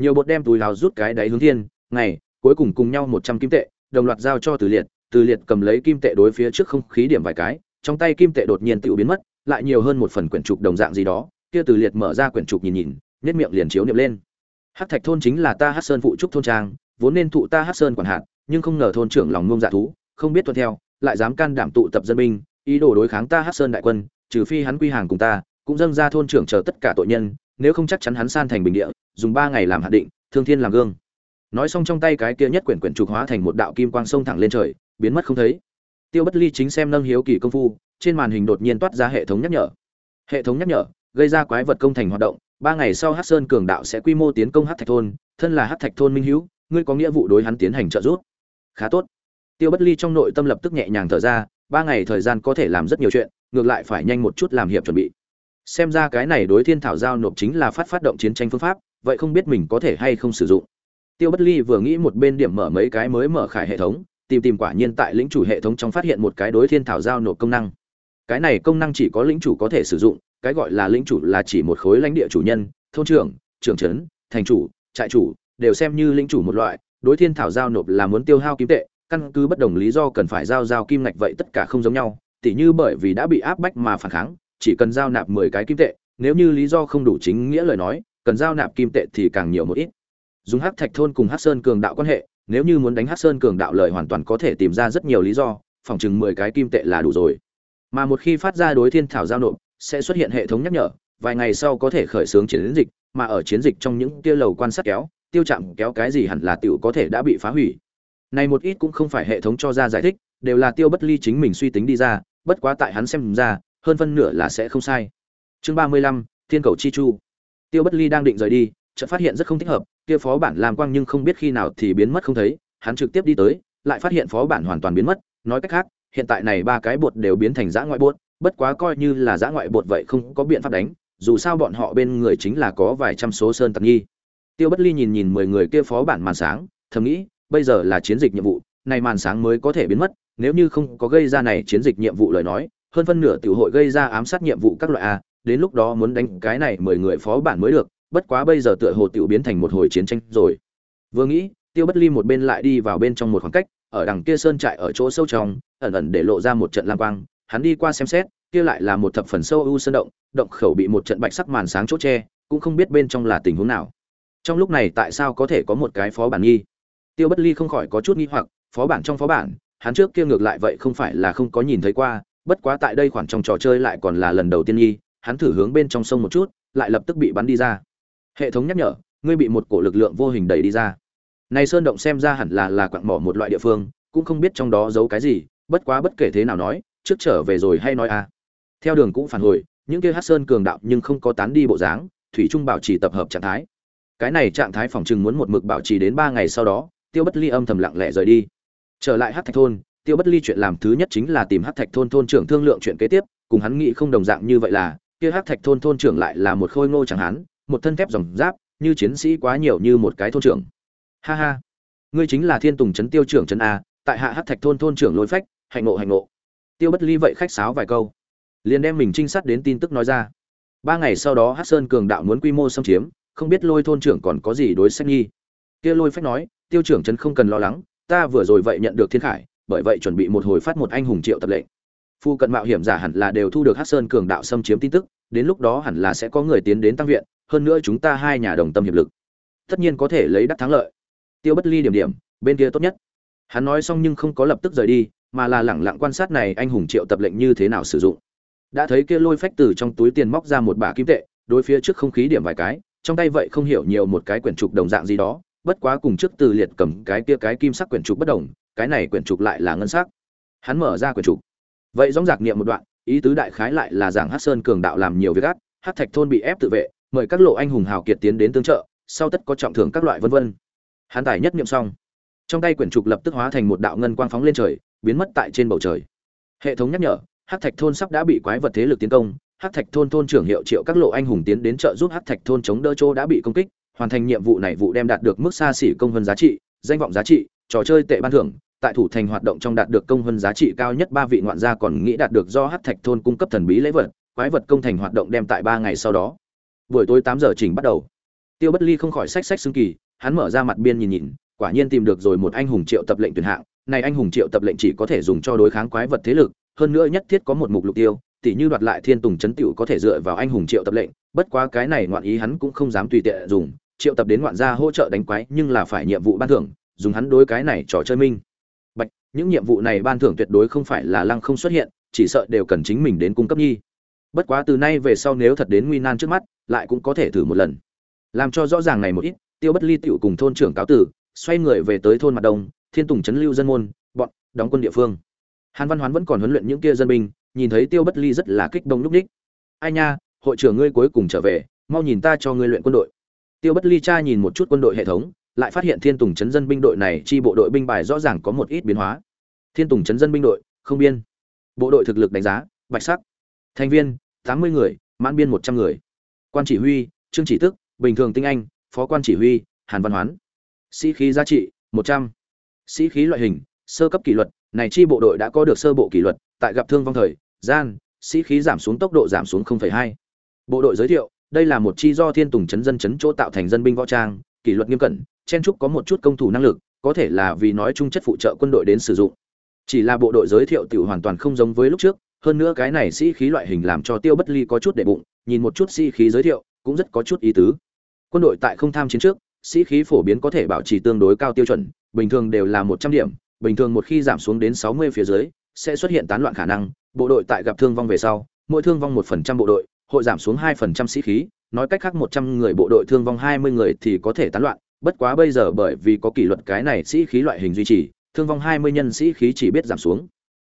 [SPEAKER 1] Nhiều bột đem túi lào rút cái đáy hướng thiên, ngày, cuối cùng cùng nhau một trăm kim tệ, đồng loạt giao cho từ liệt từ liệt cầm lấy kim tệ đối phía trước không khí điểm vài cái, trong tay kim tệ đột nhiên tự biến mất, lại nhiều hơn một phần quyển trục đồng dạng gì đó, kia từ liệt mở ra quyển trục nhìn nhìn nhất miệng liền chiếu niệm lên. Hát thạch thôn chính là ta hát sơn phụ trúc thôn trang, vốn nên thụ ta hát sơn quản hạt, nhưng không ngờ thôn trưởng lòng ngông dạ thú, không biết tuân theo, lại dám can đảm tụ tập dân binh, ý đồ đối kháng ta hát sơn đại quân, trừ phi hắn quy hàng cùng ta, cũng dâng ra thôn trưởng chờ tất cả tội nhân nếu không chắc chắn hắn san thành bình địa, dùng ba ngày làm hạ định, thương thiên làm gương. Nói xong trong tay cái kia nhất quyển quyển trục hóa thành một đạo kim quang sông thẳng lên trời, biến mất không thấy. Tiêu bất ly chính xem nâng hiếu kỳ công phu, trên màn hình đột nhiên toát ra hệ thống nhắc nhở. Hệ thống nhắc nhở, gây ra quái vật công thành hoạt động, ba ngày sau hát sơn cường đạo sẽ quy mô tiến công hát thạch thôn, thân là hát thạch thôn minh hữu ngươi có nghĩa vụ đối hắn tiến hành trợ giúp. Khá tốt. Tiêu bất ly trong nội tâm lập tức nhẹ nhàng thở ra, ba ngày thời gian có thể làm rất nhiều chuyện, ngược lại phải nhanh một chút làm hiệp chuẩn bị xem ra cái này đối thiên thảo giao nộp chính là phát phát động chiến tranh phương pháp, vậy không biết mình có thể hay không sử dụng. Tiêu bất ly vừa nghĩ một bên điểm mở mấy cái mới mở khải hệ thống, tìm tìm quả nhiên tại lĩnh chủ hệ thống trong phát hiện một cái đối thiên thảo giao nộp công năng. Cái này công năng chỉ có lĩnh chủ có thể sử dụng, cái gọi là lĩnh chủ là chỉ một khối lãnh địa chủ nhân, thôn trưởng trưởng trấn, thành chủ, trại chủ, đều xem như lĩnh chủ một loại, đối thiên thảo giao nộp là muốn tiêu hao kim tệ, căn cứ bất đồng lý do cần phải giao giao kim ngạch vậy tất cả không giống nhau, tỉ như bởi vì đã bị áp bách mà phản kháng chỉ cần giao nạp mười cái kim tệ, nếu như lý do không đủ chính nghĩa lời nói, cần giao nạp kim tệ thì càng nhiều một ít. Dùng hắc thạch thôn cùng hắc sơn cường đạo quan hệ, nếu như muốn đánh hắc sơn cường đạo lời hoàn toàn có thể tìm ra rất nhiều lý do, phòng chừng mười cái kim tệ là đủ rồi. Mà một khi phát ra đối thiên thảo giao nộp, sẽ xuất hiện hệ thống nhắc nhở, vài ngày sau có thể khởi xướng chiến dịch, mà ở chiến dịch trong những kia lầu quan sát kéo, tiêu chạm kéo cái gì hẳn là tiểu có thể đã bị phá hủy. Này một ít cũng không phải hệ thống cho ra giải thích, đều là tiêu bất ly chính mình suy tính đi ra, bất quá tại hắn xem ra hơn phân nửa là sẽ không sai. Chương ba mươi lăm, thiên cầu chi chu. Tiêu bất ly đang định rời đi, chợt phát hiện rất không thích hợp, kia phó bản làm quang nhưng không biết khi nào thì biến mất không thấy, hắn trực tiếp đi tới, lại phát hiện phó bản hoàn toàn biến mất, nói cách khác, hiện tại này ba cái bột đều biến thành giã ngoại bột, bất quá coi như là giã ngoại bột vậy không có biện pháp đánh, dù sao bọn họ bên người chính là có vài trăm số sơn tặc nghi. Tiêu bất ly nhìn nhìn mười người kia phó bản màn sáng, thầm nghĩ, bây giờ là chiến dịch nhiệm vụ, này màn sáng mới có thể biến mất, nếu như không có gây ra này chiến dịch nhiệm vụ lời nói hơn phân nửa tiểu hội gây ra ám sát nhiệm vụ các loại a, đến lúc đó muốn đánh cái này mười người phó bản mới được, bất quá bây giờ tựa hồ tiểu biến thành một hồi chiến tranh rồi. Vừa nghĩ, tiêu bất ly một bên lại đi vào bên trong một khoảng cách, ở đằng kia sơn trại ở chỗ sâu trong, ẩn ẩn để lộ ra một trận lam quang. Hắn đi qua xem xét, kia lại là một thập phần sâu u sơn động động khẩu bị một trận bạch sắc màn sáng chỗ che, cũng không biết bên trong là tình huống nào. Trong lúc này tại sao có thể có một cái phó bản nghi? Tiêu bất ly không khỏi có chút nghi hoặc, phó bản trong phó bản, hắn trước kia ngược lại vậy không phải là không có nhìn thấy qua bất quá tại đây khoảng trong trò chơi lại còn là lần đầu tiên nhi hắn thử hướng bên trong sông một chút, lại lập tức bị bắn đi ra. Hệ thống nhắc nhở, ngươi bị một cổ lực lượng vô hình đẩy đi ra. Này sơn động xem ra hẳn là là quặng mỏ một loại địa phương, cũng không biết trong đó giấu cái gì, bất quá bất kể thế nào nói, trước trở về rồi hay nói a theo đường cũng phản hồi, những kia hát sơn cường đạo nhưng không có tán đi bộ dáng, thủy trung bảo trì tập hợp trạng thái. Cái này trạng thái phòng trừng muốn một mực bảo trì đến ba ngày sau đó, tiêu bất ly âm thầm lặng lẽ rời đi. Trở lại hát thạch thôn tiêu bất ly chuyện làm thứ nhất chính là tìm hát thạch thôn thôn trưởng thương lượng chuyện kế tiếp, cùng hắn nghĩ không đồng dạng như vậy là, kia hát thạch thôn thôn trưởng lại là một khôi ngô chẳng hắn, một thân thép dòng giáp, như chiến sĩ quá nhiều như một cái thôn trưởng. Ha ha, ngươi chính là thiên tùng trấn tiêu trưởng trấn a, tại hạ hát thạch thôn thôn trưởng lôi phách, hạnh ngộ hạnh ngộ. Tiêu bất ly vậy khách sáo vài câu, liền đem mình trinh sát đến tin tức nói ra. Ba ngày sau đó hát sơn cường đạo muốn quy mô xâm chiếm, không biết lôi thôn trưởng còn có gì đối sách nghi. Kia lôi phách nói, tiêu trưởng trấn không cần lo lắng, ta vừa rồi vậy nhận được thiên khải bởi vậy chuẩn bị một hồi phát một anh hùng triệu tập lệnh. Phu cận mạo hiểm giả hẳn là đều thu được hát sơn cường đạo xâm chiếm tin tức, đến lúc đó hẳn là sẽ có người tiến đến tăng viện, hơn nữa chúng ta hai nhà đồng tâm hiệp lực. Tất nhiên có thể lấy đắc thắng lợi. Tiêu bất ly điểm điểm, bên kia tốt nhất. Hắn nói xong nhưng không có lập tức rời đi, mà là lẳng lặng quan sát này anh hùng triệu tập lệnh như thế nào sử dụng. Đã thấy kia lôi phách từ trong túi tiền móc ra một bả kim tệ, đối phía trước không khí điểm vài cái, trong tay vậy không hiểu nhiều một cái quyển trục đồng dạng gì đó, bất quá cùng trước từ liệt cầm cái kia cái kim sắc quyển trục bất đồng cái này quyển trục lại là ngân sắc. Hắn mở ra quyển trục. Vậy dõng giặc niệm một đoạn ý tứ đại khái lại là giảng hát sơn cường đạo làm nhiều việc ác, hát thạch thôn bị ép tự vệ mời các lộ anh hùng hào kiệt tiến đến tương trợ sau tất có trọng thưởng các loại vân vân. Hắn tài nhất niệm xong. Trong tay quyển trục lập tức hóa thành một đạo ngân quang phóng lên trời biến mất tại trên bầu trời. Hệ thống nhắc nhở hát thạch thôn sắp đã bị quái vật thế lực tiến công hát thạch thôn thôn trưởng hiệu triệu các lộ anh hùng tiến đến trợ giúp hát thạch thôn chống đỡ chỗ đã bị công kích hoàn thành nhiệm vụ này vụ đem đạt được mức xa xỉ công vân giá trị danh vọng giá trị trò chơi tệ ban thưởng, tại thủ thành hoạt động trong đạt được công hơn giá trị cao nhất ba vị ngoạn gia còn nghĩ đạt được do hát thạch thôn cung cấp thần bí lễ vật, quái vật công thành hoạt động đem tại ba ngày sau đó. Buổi tối tám giờ chỉnh bắt đầu. Tiêu bất ly không khỏi sách sách xương kỳ, hắn mở ra mặt biên nhìn nhìn, quả nhiên tìm được rồi một anh hùng triệu tập lệnh tuyển hạng, này anh hùng triệu tập lệnh chỉ có thể dùng cho đối kháng quái vật thế lực, hơn nữa nhất thiết có một mục lục tiêu, tỉ như đoạt lại thiên tùng chấn tiểu có thể dựa vào anh hùng triệu tập lệnh, bất quá cái này ngoạn ý hắn cũng không dám tùy tiện dùng, triệu tập đến ngoạn gia hỗ trợ đánh quái nhưng là phải nhiệm vụ ban thưởng dùng hắn đối cái này trò chơi minh. Bạch, những nhiệm vụ này ban thưởng tuyệt đối không phải là lăng không xuất hiện, chỉ sợ đều cần chính mình đến cung cấp nhi. Bất quá từ nay về sau nếu thật đến nguy nan trước mắt, lại cũng có thể thử một lần. Làm cho rõ ràng này một ít, tiêu bất ly tiểu cùng thôn trưởng cáo tử, xoay người về tới thôn mặt đông, thiên tùng trấn lưu dân môn, bọn, đóng quân địa phương. Hàn văn hoán vẫn còn huấn luyện những kia dân binh, nhìn thấy tiêu bất ly rất là kích động lúc ních. Ai nha, hội trưởng ngươi cuối cùng trở về, mau nhìn ta cho ngươi luyện quân đội. Tiêu bất ly cha nhìn một chút quân đội hệ thống lại phát hiện thiên tùng trấn dân binh đội này chi bộ đội binh bài rõ ràng có một ít biến hóa. Thiên tùng trấn dân binh đội không biên. Bộ đội thực lực đánh giá bạch sắc. Thành viên tám mươi người mãn biên một trăm người. Quan chỉ huy trương chỉ tức bình thường tinh anh phó quan chỉ huy hàn văn hoán. Sĩ khí giá trị một trăm. Sĩ khí loại hình sơ cấp kỷ luật này chi bộ đội đã có được sơ bộ kỷ luật tại gặp thương vong thời gian sĩ khí giảm xuống tốc độ giảm xuống 0,2. bộ đội giới thiệu đây là một chi do thiên tùng chấn dân chấn chỗ tạo thành dân binh võ trang kỷ luật nghiêm cẩn chen trúc có một chút công thủ năng lực, có thể là vì nói chung chất phụ trợ quân đội đến sử dụng. Chỉ là bộ đội giới thiệu tiểu hoàn toàn không giống với lúc trước, hơn nữa cái này sĩ khí loại hình làm cho tiêu bất ly có chút để bụng, nhìn một chút sĩ khí giới thiệu, cũng rất có chút ý tứ. Quân đội tại không tham chiến trước, sĩ khí phổ biến có thể bảo trì tương đối cao tiêu chuẩn, bình thường đều là một trăm điểm, bình thường một khi giảm xuống đến sáu mươi phía dưới, sẽ xuất hiện tán loạn khả năng. Bộ đội tại gặp thương vong về sau, mỗi thương vong một phần trăm bộ đội, hội giảm xuống hai phần trăm sĩ khí, nói cách khác một trăm người bộ đội thương vong hai mươi người thì có thể tán loạn bất quá bây giờ bởi vì có kỷ luật cái này sĩ khí loại hình duy trì, thương vong hai mươi nhân sĩ khí chỉ biết giảm xuống.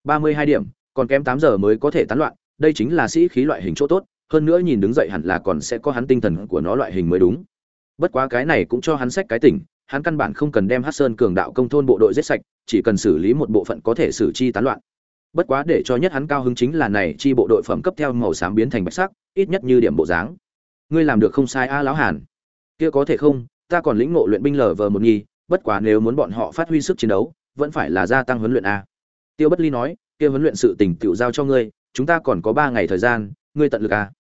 [SPEAKER 1] ba mươi hai điểm, còn kém tám giờ mới có thể tán loạn, đây chính là sĩ khí loại hình chỗ tốt, hơn nữa nhìn đứng dậy hẳn là còn sẽ có hắn tinh thần của nó loại hình mới đúng. Bất quá cái này cũng cho hắn sách cái tỉnh, hắn căn bản không cần đem hắc sơn cường đạo công thôn bộ đội giết sạch, chỉ cần xử lý một bộ phận có thể xử chi tán loạn. Bất quá để cho nhất hắn cao hứng chính là này chi bộ đội phẩm cấp theo màu xám biến thành bạch sắc, ít nhất như điểm bộ dáng. Ngươi làm được không sai a lão hàn. Kia có thể không? Ta còn lĩnh ngộ luyện binh lở vờ một nghi, bất quá nếu muốn bọn họ phát huy sức chiến đấu, vẫn phải là gia tăng huấn luyện a. Tiêu bất ly nói, kia huấn luyện sự tình tiểu giao cho ngươi, chúng ta còn có ba ngày thời gian, ngươi tận lực a.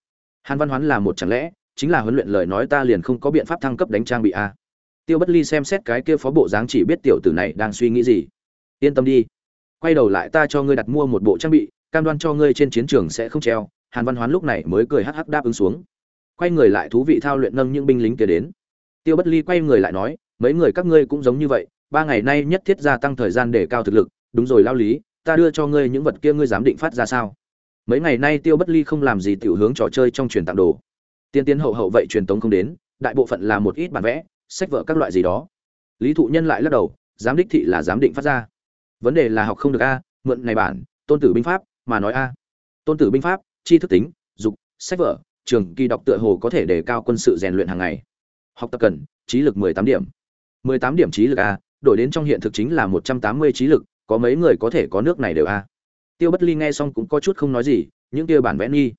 [SPEAKER 1] Hàn văn hoán là một chẳng lẽ, chính là huấn luyện lời nói ta liền không có biện pháp thăng cấp đánh trang bị a. Tiêu bất ly xem xét cái kia phó bộ dáng chỉ biết tiểu tử này đang suy nghĩ gì. Yên tâm đi. Quay đầu lại ta cho ngươi đặt mua một bộ trang bị, cam đoan cho ngươi trên chiến trường sẽ không treo. Hàn văn hoán lúc này mới cười hắc hắc đáp ứng xuống. Quay người lại thú vị thao luyện nâng những binh lính kia đến tiêu bất ly quay người lại nói, mấy người các ngươi cũng giống như vậy, ba ngày nay nhất thiết gia tăng thời gian để cao thực lực, đúng rồi lao lý, ta đưa cho ngươi những vật kia ngươi dám định phát ra sao? Mấy ngày nay tiêu bất ly không làm gì tiểu hướng trò chơi trong truyền tặng đồ. Tiên tiến hậu hậu vậy truyền tống không đến, đại bộ phận là một ít bản vẽ, sách vở các loại gì đó. Lý thụ nhân lại lắc đầu, giám đích thị là giám định phát ra. Vấn đề là học không được a, mượn này bản, tôn tử binh pháp, mà nói a. Tôn tử binh pháp chi thức tính, dục, sách vở, trường kỳ đọc tựa hồ có thể đề cao quân sự rèn luyện hàng ngày học tập cần, trí lực mười tám điểm. mười tám điểm trí lực a, đổi đến trong hiện thực chính là một trăm tám mươi trí lực, có mấy người có thể có nước này đều a. Tiêu bất ly nghe xong cũng có chút không nói gì, những kia bản vẽ nghi.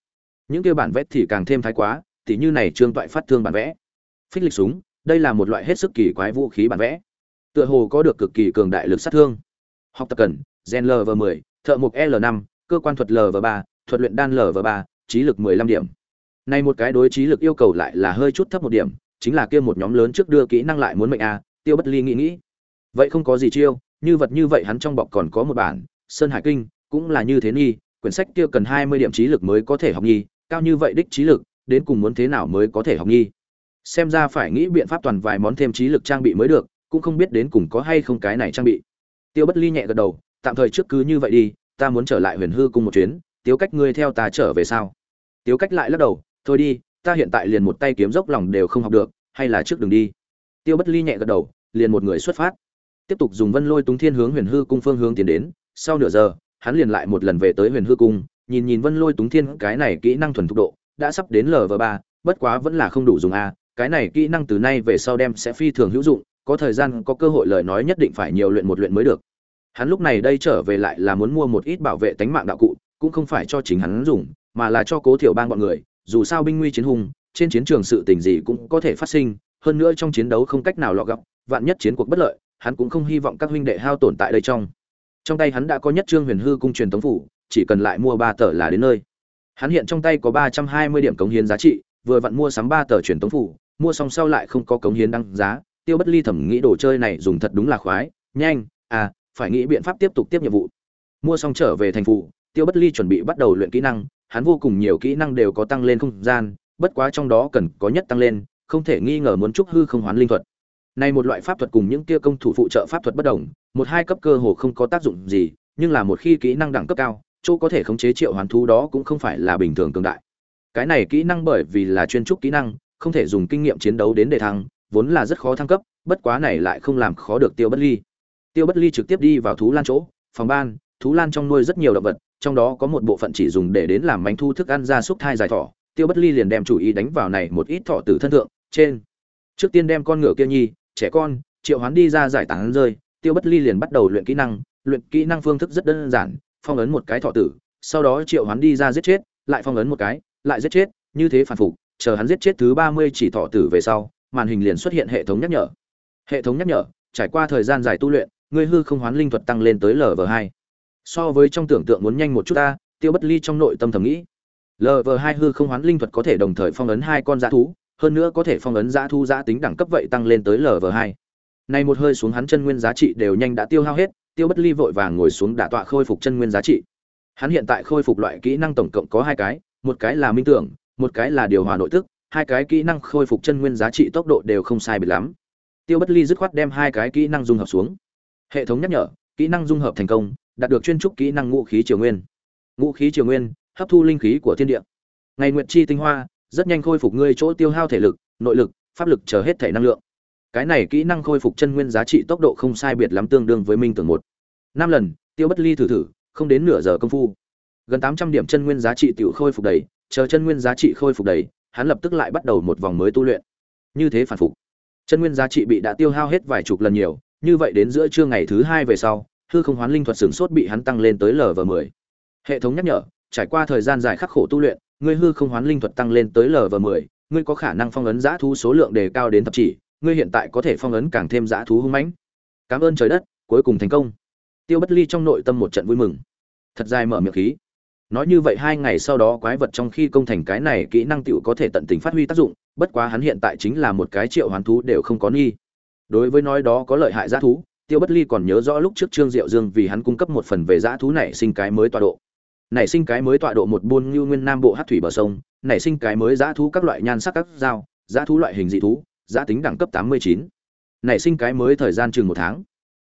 [SPEAKER 1] Những kia bản vẽ thì càng thêm thái quá, tỉ như này trương toại phát thương bản vẽ. Phích lịch súng, đây là một loại hết sức kỳ quái vũ khí bản vẽ. Tựa hồ có được cực kỳ cường đại lực sát thương. Học tập cần, gen lv 10 thợ mục l 5 cơ quan thuật lv 3 thuật luyện đan lv 3 trí lực 15 điểm. Này một cái đối trí lực yêu cầu lại là hơi chút thấp một điểm chính là kia một nhóm lớn trước đưa kỹ năng lại muốn mệnh a, tiêu bất ly nghĩ nghĩ. Vậy không có gì chiêu, như vật như vậy hắn trong bọc còn có một bản, sơn hải kinh, cũng là như thế nghi, quyển sách kia cần 20 điểm trí lực mới có thể học nghi, cao như vậy đích trí lực, đến cùng muốn thế nào mới có thể học nghi? Xem ra phải nghĩ biện pháp toàn vài món thêm trí lực trang bị mới được, cũng không biết đến cùng có hay không cái này trang bị. Tiêu bất ly nhẹ gật đầu, tạm thời trước cứ như vậy đi, ta muốn trở lại huyền hư cùng một chuyến, tiếu cách ngươi theo ta trở về sao? Tiếu cách lại lắc đầu, thôi đi ta hiện tại liền một tay kiếm dốc lòng đều không học được, hay là trước đường đi. Tiêu bất ly nhẹ gật đầu, liền một người xuất phát. Tiếp tục dùng vân lôi túng thiên hướng huyền hư cung phương hướng tiến đến, sau nửa giờ, hắn liền lại một lần về tới huyền hư cung, nhìn nhìn vân lôi túng thiên, cái này kỹ năng thuần thục độ, đã sắp đến lv ba, bất quá vẫn là không đủ dùng a, cái này kỹ năng từ nay về sau đem sẽ phi thường hữu dụng, có thời gian, có cơ hội lời nói nhất định phải nhiều luyện một luyện mới được. Hắn lúc này đây trở về lại là muốn mua một ít bảo vệ tánh mạng đạo cụ, cũng không phải cho chính hắn dùng, mà là cho cố thiểu bang bọn người dù sao binh nguy chiến hùng trên chiến trường sự tình gì cũng có thể phát sinh, hơn nữa trong chiến đấu không cách nào lọ gặp vạn nhất chiến cuộc bất lợi, hắn cũng không hy vọng các huynh đệ hao tổn tại đây trong. Trong tay hắn đã có nhất trương huyền hư cung truyền tống phủ, chỉ cần lại mua ba tờ là đến nơi. Hắn hiện trong tay có ba trăm hai mươi điểm cống hiến giá trị, vừa vặn mua sắm ba tờ truyền tống phủ, mua xong sau lại không có cống hiến đăng giá. Tiêu bất ly thẩm nghĩ đồ chơi này dùng thật đúng là khoái. Nhanh à phải nghĩ biện pháp tiếp tục tiếp nhiệm vụ. Mua xong trở về thành phủ, tiêu bất ly chuẩn bị bắt đầu luyện kỹ năng hắn vô cùng nhiều kỹ năng đều có tăng lên không gian, bất quá trong đó cần có nhất tăng lên, không thể nghi ngờ muốn trúc hư không hoán linh thuật. Này một loại pháp thuật cùng những kia công thủ phụ trợ pháp thuật bất đồng, một hai cấp cơ hồ không có tác dụng gì, nhưng là một khi kỹ năng đẳng cấp cao, chỗ có thể khống chế triệu hoán thú đó cũng không phải là bình thường cường đại. Cái này kỹ năng bởi vì là chuyên trúc kỹ năng, không thể dùng kinh nghiệm chiến đấu đến để thăng, vốn là rất khó thăng cấp, bất quá này lại không làm khó được tiêu bất ly. Tiêu bất ly trực tiếp đi vào thú lan chỗ, phòng ban, thú lan trong nuôi rất nhiều động vật trong đó có một bộ phận chỉ dùng để đến làm bánh thu thức ăn ra súc thai dài thỏ tiêu bất ly liền đem chủ ý đánh vào này một ít thọ tử thân thượng, trên. Trước tiên đem con ngựa kia nhi, trẻ con, triệu hoán đi ra giải tán rơi. Tiêu bất ly liền bắt đầu luyện kỹ năng. Luyện kỹ năng phương thức rất đơn giản, phong ấn một cái thọ tử, sau đó triệu hoán đi ra giết chết, lại phong ấn một cái, lại giết chết, như thế phản phục, chờ hắn giết chết thứ ba mươi chỉ thọ tử về sau, màn hình liền xuất hiện hệ thống nhắc nhở. Hệ thống nhắc nhở, trải qua thời gian dài tu luyện, ngươi hư không hoán linh thuật tăng lên tới lv hai so với trong tưởng tượng muốn nhanh một chút ta, tiêu bất ly trong nội tâm thầm nghĩ lv hai hư không hoán linh thuật có thể đồng thời phong ấn hai con dã thú, hơn nữa có thể phong ấn dã thú dã tính đẳng cấp vậy tăng lên tới lv hai. Nay một hơi xuống hắn chân nguyên giá trị đều nhanh đã tiêu hao hết, tiêu bất ly vội vàng ngồi xuống đả tọa khôi phục chân nguyên giá trị. Hắn hiện tại khôi phục loại kỹ năng tổng cộng có hai cái, một cái là minh tưởng, một cái là điều hòa nội tức, hai cái kỹ năng khôi phục chân nguyên giá trị tốc độ đều không sai biệt lắm. Tiêu bất ly dứt khoát đem hai cái kỹ năng dung hợp xuống. Hệ thống nhắc nhở, kỹ năng dung hợp thành công đạt được chuyên trúc kỹ năng ngũ khí triều nguyên. Ngũ khí triều nguyên, hấp thu linh khí của thiên địa. Ngày nguyệt chi tinh hoa, rất nhanh khôi phục ngươi chỗ tiêu hao thể lực, nội lực, pháp lực chờ hết thể năng lượng. Cái này kỹ năng khôi phục chân nguyên giá trị tốc độ không sai biệt lắm tương đương với minh tưởng một. Năm lần, tiêu bất ly thử thử, không đến nửa giờ công phu. Gần tám trăm điểm chân nguyên giá trị tự khôi phục đầy, chờ chân nguyên giá trị khôi phục đầy, hắn lập tức lại bắt đầu một vòng mới tu luyện. Như thế phản phục. Chân nguyên giá trị bị đã tiêu hao hết vài chục lần nhiều, như vậy đến giữa trưa ngày thứ hai về sau hư không hoán linh thuật sửng sốt bị hắn tăng lên tới lv mười. Hệ thống nhắc nhở, trải qua thời gian dài khắc khổ tu luyện, ngươi hư không hoán linh thuật tăng lên tới lv mười, ngươi có khả năng phong ấn giã thú số lượng đề cao đến thập chỉ, ngươi hiện tại có thể phong ấn càng thêm giã thú hung mãnh. Cảm ơn trời đất, cuối cùng thành công. Tiêu bất ly trong nội tâm một trận vui mừng. Thật dài mở miệng khí. Nói như vậy hai ngày sau đó quái vật trong khi công thành cái này kỹ năng tựu có thể tận tình phát huy tác dụng, bất quá hắn hiện tại chính là một cái triệu hoàn thú đều không có nghi. Đối với nói đó có lợi hại giá thú tiêu bất ly còn nhớ rõ lúc trước trương diệu dương vì hắn cung cấp một phần về giá thú nảy sinh cái mới tọa độ. Nảy sinh cái mới tọa độ một buôn như nguyên nam bộ hát thủy bờ sông, nảy sinh cái mới giá thú các loại nhan sắc các dao giá thú loại hình dị thú giá tính đẳng cấp tám mươi chín. Nảy sinh cái mới thời gian chừng một tháng.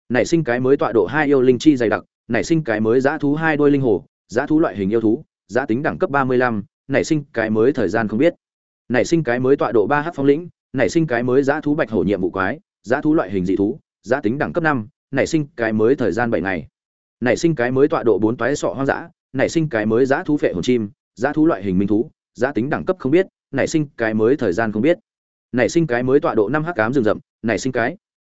[SPEAKER 1] Nảy sinh cái mới tọa độ hai yêu linh chi dày đặc, nảy sinh cái mới giá thú hai đôi linh hồ giá thú loại hình yêu thú giá tính đẳng cấp ba mươi lăm, nảy sinh cái mới thời gian không biết. Nảy sinh cái mới tọa độ ba h phong lĩnh, nảy sinh cái mới giá thú bạch hổ nhiệm vụ quái giá thú loại hình dị thú giá tính đẳng cấp năm nảy sinh cái mới thời gian bảy ngày nảy sinh cái mới tọa độ bốn toái sọ hoang dã nảy sinh cái mới giá thú phệ hồn chim giá thú loại hình minh thú giá tính đẳng cấp không biết nảy sinh cái mới thời gian không biết nảy sinh cái mới tọa độ năm hắc cám rừng rậm nảy sinh cái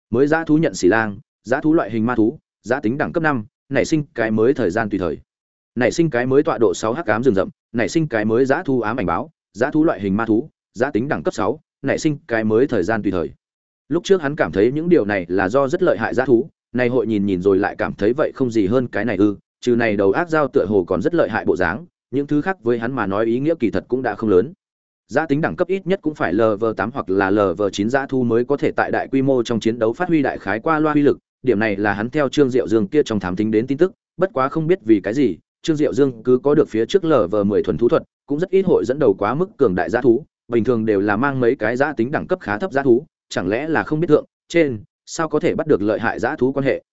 [SPEAKER 1] mới giá thú nhận xỉ lang giá thú loại hình ma thú giá tính đẳng cấp năm nảy sinh cái mới thời gian tùy thời nảy sinh cái mới tọa độ sáu hắc cám rừng rậm nảy sinh cái mới giá thú ám ảnh báo giá thú loại hình ma thú giá tính đẳng cấp sáu nảy sinh cái mới thời gian tùy thời lúc trước hắn cảm thấy những điều này là do rất lợi hại giã thú này hội nhìn nhìn rồi lại cảm thấy vậy không gì hơn cái này ư, trừ này đầu ác giao tựa hồ còn rất lợi hại bộ dáng, những thứ khác với hắn mà nói ý nghĩa kỳ thật cũng đã không lớn. Giá tính đẳng cấp ít nhất cũng phải lv 8 hoặc là lv 9 giá thu mới có thể tại đại quy mô trong chiến đấu phát huy đại khái qua loa uy lực, điểm này là hắn theo trương diệu dương kia trong thám tính đến tin tức, bất quá không biết vì cái gì, trương diệu dương cứ có được phía trước lv 10 thuần thú thuật, cũng rất ít hội dẫn đầu quá mức cường đại giá thú, bình thường đều là mang mấy cái giá tính đẳng cấp khá thấp giá thú chẳng lẽ là không biết thượng, trên, sao có thể bắt được lợi hại giá thú quan hệ?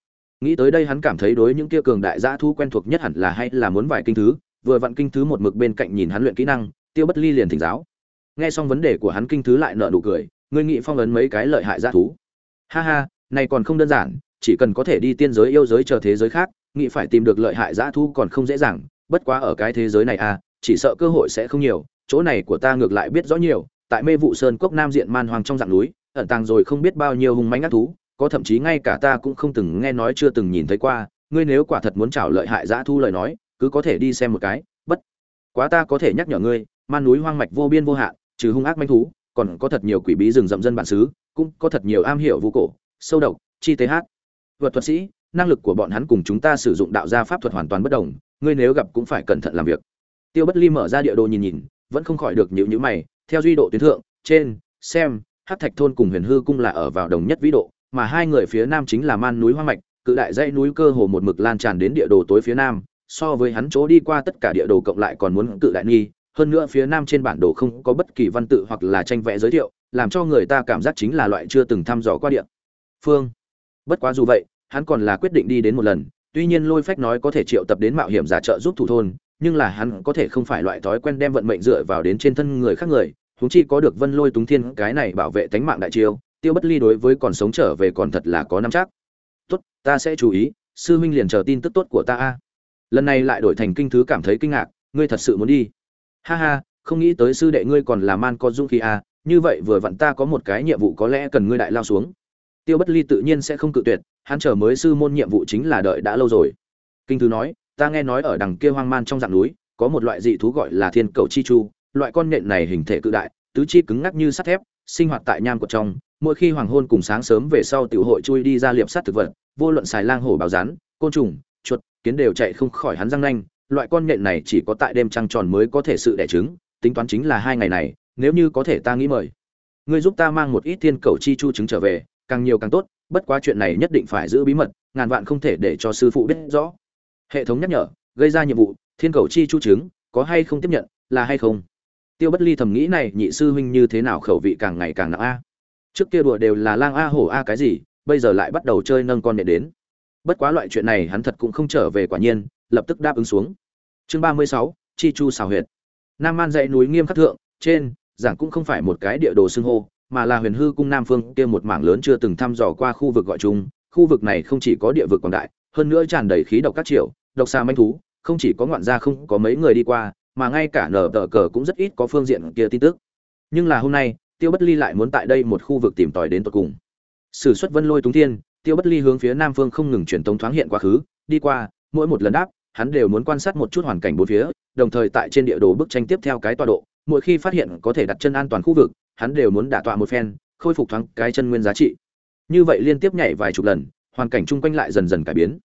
[SPEAKER 1] Nghĩ tới đây hắn cảm thấy đối những kia cường đại giá thú quen thuộc nhất hẳn là hay là muốn vài kinh thứ, vừa vặn kinh thứ một mực bên cạnh nhìn hắn luyện kỹ năng, tiêu bất ly liền thỉnh giáo. Nghe xong vấn đề của hắn kinh thứ lại nợ nụ cười, ngươi nghị phong ấn mấy cái lợi hại giá thú? Ha ha, này còn không đơn giản, chỉ cần có thể đi tiên giới yêu giới chờ thế giới khác nghị phải tìm được lợi hại dã thú còn không dễ dàng, bất quá ở cái thế giới này à chỉ sợ cơ hội sẽ không nhiều, chỗ này của ta ngược lại biết rõ nhiều, tại mê vụ sơn cốc nam diện man hoàng trong dạng núi ẩn tàng rồi không biết bao nhiêu hung mãnh ác thú, có thậm chí ngay cả ta cũng không từng nghe nói chưa từng nhìn thấy qua, ngươi nếu quả thật muốn chảo lợi hại dã thu lời nói, cứ có thể đi xem một cái, bất quá ta có thể nhắc nhở ngươi man núi hoang mạch vô biên vô hạn, trừ hung ác manh thú, còn có thật nhiều quỷ bí rừng rậm dân bản xứ, cũng có thật nhiều am hiểu vũ cổ, sâu độc, chi tế hát. Vật thuật sĩ, năng lực của bọn hắn cùng chúng ta sử dụng đạo gia pháp thuật hoàn toàn bất đồng, ngươi nếu gặp cũng phải cẩn thận làm việc. Tiêu bất ly mở ra địa đồ nhìn nhìn, vẫn không khỏi được nhíu nhíu mày, theo duy độ tuyến thượng, trên, xem hát thạch thôn cùng huyền hư cung là ở vào đồng nhất vĩ độ, mà hai người phía nam chính là man núi hoang mạch, cự đại dãy núi cơ hồ một mực lan tràn đến địa đồ tối phía nam, so với hắn chỗ đi qua tất cả địa đồ cộng lại còn muốn cự đại nghi, hơn nữa phía nam trên bản đồ không có bất kỳ văn tự hoặc là tranh vẽ giới thiệu, làm cho người ta cảm giác chính là loại chưa từng thăm dò qua địa phương. Bất quá dù vậy, hắn còn là quyết định đi đến một lần, tuy nhiên lôi phách nói có thể triệu tập đến mạo hiểm giả trợ giúp thủ thôn, nhưng là hắn có thể không phải loại thói quen đem vận mệnh dựa vào đến trên thân người khác người huống chi có được vân lôi túng thiên, cái này bảo vệ tánh mạng đại chiêu, tiêu bất ly đối với còn sống trở về còn thật là có năm chắc. Tốt, ta sẽ chú ý, sư huynh liền chờ tin tức tốt của ta a. Lần này lại đổi thành kinh thứ cảm thấy kinh ngạc, ngươi thật sự muốn đi? Ha ha, không nghĩ tới sư đệ ngươi còn là man con dung khí a, như vậy vừa vặn ta có một cái nhiệm vụ có lẽ cần ngươi đại lao xuống. Tiêu bất ly tự nhiên sẽ không cự tuyệt, hắn chờ mới sư môn nhiệm vụ chính là đợi đã lâu rồi. Kinh thứ nói, ta nghe nói ở đằng kia hoang man trong dạng núi, có một loại dị thú gọi là thiên cầu chi chu loại con nhện này hình thể cự đại, tứ chi cứng ngắc như sắt thép, sinh hoạt tại nham của trong, mỗi khi hoàng hôn cùng sáng sớm về sau tiểu hội chui đi ra liệp sát thực vật, vô luận xài lang hổ báo rắn côn trùng, chuột, kiến đều chạy không khỏi hắn răng nanh. Loại con nhện này chỉ có tại đêm trăng tròn mới có thể sự đẻ trứng, tính toán chính là hai ngày này, nếu như có thể ta nghĩ mời. Ngươi giúp ta mang một ít thiên cầu chi chu trứng trở về, càng nhiều càng tốt, bất quá chuyện này nhất định phải giữ bí mật, ngàn vạn không thể để cho sư phụ biết rõ. Hệ thống nhắc nhở, gây ra nhiệm vụ, thiên cầu chi chu trứng, có hay không tiếp nhận, là hay không? Tiêu bất ly thầm nghĩ này, nhị sư huynh như thế nào khẩu vị càng ngày càng nặng a? Trước kia đùa đều là lang a hổ a cái gì, bây giờ lại bắt đầu chơi nâng con nhện đến. Bất quá loại chuyện này hắn thật cũng không trở về quả nhiên, lập tức đáp ứng xuống. Chương ba mươi sáu, chi chu xào huyệt. Nam man dãy núi nghiêm khắc thượng, trên, giảng cũng không phải một cái địa đồ xưng hô, mà là huyền hư cung nam phương kia một mảng lớn chưa từng thăm dò qua khu vực gọi chung. Khu vực này không chỉ có địa vực quảng đại, hơn nữa tràn đầy khí độc các triệu độc xa manh thú, không chỉ có ngoạn gia không có mấy người đi qua mà ngay cả nở tờ cờ cũng rất ít có phương diện kia tin tức. Nhưng là hôm nay, tiêu bất ly lại muốn tại đây một khu vực tìm tòi đến tận cùng. Sử xuất vân lôi túng thiên, tiêu bất ly hướng phía nam phương không ngừng truyền tống thoáng hiện quá khứ, đi qua, mỗi một lần đáp, hắn đều muốn quan sát một chút hoàn cảnh bốn phía, đồng thời tại trên địa đồ bức tranh tiếp theo cái tọa độ, mỗi khi phát hiện có thể đặt chân an toàn khu vực, hắn đều muốn đả tọa một phen, khôi phục thoáng cái chân nguyên giá trị. Như vậy liên tiếp nhảy vài chục lần, hoàn cảnh chung quanh lại dần dần cải biến.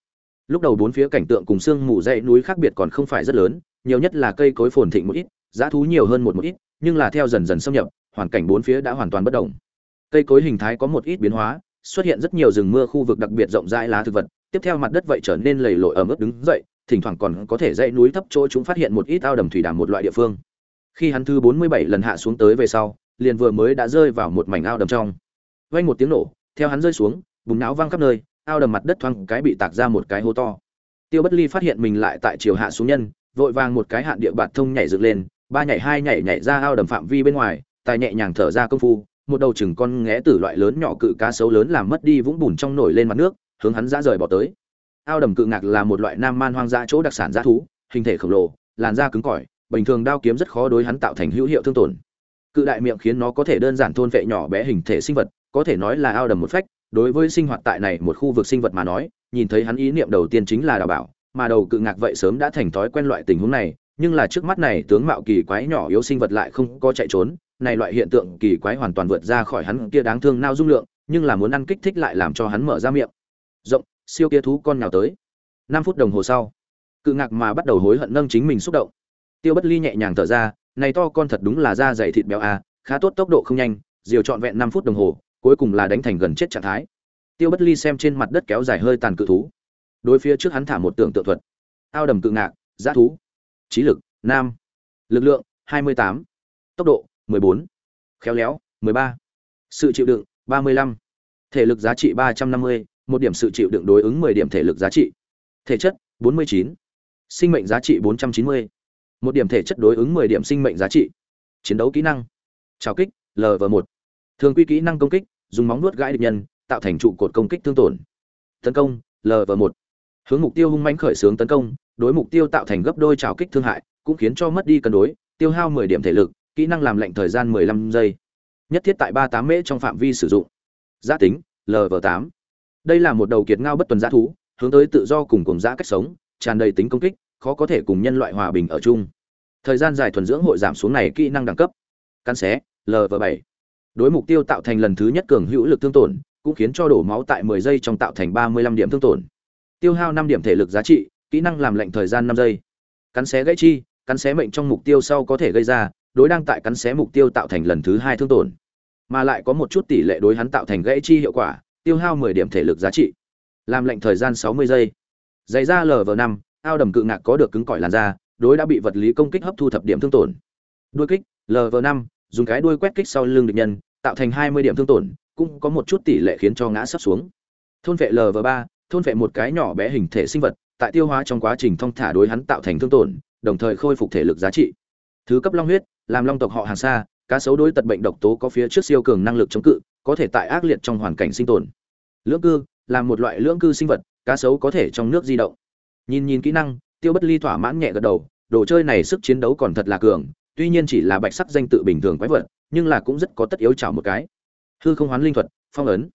[SPEAKER 1] Lúc đầu bốn phía cảnh tượng cùng sương mù dãy núi khác biệt còn không phải rất lớn nhiều nhất là cây cối phồn thịnh một ít, giá thú nhiều hơn một một ít, nhưng là theo dần dần xâm nhập, hoàn cảnh bốn phía đã hoàn toàn bất động cây cối hình thái có một ít biến hóa, xuất hiện rất nhiều rừng mưa khu vực đặc biệt rộng rãi lá thực vật, tiếp theo mặt đất vậy trở nên lầy lội ẩm ướt đứng dậy, thỉnh thoảng còn có thể dãy núi thấp chỗ chúng phát hiện một ít ao đầm thủy đàm một loại địa phương. Khi hắn thứ bốn mươi bảy lần hạ xuống tới về sau, liền vừa mới đã rơi vào một mảnh ao đầm trong. Vang một tiếng nổ, theo hắn rơi xuống, bùng náo vang khắp nơi, ao đầm mặt đất thoáng cái bị tạc ra một cái hố to. Tiêu bất ly phát hiện mình lại tại chiều hạ xuống nhân vội vàng một cái hạn địa bạt thông nhảy dựng lên, ba nhảy hai nhảy nhảy ra ao đầm phạm vi bên ngoài, tài nhẹ nhàng thở ra công phu, một đầu chừng con nghé tử loại lớn nhỏ cự cá sấu lớn làm mất đi vũng bùn trong nổi lên mặt nước, hướng hắn ra rời bỏ tới. Ao đầm cự ngạc là một loại nam man hoang dã chỗ đặc sản dã thú, hình thể khổng lồ, làn da cứng cỏi, bình thường đao kiếm rất khó đối hắn tạo thành hữu hiệu thương tổn. Cự đại miệng khiến nó có thể đơn giản thôn vệ nhỏ bé hình thể sinh vật, có thể nói là ao đầm một phách, đối với sinh hoạt tại này một khu vực sinh vật mà nói, nhìn thấy hắn ý niệm đầu tiên chính là đào bảo mà đầu cự ngạc vậy sớm đã thành thói quen loại tình huống này, nhưng là trước mắt này tướng mạo kỳ quái nhỏ yếu sinh vật lại không có chạy trốn, này loại hiện tượng kỳ quái hoàn toàn vượt ra khỏi hắn kia đáng thương nao dung lượng, nhưng là muốn ăn kích thích lại làm cho hắn mở ra miệng. Rộng, siêu kia thú con nhào tới. Năm phút đồng hồ sau, cự ngạc mà bắt đầu hối hận nâng chính mình xúc động. Tiêu bất ly nhẹ nhàng thở ra, này to con thật đúng là da dày thịt béo à khá tốt tốc độ không nhanh, diều trọn vẹn năm phút đồng hồ, cuối cùng là đánh thành gần chết trạng thái. Tiêu bất ly xem trên mặt đất kéo dài hơi tàn cự thú đối phía trước hắn thả một tưởng tượng thuật ao đầm cự ngạc giá thú trí lực nam lực lượng 28. tốc độ 14. khéo léo 13. sự chịu đựng 35. thể lực giá trị 350, một điểm sự chịu đựng đối ứng 10 điểm thể lực giá trị thể chất 49. sinh mệnh giá trị 490. một điểm thể chất đối ứng 10 điểm sinh mệnh giá trị chiến đấu kỹ năng trào kích lv 1 thường quy kỹ năng công kích dùng móng nuốt gãi địch nhân tạo thành trụ cột công kích thương tổn tấn công lv 1 hướng mục tiêu hung mãnh khởi xướng tấn công, đối mục tiêu tạo thành gấp đôi trào kích thương hại, cũng khiến cho mất đi cân đối, tiêu hao 10 điểm thể lực, kỹ năng làm lệnh thời gian 15 giây. Nhất thiết tại 38 mễ trong phạm vi sử dụng. Giá tính lv 8 đây là một đầu kiệt ngao bất tuần giá thú, hướng tới tự do cùng cùng giá cách sống, tràn đầy tính công kích, khó có thể cùng nhân loại hòa bình ở chung. Thời gian dài thuần dưỡng hội giảm xuống này kỹ năng đẳng cấp. Cắn xé lv 7 đối mục tiêu tạo thành lần thứ nhất cường hữu lực thương tổn, cũng khiến cho đổ máu tại 10 giây trong tạo thành 35 điểm thương tổn tiêu hao 5 điểm thể lực giá trị, kỹ năng làm lệnh thời gian 5 giây. Cắn xé gãy chi, cắn xé mệnh trong mục tiêu sau có thể gây ra, đối đang tại cắn xé mục tiêu tạo thành lần thứ hai thương tổn. Mà lại có một chút tỷ lệ đối hắn tạo thành gãy chi hiệu quả, tiêu hao 10 điểm thể lực giá trị. Làm lệnh thời gian 60 giây. Dày ra lv 5 ao đầm cự ngạc có được cứng cỏi làn da, đối đã bị vật lý công kích hấp thu thập điểm thương tổn. Đuôi kích lv 5 dùng cái đuôi quét kích sau lưng địch nhân, tạo thành 20 điểm thương tổn, cũng có một chút tỷ lệ khiến cho ngã sắp xuống. Thôn vệ lv 3 thôn vệ một cái nhỏ bé hình thể sinh vật, tại tiêu hóa trong quá trình thông thả đối hắn tạo thành thương tổn, đồng thời khôi phục thể lực giá trị. Thứ cấp long huyết, làm long tộc họ hàng xa, cá sấu đối tật bệnh độc tố có phía trước siêu cường năng lực chống cự, có thể tại ác liệt trong hoàn cảnh sinh tồn. Lưỡng cư, là một loại lưỡng cư sinh vật, cá sấu có thể trong nước di động. Nhìn nhìn kỹ năng, tiêu bất ly thỏa mãn nhẹ gật đầu, đồ chơi này sức chiến đấu còn thật là cường, tuy nhiên chỉ là bạch sắc danh tự bình thường quái vật, nhưng là cũng rất có tất yếu chảo một cái. Hư không hoán linh thuật, phong ấn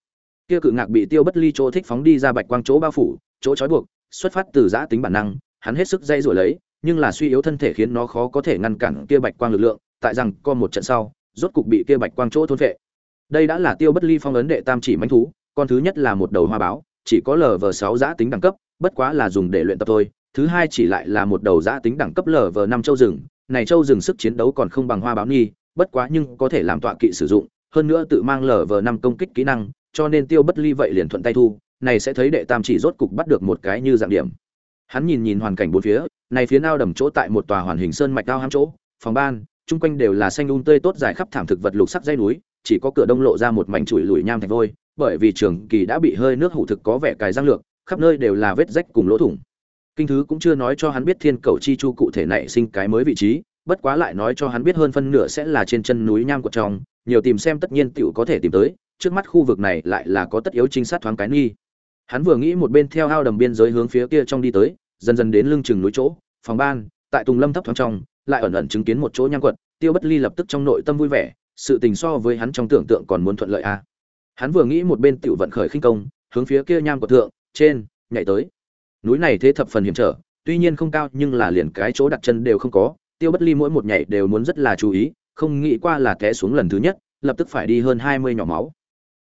[SPEAKER 1] kia cự ngạc bị tiêu bất ly chỗ thích phóng đi ra bạch quang chỗ bao phủ, chỗ trói buộc, xuất phát từ giã tính bản năng, hắn hết sức dây rồi lấy, nhưng là suy yếu thân thể khiến nó khó có thể ngăn cản kia bạch quang lực lượng, tại rằng co một trận sau, rốt cục bị kia bạch quang chỗ thôn vệ đây đã là tiêu bất ly phong ấn đệ tam chỉ manh thú, con thứ nhất là một đầu hoa báo, chỉ có lv sáu giã tính đẳng cấp, bất quá là dùng để luyện tập thôi. Thứ hai chỉ lại là một đầu giã tính đẳng cấp lv năm châu rừng, này châu rừng sức chiến đấu còn không bằng hoa báo nghi bất quá nhưng có thể làm tọa kỵ sử dụng, hơn nữa tự mang lv năm công kích kỹ năng cho nên tiêu bất ly vậy liền thuận tay thu, này sẽ thấy đệ tam chỉ rốt cục bắt được một cái như dạng điểm. Hắn nhìn nhìn hoàn cảnh bốn phía, này phía ao đầm chỗ tại một tòa hoàn hình sơn mạch cao hám chỗ, phòng ban, chung quanh đều là xanh un tươi tốt dài khắp thảm thực vật lục sắc dây núi, chỉ có cửa đông lộ ra một mảnh chùi lùi nham thạch vôi, bởi vì trường kỳ đã bị hơi nước hủ thực có vẻ cài răng lược, khắp nơi đều là vết rách cùng lỗ thủng. Kinh thứ cũng chưa nói cho hắn biết thiên cầu chi chu cụ thể nảy sinh cái mới vị trí, bất quá lại nói cho hắn biết hơn phân nửa sẽ là trên chân núi nham của trong nhiều tìm xem tất nhiên tiểu có thể tìm tới, trước mắt khu vực này lại là có tất yếu trinh sát thoáng cái nghi. Hắn vừa nghĩ một bên theo ao đầm biên giới hướng phía kia trong đi tới, dần dần đến lưng chừng núi chỗ, phòng ban, tại tùng lâm thấp thoáng trong, lại ẩn ẩn chứng kiến một chỗ nhang quật, tiêu bất ly lập tức trong nội tâm vui vẻ, sự tình so với hắn trong tưởng tượng còn muốn thuận lợi a. Hắn vừa nghĩ một bên tiểu vận khởi khinh công, hướng phía kia nham quật thượng, trên, nhảy tới. Núi này thế thập phần hiểm trở, tuy nhiên không cao nhưng là liền cái chỗ đặt chân đều không có, tiêu bất ly mỗi một nhảy đều muốn rất là chú ý không nghĩ qua là té xuống lần thứ nhất, lập tức phải đi hơn hai mươi nhỏ máu.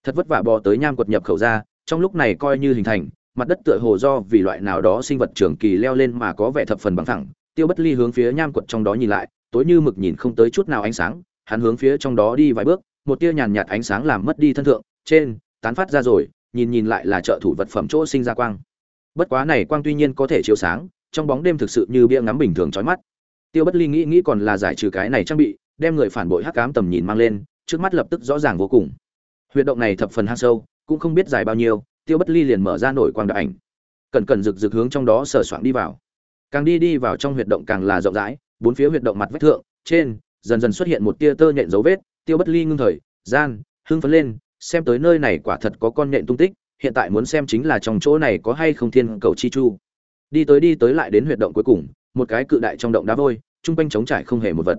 [SPEAKER 1] Thật vất vả bò tới nham quật nhập khẩu ra, trong lúc này coi như hình thành, mặt đất tựa hồ do vì loại nào đó sinh vật trường kỳ leo lên mà có vẻ thập phần bằng thẳng tiêu bất ly hướng phía nham quật trong đó nhìn lại, tối như mực nhìn không tới chút nào ánh sáng, hắn hướng phía trong đó đi vài bước, một tia nhàn nhạt ánh sáng làm mất đi thân thượng, trên, tán phát ra rồi, nhìn nhìn lại là trợ thủ vật phẩm chỗ sinh ra quang. Bất quá này quang tuy nhiên có thể chiếu sáng, trong bóng đêm thực sự như bia ngắm bình thường chói mắt. Tiêu bất ly nghĩ nghĩ còn là giải trừ cái này trang bị đem người phản bội hắc ám tầm nhìn mang lên, trước mắt lập tức rõ ràng vô cùng. Huyệt động này thập phần hang sâu, cũng không biết dài bao nhiêu, tiêu bất ly liền mở ra nổi quang đạo ảnh. Cẩn cẩn rực rực hướng trong đó sờ soạng đi vào. Càng đi đi vào trong huyệt động càng là rộng rãi, bốn phía huyệt động mặt vách thượng, trên, dần dần xuất hiện một tia tơ nhện dấu vết, tiêu bất ly ngưng thời, gian, hưng phấn lên, xem tới nơi này quả thật có con nhện tung tích, hiện tại muốn xem chính là trong chỗ này có hay không thiên cầu chi chu. Đi tới đi tới lại đến huyệt động cuối cùng, một cái cự đại trong động đá vôi trung quanh trống trải không hề một vật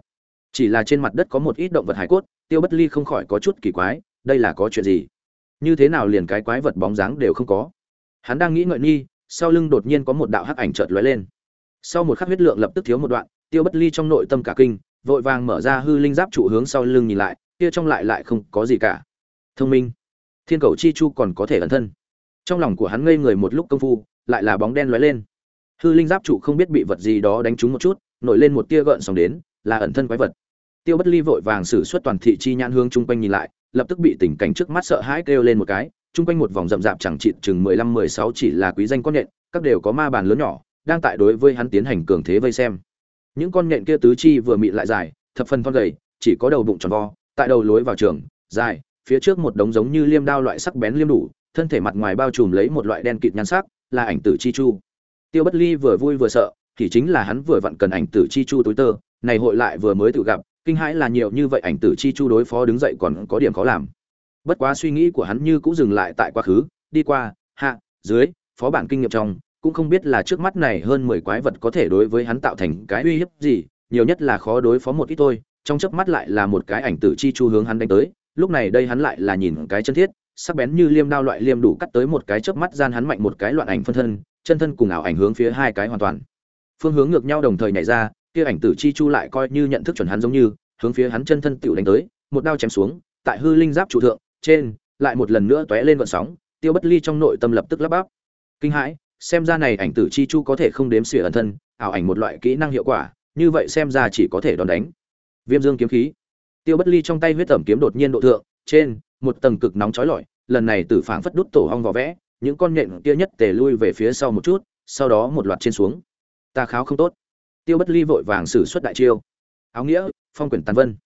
[SPEAKER 1] chỉ là trên mặt đất có một ít động vật hải cốt, tiêu bất ly không khỏi có chút kỳ quái, đây là có chuyện gì? Như thế nào liền cái quái vật bóng dáng đều không có? Hắn đang nghĩ ngợi nghi, sau lưng đột nhiên có một đạo hắc ảnh chợt lóe lên. Sau một khắc huyết lượng lập tức thiếu một đoạn, tiêu bất ly trong nội tâm cả kinh, vội vàng mở ra hư linh giáp trụ hướng sau lưng nhìn lại, kia trong lại lại không có gì cả. Thông minh. Thiên cầu chi chu còn có thể ẩn thân. Trong lòng của hắn ngây người một lúc công phu, lại là bóng đen lóe lên. Hư linh giáp trụ không biết bị vật gì đó đánh trúng một chút, nổi lên một tia gợn sóng đến, là ẩn thân quái vật tiêu bất ly vội vàng xử suất toàn thị chi nhãn hướng chung quanh nhìn lại, lập tức bị tình cảnh trước mắt sợ hãi kêu lên một cái, chung quanh một vòng rậm rạp chẳng chịt chừng mười lăm, mười sáu chỉ là quý danh con nhện, các đều có ma bàn lớn nhỏ, đang tại đối với hắn tiến hành cường thế vây xem. Những con nhện kia tứ chi vừa mịn lại dài, thập phần thon gầy, chỉ có đầu bụng tròn vo, tại đầu lối vào trường, dài, phía trước một đống giống như liêm đao loại sắc bén liêm đủ, thân thể mặt ngoài bao trùm lấy một loại đen kịt nhan sắc, là ảnh tử chi chu. Tiêu bất ly vừa vui vừa sợ, thì chính là hắn vừa vặn cần ảnh tử chi chu tối tơ, này hội lại vừa mới tự gặp kinh hãi là nhiều như vậy, ảnh tử chi chu đối phó đứng dậy còn có điểm khó làm. Bất quá suy nghĩ của hắn như cũng dừng lại tại quá khứ, đi qua, hạ, dưới, phó bản kinh nghiệm trong, cũng không biết là trước mắt này hơn mười quái vật có thể đối với hắn tạo thành cái uy hiếp gì, nhiều nhất là khó đối phó một ít thôi, trong chớp mắt lại là một cái ảnh tử chi chu hướng hắn đánh tới, lúc này đây hắn lại là nhìn cái chân thiết, sắc bén như liêm đao loại liêm đủ cắt tới một cái chớp mắt gian hắn mạnh một cái loạn ảnh phân thân, chân thân cùng ảo ảnh hướng phía hai cái hoàn toàn. Phương hướng ngược nhau đồng thời nhảy ra kia ảnh tử chi chu lại coi như nhận thức chuẩn hắn giống như, hướng phía hắn chân thân tiểu đánh tới, một đao chém xuống, tại hư linh giáp trụ thượng, trên, lại một lần nữa tóe lên vận sóng, tiêu bất ly trong nội tâm lập tức lắp bắp. Kinh hãi, xem ra này ảnh tử chi chu có thể không đếm xỉa ẩn thân, ảo ảnh một loại kỹ năng hiệu quả, như vậy xem ra chỉ có thể đòn đánh. Viêm dương kiếm khí. Tiêu bất ly trong tay huyết tẩm kiếm đột nhiên độ thượng, trên, một tầng cực nóng chói lọi, lần này tử phảng phất đút tổ hong vỏ vẽ, những con nhện kia nhất tề lui về phía sau một chút, sau đó một loạt trên xuống. Ta kháo không tốt tiêu bất ly vội vàng xử xuất đại chiêu. Áo nghĩa, phong quyển tàn vân.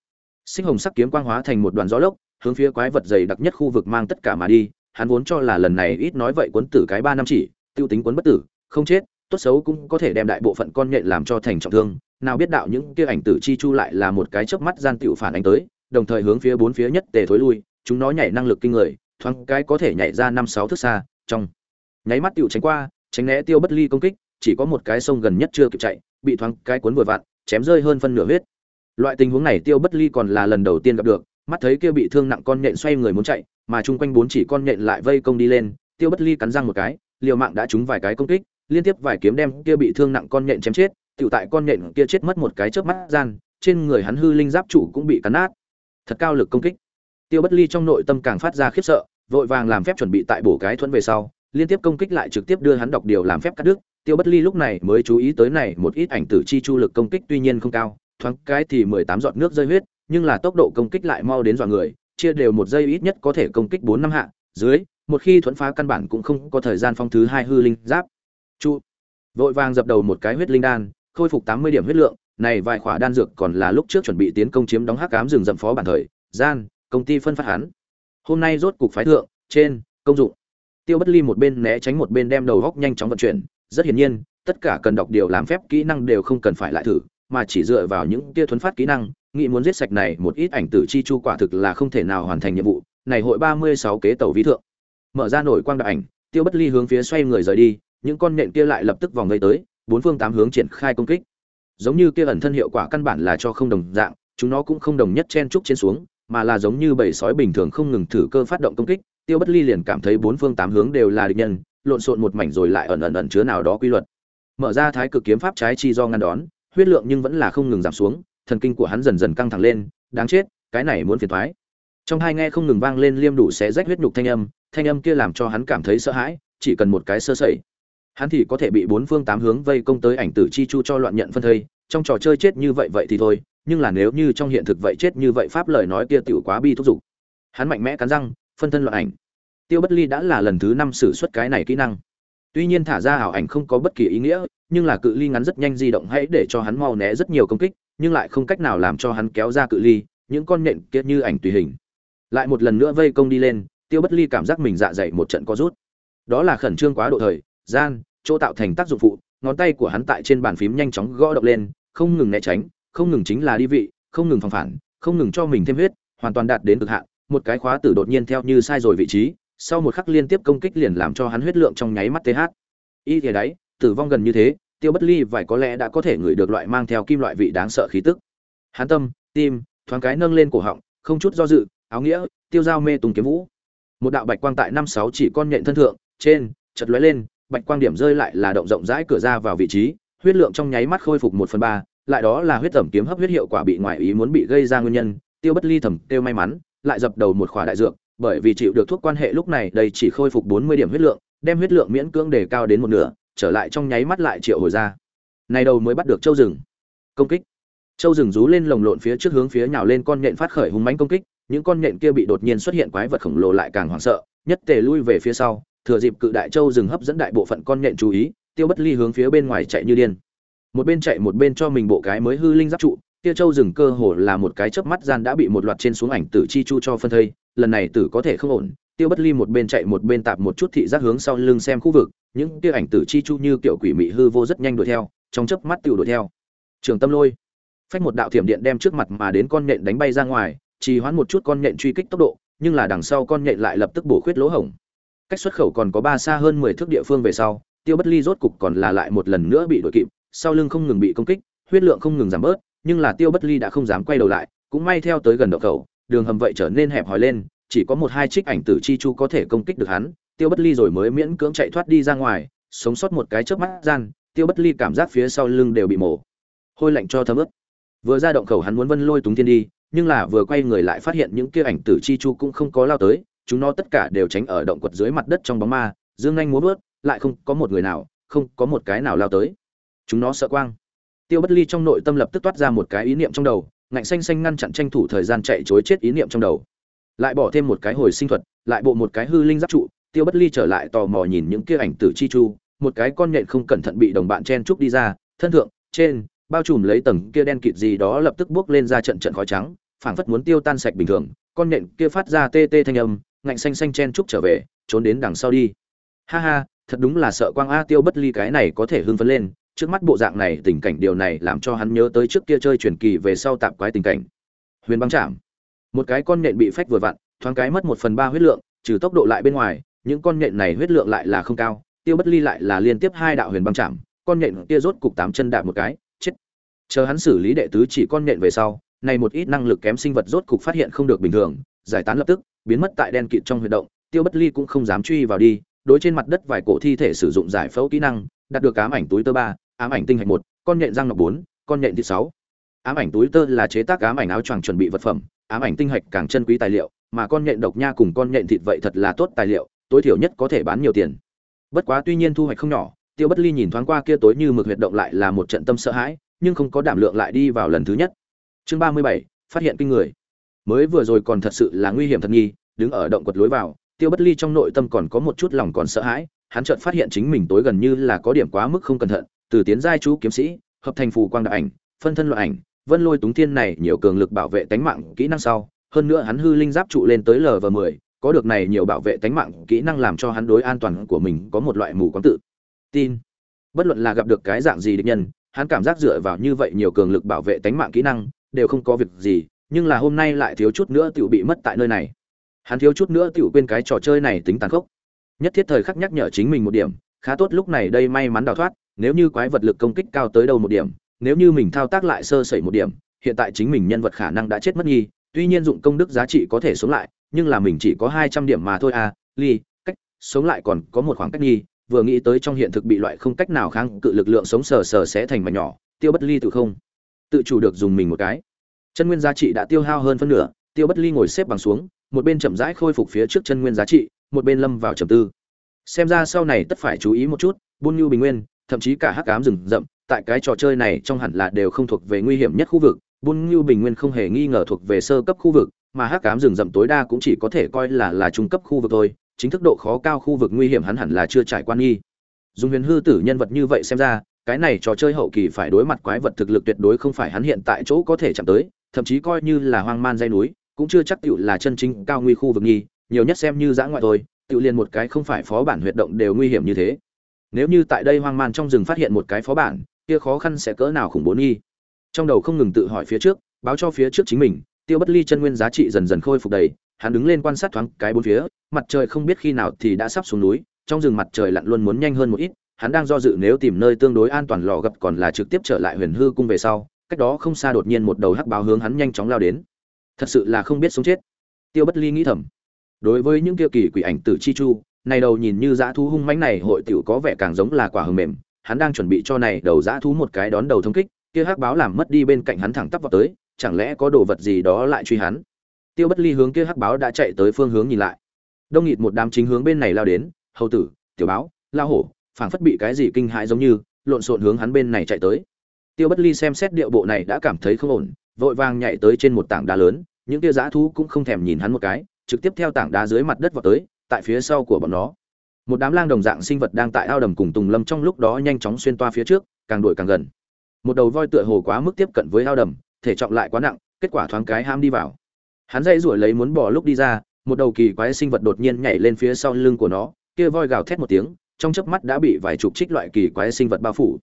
[SPEAKER 1] Sinh hồng sắc kiếm quang hóa thành một đoàn gió lốc, hướng phía quái vật dày đặc nhất khu vực mang tất cả mà đi. Hắn vốn cho là lần này ít nói vậy cuốn tử cái ba năm chỉ, tiêu tính cuốn bất tử, không chết, tốt xấu cũng có thể đem đại bộ phận con nhện làm cho thành trọng thương. Nào biết đạo những kia ảnh tử chi chu lại là một cái chớp mắt gian tiểu phản ánh tới, đồng thời hướng phía bốn phía nhất tề thối lui, chúng nó nhảy năng lực kinh người, thoáng cái có thể nhảy ra năm sáu thước xa, trong nháy mắt tiểu tránh qua, tránh né tiêu bất ly công kích, chỉ có một cái sông gần nhất chưa kịp chạy bị thoáng cái cuốn vừa vặn, chém rơi hơn phân nửa huyết. Loại tình huống này tiêu bất ly còn là lần đầu tiên gặp được, mắt thấy kia bị thương nặng con nhện xoay người muốn chạy, mà chung quanh bốn chỉ con nhện lại vây công đi lên, tiêu bất ly cắn răng một cái, liều mạng đã trúng vài cái công kích, liên tiếp vài kiếm đem kia bị thương nặng con nhện chém chết, tiểu tại con nhện kia chết mất một cái chớp mắt gian, trên người hắn hư linh giáp trụ cũng bị cắn nát. Thật cao lực công kích. Tiêu bất ly trong nội tâm càng phát ra khiếp sợ, vội vàng làm phép chuẩn bị tại bổ cái thuẫn về sau, liên tiếp công kích lại trực tiếp đưa hắn đọc điều làm phép cắt đứt tiêu bất ly lúc này mới chú ý tới này, một ít ảnh tử chi chu lực công kích tuy nhiên không cao, thoáng cái thì mười tám giọt nước rơi huyết, nhưng là tốc độ công kích lại mau đến dọa người, chia đều một giây ít nhất có thể công kích bốn năm hạ, dưới, một khi thuẫn phá căn bản cũng không có thời gian phong thứ hai hư linh giáp. Chu, vội vàng dập đầu một cái huyết linh đan, khôi phục tám mươi điểm huyết lượng, này vài khỏa đan dược còn là lúc trước chuẩn bị tiến công chiếm đóng hắc cám rừng rậm phó bản thời, gian, công ty phân phát hắn. Hôm nay rốt cục phái thượng, trên, công dụng. Tiêu bất ly một bên né tránh một bên đem đầu góc nhanh chóng vận chuyển rất hiển nhiên, tất cả cần đọc điều làm phép kỹ năng đều không cần phải lại thử, mà chỉ dựa vào những tia thuấn phát kỹ năng, nghĩ muốn giết sạch này một ít ảnh tử chi chu quả thực là không thể nào hoàn thành nhiệm vụ. Này hội ba mươi sáu kế tàu ví thượng. Mở ra nổi quang đạo ảnh, tiêu bất ly hướng phía xoay người rời đi, những con nện kia lại lập tức vòng gây tới, bốn phương tám hướng triển khai công kích. Giống như kia ẩn thân hiệu quả căn bản là cho không đồng dạng, chúng nó cũng không đồng nhất chen trúc trên xuống, mà là giống như bầy sói bình thường không ngừng thử cơ phát động công kích. Tiêu bất ly liền cảm thấy bốn phương tám hướng đều là địch nhân lộn xộn một mảnh rồi lại ẩn ẩn ẩn chứa nào đó quy luật. Mở ra thái cực kiếm pháp trái chi do ngăn đón, huyết lượng nhưng vẫn là không ngừng giảm xuống, thần kinh của hắn dần dần căng thẳng lên, đáng chết, cái này muốn phiền thoái trong hai nghe không ngừng vang lên liêm đủ xé rách huyết nhục thanh âm thanh âm kia làm cho hắn cảm thấy sợ hãi, chỉ cần một cái sơ sẩy, hắn thì có thể bị bốn phương tám hướng vây công tới ảnh tử chi chu cho loạn nhận phân thây, trong trò chơi chết như vậy vậy thì thôi, nhưng là nếu như trong hiện thực vậy chết như vậy pháp lời nói kia tiểu quá bi thúc giục. Hắn mạnh mẽ cắn răng, phân thân loạn ảnh tiêu bất ly đã là lần thứ năm sử xuất cái này kỹ năng. Tuy nhiên thả ra ảo ảnh không có bất kỳ ý nghĩa, nhưng là cự ly ngắn rất nhanh di động hãy để cho hắn mau né rất nhiều công kích, nhưng lại không cách nào làm cho hắn kéo ra cự ly, những con nhện kia như ảnh tùy hình. Lại một lần nữa vây công đi lên, tiêu bất ly cảm giác mình dạ dày một trận có rút. Đó là khẩn trương quá độ thời, gian, chỗ tạo thành tác dụng phụ, ngón tay của hắn tại trên bàn phím nhanh chóng gõ động lên, không ngừng né tránh, không ngừng chính là đi vị, không ngừng phòng phản, không ngừng cho mình thêm huyết, hoàn toàn đạt đến cực hạn, một cái khóa tử đột nhiên theo như sai rồi vị trí sau một khắc liên tiếp công kích liền làm cho hắn huyết lượng trong nháy mắt th y thế đấy, tử vong gần như thế, tiêu bất ly vài có lẽ đã có thể ngửi được loại mang theo kim loại vị đáng sợ khí tức. Hắn tâm, tim, thoáng cái nâng lên cổ họng, không chút do dự, áo nghĩa, tiêu dao mê tùng kiếm vũ. Một đạo bạch quang tại năm sáu chỉ con nhện thân thượng, trên chật lóe lên, bạch quang điểm rơi lại là động rộng rãi cửa ra vào vị trí, huyết lượng trong nháy mắt khôi phục một phần ba, lại đó là huyết tẩm kiếm hấp huyết hiệu quả bị ngoại ý muốn bị gây ra nguyên nhân, tiêu bất ly thẩm tiêu may mắn, lại dập đầu một khỏa đại dược bởi vì chịu được thuốc quan hệ lúc này đây chỉ khôi phục bốn mươi điểm huyết lượng, đem huyết lượng miễn cưỡng đề cao đến một nửa, trở lại trong nháy mắt lại triệu hồi ra. Này đầu mới bắt được châu rừng. Công kích. Châu rừng rú lên lồng lộn phía trước hướng phía nhào lên con nhện phát khởi hung mãnh công kích, những con nhện kia bị đột nhiên xuất hiện quái vật khổng lồ lại càng hoảng sợ, nhất tề lui về phía sau, thừa dịp cự đại châu rừng hấp dẫn đại bộ phận con nhện chú ý, tiêu bất ly hướng phía bên ngoài chạy như điên. Một bên chạy một bên cho mình bộ cái mới hư linh giáp trụ, kia châu rừng cơ hồ là một cái chớp mắt gian đã bị một loạt trên xuống ảnh tử chi chu cho phân thây lần này tử có thể không ổn, tiêu bất ly một bên chạy một bên tạp một chút thị giác hướng sau lưng xem khu vực, những tia ảnh tử chi chu như kiểu quỷ mị hư vô rất nhanh đuổi theo, trong chớp mắt tiêu đuổi theo. Trường tâm lôi. Phách một đạo thiểm điện đem trước mặt mà đến con nhện đánh bay ra ngoài, trì hoãn một chút con nhện truy kích tốc độ, nhưng là đằng sau con nhện lại lập tức bổ khuyết lỗ hổng. Cách xuất khẩu còn có ba xa hơn mười thước địa phương về sau, tiêu bất ly rốt cục còn là lại một lần nữa bị đuổi kịp, sau lưng không ngừng bị công kích, huyết lượng không ngừng giảm bớt, nhưng là tiêu bất ly đã không dám quay đầu lại, cũng may theo tới gần độ khẩu đường hầm vậy trở nên hẹp hòi lên, chỉ có một hai trích ảnh tử chi chu có thể công kích được hắn, tiêu bất ly rồi mới miễn cưỡng chạy thoát đi ra ngoài, sống sót một cái chớp mắt gian, tiêu bất ly cảm giác phía sau lưng đều bị mổ. Hôi lạnh cho thấm ướt. Vừa ra động khẩu hắn muốn vân lôi túng thiên đi, nhưng là vừa quay người lại phát hiện những kia ảnh tử chi chu cũng không có lao tới, chúng nó tất cả đều tránh ở động quật dưới mặt đất trong bóng ma, dương anh muốn vớt, lại không có một người nào, không có một cái nào lao tới. Chúng nó sợ quang. Tiêu bất ly trong nội tâm lập tức toát ra một cái ý niệm trong đầu ngạnh xanh xanh ngăn chặn tranh thủ thời gian chạy chối chết ý niệm trong đầu. Lại bỏ thêm một cái hồi sinh thuật, lại bộ một cái hư linh giáp trụ, tiêu bất ly trở lại tò mò nhìn những kia ảnh tử chi chu, một cái con nhện không cẩn thận bị đồng bạn chen trúc đi ra, thân thượng, trên, bao trùm lấy tầng kia đen kịt gì đó lập tức bước lên ra trận trận khói trắng, phảng phất muốn tiêu tan sạch bình thường, con nhện kia phát ra tê tê thanh âm, ngạnh xanh xanh chen trúc trở về, trốn đến đằng sau đi. Ha ha, thật đúng là sợ quang a tiêu bất ly cái này có thể hưng phấn lên trước mắt bộ dạng này tình cảnh điều này làm cho hắn nhớ tới trước kia chơi truyền kỳ về sau tạm quái tình cảnh. Huyền băng chạm. Một cái con nhện bị phách vừa vặn, thoáng cái mất một phần ba huyết lượng, trừ tốc độ lại bên ngoài, những con nhện này huyết lượng lại là không cao, tiêu bất ly lại là liên tiếp hai đạo huyền băng chạm, con nhện kia rốt cục tám chân đạp một cái, chết. Chờ hắn xử lý đệ tứ chỉ con nhện về sau, này một ít năng lực kém sinh vật rốt cục phát hiện không được bình thường, giải tán lập tức, biến mất tại đen kịt trong huy động, tiêu bất ly cũng không dám truy vào đi, đối trên mặt đất vài cổ thi thể sử dụng giải phẫu kỹ năng, đạt được cám ảnh túi tơ ba ám ảnh tinh hạch một, con nhện răng nọc bốn, con nhện thịt sáu. Ám ảnh túi tơ là chế tác ám ảnh áo choàng chuẩn bị vật phẩm, ám ảnh tinh hạch càng chân quý tài liệu, mà con nhện độc nha cùng con nhện thịt vậy thật là tốt tài liệu, tối thiểu nhất có thể bán nhiều tiền. Bất quá tuy nhiên thu hoạch không nhỏ, tiêu bất ly nhìn thoáng qua kia tối như mực huyệt động lại là một trận tâm sợ hãi, nhưng không có đảm lượng lại đi vào lần thứ nhất. Chương ba mươi bảy, phát hiện kinh người. Mới vừa rồi còn thật sự là nguy hiểm thật nghi, đứng ở động quật lối vào, tiêu bất ly trong nội tâm còn có một chút lòng còn sợ hãi, hắn chợt phát hiện chính mình tối gần như là có điểm quá mức không cẩn thận từ tiến giai chú kiếm sĩ, hợp thành phù quang đạo ảnh, phân thân loại ảnh, vân lôi túng thiên này nhiều cường lực bảo vệ tánh mạng kỹ năng sau, hơn nữa hắn hư linh giáp trụ lên tới lv mười, có được này nhiều bảo vệ tánh mạng kỹ năng làm cho hắn đối an toàn của mình có một loại mù quáng tự tin. Bất luận là gặp được cái dạng gì địch nhân, hắn cảm giác dựa vào như vậy nhiều cường lực bảo vệ tánh mạng kỹ năng, đều không có việc gì, nhưng là hôm nay lại thiếu chút nữa tiểu bị mất tại nơi này. Hắn thiếu chút nữa tiểu quên cái trò chơi này tính tàn khốc. Nhất thiết thời khắc nhắc nhở chính mình một điểm, khá tốt lúc này đây may mắn đào thoát nếu như quái vật lực công kích cao tới đâu một điểm, nếu như mình thao tác lại sơ sẩy một điểm, hiện tại chính mình nhân vật khả năng đã chết mất nghi, tuy nhiên dụng công đức giá trị có thể sống lại, nhưng là mình chỉ có hai trăm điểm mà thôi à ly cách sống lại còn có một khoảng cách nghi, vừa nghĩ tới trong hiện thực bị loại không cách nào kháng cự lực lượng sống sờ sờ sẽ thành mà nhỏ, tiêu bất ly tự không tự chủ được dùng mình một cái. Chân nguyên giá trị đã tiêu hao hơn phân nửa, tiêu bất ly ngồi xếp bằng xuống, một bên chậm rãi khôi phục phía trước chân nguyên giá trị, một bên lâm vào trầm tư. Xem ra sau này tất phải chú ý một chút buôn nhu bình nguyên thậm chí cả hắc ám rừng rậm, tại cái trò chơi này trong hẳn là đều không thuộc về nguy hiểm nhất khu vực. Buôn nhu bình nguyên không hề nghi ngờ thuộc về sơ cấp khu vực, mà hắc ám rừng rậm tối đa cũng chỉ có thể coi là là trung cấp khu vực thôi, chính thức độ khó cao khu vực nguy hiểm hắn hẳn là chưa trải quan nghi. Dùng huyền hư tử nhân vật như vậy xem ra, cái này trò chơi hậu kỳ phải đối mặt quái vật thực lực tuyệt đối không phải hắn hiện tại chỗ có thể chạm tới, thậm chí coi như là hoang man dây núi, cũng chưa chắc tựu là chân chính cao nguy khu vực nghi, nhiều nhất xem như giã ngoại thôi tựu liền một cái không phải phó bản huyệt động đều nguy hiểm như thế nếu như tại đây hoang man trong rừng phát hiện một cái phó bản, kia khó khăn sẽ cỡ nào khủng bố nghi? Trong đầu không ngừng tự hỏi phía trước, báo cho phía trước chính mình, tiêu bất ly chân nguyên giá trị dần dần khôi phục đầy, hắn đứng lên quan sát thoáng cái bốn phía, mặt trời không biết khi nào thì đã sắp xuống núi, trong rừng mặt trời lặn luôn muốn nhanh hơn một ít, hắn đang do dự nếu tìm nơi tương đối an toàn lò gập còn là trực tiếp trở lại huyền hư cung về sau, cách đó không xa đột nhiên một đầu hắc báo hướng hắn nhanh chóng lao đến. Thật sự là không biết sống chết. Tiêu bất ly nghĩ thầm. Đối với những kia kỳ quỷ ảnh tử chi chu này đầu nhìn như dã thú hung mãnh này, hội tiểu có vẻ càng giống là quả hờ mềm. Hắn đang chuẩn bị cho này đầu dã thú một cái đón đầu thông kích, kia hắc báo làm mất đi bên cạnh hắn thẳng tắp vào tới, chẳng lẽ có đồ vật gì đó lại truy hắn? Tiêu bất ly hướng kia hắc báo đã chạy tới phương hướng nhìn lại. Đông nghịt một đám chính hướng bên này lao đến, hầu tử, tiểu báo, lao hổ, phảng phất bị cái gì kinh hãi giống như, lộn xộn hướng hắn bên này chạy tới. Tiêu bất ly xem xét điệu bộ này đã cảm thấy không ổn, vội vàng nhảy tới trên một tảng đá lớn, những kia dã thú cũng không thèm nhìn hắn một cái, trực tiếp theo tảng đá dưới mặt đất vào tới tại phía sau của bọn nó. Một đám lang đồng dạng sinh vật đang tại ao đầm cùng tùng lâm trong lúc đó nhanh chóng xuyên toa phía trước, càng đuổi càng gần. Một đầu voi tựa hồ quá mức tiếp cận với ao đầm, thể trọng lại quá nặng, kết quả thoáng cái ham đi vào. Hắn dây ruổi lấy muốn bỏ lúc đi ra, một đầu kỳ quái sinh vật đột nhiên nhảy lên phía sau lưng của nó, kia voi gào thét một tiếng, trong chớp mắt đã bị vài chục trích loại kỳ quái sinh vật bao phủ.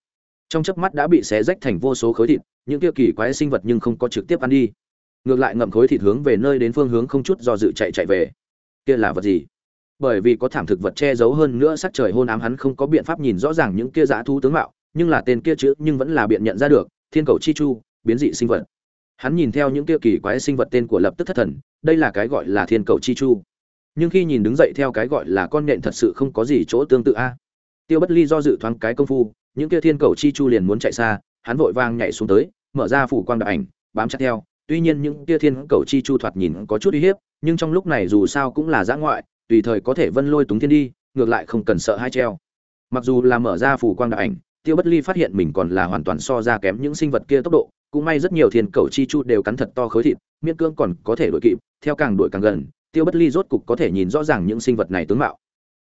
[SPEAKER 1] Trong chớp mắt đã bị xé rách thành vô số khối thịt, những kia kỳ quái sinh vật nhưng không có trực tiếp ăn đi. Ngược lại ngậm khối thịt hướng về nơi đến phương hướng không chút do dự chạy chạy về. Kia là vật gì? Bởi vì có thảm thực vật che giấu hơn nữa sắc trời hôn ám hắn không có biện pháp nhìn rõ ràng những kia dã thú tướng mạo, nhưng là tên kia chữ nhưng vẫn là biện nhận ra được, thiên cầu chi chu, biến dị sinh vật. Hắn nhìn theo những kia kỳ quái sinh vật tên của lập tức thất thần, đây là cái gọi là thiên cầu chi chu. Nhưng khi nhìn đứng dậy theo cái gọi là con nện thật sự không có gì chỗ tương tự a. Tiêu bất ly do dự thoáng cái công phu, những kia thiên cầu chi chu liền muốn chạy xa, hắn vội vàng nhảy xuống tới, mở ra phủ quang đạo ảnh, bám chặt theo. Tuy nhiên những kia thiên cầu chi chu thoạt nhìn có chút uy hiếp, nhưng trong lúc này dù sao cũng là giã ngoại tùy thời có thể vân lôi túng thiên đi, ngược lại không cần sợ hai treo. Mặc dù là mở ra phủ quang đạo ảnh, tiêu bất ly phát hiện mình còn là hoàn toàn so ra kém những sinh vật kia tốc độ, cũng may rất nhiều thiên cầu chi chu đều cắn thật to khối thịt, miễn cương còn có thể đuổi kịp, theo càng đuổi càng gần, tiêu bất ly rốt cục có thể nhìn rõ ràng những sinh vật này tướng mạo.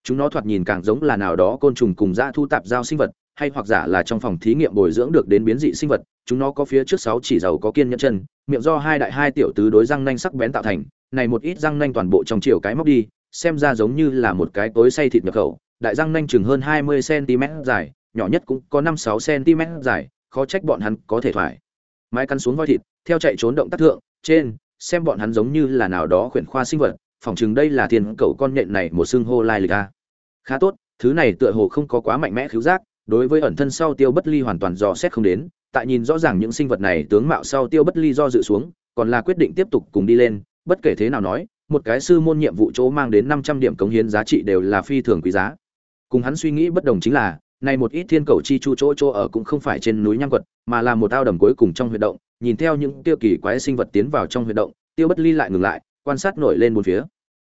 [SPEAKER 1] Chúng nó thoạt nhìn càng giống là nào đó côn trùng cùng dã thu tạp giao sinh vật, hay hoặc giả là trong phòng thí nghiệm bồi dưỡng được đến biến dị sinh vật, chúng nó có phía trước sáu chỉ giàu có kiên nhẫn chân, miệng do hai đại hai tiểu tứ đối răng nanh sắc bén tạo thành, này một ít răng nanh toàn bộ trong chiều cái móc đi xem ra giống như là một cái tối say thịt nhập khẩu, đại răng nanh chừng hơn hai mươi cm dài, nhỏ nhất cũng có năm sáu cm dài, khó trách bọn hắn có thể thoải. Mái cắn xuống voi thịt, theo chạy trốn động tác thượng, trên, xem bọn hắn giống như là nào đó khuyển khoa sinh vật, phỏng chừng đây là thiên cầu con nhện này một xương hô lai lịch a. Khá tốt, thứ này tựa hồ không có quá mạnh mẽ khiếu giác, đối với ẩn thân sau tiêu bất ly hoàn toàn dò xét không đến, tại nhìn rõ ràng những sinh vật này tướng mạo sau tiêu bất ly do dự xuống, còn là quyết định tiếp tục cùng đi lên, bất kể thế nào nói một cái sư môn nhiệm vụ chỗ mang đến năm trăm điểm cống hiến giá trị đều là phi thường quý giá. Cùng hắn suy nghĩ bất đồng chính là này một ít thiên cầu chi chu chỗ chỗ ở cũng không phải trên núi nhang quật, mà là một ao đầm cuối cùng trong huyệt động, nhìn theo những tiêu kỳ quái sinh vật tiến vào trong huyệt động, tiêu bất ly lại ngừng lại, quan sát nổi lên bốn phía.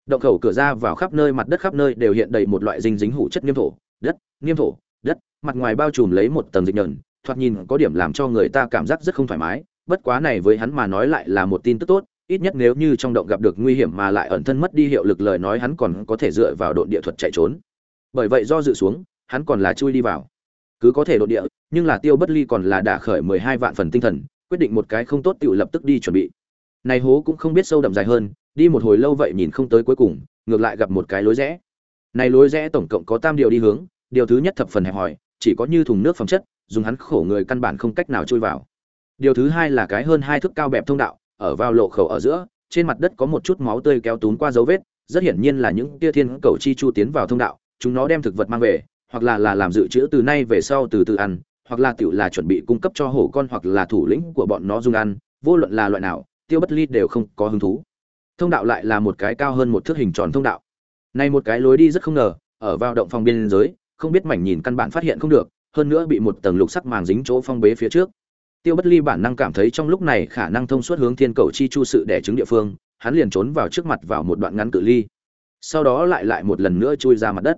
[SPEAKER 1] Động khẩu cửa ra vào khắp nơi, mặt đất khắp nơi đều hiện đầy một loại dinh dính hủ chất nghiêm thổ, đất, nghiêm thổ, đất, mặt ngoài bao trùm lấy một tầng dịch nhờn, thoạt nhìn có điểm làm cho người ta cảm giác rất không thoải mái, bất quá này với hắn mà nói lại là một tin tức tốt ít nhất nếu như trong động gặp được nguy hiểm mà lại ẩn thân mất đi hiệu lực lời nói hắn còn có thể dựa vào độn địa thuật chạy trốn. Bởi vậy do dự xuống, hắn còn là chui đi vào. Cứ có thể độn địa, nhưng là tiêu bất ly còn là đả khởi mười hai vạn phần tinh thần, quyết định một cái không tốt tự lập tức đi chuẩn bị. Này hố cũng không biết sâu đậm dài hơn, đi một hồi lâu vậy nhìn không tới cuối cùng, ngược lại gặp một cái lối rẽ. Này lối rẽ tổng cộng có tam điều đi hướng, điều thứ nhất thập phần hẹp hòi, chỉ có như thùng nước phẩm chất, dùng hắn khổ người căn bản không cách nào chui vào. Điều thứ hai là cái hơn hai thước cao bẹp thông đạo ở vào lộ khẩu ở giữa, trên mặt đất có một chút máu tươi kéo tún qua dấu vết, rất hiển nhiên là những tia thiên cầu chi chu tiến vào thông đạo, chúng nó đem thực vật mang về, hoặc là là làm dự trữ từ nay về sau từ từ ăn, hoặc là tiểu là chuẩn bị cung cấp cho hổ con hoặc là thủ lĩnh của bọn nó dùng ăn, vô luận là loại nào, tiêu bất ly đều không có hứng thú. Thông đạo lại là một cái cao hơn một thước hình tròn thông đạo. Này một cái lối đi rất không ngờ, ở vào động phòng biên giới, không biết mảnh nhìn căn bản phát hiện không được, hơn nữa bị một tầng lục sắc màng dính chỗ phong bế phía trước tiêu bất ly bản năng cảm thấy trong lúc này khả năng thông suốt hướng thiên cầu chi chu sự đẻ trứng địa phương, hắn liền trốn vào trước mặt vào một đoạn ngắn cự ly. Sau đó lại lại một lần nữa chui ra mặt đất.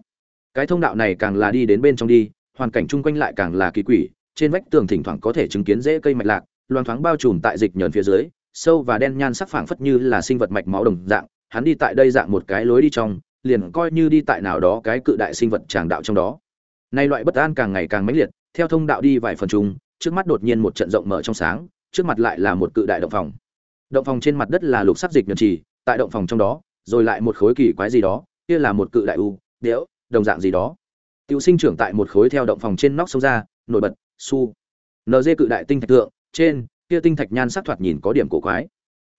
[SPEAKER 1] Cái thông đạo này càng là đi đến bên trong đi, hoàn cảnh chung quanh lại càng là kỳ quỷ, trên vách tường thỉnh thoảng có thể chứng kiến rễ cây mạch lạc, loang thoáng bao trùm tại dịch nhờn phía dưới, sâu và đen nhan sắc phảng phất như là sinh vật mạch máu đồng dạng, hắn đi tại đây dạng một cái lối đi trong, liền coi như đi tại nào đó cái cự đại sinh vật tràng đạo trong đó. Nay loại bất an càng ngày càng mãnh liệt, theo thông đạo đi vài phần trùng trước mắt đột nhiên một trận rộng mở trong sáng trước mặt lại là một cự đại động phòng động phòng trên mặt đất là lục sắc dịch nhờn trì tại động phòng trong đó rồi lại một khối kỳ quái gì đó kia là một cự đại u điểu đồng dạng gì đó Tiểu sinh trưởng tại một khối theo động phòng trên nóc sông ra, nổi bật, su. NG cự đại tinh thạch tượng, trên, kia tinh thạch nhan sắc thoạt nhìn có điểm cổ quái.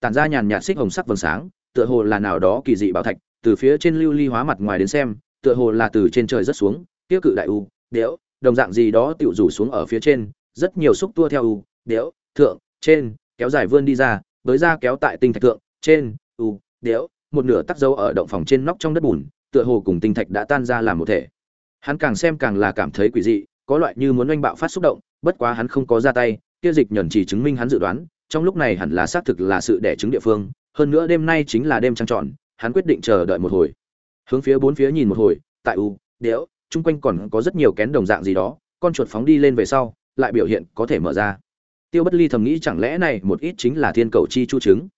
[SPEAKER 1] Tản ra nhàn nhạt xích hồng sắc vầng sáng, tựa hồ là nào đó kỳ dị bảo thạch, từ phía trên lưu ly hóa mặt ngoài đến xem, tựa hồ là từ trên trời rất xuống, kia cự đại u, điểu đồng dạng gì đó tiểu rủ xuống ở phía trên, rất nhiều xúc tua theo u, đẽo, thượng trên kéo dài vươn đi ra với ra kéo tại tinh thạch thượng trên u đẽo một nửa tắc dấu ở động phòng trên nóc trong đất bùn tựa hồ cùng tinh thạch đã tan ra làm một thể. Hắn càng xem càng là cảm thấy quỷ dị có loại như muốn oanh bạo phát xúc động bất quá hắn không có ra tay kia dịch nhẫn chỉ chứng minh hắn dự đoán trong lúc này hẳn là xác thực là sự đẻ chứng địa phương hơn nữa đêm nay chính là đêm trăng tròn hắn quyết định chờ đợi một hồi. Hướng phía bốn phía nhìn một hồi tại u đẽo chung quanh còn có rất nhiều kén đồng dạng gì đó con chuột phóng đi lên về sau lại biểu hiện có thể mở ra. Tiêu bất ly thầm nghĩ chẳng lẽ này một ít chính là thiên cầu chi chu trứng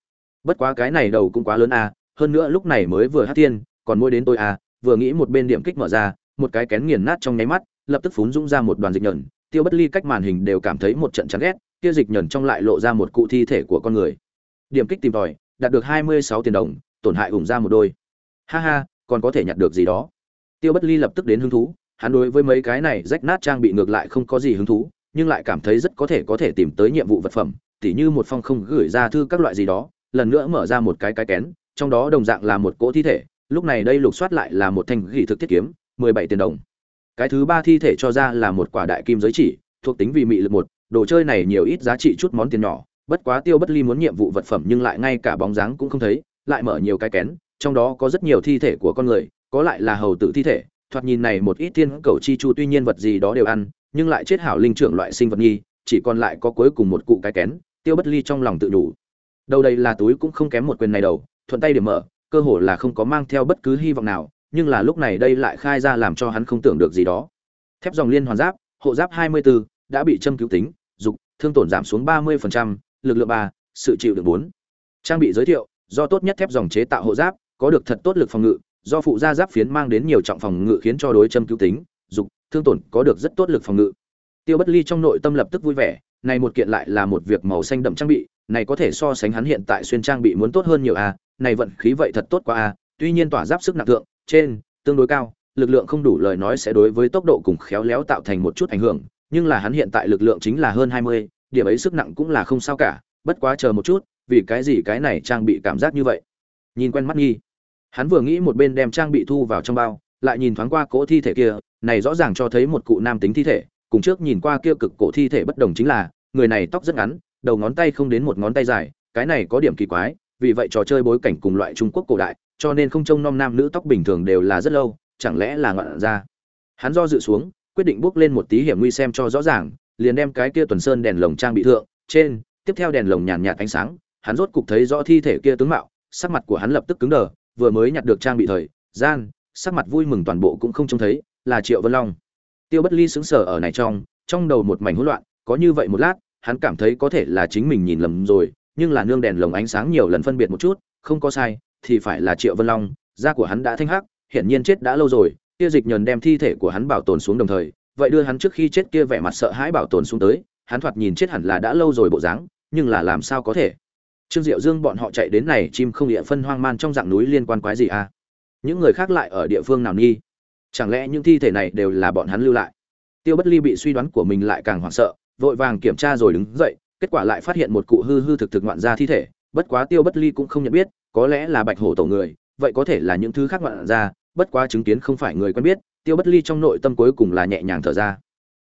[SPEAKER 1] bất quá cái này đầu cũng quá lớn a hơn nữa lúc này mới vừa hát thiên, còn môi đến tôi a vừa nghĩ một bên điểm kích mở ra, một cái kén nghiền nát trong nháy mắt, lập tức phún dũng ra một đoàn dịch nhẫn. Tiêu bất ly cách màn hình đều cảm thấy một trận chán ghét, kia dịch nhẫn trong lại lộ ra một cụ thi thể của con người. Điểm kích tìm tòi, đạt được hai mươi sáu tiền đồng, tổn hại ủng ra một đôi. Ha ha, còn có thể nhặt được gì đó? Tiêu bất ly lập tức đến hứng thú, hắn đối với mấy cái này rách nát trang bị ngược lại không có gì hứng thú nhưng lại cảm thấy rất có thể có thể tìm tới nhiệm vụ vật phẩm, tỉ như một phong không gửi ra thư các loại gì đó, lần nữa mở ra một cái cái kén, trong đó đồng dạng là một cỗ thi thể, lúc này đây lục soát lại là một thanh gỉ thực thiết kiếm, mười bảy tiền đồng. Cái thứ ba thi thể cho ra là một quả đại kim giới chỉ, thuộc tính vì mị lực một, đồ chơi này nhiều ít giá trị chút món tiền nhỏ, bất quá tiêu bất ly muốn nhiệm vụ vật phẩm nhưng lại ngay cả bóng dáng cũng không thấy, lại mở nhiều cái kén, trong đó có rất nhiều thi thể của con người, có lại là hầu tử thi thể thoạt nhìn này một ít thiên cầu chi chu tuy nhiên vật gì đó đều ăn nhưng lại chết hảo linh trưởng loại sinh vật nghi chỉ còn lại có cuối cùng một cụ cái kén tiêu bất ly trong lòng tự đủ đầu đây là túi cũng không kém một quyền này đầu thuận tay điểm mở cơ hồ là không có mang theo bất cứ hy vọng nào nhưng là lúc này đây lại khai ra làm cho hắn không tưởng được gì đó thép dòng liên hoàn giáp hộ giáp 24, đã bị châm cứu tính dục thương tổn giảm xuống 30%, lực lượng 3, sự chịu đựng 4. trang bị giới thiệu do tốt nhất thép dòng chế tạo hộ giáp có được thật tốt lực phòng ngự do phụ gia giáp phiến mang đến nhiều trọng phòng ngự khiến cho đối châm cứu tính dục thương tổn có được rất tốt lực phòng ngự. Tiêu bất ly trong nội tâm lập tức vui vẻ này một kiện lại là một việc màu xanh đậm trang bị này có thể so sánh hắn hiện tại xuyên trang bị muốn tốt hơn nhiều a à, này vận khí vậy thật tốt quá a à, tuy nhiên tỏa giáp sức nặng thượng trên tương đối cao lực lượng không đủ lời nói sẽ đối với tốc độ cùng khéo léo tạo thành một chút ảnh hưởng nhưng là hắn hiện tại lực lượng chính là hơn 20, điểm ấy sức nặng cũng là không sao cả bất quá chờ một chút vì cái gì cái này trang bị cảm giác như vậy? Nhìn quen mắt nghi hắn vừa nghĩ một bên đem trang bị thu vào trong bao, lại nhìn thoáng qua cỗ thi thể kia, này rõ ràng cho thấy một cụ nam tính thi thể, cùng trước nhìn qua kia cực cổ thi thể bất đồng chính là, người này tóc rất ngắn, đầu ngón tay không đến một ngón tay dài, cái này có điểm kỳ quái, vì vậy trò chơi bối cảnh cùng loại trung quốc cổ đại, cho nên không trông nom nam nữ tóc bình thường đều là rất lâu, chẳng lẽ là ngọn ra. Hắn do dự xuống, quyết định bước lên một tí hiểm nguy xem cho rõ ràng, liền đem cái kia tuần sơn đèn lồng trang bị thượng, trên, tiếp theo đèn lồng nhàn nhạt ánh sáng, hắn rốt cục thấy rõ thi thể kia tướng mạo, sắc mặt của hắn lập tức cứng đờ vừa mới nhặt được trang bị thời, gian, sắc mặt vui mừng toàn bộ cũng không trông thấy, là triệu vân long. Tiêu bất ly sững sờ ở này trong trong đầu một mảnh hỗn loạn, có như vậy một lát, hắn cảm thấy có thể là chính mình nhìn lầm rồi, nhưng là nương đèn lồng ánh sáng nhiều lần phân biệt một chút, không có sai, thì phải là triệu vân long, da của hắn đã thanh hắc, hiển nhiên chết đã lâu rồi kia dịch nhờn đem thi thể của hắn bảo tồn xuống đồng thời, vậy đưa hắn trước khi chết kia vẻ mặt sợ hãi bảo tồn xuống tới, hắn thoạt nhìn chết hẳn là đã lâu rồi bộ dáng, nhưng là làm sao có thể? Trương diệu dương bọn họ chạy đến này chim không địa phân hoang man trong dạng núi liên quan quái gì à? Những người khác lại ở địa phương nào nghi? Chẳng lẽ những thi thể này đều là bọn hắn lưu lại? Tiêu bất ly bị suy đoán của mình lại càng hoảng sợ, vội vàng kiểm tra rồi đứng dậy, kết quả lại phát hiện một cụ hư hư thực thực ngoạn ra thi thể. Bất quá tiêu bất ly cũng không nhận biết, có lẽ là bạch hổ tổ người, vậy có thể là những thứ khác ngoạn ra, bất quá chứng kiến không phải người quen biết, tiêu bất ly trong nội tâm cuối cùng là nhẹ nhàng thở ra.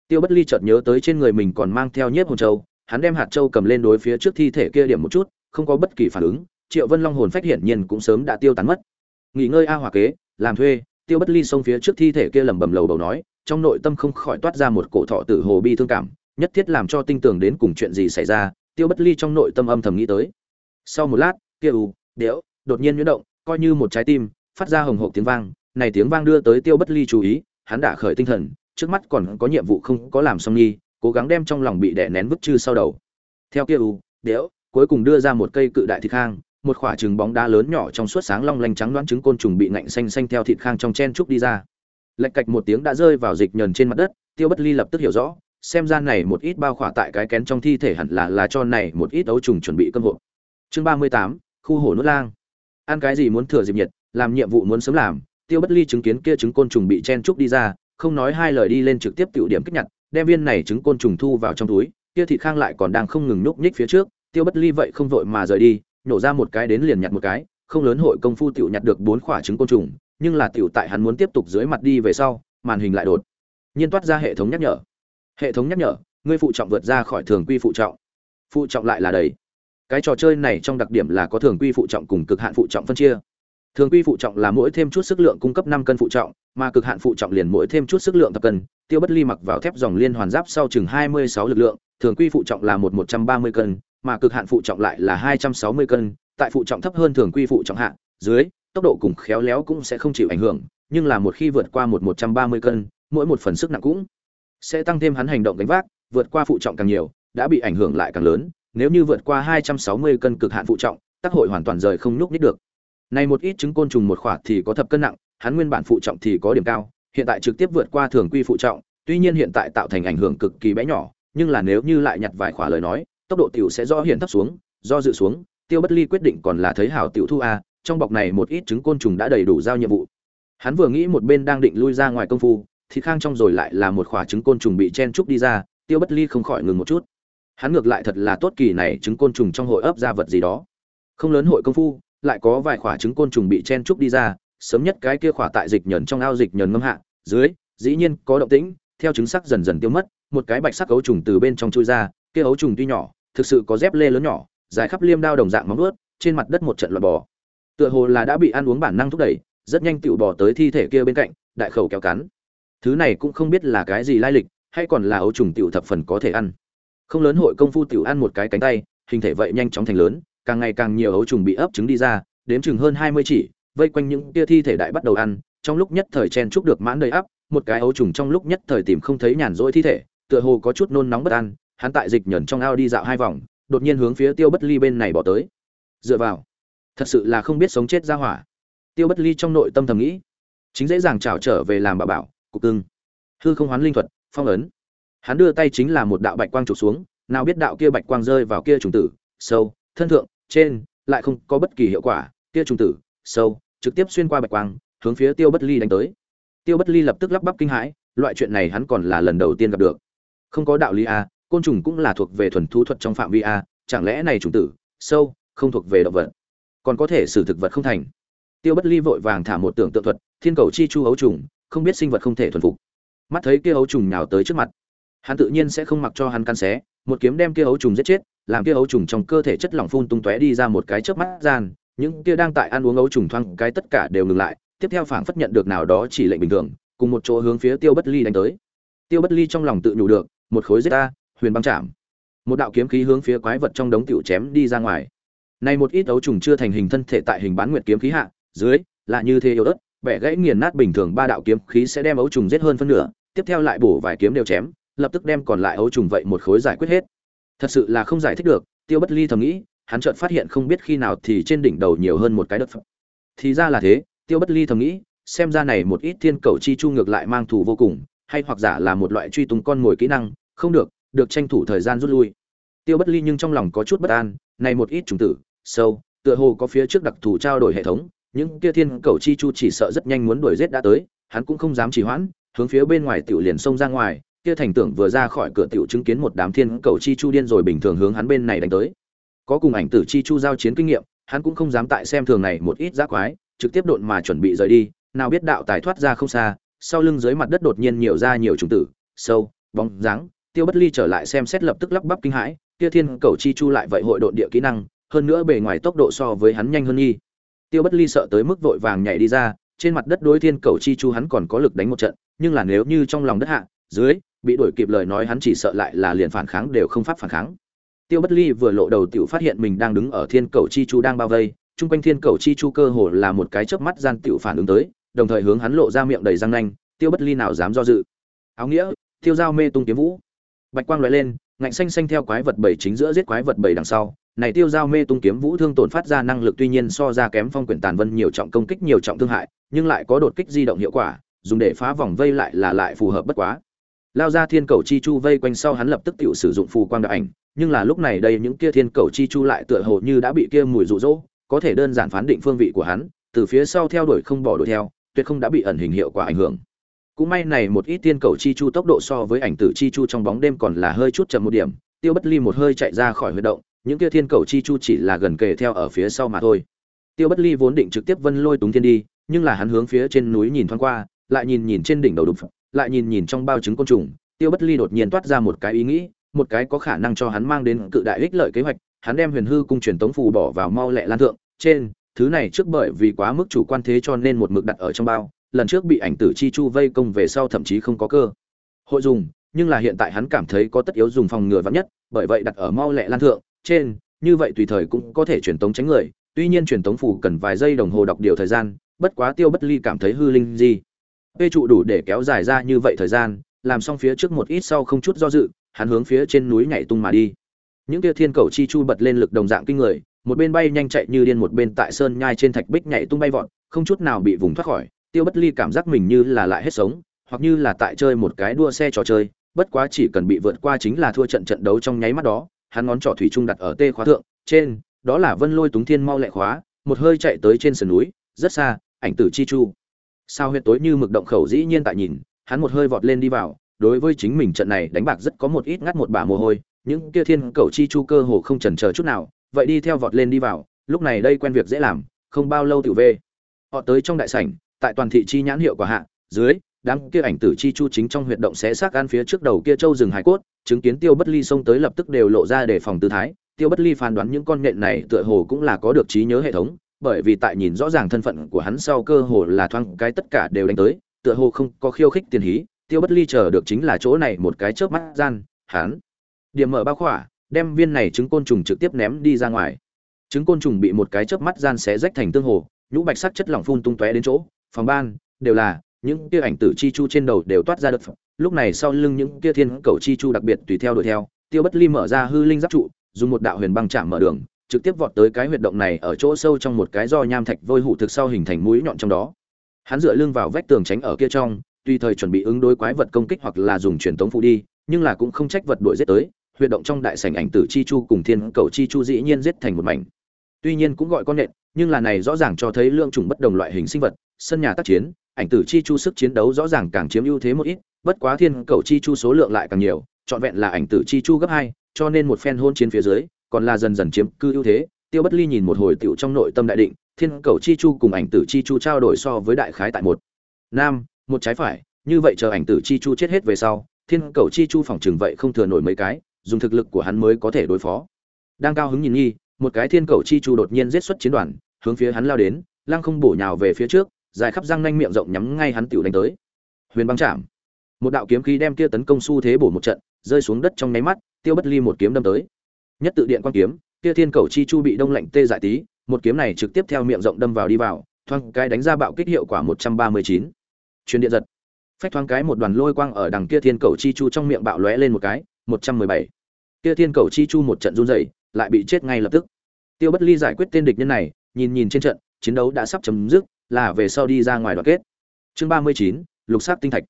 [SPEAKER 1] Tiêu bất ly chợt nhớ tới trên người mình còn mang theo nhiếp hồn châu, hắn đem hạt châu cầm lên đối phía trước thi thể kia điểm một chút không có bất kỳ phản ứng, triệu vân long hồn phách hiển nhiên cũng sớm đã tiêu tán mất. Nghỉ ngơi a hòa kế, làm thuê, tiêu bất ly xông phía trước thi thể kia lẩm bẩm lầu bầu nói, trong nội tâm không khỏi toát ra một cổ thọ tử hồ bi thương cảm, nhất thiết làm cho tinh tường đến cùng chuyện gì xảy ra, tiêu bất ly trong nội tâm âm thầm nghĩ tới. Sau một lát, kia u đẽo đột nhiên nhuyễn động, coi như một trái tim, phát ra hồng hộp tiếng vang, này tiếng vang đưa tới tiêu bất ly chú ý, hắn đã khởi tinh thần, trước mắt còn có nhiệm vụ không có làm xong nghi, cố gắng đem trong lòng bị đè nén vứt chư sau đầu. Theo kia u đẽo cuối cùng đưa ra một cây cự đại thịt khang, một quả trứng bóng đá lớn nhỏ trong suốt sáng long lanh trắng đoán trứng côn trùng bị ngạnh xanh xanh theo thịt khang trong chen trúc đi ra. Lạch cạch một tiếng đã rơi vào dịch nhờn trên mặt đất, tiêu bất ly lập tức hiểu rõ, xem ra này một ít bao khỏa tại cái kén trong thi thể hẳn là là cho này một ít ấu trùng chuẩn bị cơm hộp. Chương ba mươi tám, khu hổ nốt lang. Ăn cái gì muốn thừa dịp nhiệt, làm nhiệm vụ muốn sớm làm, tiêu bất ly chứng kiến kia trứng côn trùng bị chen trúc đi ra, không nói hai lời đi lên trực tiếp tiểu điểm kích nhặt, đem viên này trứng côn trùng thu vào trong túi, kia thịt khang lại còn đang không ngừng núp nhích phía trước tiêu bất ly vậy không vội mà rời đi nhổ ra một cái đến liền nhặt một cái, không lớn hội công phu tiểu nhặt được bốn quả trứng côn trùng, nhưng là tiểu tại hắn muốn tiếp tục dưới mặt đi về sau, màn hình lại đột nhiên toát ra hệ thống nhắc nhở. Hệ thống nhắc nhở, ngươi phụ trọng vượt ra khỏi thường quy phụ trọng. Phụ trọng lại là đầy. Cái trò chơi này trong đặc điểm là có thường quy phụ trọng cùng cực hạn phụ trọng phân chia. Thường quy phụ trọng là mỗi thêm chút sức lượng cung cấp năm cân phụ trọng, mà cực hạn phụ trọng liền mỗi thêm chút sức lượng tập cân. Tiêu bất ly mặc vào thép dòng liên hoàn giáp sau chừng hai mươi sáu lực lượng, thường quy phụ trọng là một một trăm ba mươi cân mà cực hạn phụ trọng lại là hai trăm sáu mươi cân tại phụ trọng thấp hơn thường quy phụ trọng hạ dưới tốc độ cùng khéo léo cũng sẽ không chịu ảnh hưởng nhưng là một khi vượt qua một một trăm ba mươi cân mỗi một phần sức nặng cũng sẽ tăng thêm hắn hành động gánh vác vượt qua phụ trọng càng nhiều đã bị ảnh hưởng lại càng lớn nếu như vượt qua 260 cân cực hạn phụ trọng, tác hội hoàn toàn rời không lúc nít được. Này một ít trứng côn trùng một khỏa thì có thập cân nặng, hắn nguyên bản phụ trọng thì có điểm cao, hiện tại trực tiếp vượt qua thường quy phụ trọng, tuy nhiên hiện tại tạo thành ảnh hưởng cực kỳ bé nhỏ, nhưng là nếu như lại nhặt vài khỏa lời nói, tốc độ tiểu sẽ do hiện thấp xuống, do dự xuống, Tiêu Bất Ly quyết định còn là thấy hảo tiểu thu a, trong bọc này một ít trứng côn trùng đã đầy đủ giao nhiệm vụ. Hắn vừa nghĩ một bên đang định lui ra ngoài công phu, thì khang trong rồi lại là một khỏa trứng côn trùng bị chen trúc đi ra, Tiêu Bất Ly không khỏi ngừng một chút hắn ngược lại thật là tốt kỳ này trứng côn trùng trong hội ấp ra vật gì đó không lớn hội công phu lại có vài quả trứng côn trùng bị chen trúc đi ra sớm nhất cái kia khỏa tại dịch nhẫn trong ao dịch nhẫn ngâm hạ dưới dĩ nhiên có động tĩnh theo trứng sắc dần dần tiêu mất một cái bạch sắc gấu trùng từ bên trong chui ra kia ấu trùng tuy nhỏ thực sự có dép lê lớn nhỏ, dài khắp liêm đao đồng dạng móng ướt trên mặt đất một trận loạt bò. Tựa hồ là đã bị ăn uống bản năng thúc đẩy, rất nhanh tựu bò tới thi thể kia bên cạnh, đại khẩu kéo cắn. Thứ này cũng không biết là cái gì lai lịch, hay còn là ấu trùng tựu thập phần có thể ăn. Không lớn hội công phu tựu ăn một cái cánh tay, hình thể vậy nhanh chóng thành lớn, càng ngày càng nhiều ấu trùng bị ấp trứng đi ra, đếm chừng hơn hai mươi chỉ, vây quanh những tia thi thể đại bắt đầu ăn, trong lúc nhất thời chen chúc được mãn đầy ắp, một cái ấu trùng trong lúc nhất thời tìm không thấy nhàn rỗi thi thể, tựa hồ có chút nôn nóng bất an hắn tại dịch nhẫn trong ao đi dạo hai vòng, đột nhiên hướng phía tiêu bất ly bên này bỏ tới. Dựa vào, thật sự là không biết sống chết ra hỏa. Tiêu bất ly trong nội tâm thầm nghĩ, chính dễ dàng trảo trở về làm bà bảo, cục cưng. Hư không hoán linh thuật, phong ấn. Hắn đưa tay chính là một đạo bạch quang chụp xuống, nào biết đạo kia bạch quang rơi vào kia trùng tử, sâu, thân thượng, trên, lại không có bất kỳ hiệu quả, kia trùng tử, sâu, trực tiếp xuyên qua bạch quang, hướng phía tiêu bất ly đánh tới. Tiêu bất ly lập tức lắp bắp kinh hãi, loại chuyện này hắn còn là lần đầu tiên gặp được. Không có đạo lý a côn trùng cũng là thuộc về thuần thú thuật trong phạm vi a, chẳng lẽ này trùng tử, sâu, không thuộc về động vật, còn có thể xử thực vật không thành? Tiêu bất ly vội vàng thả một tưởng tượng thuật, thiên cầu chi chu hấu trùng, không biết sinh vật không thể thuần phục. Mắt thấy kia hấu trùng nhào tới trước mặt, hắn tự nhiên sẽ không mặc cho hắn căn xé, một kiếm đem kia ấu trùng giết chết, làm kia ấu trùng trong cơ thể chất lỏng phun tung tóe đi ra một cái chớp mắt gian, những kia đang tại ăn uống ấu trùng thoang cái tất cả đều ngừng lại, tiếp theo phảng phất nhận được nào đó chỉ lệnh bình thường, cùng một chỗ hướng phía tiêu bất ly đánh tới. Tiêu bất ly trong lòng tự nhủ được, một khối giết ta huyền băng chạm một đạo kiếm khí hướng phía quái vật trong đống tiểu chém đi ra ngoài. Này một ít ấu trùng chưa thành hình thân thể tại hình bán nguyệt kiếm khí hạ, dưới, là như thế yếu ớt, bẻ gãy nghiền nát bình thường ba đạo kiếm khí sẽ đem ấu trùng giết hơn phân nửa, tiếp theo lại bổ vài kiếm đều chém, lập tức đem còn lại ấu trùng vậy một khối giải quyết hết. Thật sự là không giải thích được, tiêu bất ly thầm nghĩ, hắn chợt phát hiện không biết khi nào thì trên đỉnh đầu nhiều hơn một cái đất phẩm thì ra là thế, tiêu bất ly thầm nghĩ, xem ra này một ít thiên cầu chi chu ngược lại mang thủ vô cùng, hay hoặc giả là một loại truy tung con mồi kỹ năng, không được được tranh thủ thời gian rút lui. Tiêu bất ly nhưng trong lòng có chút bất an, này một ít trùng tử, sâu, tựa hồ có phía trước đặc thù trao đổi hệ thống, những kia thiên cầu chi chu chỉ sợ rất nhanh muốn đuổi giết đã tới, hắn cũng không dám trì hoãn, hướng phía bên ngoài tiểu liền xông ra ngoài, kia thành tưởng vừa ra khỏi cửa tiểu chứng kiến một đám thiên cầu chi chu điên rồi bình thường hướng hắn bên này đánh tới. Có cùng ảnh tử chi chu giao chiến kinh nghiệm, hắn cũng không dám tại xem thường này một ít giác quái, trực tiếp độn mà chuẩn bị rời đi, nào biết đạo tài thoát ra không xa, sau lưng dưới mặt đất đột nhiên nhiều ra nhiều trùng tử, sâu, bóng dáng tiêu bất ly trở lại xem xét lập tức lắp bắp kinh hãi, kia thiên cầu chi chu lại vậy hội độn địa kỹ năng, hơn nữa bề ngoài tốc độ so với hắn nhanh hơn nghi. Tiêu bất ly sợ tới mức vội vàng nhảy đi ra, trên mặt đất đối thiên cầu chi chu hắn còn có lực đánh một trận, nhưng là nếu như trong lòng đất hạ, dưới, bị đuổi kịp lời nói hắn chỉ sợ lại là liền phản kháng đều không pháp phản kháng. Tiêu bất ly vừa lộ đầu tiểu phát hiện mình đang đứng ở thiên cầu chi chu đang bao vây, chung quanh thiên cầu chi chu cơ hồ là một cái chớp mắt gian tiểu phản ứng tới, đồng thời hướng hắn lộ ra miệng đầy răng nanh, tiêu bất ly nào dám do dự. Áo nghĩa, tiêu giao mê tung kiếm vũ bạch quang lóe lên, ngạnh xanh xanh theo quái vật bảy chính giữa giết quái vật bảy đằng sau. Này tiêu giao mê tung kiếm vũ thương tổn phát ra năng lực tuy nhiên so ra kém phong quyển tàn vân nhiều trọng công kích nhiều trọng thương hại, nhưng lại có đột kích di động hiệu quả, dùng để phá vòng vây lại là lại phù hợp bất quá. Lao ra thiên cầu chi chu vây quanh sau hắn lập tức tự sử dụng phù quang đạo ảnh, nhưng là lúc này đây những kia thiên cầu chi chu lại tựa hồ như đã bị kia mùi rụ rỗ có thể đơn giản phán định phương vị của hắn, từ phía sau theo đuổi không bỏ đuổi theo, tuyệt không đã bị ẩn hình hiệu quả ảnh hưởng cũng may này một ít tiên cầu chi chu tốc độ so với ảnh tử chi chu trong bóng đêm còn là hơi chút chậm một điểm, tiêu bất ly một hơi chạy ra khỏi huy động, những kia thiên cầu chi chu chỉ là gần kề theo ở phía sau mà thôi. Tiêu bất ly vốn định trực tiếp vân lôi túng thiên đi, nhưng là hắn hướng phía trên núi nhìn thoáng qua, lại nhìn nhìn trên đỉnh đầu đục, lại nhìn nhìn trong bao trứng côn trùng, tiêu bất ly đột nhiên toát ra một cái ý nghĩ, một cái có khả năng cho hắn mang đến cự đại ích lợi kế hoạch, hắn đem huyền hư cung truyền tống phù bỏ vào mau lẹ lan thượng, trên, thứ này trước bởi vì quá mức chủ quan thế cho nên một mực đặt ở trong bao lần trước bị ảnh tử chi chu vây công về sau thậm chí không có cơ hội dùng nhưng là hiện tại hắn cảm thấy có tất yếu dùng phòng ngừa vắn nhất bởi vậy đặt ở mau lẹ lan thượng trên như vậy tùy thời cũng có thể truyền tống tránh người tuy nhiên truyền tống phù cần vài giây đồng hồ đọc điều thời gian bất quá tiêu bất ly cảm thấy hư linh gì Vê trụ đủ để kéo dài ra như vậy thời gian, làm xong phía trước một ít sau không chút do dự, hắn hướng phía trên núi nhảy tung mà đi. Những tia thiên cầu chi chu bật lên lực đồng dạng kinh người, một bên bay nhanh chạy như điên một bên tại sơn nhai trên thạch bích nhảy tung bay vọt, không chút nào bị vùng thoát khỏi. Tiêu Bất Ly cảm giác mình như là lại hết sống, hoặc như là tại chơi một cái đua xe trò chơi, bất quá chỉ cần bị vượt qua chính là thua trận trận đấu trong nháy mắt đó. Hắn ngón trỏ thủy trung đặt ở tê khóa thượng, trên, đó là Vân Lôi Túng Thiên mau lẹ khóa, một hơi chạy tới trên sườn núi, rất xa, ảnh tử chi chu sao huyệt tối như mực động khẩu dĩ nhiên tại nhìn hắn một hơi vọt lên đi vào đối với chính mình trận này đánh bạc rất có một ít ngắt một bả mồ hôi những kia thiên cầu chi chu cơ hồ không chần chờ chút nào vậy đi theo vọt lên đi vào lúc này đây quen việc dễ làm không bao lâu tự về họ tới trong đại sảnh tại toàn thị chi nhãn hiệu quả hạ dưới đám kia ảnh tử chi chu chính trong huyệt động xé xác ăn phía trước đầu kia châu rừng hải cốt chứng kiến tiêu bất ly xông tới lập tức đều lộ ra để phòng tư thái tiêu bất ly phán đoán những con nhện này tựa hồ cũng là có được trí nhớ hệ thống bởi vì tại nhìn rõ ràng thân phận của hắn sau cơ hồ là thoáng cái tất cả đều đánh tới, tựa hồ không có khiêu khích tiền hí, Tiêu Bất Ly chờ được chính là chỗ này một cái chớp mắt gian, hắn điểm mở bao khỏa, đem viên này trứng côn trùng trực tiếp ném đi ra ngoài. Trứng côn trùng bị một cái chớp mắt gian xé rách thành tương hồ, nhũ bạch sắc chất lỏng phun tung tóe đến chỗ, phòng ban đều là những kia ảnh tử chi chu trên đầu đều toát ra đất. Lúc này sau lưng những kia thiên cầu chi chu đặc biệt tùy theo đuổi theo, Tiêu Bất Ly mở ra hư linh giáp trụ, dùng một đạo huyền băng chạm mở đường, trực tiếp vọt tới cái huyệt động này ở chỗ sâu trong một cái do nham thạch vôi hụ thực sau hình thành mũi nhọn trong đó. Hắn dựa lưng vào vách tường tránh ở kia trong, tùy thời chuẩn bị ứng đối quái vật công kích hoặc là dùng truyền tống phụ đi, nhưng là cũng không trách vật đuổi giết tới. Huyệt động trong đại sảnh ảnh tử chi chu cùng thiên cầu chi chu dĩ nhiên giết thành một mảnh. Tuy nhiên cũng gọi con nện, nhưng là này rõ ràng cho thấy lượng chủng bất đồng loại hình sinh vật, sân nhà tác chiến, ảnh tử chi chu sức chiến đấu rõ ràng càng chiếm ưu thế một ít, bất quá thiên cầu chi chu số lượng lại càng nhiều, trọn vẹn là ảnh tử chi chu gấp hai, cho nên một phen hôn chiến phía dưới, còn là dần dần chiếm cư ưu thế. Tiêu bất ly nhìn một hồi tiểu trong nội tâm đại định thiên cầu chi chu cùng ảnh tử chi chu trao đổi so với đại khái tại một. Nam một trái phải như vậy chờ ảnh tử chi chu chết hết về sau thiên cầu chi chu phòng chừng vậy không thừa nổi mấy cái dùng thực lực của hắn mới có thể đối phó. Đang cao hứng nhìn nghi một cái thiên cầu chi chu đột nhiên giết xuất chiến đoàn hướng phía hắn lao đến lăng không bổ nhào về phía trước dài khắp răng nanh miệng rộng nhắm ngay hắn tiểu đánh tới. Huyền băng chạm. Một đạo kiếm khí đem kia tấn công xu thế bổ một trận, rơi xuống đất trong nháy mắt, tiêu bất ly một kiếm đâm tới. Nhất tự điện quan kiếm, kia thiên cầu chi chu bị đông lạnh tê dại tí, một kiếm này trực tiếp theo miệng rộng đâm vào đi vào, thoáng cái đánh ra bạo kích hiệu quả một trăm ba mươi chín. Truyền điện giật. Phách thoáng cái một đoàn lôi quang ở đằng kia thiên cầu chi chu trong miệng bạo lóe lên một cái, một trăm mười bảy. Kia thiên cầu chi chu một trận run rẩy, lại bị chết ngay lập tức. Tiêu bất ly giải quyết tên địch nhân này, nhìn nhìn trên trận, chiến đấu đã sắp chấm dứt là về sau đi ra ngoài đoàn kết. Chương ba mươi chín, lục sắc tinh thạch.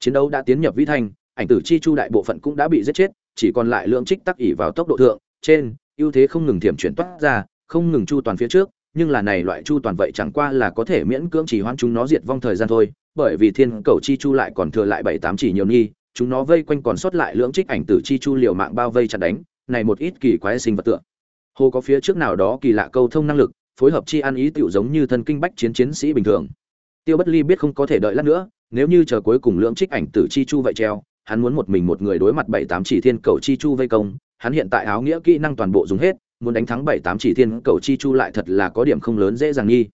[SPEAKER 1] Chiến đấu đã tiến nhập vĩ thành, ảnh tử chi chu đại bộ phận cũng đã bị giết chết, chỉ còn lại lượng trích tắc ỉ vào tốc độ thượng, trên, ưu thế không ngừng thiểm chuyển toát ra, không ngừng chu toàn phía trước, nhưng là này loại chu toàn vậy chẳng qua là có thể miễn cưỡng chỉ hoãn chúng nó diệt vong thời gian thôi, bởi vì thiên cầu chi chu lại còn thừa lại bảy tám chỉ nhiều nghi, chúng nó vây quanh còn sót lại lưỡng trích ảnh tử chi chu liều mạng bao vây chặt đánh, này một ít kỳ quái sinh vật tượng. Hồ có phía trước nào đó kỳ lạ câu thông năng lực phối hợp chi ăn ý tựu giống như thân kinh bách chiến chiến sĩ bình thường tiêu bất ly biết không có thể đợi lát nữa nếu như chờ cuối cùng lưỡng trích ảnh tử chi chu vậy treo hắn muốn một mình một người đối mặt bảy tám chỉ thiên cầu chi chu vây công hắn hiện tại áo nghĩa kỹ năng toàn bộ dùng hết, muốn đánh thắng bảy tám chỉ thiên cầu chi chu lại thật là có điểm không lớn dễ dàng nghi.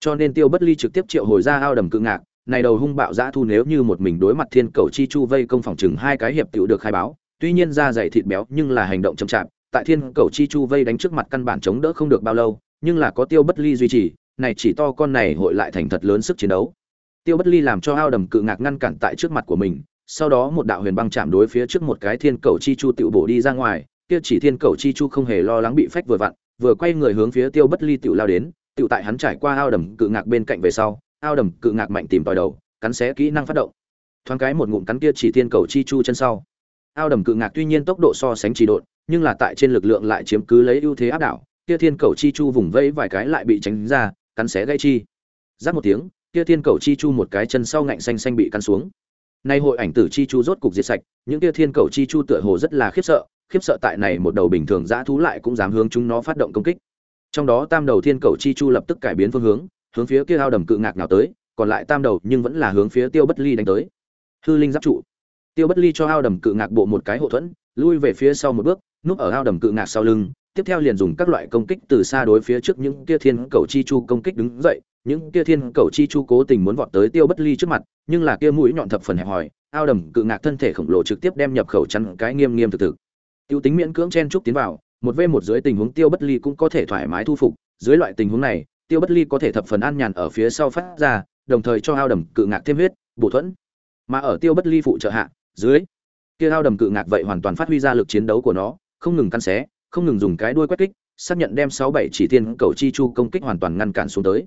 [SPEAKER 1] Cho nên Tiêu Bất Ly trực tiếp triệu hồi ra ao đầm cự ngạc, này đầu hung bạo dã thu nếu như một mình đối mặt thiên cầu chi chu vây công phòng chừng hai cái hiệp tiểu được khai báo, tuy nhiên da dày thịt béo nhưng là hành động chậm chạp, tại thiên cầu chi chu vây đánh trước mặt căn bản chống đỡ không được bao lâu, nhưng là có Tiêu Bất Ly duy trì, này chỉ to con này hội lại thành thật lớn sức chiến đấu. Tiêu Bất Ly làm cho ao đầm cự ngạc ngăn cản tại trước mặt của mình, sau đó một đạo huyền băng chạm đối phía trước một cái thiên cầu chi chu tiểu bổ đi ra ngoài, kia chỉ thiên cầu chi chu không hề lo lắng bị phách vừa vặn, vừa quay người hướng phía tiêu bất ly tiểu lao đến, tiểu tại hắn trải qua ao đầm cự ngạc bên cạnh về sau, ao đầm cự ngạc mạnh tìm tòi đầu, cắn xé kỹ năng phát động. Thoáng cái một ngụm cắn kia chỉ thiên cầu chi chu chân sau. Ao đầm cự ngạc tuy nhiên tốc độ so sánh trì độn, nhưng là tại trên lực lượng lại chiếm cứ lấy ưu thế áp đảo, kia thiên cầu chi chu vùng vẫy vài cái lại bị tránh ra, cắn xé gây chi. Giáp một tiếng, kia thiên cầu chi chu một cái chân sau ngạnh xanh xanh bị cắn xuống. Nay hội ảnh tử chi chu rốt cục diệt sạch, những kia thiên cầu chi chu tựa hồ rất là khiếp sợ, khiếp sợ tại này một đầu bình thường dã thú lại cũng dám hướng chúng nó phát động công kích. Trong đó tam đầu thiên cầu chi chu lập tức cải biến phương hướng, hướng phía kia ao đầm cự ngạc nào tới, còn lại tam đầu nhưng vẫn là hướng phía Tiêu Bất Ly đánh tới. Hư linh giáp trụ. Tiêu Bất Ly cho ao đầm cự ngạc bộ một cái hộ thuẫn, lui về phía sau một bước núp ở ao đầm cự ngạc sau lưng tiếp theo liền dùng các loại công kích từ xa đối phía trước những kia thiên cầu chi chu công kích đứng dậy, những kia thiên cầu chi chu cố tình muốn vọt tới tiêu bất ly trước mặt, nhưng là kia mũi nhọn thập phần hẹp hòi, ao đầm cự ngạc thân thể khổng lồ trực tiếp đem nhập khẩu chắn cái nghiêm nghiêm thực thực. Tiêu tính miễn cưỡng chen trúc tiến vào, một v một dưới tình huống tiêu bất ly cũng có thể thoải mái thu phục, dưới loại tình huống này, tiêu bất ly có thể thập phần an nhàn ở phía sau phát ra, đồng thời cho ao đầm cự ngạc thêm huyết, bổ thuẫn. Mà ở tiêu bất ly phụ trợ hạ, dưới, kia ao đầm cự ngạc vậy hoàn toàn phát huy ra lực chiến đấu của nó, không ngừng căn xé không ngừng dùng cái đuôi quét kích, xác nhận đem sáu bảy chỉ thiên cầu chi chu công kích hoàn toàn ngăn cản xuống tới.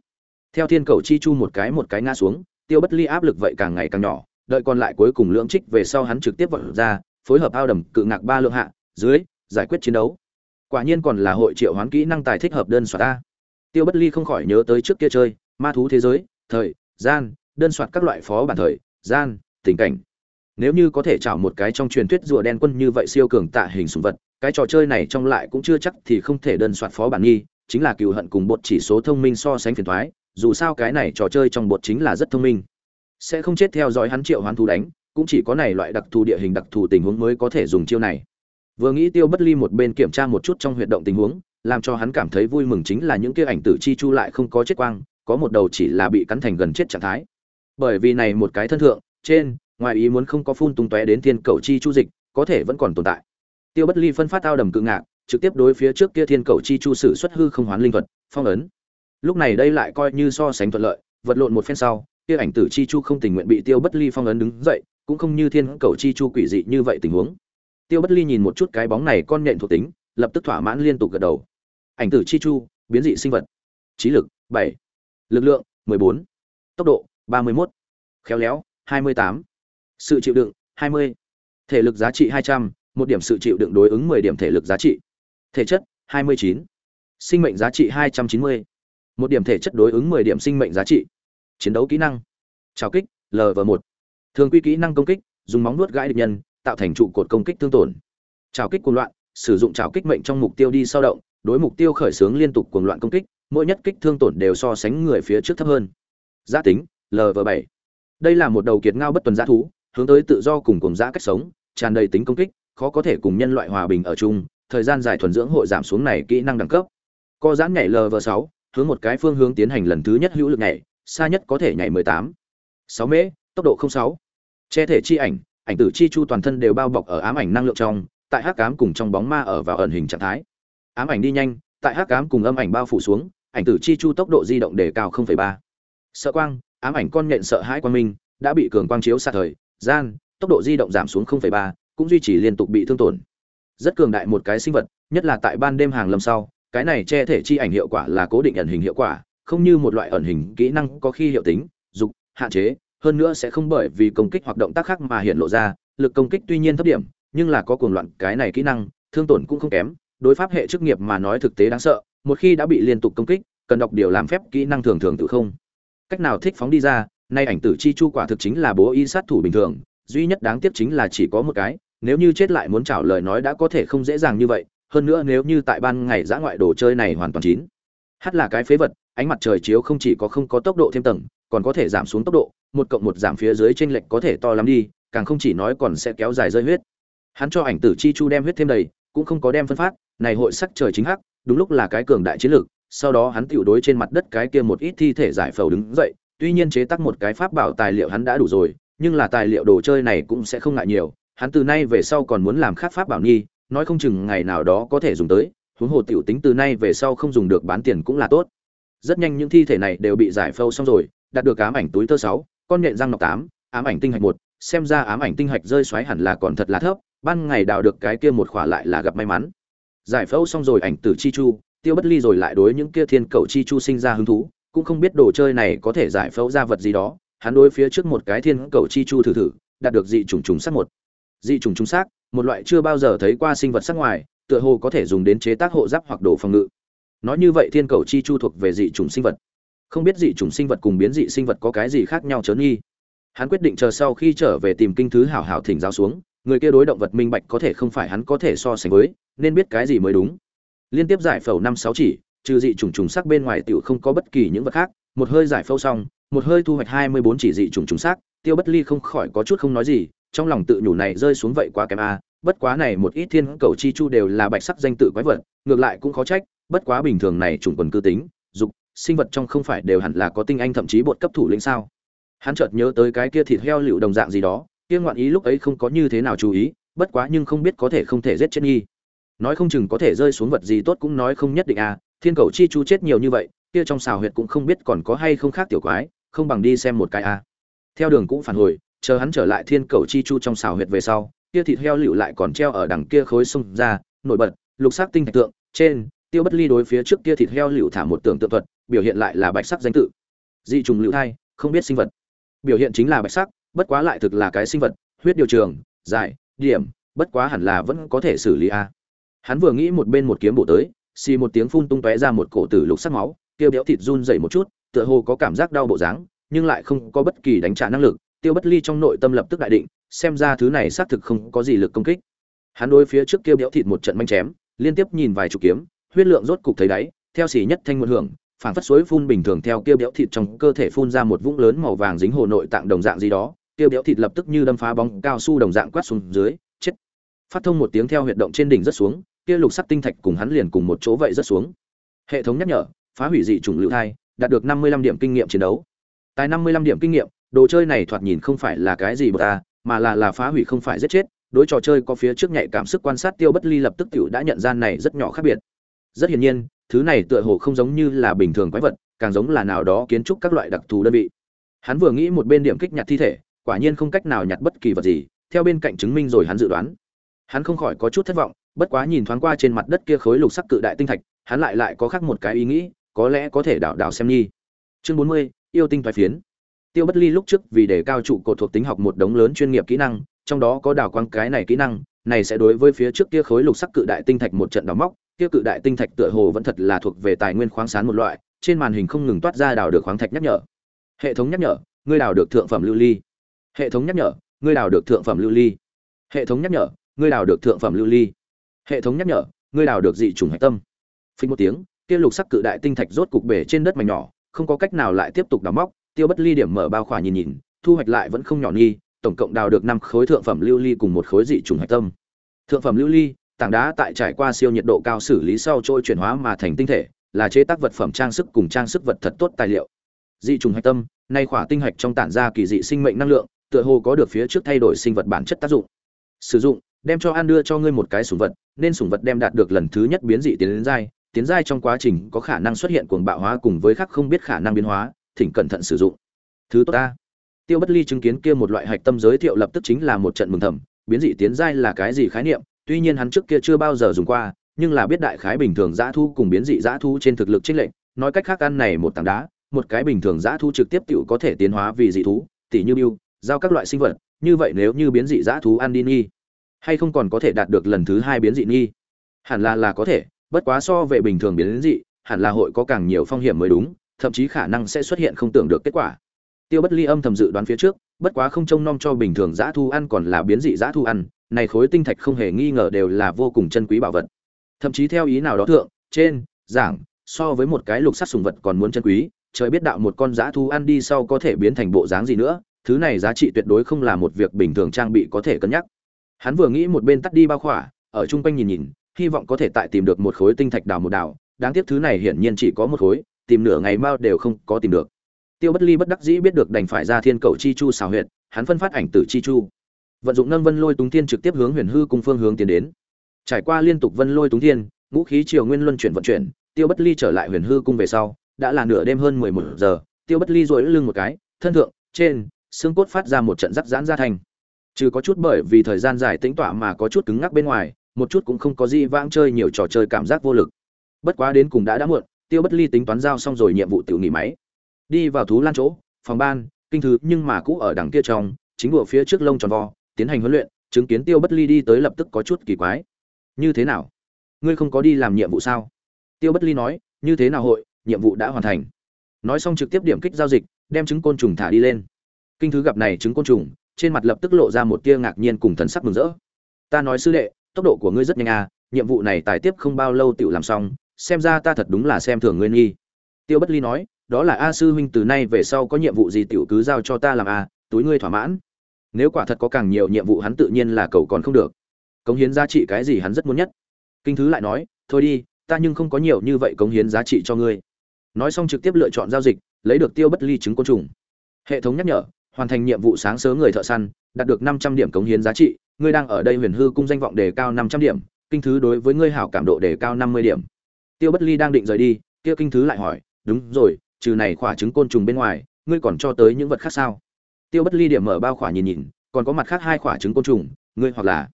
[SPEAKER 1] Theo thiên cầu chi chu một cái một cái ngã xuống, tiêu bất ly áp lực vậy càng ngày càng nhỏ, đợi còn lại cuối cùng lưỡng trích về sau hắn trực tiếp vọt ra, phối hợp ao đầm cự ngạc ba lượng hạ, dưới, giải quyết chiến đấu. Quả nhiên còn là hội triệu hoán kỹ năng tài thích hợp đơn soạt ta tiêu bất ly không khỏi nhớ tới trước kia chơi, ma thú thế giới, thời, gian, đơn soạt các loại phó bản thời, gian, tình cảnh. Nếu như có thể chảo một cái trong truyền thuyết rùa đen quân như vậy siêu cường tạ hình sùng vật cái trò chơi này trong lại cũng chưa chắc thì không thể đơn soạt phó bản nghi, chính là cựu hận cùng bột chỉ số thông minh so sánh phiền thoái, dù sao cái này trò chơi trong bột chính là rất thông minh. Sẽ không chết theo dõi hắn triệu hoán thú đánh, cũng chỉ có này loại đặc thù địa hình đặc thù tình huống mới có thể dùng chiêu này. Vừa nghĩ tiêu bất ly một bên kiểm tra một chút trong huyệt động tình huống, làm cho hắn cảm thấy vui mừng chính là những kia ảnh tử chi chu lại không có chết quang, có một đầu chỉ là bị cắn thành gần chết trạng thái. Bởi vì này một cái thân thượng, trên, ngoài ý muốn không có phun tung tóe đến thiên cầu chi chu dịch, có thể vẫn còn tồn tại tiêu bất ly phân phát ao đầm cự ngạc trực tiếp đối phía trước kia thiên cầu chi chu sử xuất hư không hoán linh thuật phong ấn. Lúc này đây lại coi như so sánh thuận lợi vật lộn một phen sau kia ảnh tử chi chu không tình nguyện bị tiêu bất ly phong ấn đứng dậy cũng không như thiên cầu chi chu quỷ dị như vậy tình huống. Tiêu bất ly nhìn một chút cái bóng này con nhện thuộc tính lập tức thỏa mãn liên tục gật đầu. Ảnh tử chi chu biến dị sinh vật. Trí lực bảy. Lực lượng mười bốn. Tốc độ ba mươi 31, khéo léo hai mươi tám. Sự chịu đựng hai mươi. Thể lực giá trị hai trăm một điểm sự chịu đựng đối ứng mười điểm thể lực giá trị. Thể chất, hai mươi chín. Sinh mệnh giá trị, hai trăm chín mươi. Một điểm thể chất đối ứng mười điểm sinh mệnh giá trị. Chiến đấu kỹ năng, trào kích lv một. Thường quy kỹ năng công kích, dùng móng nuốt gãi địch nhân, tạo thành trụ cột công kích thương tổn. Trào kích cuồng loạn, sử dụng trào kích mệnh trong mục tiêu đi sao động, đối mục tiêu khởi xướng liên tục cuồng loạn công kích, mỗi nhất kích thương tổn đều so sánh người phía trước thấp hơn. Giá tính lv bảy. Đây là một đầu kiệt ngao bất tuần giá thú, hướng tới tự do cùng cùng giã cách sống, tràn đầy tính công kích khó có thể cùng nhân loại hòa bình ở chung thời gian dài thuần dưỡng hội giảm xuống này kỹ năng đẳng cấp. Co giãn nhảy lv sáu hướng một cái phương hướng tiến hành lần thứ nhất hữu lực nhảy xa nhất có thể nhảy mười tám. Sáu mễ tốc độ không sáu. Che thể chi ảnh ảnh tử chi chu toàn thân đều bao bọc ở ám ảnh năng lượng trong tại hắc ám cùng trong bóng ma ở vào ẩn hình trạng thái. Ám ảnh đi nhanh tại hắc ám cùng âm ảnh bao phủ xuống ảnh tử chi chu tốc độ di động đề cao 0,3. sợ quang ám ảnh con nhện sợ hãi quang minh đã bị cường quang chiếu xa thời gian tốc độ di động giảm xuống 0,3, cũng duy trì liên tục bị thương tổn. Rất cường đại một cái sinh vật, nhất là tại ban đêm hàng lâm sau, cái này che thể chi ảnh hiệu quả là cố định ẩn hình hiệu quả, không như một loại ẩn hình kỹ năng có khi hiệu tính, dục, hạn chế, hơn nữa sẽ không bởi vì công kích hoặc động tác khác mà hiện lộ ra, lực công kích tuy nhiên thấp điểm, nhưng là có cuồng loạn cái này kỹ năng, thương tổn cũng không kém, đối pháp hệ chức nghiệp mà nói thực tế đáng sợ, một khi đã bị liên tục công kích, cần đọc điều làm phép kỹ năng thường thường tự không. Cách nào thích phóng đi ra, nay ảnh tử chi chu quả thực chính là bố y sát thủ bình thường, duy nhất đáng tiếc chính là chỉ có một cái nếu như chết lại muốn trả lời nói đã có thể không dễ dàng như vậy, hơn nữa nếu như tại ban ngày giã ngoại đồ chơi này hoàn toàn chín. Hát là cái phế vật, ánh mặt trời chiếu không chỉ có không có tốc độ thêm tầng, còn có thể giảm xuống tốc độ, một cộng một giảm phía dưới trên lệch có thể to lắm đi, càng không chỉ nói còn sẽ kéo dài rơi huyết. Hắn cho ảnh tử chi chu đem huyết thêm đầy, cũng không có đem phân phát, này hội sắc trời chính hắc, đúng lúc là cái cường đại chiến lược, sau đó hắn tiểu đối trên mặt đất cái kia một ít thi thể giải phẫu đứng dậy, tuy nhiên chế tác một cái pháp bảo tài liệu hắn đã đủ rồi, nhưng là tài liệu đồ chơi này cũng sẽ không ngại nhiều hắn từ nay về sau còn muốn làm khác pháp bảo nghi nói không chừng ngày nào đó có thể dùng tới, huống hồ tiểu tính từ nay về sau không dùng được bán tiền cũng là tốt. Rất nhanh những thi thể này đều bị giải phẫu xong rồi, đạt được ám ảnh túi tơ sáu, con nhện răng nọc tám, ám ảnh tinh hạch một, xem ra ám ảnh tinh hạch rơi xoáy hẳn là còn thật là thấp, ban ngày đào được cái kia một khỏa lại là gặp may mắn. Giải phẫu xong rồi ảnh tử chi chu, tiêu bất ly rồi lại đối những kia thiên cầu chi chu sinh ra hứng thú, cũng không biết đồ chơi này có thể giải phẫu ra vật gì đó, hắn đối phía trước một cái thiên cầu chi chu thử thử, đạt được dị trùng trùng sắc một dị trùng trùng sắc một loại chưa bao giờ thấy qua sinh vật sắc ngoài, tựa hồ có thể dùng đến chế tác hộ giáp hoặc đồ phòng ngự. Nói như vậy thiên cầu chi chu thuộc về dị trùng sinh vật. Không biết dị trùng sinh vật cùng biến dị sinh vật có cái gì khác nhau chớ nghi. Hắn quyết định chờ sau khi trở về tìm kinh thứ hảo hảo thỉnh giáo xuống, người kia đối động vật minh bạch có thể không phải hắn có thể so sánh với, nên biết cái gì mới đúng. Liên tiếp giải phẫu năm sáu chỉ, trừ dị trùng trùng sắc bên ngoài tiểu không có bất kỳ những vật khác, một hơi giải phẫu xong, một hơi thu hoạch hai mươi bốn chỉ dị trùng trùng sắc tiêu bất ly không khỏi có chút không nói gì trong lòng tự nhủ này rơi xuống vậy quá kém a, bất quá này một ít thiên cầu chi chu đều là bạch sắc danh tự quái vật, ngược lại cũng khó trách, bất quá bình thường này chủng quần cư tính, dục, sinh vật trong không phải đều hẳn là có tinh anh thậm chí bột cấp thủ lĩnh sao? Hắn chợt nhớ tới cái kia thịt heo liệu đồng dạng gì đó, kia ngoạn ý lúc ấy không có như thế nào chú ý, bất quá nhưng không biết có thể không thể giết chết nghi. Nói không chừng có thể rơi xuống vật gì tốt cũng nói không nhất định à thiên cầu chi chu chết nhiều như vậy, kia trong xào huyệt cũng không biết còn có hay không khác tiểu quái, không bằng đi xem một cái à theo đường cũng phản hồi chờ hắn trở lại thiên cầu chi chu trong xào huyệt về sau kia thịt heo lựu lại còn treo ở đằng kia khối sông ra, nổi bật, lục sắc tinh thạch tượng, trên, tiêu bất ly đối phía trước kia thịt heo lựu thả một tưởng tượng thuật, biểu hiện lại là bạch sắc danh tự. Dị trùng lựu thai, không biết sinh vật. Biểu hiện chính là bạch sắc, bất quá lại thực là cái sinh vật, huyết điều trường, dài, điểm, bất quá hẳn là vẫn có thể xử lý a. Hắn vừa nghĩ một bên một kiếm bổ tới, xì một tiếng phun tung tóe ra một cổ tử lục sắc máu kia béo thịt run dày một chút, tựa hồ có cảm giác đau bộ dáng, nhưng lại không có bất kỳ đánh trả năng lực tiêu bất ly trong nội tâm lập tức đại định, xem ra thứ này xác thực không có gì lực công kích. Hắn đối phía trước kia béo thịt một trận manh chém, liên tiếp nhìn vài chục kiếm, huyết lượng rốt cục thấy đáy, theo xỉ nhất thanh một hưởng phản phất suối phun bình thường theo kia béo thịt trong cơ thể phun ra một vũng lớn màu vàng dính hồ nội tạng đồng dạng gì đó, kia béo thịt lập tức như đâm phá bóng cao su đồng dạng quát xuống dưới, chết. Phát thông một tiếng theo huyệt động trên đỉnh rất xuống, kia lục sắc tinh thạch cùng hắn liền cùng một chỗ vậy rất xuống. Hệ thống nhắc nhở, phá hủy dị chủng lưu thai, đạt được năm mươi lăm điểm kinh nghiệm chiến đấu. Tại năm mươi lăm điểm kinh nghiệm đồ chơi này thoạt nhìn không phải là cái gì bờ ta, mà là là phá hủy không phải giết chết. Đối trò chơi có phía trước nhạy cảm sức quan sát tiêu bất ly lập tức tiểu đã nhận ra này rất nhỏ khác biệt. Rất hiển nhiên, thứ này tựa hồ không giống như là bình thường quái vật, càng giống là nào đó kiến trúc các loại đặc thù đơn vị. Hắn vừa nghĩ một bên điểm kích nhặt thi thể, quả nhiên không cách nào nhặt bất kỳ vật gì, theo bên cạnh chứng minh rồi hắn dự đoán. Hắn không khỏi có chút thất vọng, bất quá nhìn thoáng qua trên mặt đất kia khối lục sắc cự đại tinh thạch, hắn lại lại có khác một cái ý nghĩ, có lẽ có thể đảo đảo xem nhi. Chương bốn mươi, yêu tinh thoái phiến tiêu bất ly lúc trước vì để cao trụ cột thuộc tính học một đống lớn chuyên nghiệp kỹ năng, trong đó có đào quang cái này kỹ năng, này sẽ đối với phía trước kia khối lục sắc cự đại tinh thạch một trận đào móc, kia cự đại tinh thạch tựa hồ vẫn thật là thuộc về tài nguyên khoáng sản một loại, trên màn hình không ngừng toát ra đào được khoáng thạch nhắc nhở. Hệ thống nhắc nhở, ngươi đào được thượng phẩm lưu ly. Hệ thống nhắc nhở, ngươi đào được thượng phẩm lưu ly. Hệ thống nhắc nhở, ngươi đào được thượng phẩm lưu ly. Hệ thống nhắc nhở, ngươi đào được dị trùng hạch tâm. Phình một tiếng, kia lục sắc cự đại tinh thạch rốt cục bể trên đất mảnh nhỏ, không có cách nào lại tiếp tục đào móc tiêu bất ly điểm mở bao khỏa nhìn nhìn, thu hoạch lại vẫn không nhỏ nghi, tổng cộng đào được năm khối thượng phẩm lưu ly cùng một khối dị trùng hạch tâm. Thượng phẩm lưu ly, tảng đá tại trải qua siêu nhiệt độ cao xử lý sau trôi chuyển hóa mà thành tinh thể, là chế tác vật phẩm trang sức cùng trang sức vật thật tốt tài liệu. Dị trùng hạch tâm, nay khỏa tinh hạch trong tản ra kỳ dị sinh mệnh năng lượng, tựa hồ có được phía trước thay đổi sinh vật bản chất tác dụng. Sử dụng, đem cho ăn đưa cho ngươi một cái sủng vật, nên sủng vật đem đạt được lần thứ nhất biến dị tiến đến giai, tiến giai trong quá trình có khả năng xuất hiện cuồng bạo hóa cùng với khác không biết khả năng biến hóa thỉnh cẩn thận sử dụng. Thứ tốt ta. Tiêu bất ly chứng kiến kia một loại hạch tâm giới thiệu lập tức chính là một trận mừng thầm, biến dị tiến giai là cái gì khái niệm, tuy nhiên hắn trước kia chưa bao giờ dùng qua, nhưng là biết đại khái bình thường giã thu cùng biến dị giã thu trên thực lực trích lệnh nói cách khác ăn này một tảng đá, một cái bình thường giã thu trực tiếp tự có thể tiến hóa vì dị thú, tỉ như biêu giao các loại sinh vật, như vậy nếu như biến dị giã thú ăn đi nghi, hay không còn có thể đạt được lần thứ hai biến dị nghi? Hẳn là là có thể, bất quá so về bình thường biến dị, hẳn là hội có càng nhiều phong hiểm mới đúng thậm chí khả năng sẽ xuất hiện không tưởng được kết quả. Tiêu bất ly âm thầm dự đoán phía trước, bất quá không trông nom cho bình thường dã thu ăn còn là biến dị dã thu ăn, này khối tinh thạch không hề nghi ngờ đều là vô cùng chân quý bảo vật. Thậm chí theo ý nào đó thượng, trên, giảng, so với một cái lục sắc sùng vật còn muốn chân quý, trời biết đạo một con dã thu ăn đi sau có thể biến thành bộ dáng gì nữa, thứ này giá trị tuyệt đối không là một việc bình thường trang bị có thể cân nhắc. Hắn vừa nghĩ một bên tắt đi bao khỏa, ở chung quanh nhìn nhìn, hy vọng có thể tại tìm được một khối tinh thạch đào một đào, đáng tiếc thứ này hiển nhiên chỉ có một khối tìm nửa ngày bao đều không có tìm được. Tiêu bất ly bất đắc dĩ biết được đành phải ra thiên cầu chi chu xào huyệt, hắn phân phát ảnh tử chi chu. Vận dụng nâng vân lôi túng thiên trực tiếp hướng huyền hư cung phương hướng tiến đến. Trải qua liên tục vân lôi túng thiên, ngũ khí triều nguyên luân chuyển vận chuyển, tiêu bất ly trở lại huyền hư cung về sau, đã là nửa đêm hơn mười một giờ, tiêu bất ly dội lưng một cái, thân thượng, trên, xương cốt phát ra một trận rắc giãn ra thành. Trừ có chút bởi vì thời gian dài tĩnh tọa mà có chút cứng ngắc bên ngoài, một chút cũng không có gì vãng chơi nhiều trò chơi cảm giác vô lực. Bất quá đến cùng đã đã muộn tiêu bất ly tính toán giao xong rồi nhiệm vụ tự nghỉ máy. Đi vào thú lan chỗ, phòng ban, kinh thứ, nhưng mà cũ ở đằng kia trong, chính bộ phía trước lông tròn vo, tiến hành huấn luyện, chứng kiến tiêu bất ly đi tới lập tức có chút kỳ quái. Như thế nào? Ngươi không có đi làm nhiệm vụ sao? Tiêu bất ly nói, như thế nào hội, nhiệm vụ đã hoàn thành. Nói xong trực tiếp điểm kích giao dịch, đem trứng côn trùng thả đi lên. Kinh thứ gặp này trứng côn trùng, trên mặt lập tức lộ ra một tia ngạc nhiên cùng thần sắc mừng rỡ. Ta nói sư đệ, tốc độ của ngươi rất nhanh à nhiệm vụ này tài tiếp không bao lâu tựu làm xong xem ra ta thật đúng là xem thường ngươi nghi. Tiêu bất ly nói, đó là a sư huynh từ nay về sau có nhiệm vụ gì tiểu cứ giao cho ta làm a túi ngươi thỏa mãn. Nếu quả thật có càng nhiều nhiệm vụ hắn tự nhiên là cầu còn không được. Cống hiến giá trị cái gì hắn rất muốn nhất. Kinh thứ lại nói, thôi đi, ta nhưng không có nhiều như vậy cống hiến giá trị cho ngươi. Nói xong trực tiếp lựa chọn giao dịch, lấy được tiêu bất ly trứng côn trùng. Hệ thống nhắc nhở, hoàn thành nhiệm vụ sáng sớm người thợ săn, đạt được năm trăm điểm cống hiến giá trị, ngươi đang ở đây huyền hư cung danh vọng đề cao năm trăm điểm, kinh thứ đối với ngươi hảo cảm độ đề cao năm mươi điểm tiêu bất ly đang định rời đi, kia kinh thứ lại hỏi, đúng rồi, trừ này khỏa trứng côn trùng bên ngoài, ngươi còn cho tới những vật khác sao? Tiêu bất ly điểm mở bao khỏa nhìn nhìn, còn có mặt khác hai khỏa trứng côn trùng, ngươi hoặc là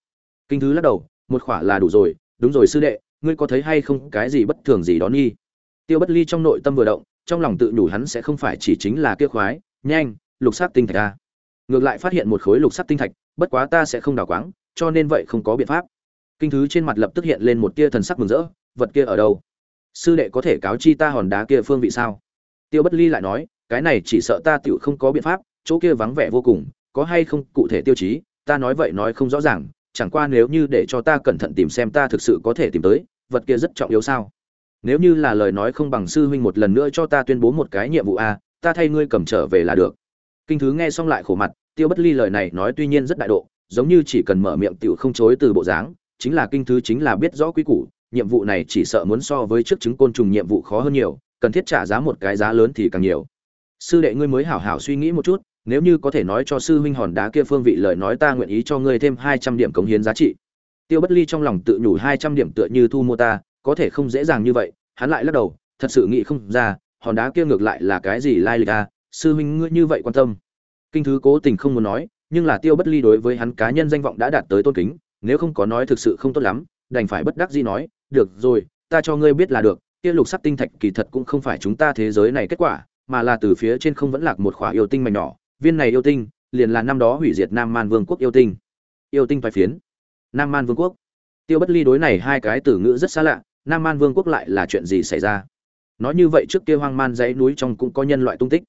[SPEAKER 1] kinh thứ lắc đầu, một khỏa là đủ rồi, đúng rồi sư đệ, ngươi có thấy hay không cái gì bất thường gì đó nghi? Tiêu bất ly trong nội tâm vừa động, trong lòng tự nhủ hắn sẽ không phải chỉ chính là kia khoái, nhanh, lục sắc tinh thạch a. Ngược lại phát hiện một khối lục sắc tinh thạch, bất quá ta sẽ không đào quáng, cho nên vậy không có biện pháp. Kinh thứ trên mặt lập tức hiện lên một tia thần sắc mừng rỡ, vật kia ở đâu? Sư đệ có thể cáo chi ta hòn đá kia phương vị sao? Tiêu bất ly lại nói, cái này chỉ sợ ta tựu không có biện pháp, chỗ kia vắng vẻ vô cùng, có hay không cụ thể tiêu chí, ta nói vậy nói không rõ ràng, chẳng qua nếu như để cho ta cẩn thận tìm xem ta thực sự có thể tìm tới, vật kia rất trọng yếu sao? Nếu như là lời nói không bằng sư huynh một lần nữa cho ta tuyên bố một cái nhiệm vụ a, ta thay ngươi cầm trở về là được. Kinh thứ nghe xong lại khổ mặt, tiêu bất ly lời này nói tuy nhiên rất đại độ, giống như chỉ cần mở miệng tiểu không chối từ bộ dáng, chính là kinh thứ chính là biết rõ quý củ nhiệm vụ này chỉ sợ muốn so với trước chứng côn trùng nhiệm vụ khó hơn nhiều, cần thiết trả giá một cái giá lớn thì càng nhiều. Sư đệ ngươi mới hảo hảo suy nghĩ một chút, nếu như có thể nói cho sư huynh hòn đá kia phương vị lời nói ta nguyện ý cho ngươi thêm hai trăm điểm cống hiến giá trị. Tiêu bất ly trong lòng tự nhủ hai trăm điểm tựa như thu mua ta, có thể không dễ dàng như vậy, hắn lại lắc đầu, thật sự nghĩ không ra, hòn đá kia ngược lại là cái gì lai lịch à sư huynh ngươi như vậy quan tâm. Kinh thứ cố tình không muốn nói, nhưng là tiêu bất ly đối với hắn cá nhân danh vọng đã đạt tới tôn kính, nếu không có nói thực sự không tốt lắm, đành phải bất đắc dĩ nói được rồi, ta cho ngươi biết là được, kia lục sắc tinh thạch kỳ thật cũng không phải chúng ta thế giới này kết quả, mà là từ phía trên không vẫn lạc một khỏa yêu tinh mảnh nhỏ. Viên này yêu tinh, liền là năm đó hủy diệt nam man vương quốc yêu tinh. Yêu tinh phải phiến. Nam man vương quốc. Tiêu bất ly đối này hai cái từ ngữ rất xa lạ, nam man vương quốc lại là chuyện gì xảy ra? Nói như vậy trước kia hoang man dãy núi trong cũng có nhân loại tung tích.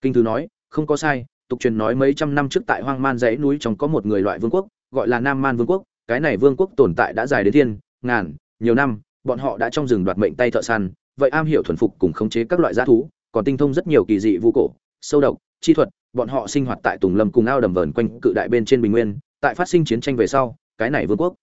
[SPEAKER 1] Kinh thư nói, không có sai, tục truyền nói mấy trăm năm trước tại hoang man dãy núi trong có một người loại vương quốc, gọi là nam man vương quốc, cái này vương quốc tồn tại đã dài đến thiên, ngàn nhiều năm, bọn họ đã trong rừng đoạt mệnh tay thợ săn, vậy am hiểu thuần phục cùng khống chế các loại g thú, còn tinh thông rất nhiều kỳ dị vũ cổ, sâu độc, chi thuật, bọn họ sinh hoạt tại tùng lâm cùng ao đầm vờn quanh cự đại bên trên bình nguyên, tại phát sinh chiến tranh về sau, cái này vương quốc.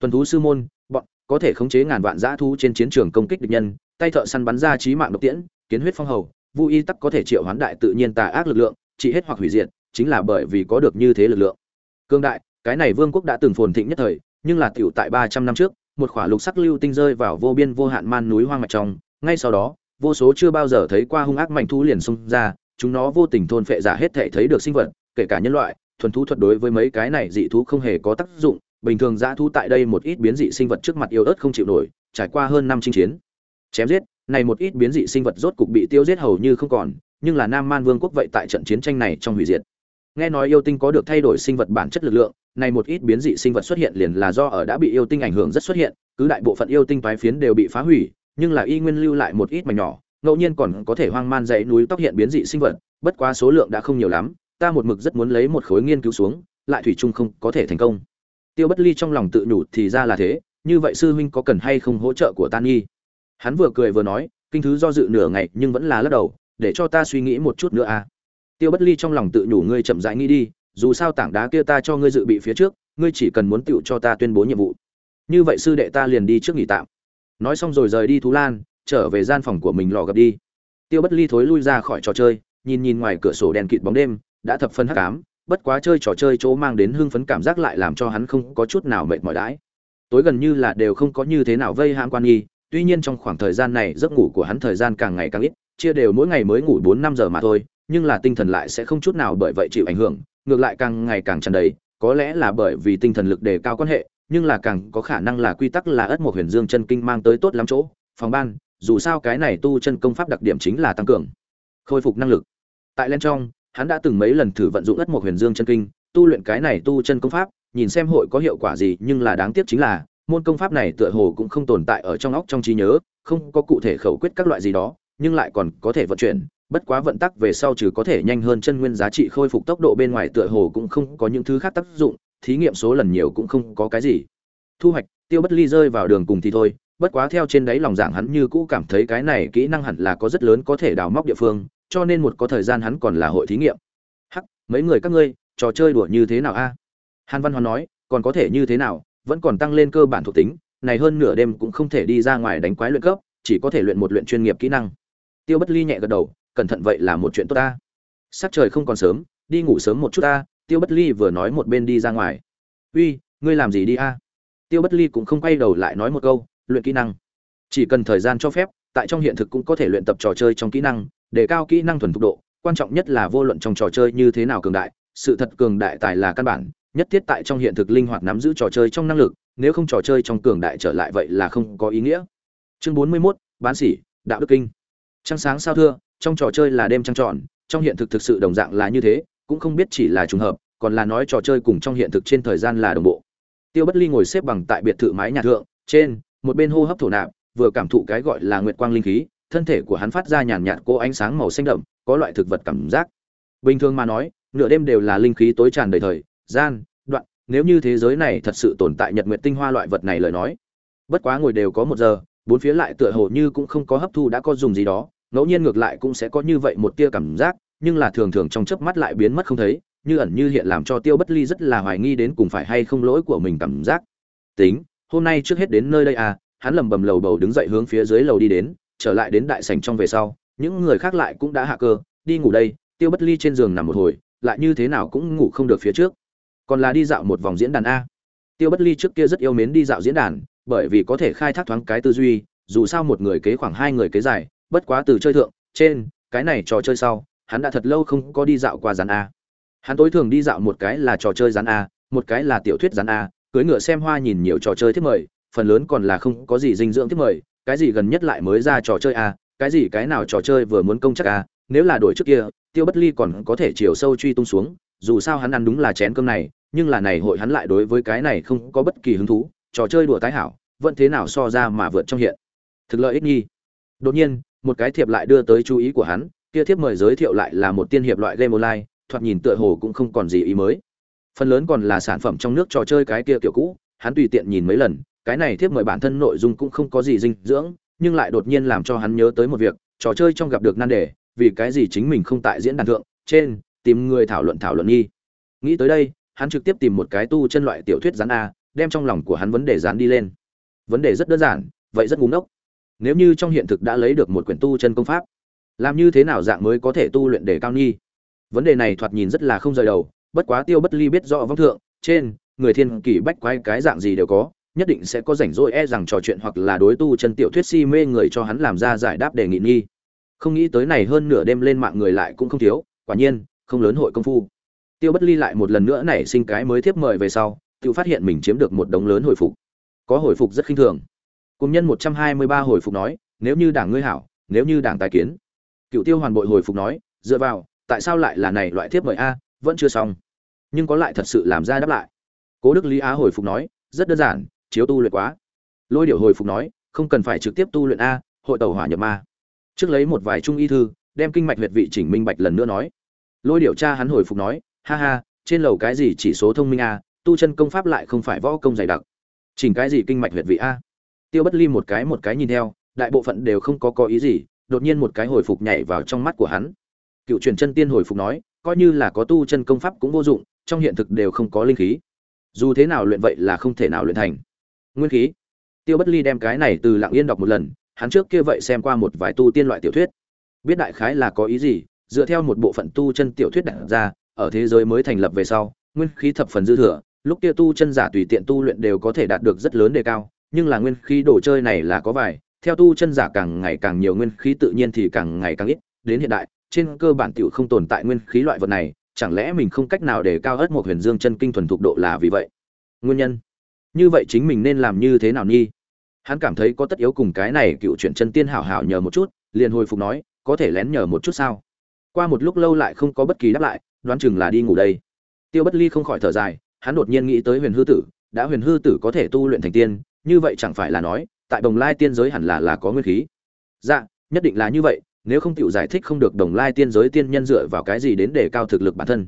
[SPEAKER 1] Tuần thú sư môn, bọn có thể khống chế ngàn vạn dã thú trên chiến trường công kích địch nhân, tay thợ săn bắn ra trí mạng độc tiễn, kiến huyết phong hầu vũ y tắc có thể triệu hoán đại tự nhiên tà ác lực lượng, trị hết hoặc hủy diệt, chính là bởi vì có được như thế lực lượng. Cương đại, cái này vương quốc đã từng phồn thịnh nhất thời, nhưng là tiểu tại ba trăm năm trước một khỏa lục sắc lưu tinh rơi vào vô biên vô hạn man núi hoang mạch trong, ngay sau đó, vô số chưa bao giờ thấy qua hung ác mạnh thú liền xung ra, chúng nó vô tình thôn phệ giả hết thể thấy được sinh vật, kể cả nhân loại, thuần thú thuật đối với mấy cái này dị thú không hề có tác dụng, bình thường dã thú tại đây một ít biến dị sinh vật trước mặt yêu ớt không chịu nổi, trải qua hơn năm chinh chiến. Chém giết, này một ít biến dị sinh vật rốt cục bị tiêu giết hầu như không còn, nhưng là nam man vương quốc vậy tại trận chiến tranh này trong hủy diệt. Nghe nói yêu tinh có được thay đổi sinh vật bản chất lực lượng này một ít biến dị sinh vật xuất hiện liền là do ở đã bị yêu tinh ảnh hưởng rất xuất hiện, cứ đại bộ phận yêu tinh toái phiến đều bị phá hủy, nhưng là y nguyên lưu lại một ít mảnh nhỏ, ngẫu nhiên còn có thể hoang man dãy núi tóc hiện biến dị sinh vật, bất quá số lượng đã không nhiều lắm, ta một mực rất muốn lấy một khối nghiên cứu xuống, lại thủy chung không có thể thành công. Tiêu bất ly trong lòng tự nhủ thì ra là thế, như vậy sư huynh có cần hay không hỗ trợ của tan nghi? Hắn vừa cười vừa nói, kinh thứ do dự nửa ngày nhưng vẫn là lắc đầu, để cho ta suy nghĩ một chút nữa à. Tiêu bất ly trong lòng tự nhủ ngươi chậm rãi nghĩ đi dù sao tảng đá kia ta cho ngươi dự bị phía trước, ngươi chỉ cần muốn tựu cho ta tuyên bố nhiệm vụ. Như vậy sư đệ ta liền đi trước nghỉ tạm. Nói xong rồi rời đi thú lan, trở về gian phòng của mình lò gặp đi. Tiêu bất ly thối lui ra khỏi trò chơi, nhìn nhìn ngoài cửa sổ đèn kịt bóng đêm, đã thập phân hắc ám, bất quá chơi trò chơi chỗ mang đến hưng phấn cảm giác lại làm cho hắn không có chút nào mệt mỏi đãi. Tối gần như là đều không có như thế nào vây hãm quan nghi, tuy nhiên trong khoảng thời gian này giấc ngủ của hắn thời gian càng ngày càng ít, chia đều mỗi ngày mới ngủ bốn năm giờ mà thôi, nhưng là tinh thần lại sẽ không chút nào bởi vậy chịu ảnh hưởng ngược lại càng ngày càng tràn đầy, có lẽ là bởi vì tinh thần lực đề cao quan hệ, nhưng là càng có khả năng là quy tắc là ất một huyền dương chân kinh mang tới tốt lắm chỗ. Phòng ban, dù sao cái này tu chân công pháp đặc điểm chính là tăng cường, khôi phục năng lực. Tại len trong, hắn đã từng mấy lần thử vận dụng ất một huyền dương chân kinh, tu luyện cái này tu chân công pháp, nhìn xem hội có hiệu quả gì, nhưng là đáng tiếc chính là, môn công pháp này tựa hồ cũng không tồn tại ở trong óc trong trí nhớ, không có cụ thể khẩu quyết các loại gì đó, nhưng lại còn có thể vận chuyển bất quá vận tắc về sau trừ có thể nhanh hơn chân nguyên giá trị khôi phục tốc độ bên ngoài tựa hồ cũng không có những thứ khác tác dụng, thí nghiệm số lần nhiều cũng không có cái gì. Thu hoạch, tiêu bất ly rơi vào đường cùng thì thôi, bất quá theo trên đáy lòng giảng hắn như cũ cảm thấy cái này kỹ năng hẳn là có rất lớn có thể đào móc địa phương, cho nên một có thời gian hắn còn là hội thí nghiệm. Hắc, mấy người các ngươi, trò chơi đùa như thế nào a? Hàn văn hoàn nói, còn có thể như thế nào, vẫn còn tăng lên cơ bản thuộc tính, này hơn nửa đêm cũng không thể đi ra ngoài đánh quái luyện cấp, chỉ có thể luyện một luyện chuyên nghiệp kỹ năng. Tiêu bất ly nhẹ gật đầu cẩn thận vậy là một chuyện tốt ta. Sắc trời không còn sớm đi ngủ sớm một chút ta tiêu bất ly vừa nói một bên đi ra ngoài. Uy ngươi làm gì đi a? Tiêu bất ly cũng không quay đầu lại nói một câu luyện kỹ năng. Chỉ cần thời gian cho phép tại trong hiện thực cũng có thể luyện tập trò chơi trong kỹ năng để cao kỹ năng thuần thục độ quan trọng nhất là vô luận trong trò chơi như thế nào cường đại sự thật cường đại tài là căn bản nhất thiết tại trong hiện thực linh hoạt nắm giữ trò chơi trong năng lực nếu không trò chơi trong cường đại trở lại vậy là không có ý nghĩa. Chương bốn mươi 41, bán sỉ đạo đức kinh. Trăng sáng sao thưa trong trò chơi là đêm trăng tròn, trong hiện thực thực sự đồng dạng là như thế, cũng không biết chỉ là trùng hợp, còn là nói trò chơi cùng trong hiện thực trên thời gian là đồng bộ. Tiêu bất ly ngồi xếp bằng tại biệt thự mái nhà thượng, trên, một bên hô hấp thổ nạp, vừa cảm thụ cái gọi là nguyệt quang linh khí, thân thể của hắn phát ra nhàn nhạt cô ánh sáng màu xanh đậm, có loại thực vật cảm giác. Bình thường mà nói, nửa đêm đều là linh khí tối tràn đầy thời, gian, đoạn, nếu như thế giới này thật sự tồn tại nhật nguyệt tinh hoa loại vật này lời nói, bất quá ngồi đều có một giờ, bốn phía lại tựa hồ như cũng không có hấp thu đã có dùng gì đó ngẫu nhiên ngược lại cũng sẽ có như vậy một tia cảm giác, nhưng là thường thường trong chớp mắt lại biến mất không thấy, như ẩn như hiện làm cho tiêu bất ly rất là hoài nghi đến cùng phải hay không lỗi của mình cảm giác. Tính, hôm nay trước hết đến nơi đây à hắn lầm bầm lầu bầu đứng dậy hướng phía dưới lầu đi đến, trở lại đến đại sảnh trong về sau, những người khác lại cũng đã hạ cơ, đi ngủ đây, tiêu bất ly trên giường nằm một hồi, lại như thế nào cũng ngủ không được phía trước. Còn là đi dạo một vòng diễn đàn a. Tiêu bất ly trước kia rất yêu mến đi dạo diễn đàn, bởi vì có thể khai thác thoáng cái tư duy, dù sao một người kế khoảng hai người kế dài bất quá từ chơi thượng, trên, cái này trò chơi sau, hắn đã thật lâu không có đi dạo qua rán a. Hắn tối thường đi dạo một cái là trò chơi rán a, một cái là tiểu thuyết rán a cưới ngựa xem hoa nhìn nhiều trò chơi thiết mời, phần lớn còn là không có gì dinh dưỡng thiết mời, cái gì gần nhất lại mới ra trò chơi a, cái gì cái nào trò chơi vừa muốn công chắc a, nếu là đổi trước kia, tiêu bất ly còn có thể chiều sâu truy tung xuống, dù sao hắn ăn đúng là chén cơm này, nhưng là này hội hắn lại đối với cái này không có bất kỳ hứng thú, trò chơi đùa tái hảo, vẫn thế nào so ra mà vượt trong hiện. Thực lợi ích nhi đột nhiên một cái thiệp lại đưa tới chú ý của hắn, kia thiệp mời giới thiệu lại là một tiên hiệp loại game online, thoạt nhìn tựa hồ cũng không còn gì ý mới. Phần lớn còn là sản phẩm trong nước trò chơi cái kia kiểu cũ, hắn tùy tiện nhìn mấy lần, cái này thiếp mời bản thân nội dung cũng không có gì dinh dưỡng, nhưng lại đột nhiên làm cho hắn nhớ tới một việc, trò chơi trong gặp được nan đề, vì cái gì chính mình không tại diễn đàn thượng, trên, tìm người thảo luận thảo luận nghi. Nghĩ tới đây, hắn trực tiếp tìm một cái tu chân loại tiểu thuyết rán a, đem trong lòng của hắn vấn đề dán đi lên. Vấn đề rất đơn giản, vậy rất ngu ngốc nếu như trong hiện thực đã lấy được một quyển tu chân công pháp, làm như thế nào dạng mới có thể tu luyện để cao nghi? Vấn đề này thoạt nhìn rất là không rời đầu, bất quá tiêu bất ly biết rõ vong thượng, trên, người thiên kỷ bách quái cái dạng gì đều có, nhất định sẽ có rảnh rỗi e rằng trò chuyện hoặc là đối tu chân tiểu thuyết si mê người cho hắn làm ra giải đáp đề nghị nghi. Không nghĩ tới này hơn nửa đêm lên mạng người lại cũng không thiếu, quả nhiên, không lớn hội công phu. Tiêu bất ly lại một lần nữa nảy sinh cái mới tiếp mời về sau, tự phát hiện mình chiếm được một đống lớn hồi phục. Có hồi phục rất khinh thường cùng nhân một trăm hai mươi ba hồi phục nói, nếu như đảng ngươi hảo, nếu như đảng tài kiến. Cựu tiêu hoàn bội hồi phục nói, dựa vào, tại sao lại là này loại thiếp mời a, vẫn chưa xong. Nhưng có lại thật sự làm ra đáp lại. Cố đức lý á hồi phục nói, rất đơn giản, chiếu tu luyện quá. Lôi điểu hồi phục nói, không cần phải trực tiếp tu luyện a, hội tẩu hỏa nhập ma. Trước lấy một vài trung y thư, đem kinh mạch huyệt vị chỉnh minh bạch lần nữa nói. Lôi điểu cha hắn hồi phục nói, ha ha, trên lầu cái gì chỉ số thông minh a, tu chân công pháp lại không phải võ công dày đặc. Chỉnh cái gì kinh mạch huyệt vị a? Tiêu bất ly một cái một cái nhìn theo, đại bộ phận đều không có có ý gì, đột nhiên một cái hồi phục nhảy vào trong mắt của hắn. Cựu truyền chân tiên hồi phục nói, coi như là có tu chân công pháp cũng vô dụng, trong hiện thực đều không có linh khí. Dù thế nào luyện vậy là không thể nào luyện thành. Nguyên khí. Tiêu bất ly đem cái này từ lạng yên đọc một lần, hắn trước kia vậy xem qua một vài tu tiên loại tiểu thuyết. Biết đại khái là có ý gì, dựa theo một bộ phận tu chân tiểu thuyết đặt ra, ở thế giới mới thành lập về sau, nguyên khí thập phần dư thừa, lúc kia tu chân giả tùy tiện tu luyện đều có thể đạt được rất lớn đề cao nhưng là nguyên khí đồ chơi này là có vài, theo tu chân giả càng ngày càng nhiều nguyên khí tự nhiên thì càng ngày càng ít, đến hiện đại, trên cơ bản tiểu không tồn tại nguyên khí loại vật này, chẳng lẽ mình không cách nào để cao ớt một huyền dương chân kinh thuần thục độ là vì vậy? Nguyên nhân? Như vậy chính mình nên làm như thế nào nhi? Hắn cảm thấy có tất yếu cùng cái này cựu chuyện chân tiên hảo hảo nhờ một chút, liền hồi phục nói, có thể lén nhờ một chút sao? Qua một lúc lâu lại không có bất kỳ đáp lại, đoán chừng là đi ngủ đây. Tiêu bất ly không khỏi thở dài, hắn đột nhiên nghĩ tới huyền hư tử, đã huyền hư tử có thể tu luyện thành tiên như vậy chẳng phải là nói, tại đồng lai tiên giới hẳn là là có nguyên khí. Dạ nhất định là như vậy, nếu không tiểu giải thích không được đồng lai tiên giới tiên nhân dựa vào cái gì đến để cao thực lực bản thân.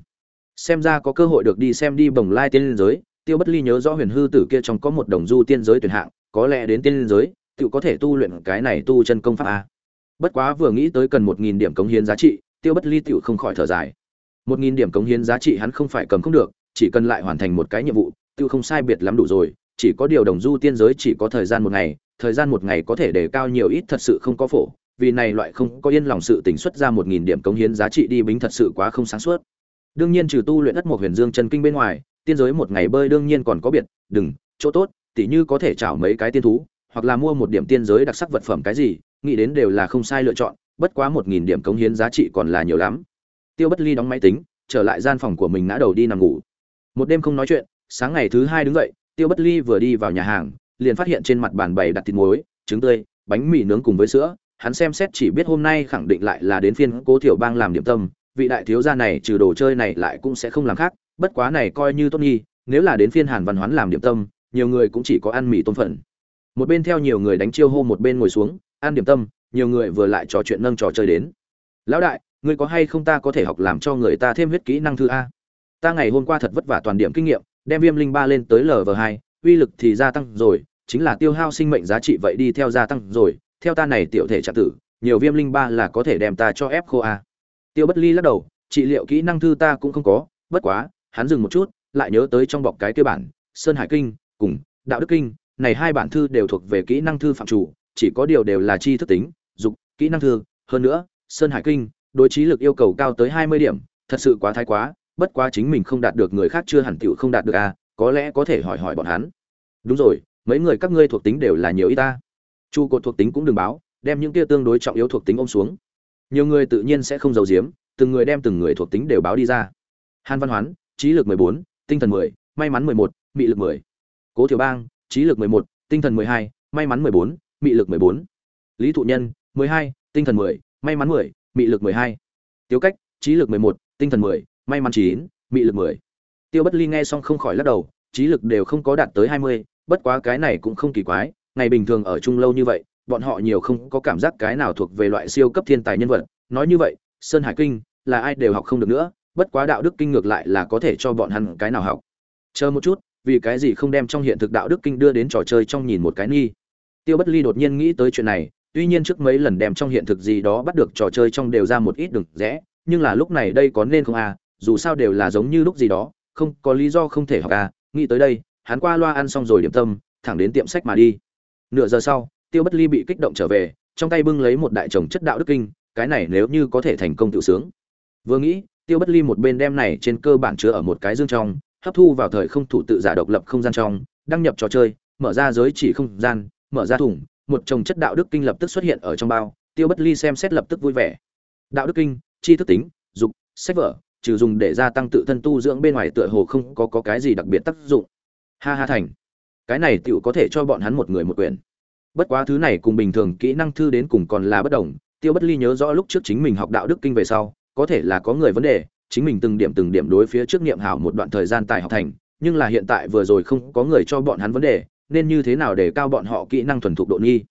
[SPEAKER 1] Xem ra có cơ hội được đi xem đi đồng lai tiên giới, tiêu bất ly nhớ rõ huyền hư tử kia trong có một đồng du tiên giới tuyển hạng, có lẽ đến tiên giới tự có thể tu luyện cái này tu chân công pháp a. Bất quá vừa nghĩ tới cần một nghìn điểm cống hiến giá trị, tiêu bất ly tự không khỏi thở dài. Một nghìn điểm cống hiến giá trị hắn không phải cầm không được, chỉ cần lại hoàn thành một cái nhiệm vụ tự không sai biệt lắm đủ rồi chỉ có điều đồng du tiên giới chỉ có thời gian một ngày, thời gian một ngày có thể đề cao nhiều ít thật sự không có phổ, vì này loại không có yên lòng sự tỉnh xuất ra một nghìn điểm cống hiến giá trị đi bính thật sự quá không sáng suốt. Đương nhiên trừ tu luyện đất một huyền dương chân kinh bên ngoài, tiên giới một ngày bơi đương nhiên còn có biệt, đừng, chỗ tốt, tỉ như có thể chảo mấy cái tiên thú, hoặc là mua một điểm tiên giới đặc sắc vật phẩm cái gì, nghĩ đến đều là không sai lựa chọn, bất quá một nghìn điểm cống hiến giá trị còn là nhiều lắm. Tiêu bất ly đóng máy tính, trở lại gian phòng của mình ngã đầu đi nằm ngủ. Một đêm không nói chuyện, sáng ngày thứ hai đứng dậy tiêu bất ly vừa đi vào nhà hàng, liền phát hiện trên mặt bàn bày đặt thịt muối, trứng tươi, bánh mì nướng cùng với sữa. Hắn xem xét chỉ biết hôm nay khẳng định lại là đến phiên cố thiểu bang làm điểm tâm. Vị đại thiếu gia này trừ đồ chơi này lại cũng sẽ không làm khác. Bất quá này coi như tốt nghi, nếu là đến phiên hàn văn hoán làm điểm tâm, nhiều người cũng chỉ có ăn mì tôm phận. Một bên theo nhiều người đánh chiêu hô, một bên ngồi xuống, ăn điểm tâm, nhiều người vừa lại trò chuyện nâng trò chơi đến. Lão đại, ngươi có hay không ta có thể học làm cho người ta thêm huyết kỹ năng thư a? Ta ngày hôm qua thật vất vả toàn điểm kinh nghiệm đem viêm linh ba lên tới lv hai, uy lực thì gia tăng rồi, chính là tiêu hao sinh mệnh giá trị vậy đi theo gia tăng rồi, theo ta này tiểu thể trạng tử, nhiều viêm linh ba là có thể đem ta cho ép khô a. Tiêu bất ly lắc đầu, trị liệu kỹ năng thư ta cũng không có, bất quá, hắn dừng một chút, lại nhớ tới trong bọc cái kia bản, sơn hải kinh, cùng đạo đức kinh, này hai bản thư đều thuộc về kỹ năng thư phạm chủ, chỉ có điều đều là chi thức tính, dục, kỹ năng thư, hơn nữa, sơn hải kinh, đối trí lực yêu cầu cao tới hai mươi điểm, thật sự quá thái quá bất quá chính mình không đạt được người khác chưa hẳn tiểu không đạt được à có lẽ có thể hỏi hỏi bọn hắn. Đúng rồi, mấy người các ngươi thuộc tính đều là nhiều ít ta. Chu cột thuộc tính cũng đừng báo, đem những kia tương đối trọng yếu thuộc tính ôm xuống. Nhiều người tự nhiên sẽ không giấu giếm, từng người đem từng người thuộc tính đều báo đi ra. Hàn văn hoán, trí lực mười bốn, tinh thần mười, may mắn mười một, mị lực mười. Cố thiểu bang, trí lực mười một, tinh thần mười hai, may mắn mười bốn, mị lực mười bốn. Lý thụ nhân, mười hai, tinh thần mười, may mắn mười, mị lực mười hai. Tiêu cách, trí lực mười một, tinh thần mười may mắn chín, mị lực mười. Tiêu bất ly nghe xong không khỏi lắc đầu, trí lực đều không có đạt tới hai mươi, bất quá cái này cũng không kỳ quái, ngày bình thường ở chung lâu như vậy, bọn họ nhiều không có cảm giác cái nào thuộc về loại siêu cấp thiên tài nhân vật. Nói như vậy, sơn hải kinh là ai đều học không được nữa, bất quá đạo đức kinh ngược lại là có thể cho bọn hắn cái nào học. Chờ một chút, vì cái gì không đem trong hiện thực đạo đức kinh đưa đến trò chơi trong nhìn một cái nghi. Tiêu bất ly đột nhiên nghĩ tới chuyện này, tuy nhiên trước mấy lần đem trong hiện thực gì đó bắt được trò chơi trong đều ra một ít đường rẽ, nhưng là lúc này đây có nên không à dù sao đều là giống như lúc gì đó, không, có lý do không thể học à nghĩ tới đây, hắn qua loa ăn xong rồi điểm tâm, thẳng đến tiệm sách mà đi. Nửa giờ sau, tiêu bất ly bị kích động trở về, trong tay bưng lấy một đại chồng chất đạo đức kinh, cái này nếu như có thể thành công tự sướng. Vừa nghĩ, tiêu bất ly một bên đem này trên cơ bản chứa ở một cái dương trong, hấp thu vào thời không thủ tự giả độc lập không gian trong, đăng nhập trò chơi, mở ra giới chỉ không gian, mở ra thủng một chồng chất đạo đức kinh lập tức xuất hiện ở trong bao, tiêu bất ly xem xét lập tức vui vẻ. Đạo đức kinh chi thức tính, dục, sách vở trừ dùng để gia tăng tự thân tu dưỡng bên ngoài tựa hồ không có, có cái gì đặc biệt tác dụng. Ha ha thành. Cái này tựu có thể cho bọn hắn một người một quyền bất quá thứ này cùng bình thường kỹ năng thư đến cùng còn là bất đồng. Tiêu bất ly nhớ rõ lúc trước chính mình học đạo đức kinh về sau có thể là có người vấn đề chính mình từng điểm từng điểm đối phía trước niệm hảo một đoạn thời gian tài học thành nhưng là hiện tại vừa rồi không có người cho bọn hắn vấn đề nên như thế nào để cao bọn họ kỹ năng thuần thục độ nghi?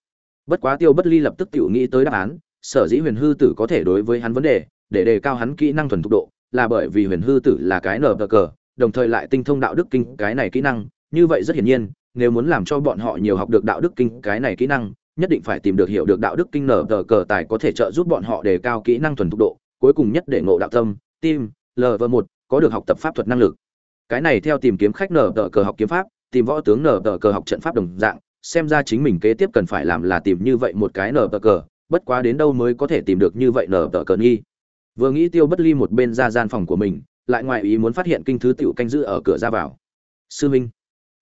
[SPEAKER 1] Bất quá tiêu bất ly lập tức tự nghĩ tới đáp án sở dĩ huyền hư tử có thể đối với hắn vấn đề để đề cao hắn kỹ năng thuần thục độ là bởi vì huyền hư tử là cái nở cờ, đồng thời lại tinh thông đạo đức kinh cái này kỹ năng, như vậy rất hiển nhiên, nếu muốn làm cho bọn họ nhiều học được đạo đức kinh cái này kỹ năng, nhất định phải tìm được hiểu được đạo đức kinh nở tờ cờ tài có thể trợ giúp bọn họ đề cao kỹ năng thuần thục độ, cuối cùng nhất để ngộ đạo tâm, tim lv một, có được học tập pháp thuật năng lực. Cái này theo tìm kiếm khách nở tờ cờ học kiếm pháp, tìm võ tướng nở tờ cờ học trận pháp đồng dạng, xem ra chính mình kế tiếp cần phải làm là tìm như vậy một cái nở tờ cờ, bất quá đến đâu mới có thể tìm được như vậy nở tờ cờ nghi vừa nghĩ tiêu bất ly một bên ra gian phòng của mình, lại ngoài ý muốn phát hiện kinh thứ tiểu canh giữ ở cửa ra vào. Sư minh,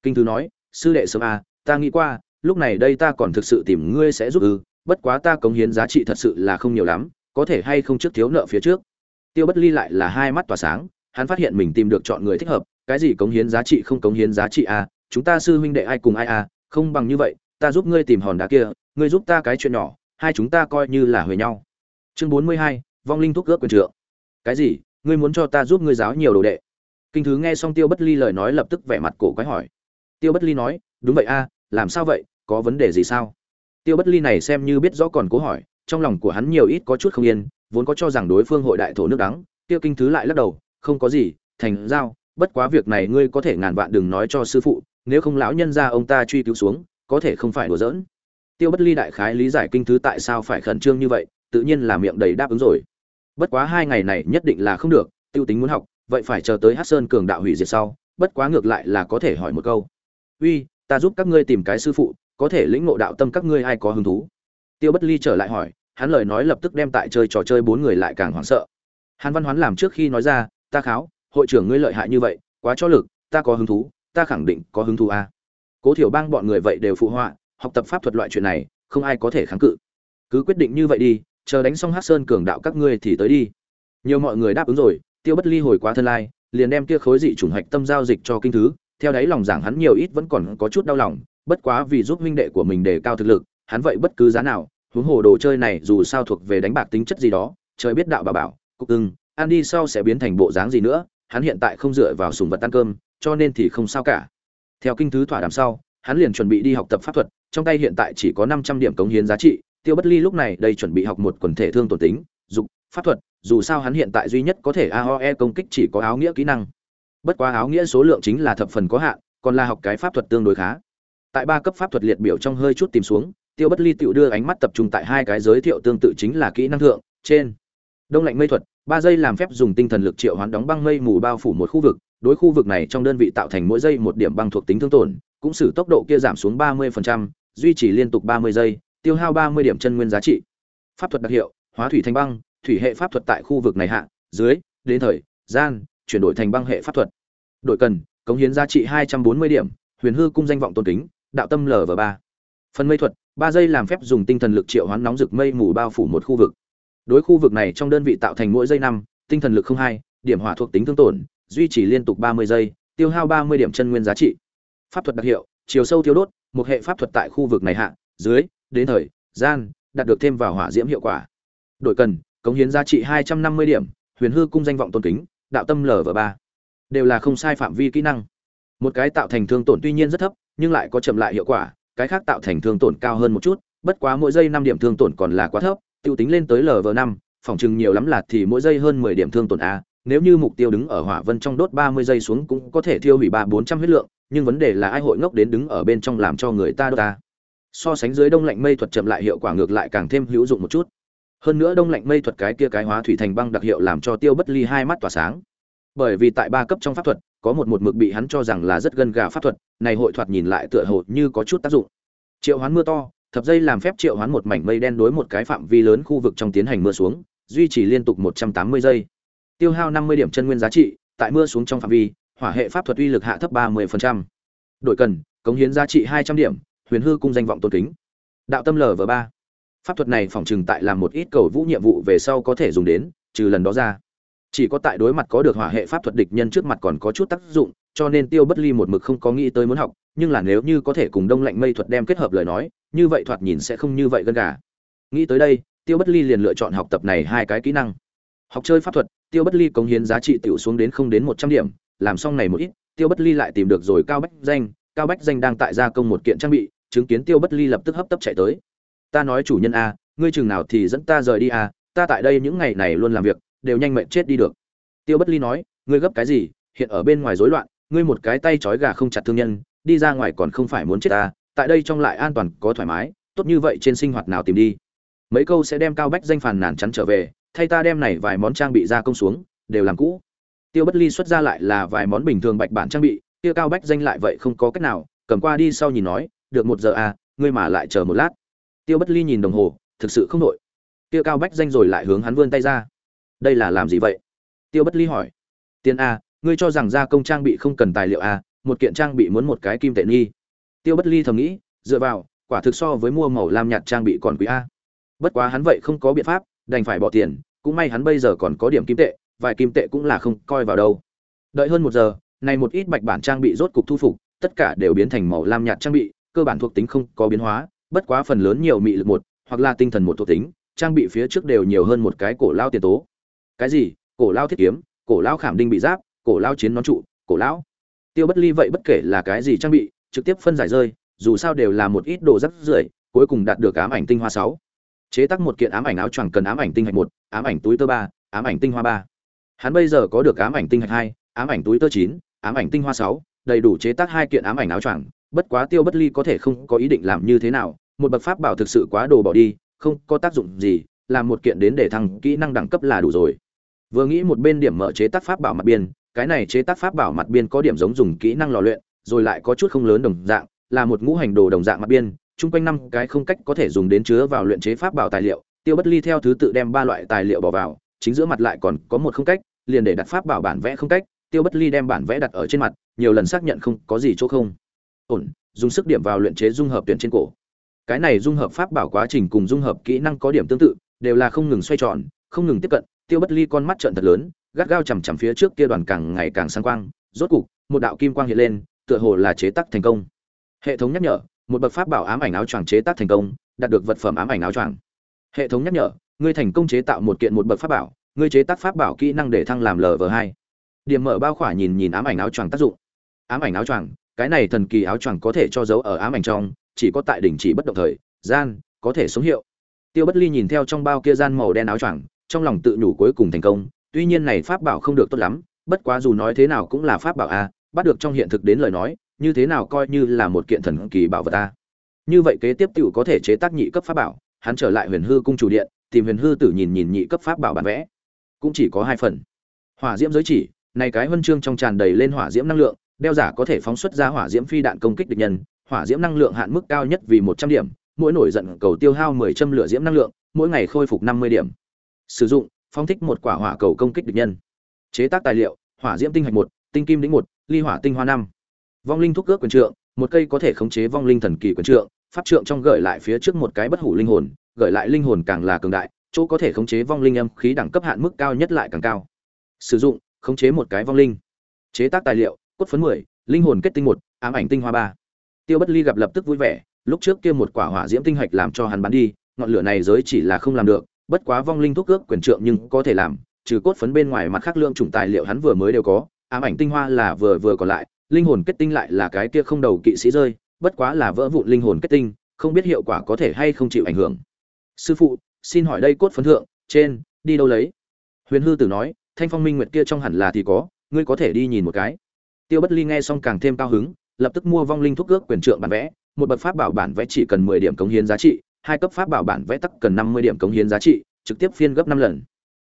[SPEAKER 1] kinh thứ nói, sư đệ sớm à ta nghĩ qua, lúc này đây ta còn thực sự tìm ngươi sẽ giúp ư, bất quá ta cống hiến giá trị thật sự là không nhiều lắm, có thể hay không trước thiếu nợ phía trước? Tiêu bất ly lại là hai mắt tỏa sáng, hắn phát hiện mình tìm được chọn người thích hợp, cái gì cống hiến giá trị không cống hiến giá trị à chúng ta sư huynh đệ ai cùng ai à không bằng như vậy, ta giúp ngươi tìm hòn đá kia, ngươi giúp ta cái chuyện nhỏ, hai chúng ta coi như là huề nhau. Chương bốn mươi hai vong linh thúc ước quyền trượng. Cái gì? Ngươi muốn cho ta giúp ngươi giáo nhiều đồ đệ? Kinh thứ nghe xong tiêu bất ly lời nói lập tức vẻ mặt cổ quái hỏi. Tiêu bất ly nói, đúng vậy a, làm sao vậy? Có vấn đề gì sao? Tiêu bất ly này xem như biết rõ còn cố hỏi, trong lòng của hắn nhiều ít có chút không yên, vốn có cho rằng đối phương hội đại thổ nước đắng, tiêu kinh thứ lại lắc đầu, không có gì, thành giao, bất quá việc này ngươi có thể ngàn vạn đừng nói cho sư phụ, nếu không lão nhân ra ông ta truy cứu xuống, có thể không phải đùa giỡn. Tiêu bất ly đại khái lý giải kinh thứ tại sao phải khẩn trương như vậy tự nhiên là miệng đầy đáp ứng rồi. Bất quá hai ngày này nhất định là không được, tiêu tính muốn học, vậy phải chờ tới hát sơn cường đạo hủy diệt sau, bất quá ngược lại là có thể hỏi một câu. Uy, ta giúp các ngươi tìm cái sư phụ, có thể lĩnh ngộ đạo tâm các ngươi ai có hứng thú? Tiêu bất ly trở lại hỏi, hắn lời nói lập tức đem tại chơi trò chơi bốn người lại càng hoảng sợ. Hàn văn hoán làm trước khi nói ra, ta kháo, hội trưởng ngươi lợi hại như vậy, quá cho lực, ta có hứng thú, ta khẳng định có hứng thú a à. cố thiểu bang bọn người vậy đều phụ họa, học tập pháp thuật loại chuyện này, không ai có thể kháng cự. Cứ quyết định như vậy đi chờ đánh xong hát sơn cường đạo các ngươi thì tới đi. Nhiều mọi người đáp ứng rồi, tiêu bất ly hồi quá thân lai, liền đem kia khối dị chủng hạch tâm giao dịch cho kinh thứ. Theo đấy lòng giảng hắn nhiều ít vẫn còn có chút đau lòng, bất quá vì giúp huynh đệ của mình đề cao thực lực, hắn vậy bất cứ giá nào, huống hồ đồ chơi này dù sao thuộc về đánh bạc tính chất gì đó, trời biết đạo bà bảo, cục ưng, ăn đi sau sẽ biến thành bộ dáng gì nữa, hắn hiện tại không dựa vào sùng vật ăn cơm, cho nên thì không sao cả. Theo kinh thứ thỏa đàm sau, hắn liền chuẩn bị đi học tập pháp thuật, trong tay hiện tại chỉ có năm trăm điểm cống hiến giá trị tiêu bất ly lúc này đây chuẩn bị học một quần thể thương tổn tính dục pháp thuật dù sao hắn hiện tại duy nhất có thể aoe công kích chỉ có áo nghĩa kỹ năng. Bất quá áo nghĩa số lượng chính là thập phần có hạn còn là học cái pháp thuật tương đối khá. Tại ba cấp pháp thuật liệt biểu trong hơi chút tìm xuống tiêu bất ly tự đưa ánh mắt tập trung tại hai cái giới thiệu tương tự chính là kỹ năng thượng trên. Đông lạnh mây thuật ba giây làm phép dùng tinh thần lực triệu hoán đóng băng mây mù bao phủ một khu vực đối khu vực này trong đơn vị tạo thành mỗi giây một điểm băng thuộc tính thương tổn cũng xử tốc độ kia giảm xuống 30%, duy trì liên tục 30 giây tiêu hao 30 điểm chân nguyên giá trị. Pháp thuật đặc hiệu, hóa thủy thành băng, thủy hệ pháp thuật tại khu vực này hạ, dưới, đến thời, gian, chuyển đổi thành băng hệ pháp thuật. Đội cần, cống hiến giá trị 240 điểm, huyền hư cung danh vọng tôn kính, đạo tâm lv ba. Phần mây thuật, ba giây làm phép dùng tinh thần lực triệu hoán nóng rực mây mù bao phủ một khu vực. Đối khu vực này trong đơn vị tạo thành mỗi giây năm, tinh thần lực không hai, điểm hỏa thuộc tính thương tổn, duy trì liên tục ba mươi giây, tiêu hao ba mươi điểm chân nguyên giá trị. Pháp thuật đặc hiệu, chiều sâu thiếu đốt, một hệ pháp thuật tại khu vực này hạ, dưới đến thời, gian, đạt được thêm vào hỏa diễm hiệu quả. Đội cần, cống hiến giá trị hai trăm năm mươi điểm, huyền hư cung danh vọng tôn kính, đạo tâm lv ba. Đều là không sai phạm vi kỹ năng. Một cái tạo thành thương tổn tuy nhiên rất thấp, nhưng lại có chậm lại hiệu quả, cái khác tạo thành thương tổn cao hơn một chút, bất quá mỗi giây năm điểm thương tổn còn là quá thấp, tiêu tính lên tới lv năm, phòng chừng nhiều lắm là thì mỗi giây hơn mười điểm thương tổn a, nếu như mục tiêu đứng ở hỏa vân trong đốt ba mươi giây xuống cũng có thể thiêu hủy ba bốn trăm huyết lượng, nhưng vấn đề là ai hội ngốc đến đứng ở bên trong làm cho người ta đốt ta so sánh dưới đông lạnh mây thuật chậm lại hiệu quả ngược lại càng thêm hữu dụng một chút. Hơn nữa đông lạnh mây thuật cái kia cái hóa thủy thành băng đặc hiệu làm cho tiêu bất ly hai mắt tỏa sáng. Bởi vì tại ba cấp trong pháp thuật, có một một mực bị hắn cho rằng là rất gân gà pháp thuật, này hội thoạt nhìn lại tựa hồ như có chút tác dụng. Triệu hoán mưa to, thập dây làm phép triệu hoán một mảnh mây đen đối một cái phạm vi lớn khu vực trong tiến hành mưa xuống, duy trì liên tục một trăm tám mươi giây. Tiêu hao năm mươi điểm chân nguyên giá trị, tại mưa xuống trong phạm vi, hỏa hệ pháp thuật uy lực hạ thấp ba mươi đội cần, cống hiến giá trị hai trăm điểm huyền hư cung danh vọng tôn kính. Đạo tâm lv ba. Pháp thuật này phòng chừng tại làm một ít cầu vũ nhiệm vụ về sau có thể dùng đến, trừ lần đó ra. Chỉ có tại đối mặt có được hỏa hệ pháp thuật địch nhân trước mặt còn có chút tác dụng, cho nên tiêu bất ly một mực không có nghĩ tới muốn học, nhưng là nếu như có thể cùng đông lạnh mây thuật đem kết hợp lời nói, như vậy thoạt nhìn sẽ không như vậy gần gà. Nghĩ tới đây, tiêu bất ly liền lựa chọn học tập này hai cái kỹ năng. Học chơi pháp thuật, tiêu bất ly cống hiến giá trị tiểu xuống đến không đến một trăm điểm, làm xong này một ít, tiêu bất ly lại tìm được rồi cao bách danh. Cao bách danh đang tại gia công một kiện trang bị chứng kiến tiêu bất ly lập tức hấp tấp chạy tới. Ta nói chủ nhân a, ngươi chừng nào thì dẫn ta rời đi a, ta tại đây những ngày này luôn làm việc, đều nhanh mệnh chết đi được. Tiêu bất ly nói, ngươi gấp cái gì? Hiện ở bên ngoài rối loạn, ngươi một cái tay trói gà không chặt thương nhân, đi ra ngoài còn không phải muốn chết ta, tại đây trong lại an toàn, có thoải mái, tốt như vậy trên sinh hoạt nào tìm đi. Mấy câu sẽ đem cao bách danh phàn nàn chắn trở về, thay ta đem này vài món trang bị ra công xuống, đều làm cũ. Tiêu bất ly xuất ra lại là vài món bình thường bạch bản trang bị tiêu cao bách danh lại vậy không có cách nào, cầm qua đi sau nhìn nói được một giờ à ngươi mà lại chờ một lát. Tiêu bất ly nhìn đồng hồ, thực sự không đội tiêu cao bách danh rồi lại hướng hắn vươn tay ra. Đây là làm gì vậy? Tiêu bất ly hỏi. Tiền a ngươi cho rằng gia công trang bị không cần tài liệu a một kiện trang bị muốn một cái kim tệ nghi. Tiêu bất ly thầm nghĩ, dựa vào, quả thực so với mua màu lam nhạt trang bị còn quý a. Bất quá hắn vậy không có biện pháp, đành phải bỏ tiền, cũng may hắn bây giờ còn có điểm kim tệ, vài kim tệ cũng là không coi vào đâu. Đợi hơn một giờ, này một ít bạch bản trang bị rốt cục thu phục, tất cả đều biến thành màu lam nhạt trang bị cơ bản thuộc tính không có biến hóa, bất quá phần lớn nhiều mị lực một, hoặc là tinh thần một thuộc tính, trang bị phía trước đều nhiều hơn một cái cổ lao tiền tố. Cái gì? Cổ lao thiết kiếm, cổ lao khảm đinh bị giáp, cổ lao chiến nón trụ, cổ lão. Tiêu bất ly vậy bất kể là cái gì trang bị, trực tiếp phân giải rơi, dù sao đều là một ít đồ rất rưởi, cuối cùng đạt được ám ảnh tinh hoa sáu. Chế tác một kiện ám ảnh áo choàng cần ám ảnh tinh hạch một, ám ảnh túi tơ ba, ám ảnh tinh hoa ba. Hắn bây giờ có được ám ảnh tinh hạch hai, ám ảnh túi tơ chín, ám ảnh tinh hoa sáu, đầy đủ chế tác hai kiện ám ảnh áo choàng bất quá tiêu bất ly có thể không có ý định làm như thế nào, một bậc pháp bảo thực sự quá đồ bỏ đi, không có tác dụng gì, làm một kiện đến để thăng kỹ năng đẳng cấp là đủ rồi. Vừa nghĩ một bên điểm mở chế tác pháp bảo mặt biên, cái này chế tác pháp bảo mặt biên có điểm giống dùng kỹ năng lò luyện, rồi lại có chút không lớn đồng dạng, là một ngũ hành đồ đồng dạng mặt biên, chung quanh năm cái không cách có thể dùng đến chứa vào luyện chế pháp bảo tài liệu, tiêu bất ly theo thứ tự đem ba loại tài liệu bỏ vào, chính giữa mặt lại còn có một không cách, liền để đặt pháp bảo bản vẽ không cách, tiêu bất ly đem bản vẽ đặt ở trên mặt, nhiều lần xác nhận không có gì chỗ không ổn, dùng sức điểm vào luyện chế dung hợp tuyển trên cổ. Cái này dung hợp pháp bảo quá trình cùng dung hợp kỹ năng có điểm tương tự, đều là không ngừng xoay tròn, không ngừng tiếp cận, tiêu bất ly con mắt trợn thật lớn, gắt gao chằm chằm phía trước kia đoàn càng ngày càng sáng quang, rốt cục, một đạo kim quang hiện lên, tựa hồ là chế tác thành công. Hệ thống nhắc nhở, một bậc pháp bảo ám ảnh áo choàng chế tác thành công, đạt được vật phẩm ám ảnh áo choàng. Hệ thống nhắc nhở, ngươi thành công chế tạo một kiện một bậc pháp bảo, ngươi chế tác pháp bảo kỹ năng để thăng làm lv hai. Điểm mở bao khỏa nhìn nhìn ám ảnh áo choàng tác dụng. Ám ảnh áo choàng cái này thần kỳ áo choàng có thể cho dấu ở ám ảnh trong, chỉ có tại đỉnh chỉ bất động thời, gian, có thể sống hiệu. Tiêu bất ly nhìn theo trong bao kia gian màu đen áo choàng, trong lòng tự nhủ cuối cùng thành công, tuy nhiên này pháp bảo không được tốt lắm, bất quá dù nói thế nào cũng là pháp bảo a, bắt được trong hiện thực đến lời nói, như thế nào coi như là một kiện thần kỳ bảo vật a. Như vậy kế tiếp tiểu có thể chế tác nhị cấp pháp bảo, hắn trở lại huyền hư cung chủ điện, tìm huyền hư tử nhìn nhìn nhị cấp pháp bảo bản vẽ. Cũng chỉ có hai phần. Hỏa diễm giới chỉ, này cái huân chương trong tràn đầy lên hỏa diễm năng lượng đeo giả có thể phóng xuất ra hỏa diễm phi đạn công kích địch nhân, hỏa diễm năng lượng hạn mức cao nhất vì một trăm điểm, mỗi nổi giận cầu tiêu hao mười châm lửa diễm năng lượng, mỗi ngày khôi phục năm mươi điểm. Sử dụng, phóng thích một quả hỏa cầu công kích địch nhân. Chế tác tài liệu, hỏa diễm tinh hạch một, tinh kim đĩnh một, ly hỏa tinh hoa năm. Vong linh thúc cước quyền trượng, một cây có thể khống chế vong linh thần kỳ quyền trượng, pháp trượng trong gợi lại phía trước một cái bất hủ linh hồn, gợi lại linh hồn càng là cường đại, chỗ có thể khống chế vong linh âm khí đẳng cấp hạn mức cao nhất lại càng cao. Sử dụng, khống chế một cái vong linh. Chế tác tài liệu cốt phấn mười, linh hồn kết tinh một, ám ảnh tinh hoa ba. Tiêu bất ly gặp lập tức vui vẻ, lúc trước kia một quả hỏa diễm tinh hạch làm cho hắn bắn đi, ngọn lửa này giới chỉ là không làm được, bất quá vong linh thuốc ước quyền trượng nhưng có thể làm, trừ cốt phấn bên ngoài mặt khác lượng chủng tài liệu hắn vừa mới đều có, ám ảnh tinh hoa là vừa vừa còn lại, linh hồn kết tinh lại là cái kia không đầu kỵ sĩ rơi, bất quá là vỡ vụn linh hồn kết tinh, không biết hiệu quả có thể hay không chịu ảnh hưởng. Sư phụ, xin hỏi đây cốt phấn thượng, trên, đi đâu lấy? Huyền hư tử nói, thanh phong minh nguyệt kia trong hẳn là thì có, ngươi có thể đi nhìn một cái tiêu bất ly nghe xong càng thêm cao hứng, lập tức mua vong linh thuốc ước quyền trượng bản vẽ, một bậc pháp bảo bản vẽ chỉ cần mười điểm cống hiến giá trị, hai cấp pháp bảo bản vẽ tắc cần năm mươi điểm cống hiến giá trị, trực tiếp phiên gấp năm lần.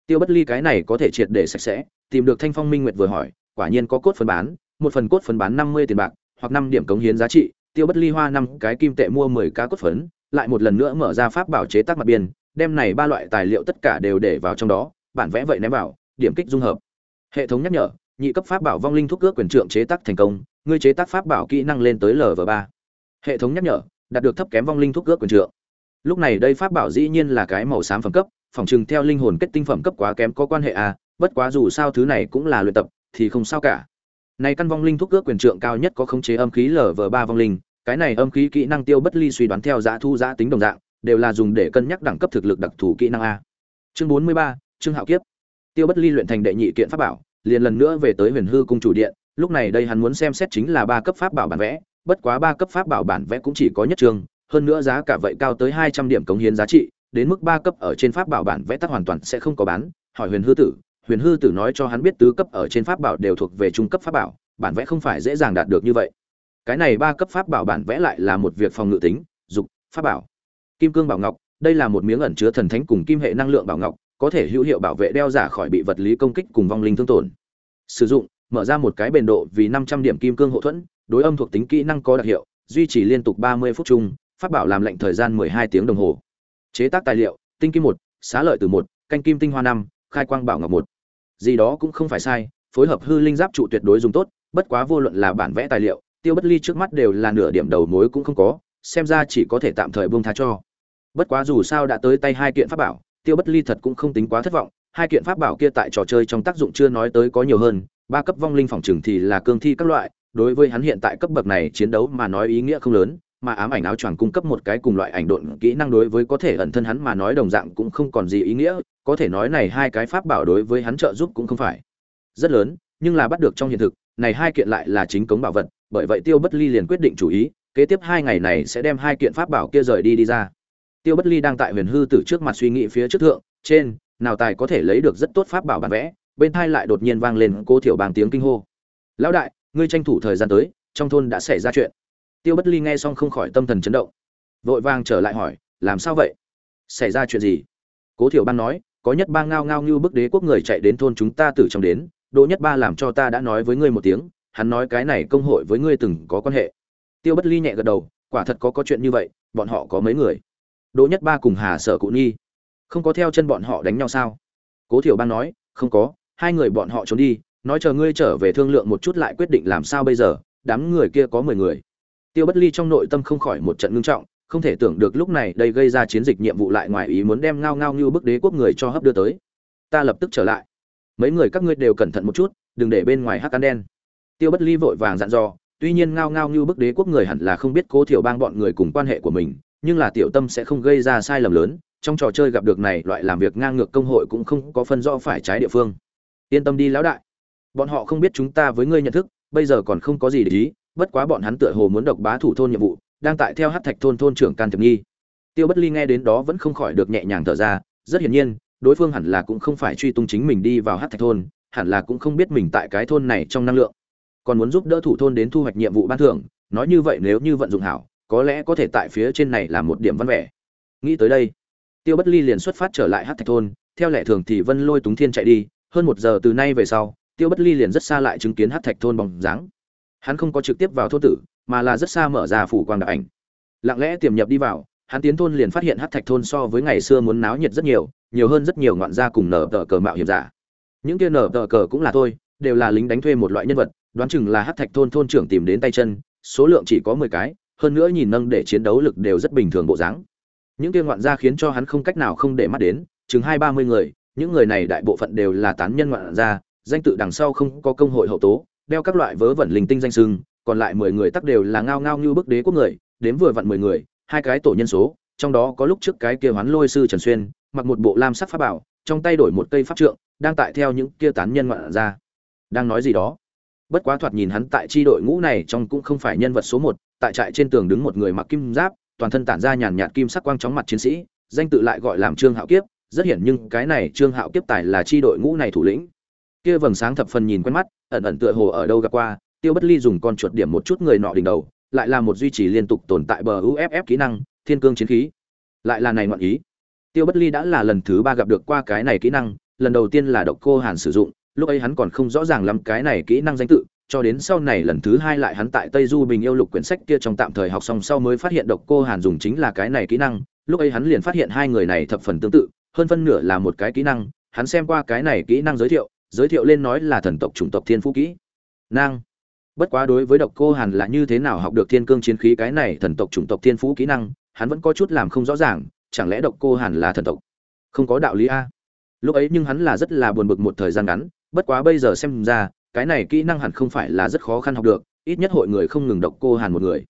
[SPEAKER 1] Tiêu bất ly cái này có thể triệt để sạch sẽ, tìm được thanh phong minh nguyệt vừa hỏi, quả nhiên có cốt phân bán, một phần cốt phân bán năm mươi tiền bạc, hoặc năm điểm cống hiến giá trị, tiêu bất ly hoa năm cái kim tệ mua mười cá cốt phấn, lại một lần nữa mở ra pháp bảo chế tác mặt biên, đem này ba loại tài liệu tất cả đều để vào trong đó, bản vẽ vậy ném vào, điểm kích dung hợp. Hệ thống nhắc nhở nhị cấp pháp bảo vong linh thuốc ước quyền trượng chế tác thành công, ngươi chế tác pháp bảo kỹ năng lên tới lv ba. Hệ thống nhắc nhở, đạt được thấp kém vong linh thuốc ước quyền trượng. Lúc này đây pháp bảo dĩ nhiên là cái màu xám phẩm cấp, phòng chừng theo linh hồn kết tinh phẩm cấp quá kém có quan hệ à bất quá dù sao thứ này cũng là luyện tập, thì không sao cả. Này căn vong linh thuốc ước quyền trượng cao nhất có khống chế âm khí lv ba vong linh, cái này âm khí kỹ năng tiêu bất ly suy đoán theo giá thu giá tính đồng dạng, đều là dùng để cân nhắc đẳng cấp thực lực đặc thù kỹ năng a. Chương bốn mươi ba chương hạo kiếp. Tiêu bất ly luyện thành đệ nhị kiện pháp bảo liền lần nữa về tới huyền hư cung chủ điện, lúc này đây hắn muốn xem xét chính là ba cấp pháp bảo bản vẽ, bất quá ba cấp pháp bảo bản vẽ cũng chỉ có nhất trường, hơn nữa giá cả vậy cao tới hai trăm điểm cống hiến giá trị, đến mức ba cấp ở trên pháp bảo bản vẽ tắt hoàn toàn sẽ không có bán, hỏi huyền hư tử, huyền hư tử nói cho hắn biết tứ cấp ở trên pháp bảo đều thuộc về trung cấp pháp bảo, bản vẽ không phải dễ dàng đạt được như vậy. Cái này ba cấp pháp bảo bản vẽ lại là một việc phòng ngự tính, dục, pháp bảo. Kim cương bảo ngọc, đây là một miếng ẩn chứa thần thánh cùng kim hệ năng lượng bảo ngọc có thể hữu hiệu bảo vệ đeo giả khỏi bị vật lý công kích cùng vong linh thương tổn. Sử dụng, mở ra một cái bền độ vì năm trăm điểm kim cương hậu thuẫn, đối âm thuộc tính kỹ năng có đặc hiệu, duy trì liên tục ba mươi phút chung, phát bảo làm lệnh thời gian mười hai tiếng đồng hồ. Chế tác tài liệu, tinh kim một, xá lợi từ một, canh kim tinh hoa năm, khai quang bảo ngọc một. Gì đó cũng không phải sai, phối hợp hư linh giáp trụ tuyệt đối dùng tốt, bất quá vô luận là bản vẽ tài liệu, tiêu bất ly trước mắt đều là nửa điểm đầu mối cũng không có, xem ra chỉ có thể tạm thời buông tha cho. Bất quá dù sao đã tới tay hai kiện pháp bảo tiêu bất ly thật cũng không tính quá thất vọng, hai kiện pháp bảo kia tại trò chơi trong tác dụng chưa nói tới có nhiều hơn, ba cấp vong linh phòng trừng thì là cương thi các loại, đối với hắn hiện tại cấp bậc này chiến đấu mà nói ý nghĩa không lớn, mà ám ảnh áo choàng cung cấp một cái cùng loại ảnh độn kỹ năng đối với có thể ẩn thân hắn mà nói đồng dạng cũng không còn gì ý nghĩa, có thể nói này hai cái pháp bảo đối với hắn trợ giúp cũng không phải rất lớn, nhưng là bắt được trong hiện thực, này hai kiện lại là chính cống bảo vật, bởi vậy tiêu bất ly liền quyết định chủ ý, kế tiếp hai ngày này sẽ đem hai kiện pháp bảo kia rời đi đi ra tiêu bất ly đang tại huyền hư tử trước mặt suy nghĩ phía trước thượng, trên, nào tài có thể lấy được rất tốt pháp bảo bản vẽ, bên thai lại đột nhiên vang lên cô thiểu bàng tiếng kinh hô. Lão đại, ngươi tranh thủ thời gian tới, trong thôn đã xảy ra chuyện. Tiêu bất ly nghe xong không khỏi tâm thần chấn động, vội vàng trở lại hỏi, làm sao vậy? Xảy ra chuyện gì? Cố thiểu bang nói, có nhất ba ngao ngao như bức đế quốc người chạy đến thôn chúng ta từ trong đến đỗ nhất ba làm cho ta đã nói với ngươi một tiếng, hắn nói cái này công hội với ngươi từng có quan hệ. Tiêu bất ly nhẹ gật đầu, quả thật có có chuyện như vậy, bọn họ có mấy người? Đỗ nhất ba cùng hà sở cụ nhi. Không có theo chân bọn họ đánh nhau sao? Cố thiểu bang nói, không có, hai người bọn họ trốn đi, nói chờ ngươi trở về thương lượng một chút lại quyết định làm sao bây giờ, đám người kia có mười người. Tiêu bất ly trong nội tâm không khỏi một trận ngưng trọng, không thể tưởng được lúc này đây gây ra chiến dịch nhiệm vụ lại ngoài ý muốn đem ngao ngao như bức đế quốc người cho hấp đưa tới. Ta lập tức trở lại. Mấy người các ngươi đều cẩn thận một chút, đừng để bên ngoài hắc ăn đen. Tiêu bất ly vội vàng dặn dò, tuy nhiên ngao ngao như bức đế quốc người hẳn là không biết cố thiểu bang bọn người cùng quan hệ của mình nhưng là tiểu tâm sẽ không gây ra sai lầm lớn, trong trò chơi gặp được này loại làm việc ngang ngược công hội cũng không có phân rõ phải trái địa phương. Yên tâm đi lão đại. Bọn họ không biết chúng ta với ngươi nhận thức, bây giờ còn không có gì để ý, bất quá bọn hắn tựa hồ muốn độc bá thủ thôn nhiệm vụ, đang tại theo hát thạch thôn thôn trưởng can thiệp nghi. Tiêu bất ly nghe đến đó vẫn không khỏi được nhẹ nhàng thở ra, rất hiển nhiên, đối phương hẳn là cũng không phải truy tung chính mình đi vào hát thạch thôn, hẳn là cũng không biết mình tại cái thôn này trong năng lượng. Còn muốn giúp đỡ thủ thôn đến thu hoạch nhiệm vụ ban thưởng, nói như vậy nếu như vận dụng hảo có lẽ có thể tại phía trên này là một điểm văn vẻ. Nghĩ tới đây, tiêu bất ly liền xuất phát trở lại hát thạch thôn, theo lệ thường thì vân lôi túng thiên chạy đi, hơn một giờ từ nay về sau, tiêu bất ly liền rất xa lại chứng kiến hát thạch thôn bóng dáng. Hắn không có trực tiếp vào thôn tử, mà là rất xa mở ra phủ quang đạo ảnh. Lặng lẽ tiềm nhập đi vào, hắn tiến thôn liền phát hiện hát thạch thôn so với ngày xưa muốn náo nhiệt rất nhiều nhiều hơn rất nhiều ngoạn gia cùng nở tờ cờ mạo hiểm giả. Những kia nở tờ cờ cũng là tôi đều là lính đánh thuê một loại nhân vật, đoán chừng là hát thạch thôn thôn trưởng tìm đến tay chân, số lượng chỉ có mười cái hơn nữa nhìn nâng để chiến đấu lực đều rất bình thường bộ dáng. Những kia ngoạn gia khiến cho hắn không cách nào không để mắt đến, chừng hai ba mươi người, những người này đại bộ phận đều là tán nhân ngoạn gia, danh tự đằng sau không có công hội hậu tố, đeo các loại vớ vẩn linh tinh danh sưng, còn lại mười người tắc đều là ngao ngao như bức đế quốc người, đếm vừa vặn mười người, hai cái tổ nhân số, trong đó có lúc trước cái kia hoán lôi sư trần xuyên, mặc một bộ lam sắc pháp bảo, trong tay đổi một cây pháp trượng, đang tại theo những kia tán nhân ngoạn ra đang nói gì đó. Bất quá thoạt nhìn hắn tại chi đội ngũ này trong cũng không phải nhân vật số một tại trại trên tường đứng một người mặc kim giáp, toàn thân tản ra nhàn nhạt kim sắc quang chóng mặt chiến sĩ, danh tự lại gọi làm trương hạo kiếp, rất hiển nhưng cái này trương hạo kiếp tài là chi đội ngũ này thủ lĩnh. Kia vầng sáng thập phần nhìn quen mắt, ẩn ẩn tựa hồ ở đâu gặp qua, tiêu bất ly dùng con chuột điểm một chút người nọ đỉnh đầu, lại là một duy trì liên tục tồn tại bờ uff kỹ năng, thiên cương chiến khí. Lại là này ngoạn ý. Tiêu bất ly đã là lần thứ ba gặp được qua cái này kỹ năng, lần đầu tiên là độc cô hàn sử dụng, lúc ấy hắn còn không rõ ràng lắm cái này kỹ năng danh tự cho đến sau này lần thứ hai lại hắn tại tây du bình yêu lục quyển sách kia trong tạm thời học xong sau mới phát hiện độc cô hàn dùng chính là cái này kỹ năng, lúc ấy hắn liền phát hiện hai người này thập phần tương tự, hơn phân nửa là một cái kỹ năng, hắn xem qua cái này kỹ năng giới thiệu giới thiệu lên nói là thần tộc chủng tộc thiên phú kỹ năng. Bất quá đối với độc cô hàn là như thế nào học được thiên cương chiến khí cái này thần tộc chủng tộc thiên phú kỹ năng, hắn vẫn có chút làm không rõ ràng, chẳng lẽ độc cô hàn là thần tộc? Không có đạo lý a. Lúc ấy nhưng hắn là rất là buồn bực một thời gian ngắn, bất quá bây giờ xem ra cái này kỹ năng hẳn không phải là rất khó khăn học được, ít nhất hội người không ngừng độc cô hàn một người.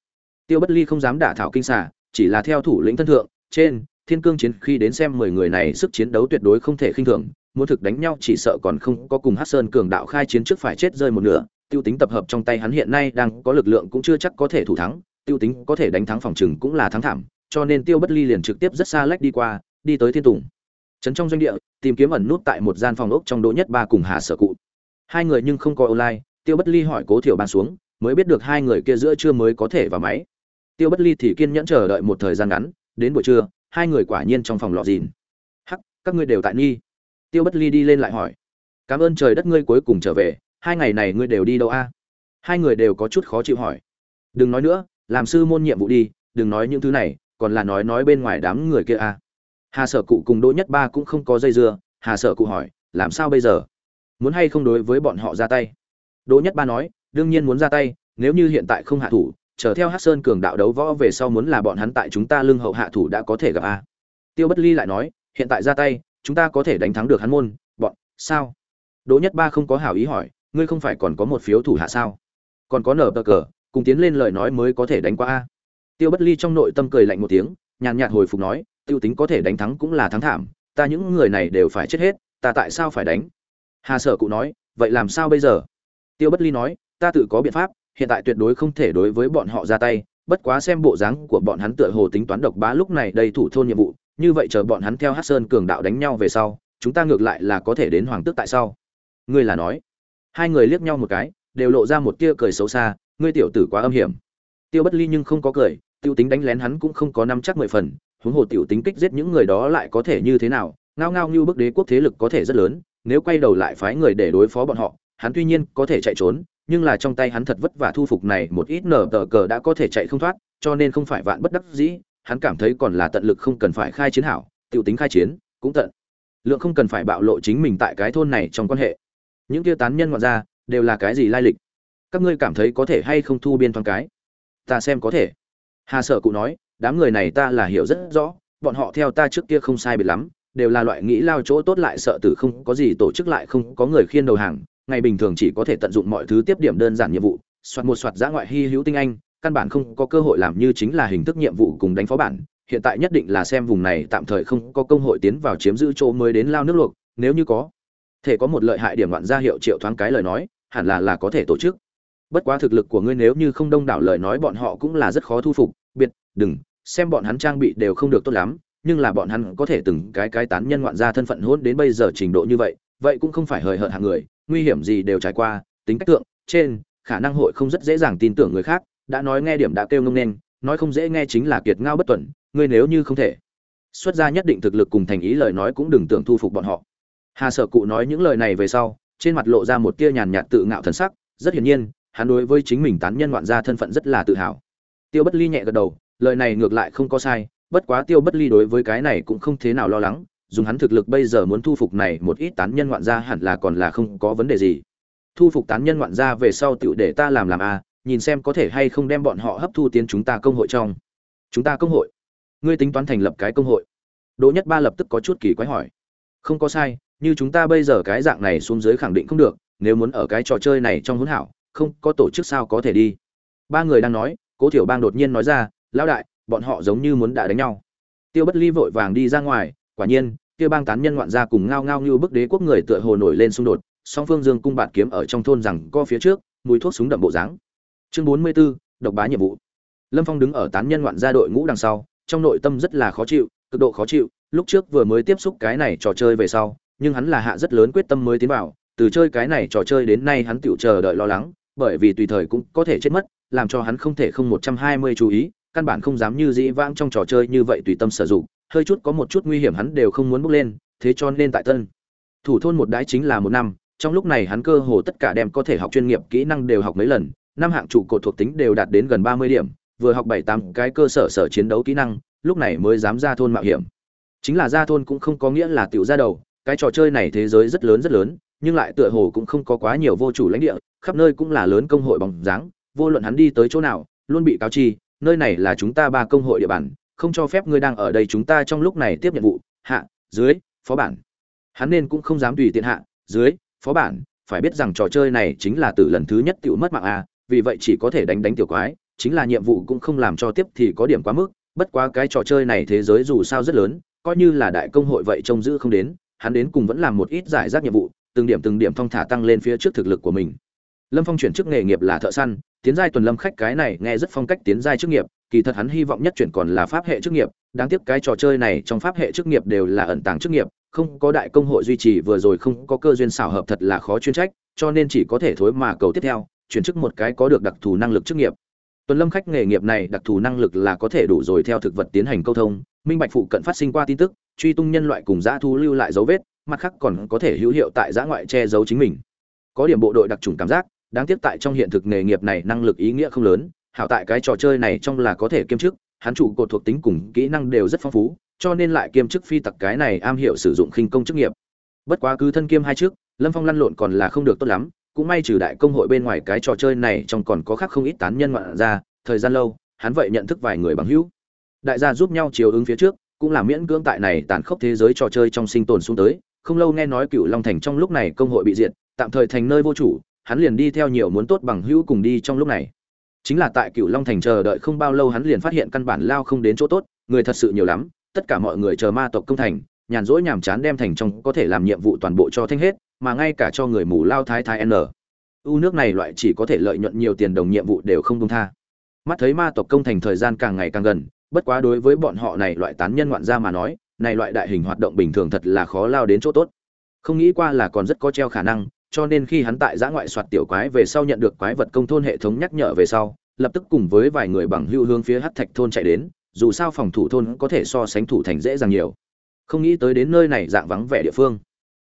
[SPEAKER 1] Tiêu bất ly không dám đả thảo kinh xả chỉ là theo thủ lĩnh thân thượng, trên, thiên cương chiến khi đến xem mười người này sức chiến đấu tuyệt đối không thể khinh thường, muốn thực đánh nhau chỉ sợ còn không có cùng hát sơn cường đạo khai chiến trước phải chết rơi một nửa, tiêu tính tập hợp trong tay hắn hiện nay đang có lực lượng cũng chưa chắc có thể thủ thắng, tiêu tính có thể đánh thắng phòng trừng cũng là thắng thảm, cho nên tiêu bất ly liền trực tiếp rất xa lách đi qua, đi tới thiên tùng. Trấn trong doanh địa, tìm kiếm ẩn nút tại một gian phòng ốc trong đỗ nhất ba cùng hà sở cụ hai người nhưng không có online, tiêu bất ly hỏi cố thiểu ban xuống, mới biết được hai người kia giữa trưa mới có thể vào máy. Tiêu bất ly thì kiên nhẫn chờ đợi một thời gian ngắn, đến buổi trưa, hai người quả nhiên trong phòng lọ dìn. Hắc, các ngươi đều tại nghi. Tiêu bất ly đi lên lại hỏi. Cảm ơn trời đất ngươi cuối cùng trở về, hai ngày này ngươi đều đi đâu a? Hai người đều có chút khó chịu hỏi. Đừng nói nữa, làm sư môn nhiệm vụ đi, đừng nói những thứ này, còn là nói nói bên ngoài đám người kia a. Hà sở cụ cùng đỗ nhất ba cũng không có dây dưa, hà sở cụ hỏi, làm sao bây giờ? Muốn hay không đối với bọn họ ra tay. Đỗ nhất ba nói, đương nhiên muốn ra tay, nếu như hiện tại không hạ thủ, chờ theo hát sơn cường đạo đấu võ về sau muốn là bọn hắn tại chúng ta lưng hậu hạ thủ đã có thể gặp a. Tiêu bất ly lại nói, hiện tại ra tay, chúng ta có thể đánh thắng được hắn môn, bọn, sao? Đỗ nhất ba không có hảo ý hỏi, ngươi không phải còn có một phiếu thủ hạ sao? Còn có nở bờ cờ, cùng tiến lên lời nói mới có thể đánh qua a. Tiêu bất ly trong nội tâm cười lạnh một tiếng, nhàn nhạt hồi phục nói, tiêu tính có thể đánh thắng cũng là thắng thảm, ta những người này đều phải chết hết, ta tại sao phải đánh? Hà sở cụ nói, vậy làm sao bây giờ? Tiêu bất ly nói, ta tự có biện pháp, hiện tại tuyệt đối không thể đối với bọn họ ra tay, bất quá xem bộ dáng của bọn hắn tựa hồ tính toán độc bá lúc này đầy thủ thôn nhiệm vụ, như vậy chờ bọn hắn theo hát sơn cường đạo đánh nhau về sau, chúng ta ngược lại là có thể đến hoàng tước tại sao ngươi là nói. Hai người liếc nhau một cái, đều lộ ra một tia cười xấu xa, ngươi tiểu tử quá âm hiểm. Tiêu bất ly nhưng không có cười tiêu tính đánh lén hắn cũng không có năm chắc mười phần, huống hồ tiểu tính kích giết những người đó lại có thể như thế nào, ngao ngao như bức đế quốc thế lực có thể rất lớn nếu quay đầu lại phái người để đối phó bọn họ, hắn tuy nhiên có thể chạy trốn, nhưng là trong tay hắn thật vất vả thu phục này một ít nở tờ cờ đã có thể chạy không thoát, cho nên không phải vạn bất đắc dĩ, hắn cảm thấy còn là tận lực không cần phải khai chiến hảo, tiểu tính khai chiến, cũng tận lượng không cần phải bạo lộ chính mình tại cái thôn này trong quan hệ. Những kia tán nhân ngoạn ra, đều là cái gì lai lịch? Các ngươi cảm thấy có thể hay không thu biên thoáng cái? Ta xem có thể. Hà sở cụ nói, đám người này ta là hiểu rất rõ, bọn họ theo ta trước kia không sai biệt lắm đều là loại nghĩ lao chỗ tốt lại sợ tử không có gì tổ chức lại không có người khiên đầu hàng, ngày bình thường chỉ có thể tận dụng mọi thứ tiếp điểm đơn giản nhiệm vụ, soạt một soạt giã ngoại hy hữu tinh anh, căn bản không có cơ hội làm như chính là hình thức nhiệm vụ cùng đánh phó bản, hiện tại nhất định là xem vùng này tạm thời không có công hội tiến vào chiếm giữ chỗ mới đến lao nước luộc, nếu như có, thể có một lợi hại điểm loạn ra hiệu triệu thoáng cái lời nói, hẳn là là có thể tổ chức. Bất quá thực lực của ngươi nếu như không đông đảo lời nói bọn họ cũng là rất khó thu phục, biệt, đừng, xem bọn hắn trang bị đều không được tốt lắm nhưng là bọn hắn có thể từng cái cái tán nhân ngoạn gia thân phận hôn đến bây giờ trình độ như vậy vậy cũng không phải hời hợt hạng người nguy hiểm gì đều trải qua tính cách tượng trên khả năng hội không rất dễ dàng tin tưởng người khác đã nói nghe điểm đã kêu ngông nên nói không dễ nghe chính là kiệt ngao bất tuẩn, ngươi nếu như không thể xuất ra nhất định thực lực cùng thành ý lời nói cũng đừng tưởng thu phục bọn họ. Hà sở cụ nói những lời này về sau trên mặt lộ ra một tia nhàn nhạt tự ngạo thần sắc rất hiển nhiên hắn đối với chính mình tán nhân ngoạn gia thân phận rất là tự hào. Tiêu bất ly nhẹ gật đầu lời này ngược lại không có sai bất quá tiêu bất ly đối với cái này cũng không thế nào lo lắng dùng hắn thực lực bây giờ muốn thu phục này một ít tán nhân ngoạn gia hẳn là còn là không có vấn đề gì. Thu phục tán nhân ngoạn gia về sau tựu để ta làm làm a à, nhìn xem có thể hay không đem bọn họ hấp thu tiến chúng ta công hội trong. Chúng ta công hội? Ngươi tính toán thành lập cái công hội? Đỗ nhất ba lập tức có chút kỳ quái hỏi. Không có sai như chúng ta bây giờ cái dạng này xuống dưới khẳng định không được nếu muốn ở cái trò chơi này trong hỗn hảo không có tổ chức sao có thể đi. Ba người đang nói cố thiểu bang đột nhiên nói ra lão đại bọn họ giống như muốn đã đánh nhau. Tiêu bất ly vội vàng đi ra ngoài quả nhiên tiêu bang tán nhân ngoạn gia cùng ngao ngao như bức đế quốc người tựa hồ nổi lên xung đột song phương dương cung bạt kiếm ở trong thôn rằng co phía trước mùi thuốc súng đậm bộ dáng. Chương bốn mươi 44, độc bá nhiệm vụ. Lâm phong đứng ở tán nhân ngoạn gia đội ngũ đằng sau trong nội tâm rất là khó chịu cực độ khó chịu lúc trước vừa mới tiếp xúc cái này trò chơi về sau nhưng hắn là hạ rất lớn quyết tâm mới tiến vào từ chơi cái này trò chơi đến nay hắn tựu chờ đợi lo lắng bởi vì tùy thời cũng có thể chết mất làm cho hắn không thể không một trăm hai mươi chú ý căn bản không dám như dĩ vãng trong trò chơi như vậy tùy tâm sử dụng, hơi chút có một chút nguy hiểm hắn đều không muốn bước lên, thế cho nên tại tân thủ thôn một đái chính là một năm, trong lúc này hắn cơ hồ tất cả đem có thể học chuyên nghiệp kỹ năng đều học mấy lần, năm hạng trụ cột thuộc tính đều đạt đến gần ba mươi điểm, vừa học bảy tám cái cơ sở sở chiến đấu kỹ năng, lúc này mới dám ra thôn mạo hiểm. Chính là ra thôn cũng không có nghĩa là tiểu ra đầu, cái trò chơi này thế giới rất lớn rất lớn, nhưng lại tựa hồ cũng không có quá nhiều vô chủ lãnh địa, khắp nơi cũng là lớn công hội bóng dáng, vô luận hắn đi tới chỗ nào, luôn bị cáo chi nơi này là chúng ta ba công hội địa bàn, không cho phép ngươi đang ở đây chúng ta trong lúc này tiếp nhiệm vụ. Hạ, dưới, phó bản. Hắn nên cũng không dám tùy tiện hạ, dưới, phó bản. Phải biết rằng trò chơi này chính là từ lần thứ nhất tiểu mất mạng a, vì vậy chỉ có thể đánh đánh tiểu quái, chính là nhiệm vụ cũng không làm cho tiếp thì có điểm quá mức. Bất quá cái trò chơi này thế giới dù sao rất lớn, coi như là đại công hội vậy trông giữ không đến, hắn đến cùng vẫn làm một ít giải rác nhiệm vụ, từng điểm từng điểm thong thả tăng lên phía trước thực lực của mình lâm phong chuyển chức nghề nghiệp là thợ săn, tiến giai tuần lâm khách cái này nghe rất phong cách tiến giai chức nghiệp, kỳ thật hắn hy vọng nhất chuyển còn là pháp hệ chức nghiệp, đáng tiếc cái trò chơi này trong pháp hệ chức nghiệp đều là ẩn tàng chức nghiệp, không có đại công hội duy trì vừa rồi không có cơ duyên xảo hợp thật là khó chuyên trách, cho nên chỉ có thể thối mà cầu tiếp theo, chuyển chức một cái có được đặc thù năng lực chức nghiệp. Tuần lâm khách nghề nghiệp này đặc thù năng lực là có thể đủ rồi theo thực vật tiến hành câu thông, minh bạch phụ cận phát sinh qua tin tức, truy tung nhân loại cùng dã thú lưu lại dấu vết, mặt khác còn có thể hữu hiệu tại dã ngoại che giấu chính mình. Có điểm bộ đội đặc trùng cảm giác đáng tiếc tại trong hiện thực nghề nghiệp này năng lực ý nghĩa không lớn, hảo tại cái trò chơi này trong là có thể kiêm chức, hắn chủ cột thuộc tính cùng kỹ năng đều rất phong phú, cho nên lại kiêm chức phi tặc cái này am hiểu sử dụng khinh công chức nghiệp. Bất quá cứ thân kiêm hai trước, lâm phong lăn lộn còn là không được tốt lắm, cũng may trừ đại công hội bên ngoài cái trò chơi này trong còn có khác không ít tán nhân ngoạn ra, thời gian lâu, hắn vậy nhận thức vài người bằng hữu. Đại gia giúp nhau chiều ứng phía trước, cũng là miễn cưỡng tại này tàn khốc thế giới trò chơi trong sinh tồn xuống tới, không lâu nghe nói cựu long thành trong lúc này công hội bị diệt, tạm thời thành nơi vô chủ hắn liền đi theo nhiều muốn tốt bằng hữu cùng đi trong lúc này. Chính là tại cựu long thành chờ đợi không bao lâu hắn liền phát hiện căn bản lao không đến chỗ tốt, người thật sự nhiều lắm, tất cả mọi người chờ ma tộc công thành, nhàn rỗi nhàm chán đem thành trong có thể làm nhiệm vụ toàn bộ cho thanh hết, mà ngay cả cho người mù lao thái thái n. U nước này loại chỉ có thể lợi nhuận nhiều tiền đồng nhiệm vụ đều không công tha. Mắt thấy ma tộc công thành thời gian càng ngày càng gần, bất quá đối với bọn họ này loại tán nhân ngoạn gia mà nói, này loại đại hình hoạt động bình thường thật là khó lao đến chỗ tốt. Không nghĩ qua là còn rất có treo khả năng cho nên khi hắn tại giã ngoại soạt tiểu quái về sau nhận được quái vật công thôn hệ thống nhắc nhở về sau, lập tức cùng với vài người bằng hưu hướng phía hát thạch thôn chạy đến, dù sao phòng thủ thôn có thể so sánh thủ thành dễ dàng nhiều. Không nghĩ tới đến nơi này dạng vắng vẻ địa phương.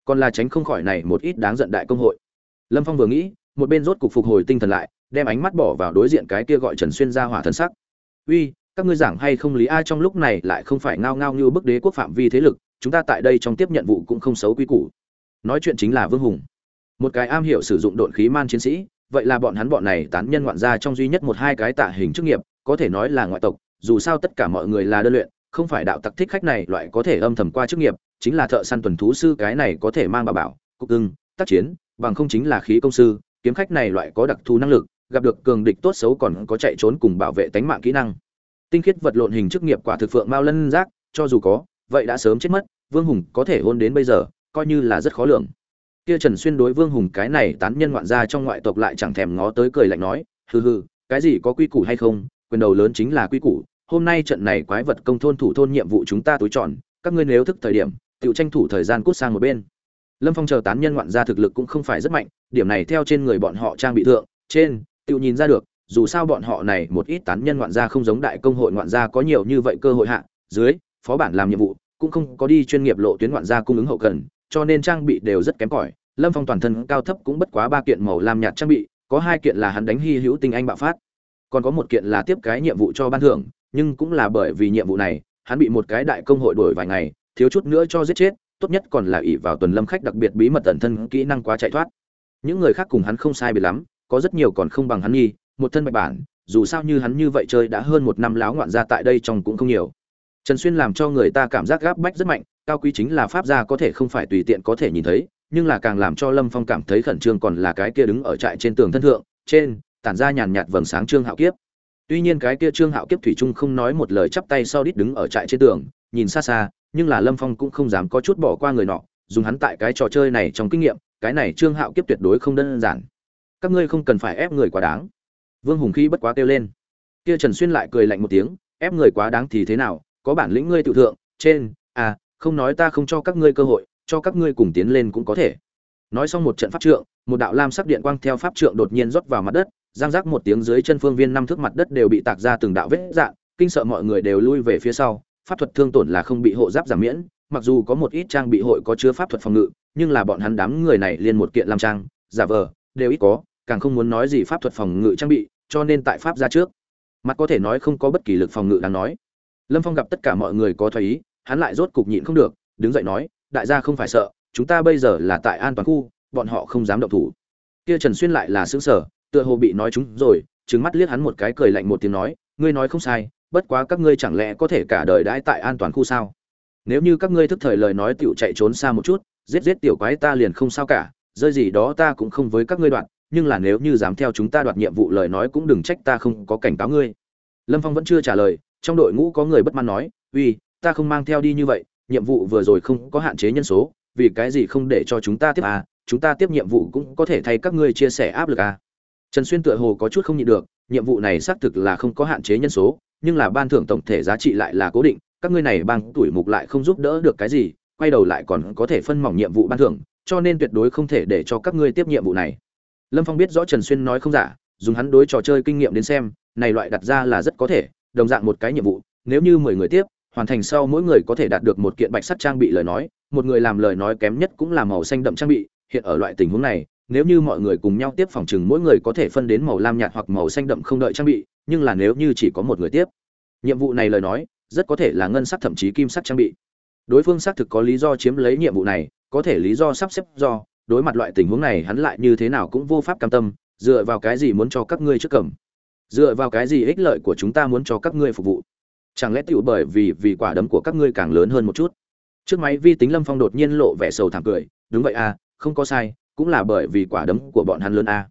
[SPEAKER 1] Còn là tránh không khỏi này một ít đáng giận đại công hội. Lâm phong vừa nghĩ, một bên rốt cục phục hồi tinh thần lại, đem ánh mắt bỏ vào đối diện cái kia gọi trần xuyên ra hỏa thần sắc. Uy, các ngươi giảng hay không lý ai trong lúc này lại không phải ngao ngao như bức đế quốc phạm vi thế lực, chúng ta tại đây trong tiếp nhận vụ cũng không xấu quy củ. Nói chuyện chính là vương hùng một cái am hiểu sử dụng độn khí man chiến sĩ, vậy là bọn hắn bọn này tán nhân ngoạn gia trong duy nhất một hai cái tạ hình chức nghiệp, có thể nói là ngoại tộc, dù sao tất cả mọi người là đơn luyện, không phải đạo tặc thích khách này loại có thể âm thầm qua chức nghiệp, chính là thợ săn tuần thú sư cái này có thể mang bà bảo, cục ưng tác chiến, bằng không chính là khí công sư, kiếm khách này loại có đặc thù năng lực, gặp được cường địch tốt xấu còn có chạy trốn cùng bảo vệ tánh mạng kỹ năng. Tinh khiết vật lộn hình chức nghiệp quả thực phượng mao lân giác, cho dù có, vậy đã sớm chết mất, vương hùng có thể hôn đến bây giờ, coi như là rất khó lường kia trần xuyên đối vương hùng cái này tán nhân ngoạn gia trong ngoại tộc lại chẳng thèm ngó tới cười lạnh nói, hừ hừ, cái gì có quy củ hay không? Quyền đầu lớn chính là quy củ. Hôm nay trận này quái vật công thôn thủ thôn nhiệm vụ chúng ta tối chọn. Các ngươi nếu thức thời điểm tự tranh thủ thời gian cút sang một bên. Lâm phong chờ tán nhân ngoạn gia thực lực cũng không phải rất mạnh, điểm này theo trên người bọn họ trang bị thượng, trên tự nhìn ra được, dù sao bọn họ này một ít tán nhân ngoạn gia không giống đại công hội ngoạn gia có nhiều như vậy cơ hội hạ, dưới, phó bản làm nhiệm vụ, cũng không có đi chuyên nghiệp lộ tuyến ngoạn gia cung ứng hậu cần, cho nên trang bị đều rất kém cỏi lâm phong toàn thân cao thấp cũng bất quá ba kiện màu lam nhạt trang bị, có hai kiện là hắn đánh hy hữu tinh anh bạo phát, còn có một kiện là tiếp cái nhiệm vụ cho ban thưởng, nhưng cũng là bởi vì nhiệm vụ này, hắn bị một cái đại công hội đổi vài ngày, thiếu chút nữa cho giết chết, tốt nhất còn là ỷ vào tuần lâm khách đặc biệt bí mật tẩn thân kỹ năng quá chạy thoát. Những người khác cùng hắn không sai biệt lắm, có rất nhiều còn không bằng hắn nghi, một thân bạch bản, dù sao như hắn như vậy chơi đã hơn một năm láo ngoạn ra tại đây trong cũng không nhiều. Trần xuyên làm cho người ta cảm giác gáp bách rất mạnh, cao quý chính là pháp gia có thể không phải tùy tiện có thể nhìn thấy nhưng là càng làm cho lâm phong cảm thấy khẩn trương còn là cái kia đứng ở trại trên tường thân thượng, trên, tản ra nhàn nhạt vầng sáng trương hạo kiếp. Tuy nhiên cái kia trương hạo kiếp thủy trung không nói một lời chắp tay sau đít đứng ở trại trên tường, nhìn xa xa, nhưng là lâm phong cũng không dám có chút bỏ qua người nọ, dùng hắn tại cái trò chơi này trong kinh nghiệm, cái này trương hạo kiếp tuyệt đối không đơn giản. Các ngươi không cần phải ép người quá đáng. Vương hùng khi bất quá kêu lên. Kia trần xuyên lại cười lạnh một tiếng, ép người quá đáng thì thế nào, có bản lĩnh ngươi tự thượng, trên à không nói ta không cho các ngươi cơ hội cho các ngươi cùng tiến lên cũng có thể. Nói xong một trận pháp trượng, một đạo lam sắc điện quang theo pháp trượng đột nhiên rót vào mặt đất, giang rác một tiếng dưới chân phương viên năm thước mặt đất đều bị tạc ra từng đạo vết dạn kinh sợ mọi người đều lui về phía sau. Pháp thuật thương tổn là không bị hộ giáp giảm miễn, mặc dù có một ít trang bị hội có chứa pháp thuật phòng ngự, nhưng là bọn hắn đám người này liên một kiện làm trang, giả vờ, đều ít có, càng không muốn nói gì pháp thuật phòng ngự trang bị, cho nên tại pháp ra trước, mặt có thể nói không có bất kỳ lực phòng ngự đáng nói. Lâm phong gặp tất cả mọi người có thoái ý, hắn lại rốt cục nhịn không được, đứng dậy nói đại gia không phải sợ, chúng ta bây giờ là tại an toàn khu, bọn họ không dám động thủ. Kia trần xuyên lại là xứng sở tựa hồ bị nói chúng rồi trứng mắt liếc hắn một cái cười lạnh một tiếng nói, ngươi nói không sai, bất quá các ngươi chẳng lẽ có thể cả đời đãi tại an toàn khu sao? Nếu như các ngươi thức thời lời nói tựu chạy trốn xa một chút, giết giết tiểu quái ta liền không sao cả, rơi gì đó ta cũng không với các ngươi đoạn, nhưng là nếu như dám theo chúng ta đoạt nhiệm vụ lời nói cũng đừng trách ta không có cảnh cáo ngươi. Lâm phong vẫn chưa trả lời, trong đội ngũ có người bất mãn nói, uy, ta không mang theo đi như vậy nhiệm vụ vừa rồi không có hạn chế nhân số, vì cái gì không để cho chúng ta tiếp à chúng ta tiếp nhiệm vụ cũng có thể thay các ngươi chia sẻ áp lực à. Trần xuyên tựa hồ có chút không nhịn được, nhiệm vụ này xác thực là không có hạn chế nhân số, nhưng là ban thưởng tổng thể giá trị lại là cố định, các ngươi này bằng tuổi mục lại không giúp đỡ được cái gì, quay đầu lại còn có thể phân mỏng nhiệm vụ ban thưởng, cho nên tuyệt đối không thể để cho các ngươi tiếp nhiệm vụ này. Lâm phong biết rõ trần xuyên nói không giả, dùng hắn đối trò chơi kinh nghiệm đến xem, này loại đặt ra là rất có thể, đồng dạng một cái nhiệm vụ, nếu như mười người tiếp hoàn thành sau mỗi người có thể đạt được một kiện bạch sắt trang bị lời nói, một người làm lời nói kém nhất cũng là màu xanh đậm trang bị. Hiện ở loại tình huống này, nếu như mọi người cùng nhau tiếp phòng chừng mỗi người có thể phân đến màu lam nhạt hoặc màu xanh đậm không đợi trang bị, nhưng là nếu như chỉ có một người tiếp, nhiệm vụ này lời nói, rất có thể là ngân sắc thậm chí kim sắc trang bị. Đối phương xác thực có lý do chiếm lấy nhiệm vụ này, có thể lý do sắp xếp do, đối mặt loại tình huống này hắn lại như thế nào cũng vô pháp cam tâm, dựa vào cái gì muốn cho các ngươi trước cầm? Dựa vào cái gì ích lợi của chúng ta muốn cho các ngươi phục vụ? Chẳng lẽ tựu bởi vì vì quả đấm của các ngươi càng lớn hơn một chút trước máy vi tính lâm phong đột nhiên lộ vẻ sầu thảm cười đúng vậy à không có sai, cũng là bởi vì quả đấm của bọn hắn lớn à.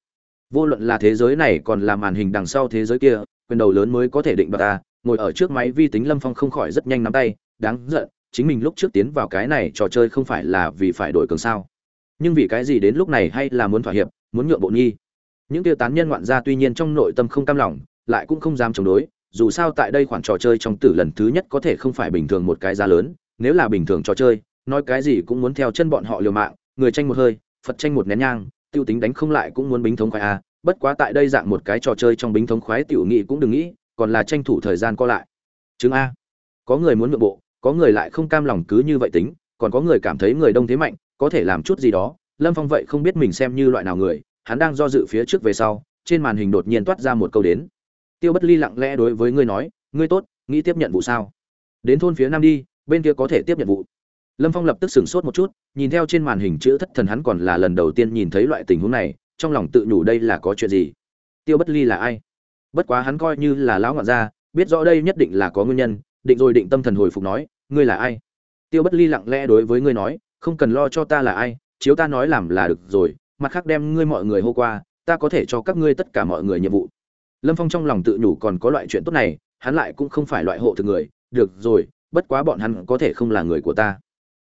[SPEAKER 1] vô luận là thế giới này còn là màn hình đằng sau thế giới kia, quyền đầu lớn mới có thể định đoạt à. ngồi ở trước máy vi tính lâm phong không khỏi rất nhanh nắm tay, đáng giận, chính mình lúc trước tiến vào cái này trò chơi không phải là vì phải đổi cường sao nhưng vì cái gì đến lúc này hay là muốn thỏa hiệp, muốn nhượng bộ nhi những tiêu tán nhân ngoạn gia tuy nhiên trong nội tâm không cam lòng, lại cũng không dám chống đối dù sao tại đây khoản trò chơi trong tử lần thứ nhất có thể không phải bình thường một cái giá lớn, nếu là bình thường trò chơi, nói cái gì cũng muốn theo chân bọn họ liều mạng, người tranh một hơi, phật tranh một nén nhang, tiêu tính đánh không lại cũng muốn bính thống khoái a bất quá tại đây dạng một cái trò chơi trong bính thống khoái tiểu nghị cũng đừng nghĩ, còn là tranh thủ thời gian co lại. Chứng a. Có người muốn nhượng bộ, có người lại không cam lòng cứ như vậy tính, còn có người cảm thấy người đông thế mạnh, có thể làm chút gì đó. Lâm phong vậy không biết mình xem như loại nào người, hắn đang do dự phía trước về sau, trên màn hình đột nhiên toát ra một câu đến tiêu bất ly lặng lẽ đối với ngươi nói, ngươi tốt, nghĩ tiếp nhận vụ sao? Đến thôn phía nam đi, bên kia có thể tiếp nhận vụ. Lâm phong lập tức sửng sốt một chút, nhìn theo trên màn hình chữ thất thần hắn còn là lần đầu tiên nhìn thấy loại tình huống này, trong lòng tự nhủ đây là có chuyện gì? Tiêu bất ly là ai? Bất quá hắn coi như là lão ngọn gia, biết rõ đây nhất định là có nguyên nhân, định rồi định tâm thần hồi phục nói, ngươi là ai? Tiêu bất ly lặng lẽ đối với ngươi nói, không cần lo cho ta là ai, chiếu ta nói làm là được rồi, mặt khác đem ngươi mọi người hô qua, ta có thể cho các ngươi tất cả mọi người nhiệm vụ lâm phong trong lòng tự nhủ còn có loại chuyện tốt này, hắn lại cũng không phải loại hộ thực người, được rồi, bất quá bọn hắn có thể không là người của ta.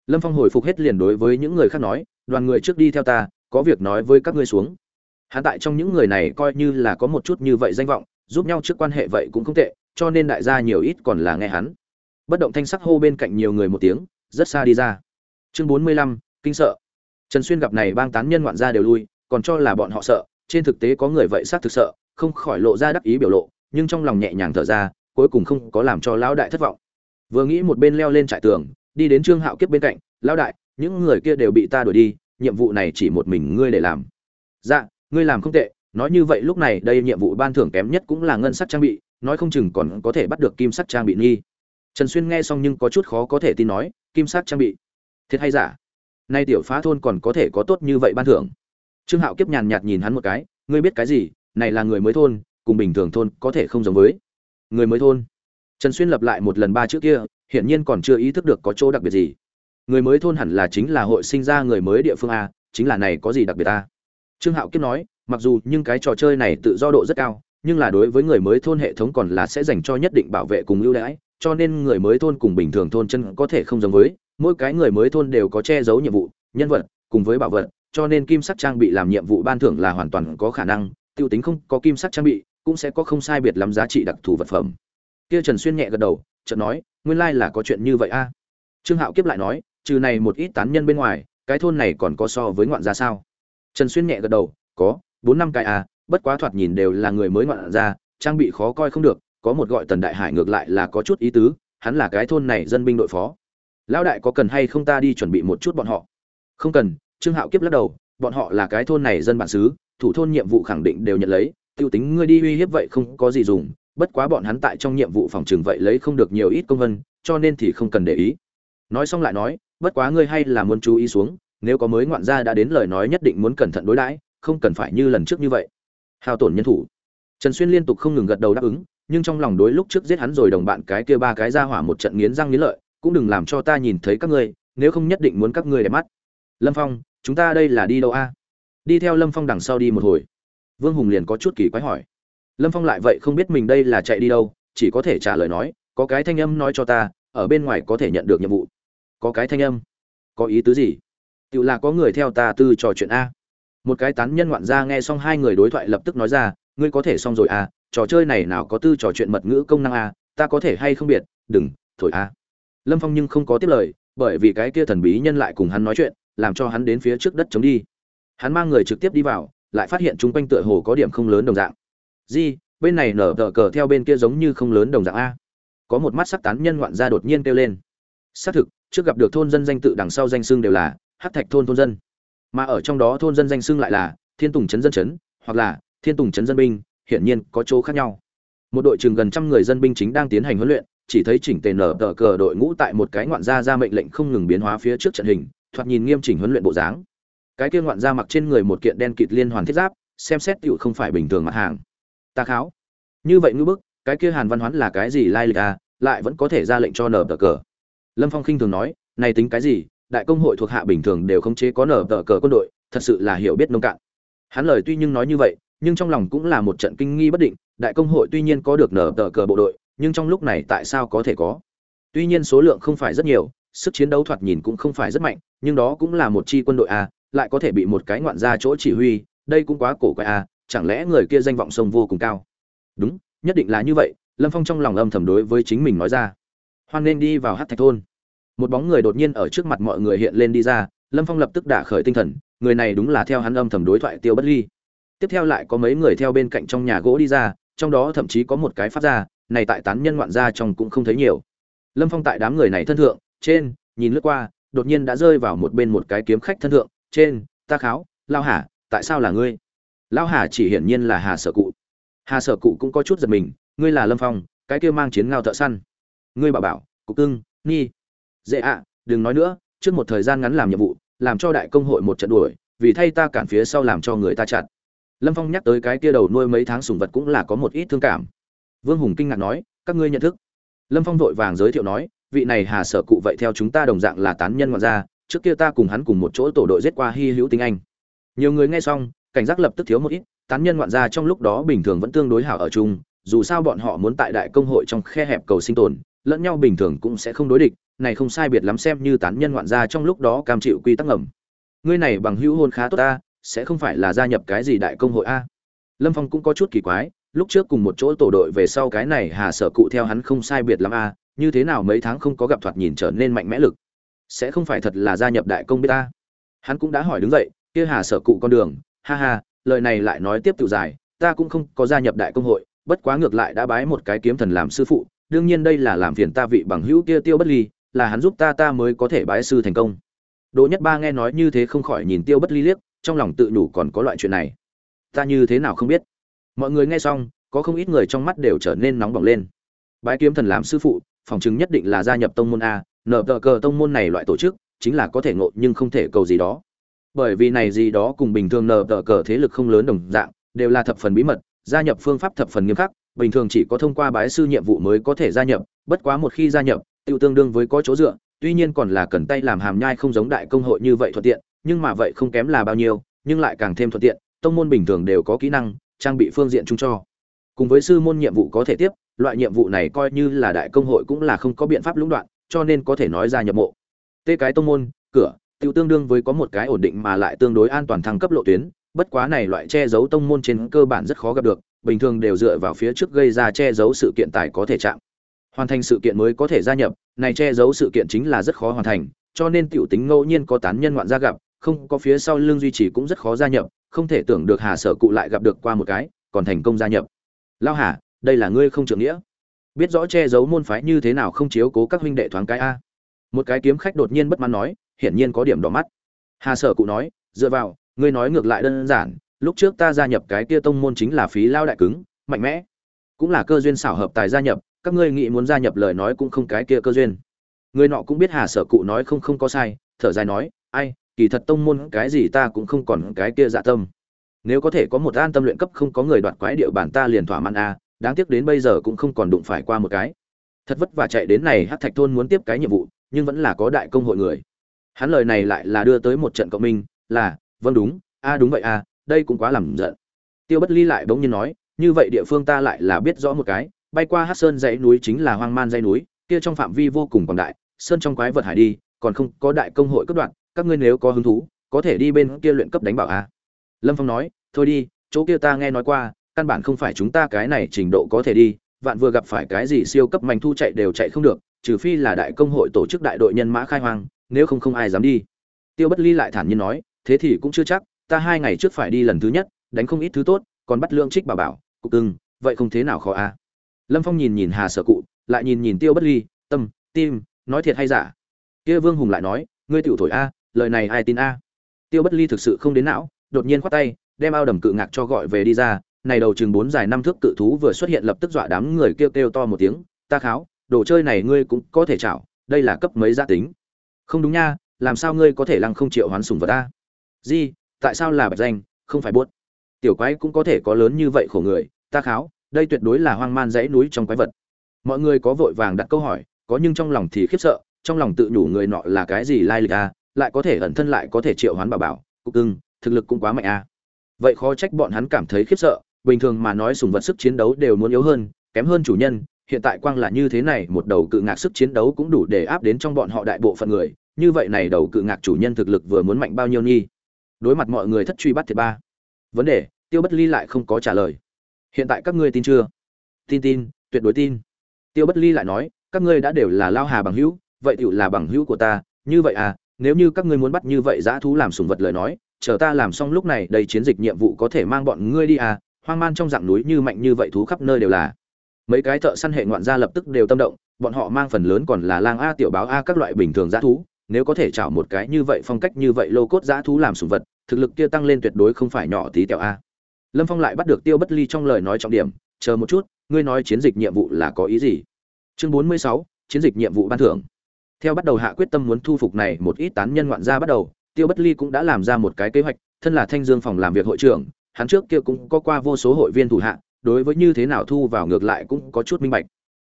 [SPEAKER 1] Lâm phong hồi phục hết liền đối với những người khác nói, đoàn người trước đi theo ta, có việc nói với các ngươi xuống. Hắn tại trong những người này coi như là có một chút như vậy danh vọng, giúp nhau trước quan hệ vậy cũng không tệ, cho nên đại gia nhiều ít còn là nghe hắn. Bất động thanh sắc hô bên cạnh nhiều người một tiếng, rất xa đi ra. Chương bốn mươi lăm, kinh sợ. Trần xuyên gặp này bang tán nhân ngoạn gia đều lui, còn cho là bọn họ sợ, trên thực tế có người vậy xác thực sợ không khỏi lộ ra đắc ý biểu lộ, nhưng trong lòng nhẹ nhàng thở ra, cuối cùng không có làm cho lão đại thất vọng. Vừa nghĩ một bên leo lên trại tường, đi đến trương hạo kiếp bên cạnh, lão đại, những người kia đều bị ta đuổi đi, nhiệm vụ này chỉ một mình ngươi để làm. Dạ ngươi làm không tệ, nói như vậy lúc này đây nhiệm vụ ban thưởng kém nhất cũng là ngân sắc trang bị, nói không chừng còn có thể bắt được kim sắc trang bị nghi. Trần xuyên nghe xong nhưng có chút khó có thể tin nói, kim sắc trang bị? Thiệt hay giả? Nay tiểu phá thôn còn có thể có tốt như vậy ban thưởng? Trương hạo kiếp nhàn nhạt nhìn hắn một cái, ngươi biết cái gì? Này là người mới thôn, cùng bình thường thôn có thể không giống với. Người mới thôn. Trần xuyên lập lại một lần ba chữ kia, hiển nhiên còn chưa ý thức được có chỗ đặc biệt gì. Người mới thôn hẳn là chính là hội sinh ra người mới địa phương a, chính là này có gì đặc biệt ta? trương hạo kiếp nói, mặc dù nhưng cái trò chơi này tự do độ rất cao, nhưng là đối với người mới thôn hệ thống còn là sẽ dành cho nhất định bảo vệ cùng ưu đãi, cho nên người mới thôn cùng bình thường thôn chân có thể không giống với. Mỗi cái người mới thôn đều có che giấu nhiệm vụ, nhân vật, cùng với bảo vật, cho nên kim sắc trang bị làm nhiệm vụ ban thưởng là hoàn toàn có khả năng tiêu tính không có kim sắc trang bị, cũng sẽ có không sai biệt lắm giá trị đặc thù vật phẩm. Kia trần xuyên nhẹ gật đầu, chợt nói, nguyên lai là có chuyện như vậy a. Trương hạo kiếp lại nói, trừ này một ít tán nhân bên ngoài, cái thôn này còn có so với ngoạn gia sao? Trần xuyên nhẹ gật đầu, có, bốn năm cái a bất quá thoạt nhìn đều là người mới ngoạn gia, trang bị khó coi không được, có một gọi tần đại hải ngược lại là có chút ý tứ, hắn là cái thôn này dân binh đội phó. Lão đại có cần hay không ta đi chuẩn bị một chút bọn họ? Không cần, trương hạo kiếp lắc đầu, bọn họ là cái thôn này dân bản xứ thủ thôn nhiệm vụ khẳng định đều nhận lấy, tiêu tính ngươi đi uy hiếp vậy không có gì dùng, bất quá bọn hắn tại trong nhiệm vụ phòng trường vậy lấy không được nhiều ít công vân, cho nên thì không cần để ý. Nói xong lại nói, bất quá ngươi hay là muốn chú ý xuống, nếu có mới ngoạn gia đã đến lời nói nhất định muốn cẩn thận đối đãi, không cần phải như lần trước như vậy. Hao tổn nhân thủ. Trần xuyên liên tục không ngừng gật đầu đáp ứng, nhưng trong lòng đối lúc trước giết hắn rồi đồng bạn cái kia ba cái ra hỏa một trận nghiến răng nghiến lợi, cũng đừng làm cho ta nhìn thấy các ngươi, nếu không nhất định muốn các ngươi để mắt. Lâm phong, chúng ta đây là đi đâu a? Đi theo lâm phong đằng sau đi một hồi. Vương hùng liền có chút kỳ quái hỏi. Lâm phong lại vậy không biết mình đây là chạy đi đâu, chỉ có thể trả lời nói, có cái thanh âm nói cho ta, ở bên ngoài có thể nhận được nhiệm vụ. Có cái thanh âm? Có ý tứ gì? Tự là có người theo ta tư trò chuyện a. Một cái tán nhân ngoạn ra nghe xong hai người đối thoại lập tức nói ra, ngươi có thể xong rồi a trò chơi này nào có tư trò chuyện mật ngữ công năng a, ta có thể hay không biệt, đừng, thổi a. Lâm phong nhưng không có tiếp lời, bởi vì cái kia thần bí nhân lại cùng hắn nói chuyện, làm cho hắn đến phía trước đất chống đi hắn mang người trực tiếp đi vào, lại phát hiện chung quanh tựa hồ có điểm không lớn đồng dạng. Di, bên này nở tờ cờ theo bên kia giống như không lớn đồng dạng a. Có một mắt sắc tán nhân ngoạn ra đột nhiên kêu lên. Xác thực, trước gặp được thôn dân danh tự đằng sau danh xưng đều là hát thạch thôn thôn dân. Mà ở trong đó thôn dân danh xưng lại là thiên tùng trấn dân chấn, hoặc là thiên tùng trấn dân binh, hiển nhiên có chỗ khác nhau. Một đội chừng gần trăm người dân binh chính đang tiến hành huấn luyện, chỉ thấy chỉnh tề nở tờ cờ đội ngũ tại một cái ngoạn gia ra mệnh lệnh không ngừng biến hóa phía trước trận hình, thoạt nhìn nghiêm chỉnh huấn luyện bộ dáng cái kia ngoạn gia mặc trên người một kiện đen kịt liên hoàn thiết giáp, xem xét tựu không phải bình thường mặt hàng. Ta kháo. Như vậy ngư bức, cái kia hàn văn hoán là cái gì lai lịch à lại vẫn có thể ra lệnh cho nở tờ cờ. Lâm phong khinh thường nói, này tính cái gì, đại công hội thuộc hạ bình thường đều không chế có nở tờ cờ quân đội, thật sự là hiểu biết nông cạn. Hắn lời tuy nhưng nói như vậy, nhưng trong lòng cũng là một trận kinh nghi bất định, đại công hội tuy nhiên có được nở tờ cờ bộ đội, nhưng trong lúc này tại sao có thể có? Tuy nhiên số lượng không phải rất nhiều, sức chiến đấu thoạt nhìn cũng không phải rất mạnh, nhưng đó cũng là một chi quân đội a lại có thể bị một cái ngoạn ra chỗ chỉ huy, đây cũng quá cổ quái a chẳng lẽ người kia danh vọng sông vô cùng cao? Đúng, nhất định là như vậy, lâm phong trong lòng âm thầm đối với chính mình nói ra. Hoan nên đi vào hát thạch thôn. Một bóng người đột nhiên ở trước mặt mọi người hiện lên đi ra, lâm phong lập tức đả khởi tinh thần, người này đúng là theo hắn âm thầm đối thoại tiêu bất ly. Tiếp theo lại có mấy người theo bên cạnh trong nhà gỗ đi ra, trong đó thậm chí có một cái phát ra, này tại tán nhân ngoạn gia trong cũng không thấy nhiều. Lâm phong tại đám người này thân thượng, trên, nhìn lướt qua, đột nhiên đã rơi vào một bên một cái kiếm khách thân thượng trên ta kháo lao Hà, tại sao là ngươi? Lão hà chỉ hiển nhiên là hà sở cụ. Hà sở cụ cũng có chút giật mình ngươi là lâm phong cái kia mang chiến ngao thợ săn. Ngươi bảo bảo cục cưng nghi dễ ạ đừng nói nữa trước một thời gian ngắn làm nhiệm vụ làm cho đại công hội một trận đuổi vì thay ta cản phía sau làm cho người ta chặn. Lâm phong nhắc tới cái kia đầu nuôi mấy tháng sùng vật cũng là có một ít thương cảm. Vương hùng kinh ngạc nói các ngươi nhận thức. Lâm phong vội vàng giới thiệu nói vị này hà sở cụ vậy theo chúng ta đồng dạng là tán nhân ngoại gia trước kia ta cùng hắn cùng một chỗ tổ đội giết qua hy hữu tinh anh. Nhiều người nghe xong, cảnh giác lập tức thiếu một ít, tán nhân ngoạn gia trong lúc đó bình thường vẫn tương đối hảo ở chung, dù sao bọn họ muốn tại đại công hội trong khe hẹp cầu sinh tồn, lẫn nhau bình thường cũng sẽ không đối địch, này không sai biệt lắm xem như tán nhân ngoạn gia trong lúc đó cam chịu quy tắc ngầm. Ngươi này bằng hữu hôn khá tốt ta, sẽ không phải là gia nhập cái gì đại công hội a? Lâm phong cũng có chút kỳ quái, lúc trước cùng một chỗ tổ đội về sau cái này hà sở cụ theo hắn không sai biệt lắm a, như thế nào mấy tháng không có gặp thoạt nhìn trở nên mạnh mẽ lực sẽ không phải thật là gia nhập đại công biết ta. Hắn cũng đã hỏi đứng dậy, kia hà sở cụ con đường, ha ha, lời này lại nói tiếp tự dài ta cũng không có gia nhập đại công hội, bất quá ngược lại đã bái một cái kiếm thần làm sư phụ, đương nhiên đây là làm phiền ta vị bằng hữu kia tiêu bất ly, là hắn giúp ta ta mới có thể bái sư thành công. Đỗ nhất ba nghe nói như thế không khỏi nhìn tiêu bất ly liếc, trong lòng tự nhủ còn có loại chuyện này. Ta như thế nào không biết? Mọi người nghe xong, có không ít người trong mắt đều trở nên nóng bỏng lên. Bái kiếm thần làm sư phụ, phòng chứng nhất định là gia nhập tông môn a nở tờ cờ tông môn này loại tổ chức, chính là có thể ngộ nhưng không thể cầu gì đó. Bởi vì này gì đó cùng bình thường nở tờ cờ thế lực không lớn đồng dạng, đều là thập phần bí mật, gia nhập phương pháp thập phần nghiêm khắc, bình thường chỉ có thông qua bái sư nhiệm vụ mới có thể gia nhập, bất quá một khi gia nhập tự tương đương với có chỗ dựa, tuy nhiên còn là cần tay làm hàm nhai không giống đại công hội như vậy thuận tiện, nhưng mà vậy không kém là bao nhiêu, nhưng lại càng thêm thuận tiện, tông môn bình thường đều có kỹ năng, trang bị phương diện chung cho. Cùng với sư môn nhiệm vụ có thể tiếp, loại nhiệm vụ này coi như là đại công hội cũng là không có biện pháp lũng đoạn cho nên có thể nói ra nhập mộ. Tê cái tông môn, cửa, tiểu tương đương với có một cái ổn định mà lại tương đối an toàn thăng cấp lộ tuyến, bất quá này loại che giấu tông môn trên cơ bản rất khó gặp được, bình thường đều dựa vào phía trước gây ra che giấu sự kiện tài có thể chạm. Hoàn thành sự kiện mới có thể gia nhập, này che giấu sự kiện chính là rất khó hoàn thành, cho nên tiểu tính ngẫu nhiên có tán nhân ngoạn gia gặp, không có phía sau lưng duy trì cũng rất khó gia nhập, không thể tưởng được hà sở cụ lại gặp được qua một cái, còn thành công gia nhập. Lao hà, đây là ngươi không trưởng nghĩa biết rõ che giấu môn phái như thế nào không chiếu cố các huynh đệ thoáng cái a. Một cái kiếm khách đột nhiên bất mãn nói, hiển nhiên có điểm đỏ mắt. Hà sở cụ nói, dựa vào, ngươi nói ngược lại đơn giản, lúc trước ta gia nhập cái kia tông môn chính là phí lao đại cứng, mạnh mẽ. Cũng là cơ duyên xảo hợp tài gia nhập, các ngươi nghĩ muốn gia nhập lời nói cũng không cái kia cơ duyên. Người nọ cũng biết hà sở cụ nói không không có sai, thở dài nói, ai, kỳ thật tông môn cái gì ta cũng không còn cái kia dạ tâm. Nếu có thể có một an tâm luyện cấp không có người đoạt quái địa bản ta liền thỏa mãn a đáng tiếc đến bây giờ cũng không còn đụng phải qua một cái. Thật vất vả chạy đến này hát thạch thôn muốn tiếp cái nhiệm vụ, nhưng vẫn là có đại công hội người. Hắn lời này lại là đưa tới một trận cộng minh, là vâng đúng, a, đúng vậy a, đây cũng quá làm giận. Tiêu bất ly lại bỗng nhiên nói, như vậy địa phương ta lại là biết rõ một cái, bay qua hát sơn dãy núi chính là hoang man dãy núi, kia trong phạm vi vô cùng quảng đại, sơn trong quái vật hải đi, còn không có đại công hội cấp đoạn, các ngươi nếu có hứng thú, có thể đi bên kia luyện cấp đánh bảo a. Lâm phong nói, thôi đi, chỗ kia ta nghe nói qua căn bản không phải chúng ta cái này trình độ có thể đi, vạn vừa gặp phải cái gì siêu cấp manh thu chạy đều chạy không được, trừ phi là đại công hội tổ chức đại đội nhân mã khai hoang, nếu không không ai dám đi. Tiêu bất ly lại thản nhiên nói, thế thì cũng chưa chắc, ta hai ngày trước phải đi lần thứ nhất, đánh không ít thứ tốt, còn bắt lượng trích bà bảo, cục cưng, vậy không thế nào khó a lâm phong nhìn nhìn hà sở cụ, lại nhìn nhìn tiêu bất ly, tâm, tim, nói thiệt hay giả? Kia vương hùng lại nói, ngươi tiểu thổi a, lời này ai tin a? Tiêu bất ly thực sự không đến não, đột nhiên khoát tay, đem ao đầm cự ngạc cho gọi về đi ra này đầu chừng bốn dài năm thước cự thú vừa xuất hiện lập tức dọa đám người kêu kêu to một tiếng, ta kháo, đồ chơi này ngươi cũng có thể chảo, đây là cấp mấy gia tính? Không đúng nha, làm sao ngươi có thể lăng không triệu hoán sùng vật ta? Di, tại sao là bạch danh, không phải buốt? Tiểu quái cũng có thể có lớn như vậy khổ người, ta kháo, đây tuyệt đối là hoang man dãy núi trong quái vật. Mọi người có vội vàng đặt câu hỏi, có nhưng trong lòng thì khiếp sợ, trong lòng tự nhủ người nọ là cái gì lai lịch a lại có thể ẩn thân lại có thể triệu hoán bảo bảo, cục ưng thực lực cũng quá mạnh a vậy khó trách bọn hắn cảm thấy khiếp sợ bình thường mà nói sùng vật sức chiến đấu đều muốn yếu hơn, kém hơn chủ nhân, hiện tại quang là như thế này, một đầu cự ngạc sức chiến đấu cũng đủ để áp đến trong bọn họ đại bộ phận người, như vậy này đầu cự ngạc chủ nhân thực lực vừa muốn mạnh bao nhiêu nhi? Đối mặt mọi người thất truy bắt thiệt ba. Vấn đề, tiêu bất ly lại không có trả lời. Hiện tại các ngươi tin chưa? Tin tin, tuyệt đối tin. Tiêu bất ly lại nói, các ngươi đã đều là lao hà bằng hữu, vậy tựu là bằng hữu của ta, như vậy à nếu như các ngươi muốn bắt như vậy dã thú làm sùng vật lời nói, chờ ta làm xong lúc này, đây chiến dịch nhiệm vụ có thể mang bọn ngươi đi à hoang man trong dạng núi như mạnh như vậy thú khắp nơi đều là. Mấy cái thợ săn hệ ngoạn gia lập tức đều tâm động, bọn họ mang phần lớn còn là lang a tiểu báo a các loại bình thường dã thú, nếu có thể chảo một cái như vậy phong cách như vậy lô cốt dã thú làm sùng vật, thực lực kia tăng lên tuyệt đối không phải nhỏ tí tẹo a. Lâm phong lại bắt được tiêu bất ly trong lời nói trọng điểm, chờ một chút, ngươi nói chiến dịch nhiệm vụ là có ý gì? Chương bốn mươi sáu, chiến dịch nhiệm vụ ban thưởng. Theo bắt đầu hạ quyết tâm muốn thu phục này một ít tán nhân ngoạn gia bắt đầu, tiêu bất ly cũng đã làm ra một cái kế hoạch, thân là thanh dương phòng làm việc hội trưởng hắn trước kia cũng có qua vô số hội viên thủ hạ, đối với như thế nào thu vào ngược lại cũng có chút minh bạch.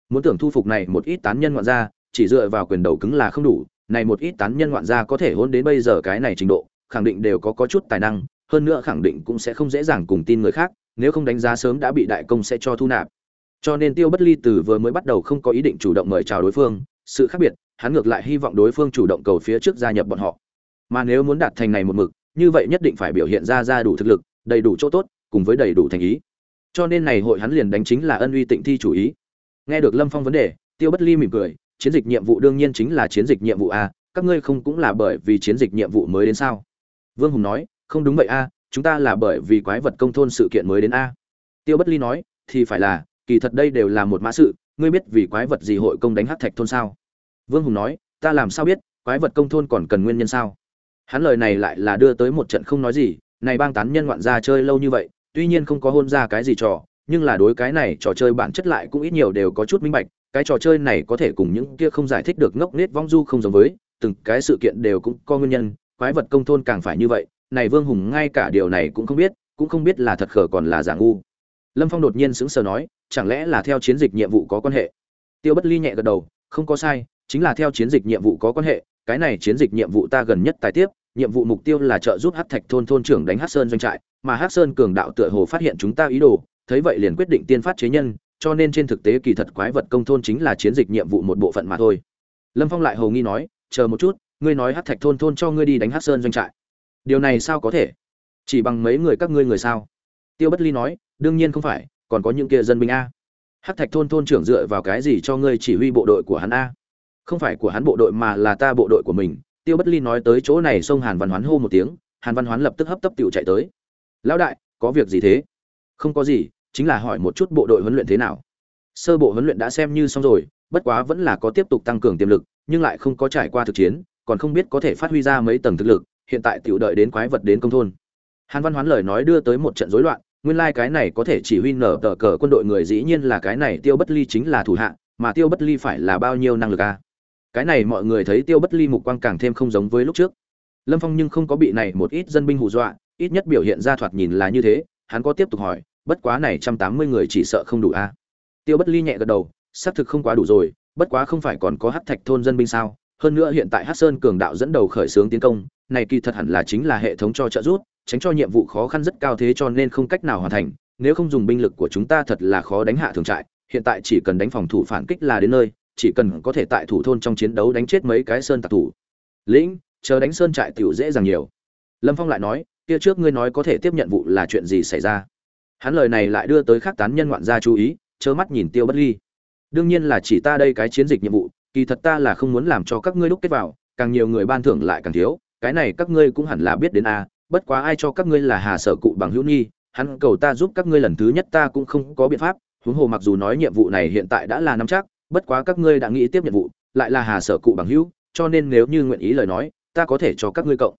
[SPEAKER 1] Muốn tưởng thu phục này một ít tán nhân ngoạn gia, chỉ dựa vào quyền đầu cứng là không đủ, này một ít tán nhân ngoạn gia có thể hôn đến bây giờ cái này trình độ, khẳng định đều có có chút tài năng, hơn nữa khẳng định cũng sẽ không dễ dàng cùng tin người khác, nếu không đánh giá sớm đã bị đại công sẽ cho thu nạp. Cho nên tiêu bất ly từ vừa mới bắt đầu không có ý định chủ động mời chào đối phương, sự khác biệt, hắn ngược lại hy vọng đối phương chủ động cầu phía trước gia nhập bọn họ. Mà nếu muốn đạt thành này một mực, như vậy nhất định phải biểu hiện ra ra đủ thực lực đầy đủ chỗ tốt, cùng với đầy đủ thành ý. Cho nên này hội hắn liền đánh chính là ân uy tịnh thi chủ ý. Nghe được lâm phong vấn đề, tiêu bất ly mỉm cười, chiến dịch nhiệm vụ đương nhiên chính là chiến dịch nhiệm vụ a, các ngươi không cũng là bởi vì chiến dịch nhiệm vụ mới đến sao? Vương hùng nói, không đúng vậy a, chúng ta là bởi vì quái vật công thôn sự kiện mới đến a. Tiêu bất ly nói, thì phải là, kỳ thật đây đều là một mã sự, ngươi biết vì quái vật gì hội công đánh hát thạch thôn sao? Vương hùng nói, ta làm sao biết, quái vật công thôn còn cần nguyên nhân sao? Hắn lời này lại là đưa tới một trận không nói gì này bang tán nhân ngoạn ra chơi lâu như vậy, tuy nhiên không có hôn ra cái gì trò, nhưng là đối cái này trò chơi bản chất lại cũng ít nhiều đều có chút minh bạch, cái trò chơi này có thể cùng những kia không giải thích được ngốc nết vong du không giống với, từng cái sự kiện đều cũng có nguyên nhân, quái vật công thôn càng phải như vậy, này vương hùng ngay cả điều này cũng không biết, cũng không biết là thật khờ còn là giả ngu. Lâm phong đột nhiên sững sờ nói, chẳng lẽ là theo chiến dịch nhiệm vụ có quan hệ? Tiêu bất ly nhẹ gật đầu, không có sai, chính là theo chiến dịch nhiệm vụ có quan hệ, cái này chiến dịch nhiệm vụ ta gần nhất tài tiếp nhiệm vụ mục tiêu là trợ giúp hát thạch thôn thôn trưởng đánh hát sơn doanh trại, mà hát sơn cường đạo tựa hồ phát hiện chúng ta ý đồ, thấy vậy liền quyết định tiên phát chế nhân, cho nên trên thực tế kỳ thật quái vật công thôn chính là chiến dịch nhiệm vụ một bộ phận mà thôi. Lâm phong lại hồ nghi nói, chờ một chút, ngươi nói hát thạch thôn thôn cho ngươi đi đánh hát sơn doanh trại. Điều này sao có thể? Chỉ bằng mấy người các ngươi người sao? Tiêu bất ly nói, đương nhiên không phải, còn có những kia dân binh a. Hát thạch thôn thôn trưởng dựa vào cái gì cho ngươi chỉ huy bộ đội của hắn a? Không phải của hắn bộ đội mà là ta bộ đội của mình tiêu bất ly nói tới chỗ này xông hàn văn hoán hô một tiếng, hàn văn hoán lập tức hấp tấp tiểu chạy tới. Lão đại, có việc gì thế? Không có gì, chính là hỏi một chút bộ đội huấn luyện thế nào. Sơ bộ huấn luyện đã xem như xong rồi, bất quá vẫn là có tiếp tục tăng cường tiềm lực, nhưng lại không có trải qua thực chiến, còn không biết có thể phát huy ra mấy tầng thực lực, hiện tại tiểu đợi đến quái vật đến công thôn. Hàn văn hoán lời nói đưa tới một trận rối loạn, nguyên lai like cái này có thể chỉ huy nở tờ cờ quân đội người dĩ nhiên là cái này tiêu bất ly chính là thủ hạ, mà tiêu bất ly phải là bao nhiêu năng lực a? Cái này mọi người thấy tiêu bất ly mục quang càng thêm không giống với lúc trước. Lâm phong nhưng không có bị này một ít dân binh hù dọa, ít nhất biểu hiện ra thoạt nhìn là như thế, hắn có tiếp tục hỏi, bất quá này trăm tám mươi người chỉ sợ không đủ a. À? Tiêu bất ly nhẹ gật đầu, xác thực không quá đủ rồi, bất quá không phải còn có hát thạch thôn dân binh sao? Hơn nữa hiện tại hát sơn cường đạo dẫn đầu khởi xướng tiến công, này kỳ thật hẳn là chính là hệ thống cho trợ giúp, tránh cho nhiệm vụ khó khăn rất cao thế cho nên không cách nào hoàn thành, nếu không dùng binh lực của chúng ta thật là khó đánh hạ thường trại, hiện tại chỉ cần đánh phòng thủ phản kích là đến nơi chỉ cần có thể tại thủ thôn trong chiến đấu đánh chết mấy cái sơn tặc thủ. Lĩnh, chờ đánh sơn trại tiểu dễ dàng nhiều. Lâm phong lại nói, kia trước ngươi nói có thể tiếp nhận vụ là chuyện gì xảy ra? Hắn lời này lại đưa tới khắc tán nhân ngoạn gia chú ý chớ mắt nhìn tiêu bất ly. Đương nhiên là chỉ ta đây cái chiến dịch nhiệm vụ, kỳ thật ta là không muốn làm cho các ngươi đúc kết vào, càng nhiều người ban thưởng lại càng thiếu, cái này các ngươi cũng hẳn là biết đến a, bất quá ai cho các ngươi là hà sở cụ bằng hữu nhi, hắn cầu ta giúp các ngươi lần thứ nhất ta cũng không có biện pháp, huống hồ mặc dù nói nhiệm vụ này hiện tại đã là nắm chắc bất quá các ngươi đã nghĩ tiếp nhiệm vụ, lại là hà sở cụ bằng hữu, cho nên nếu như nguyện ý lời nói, ta có thể cho các ngươi cộng.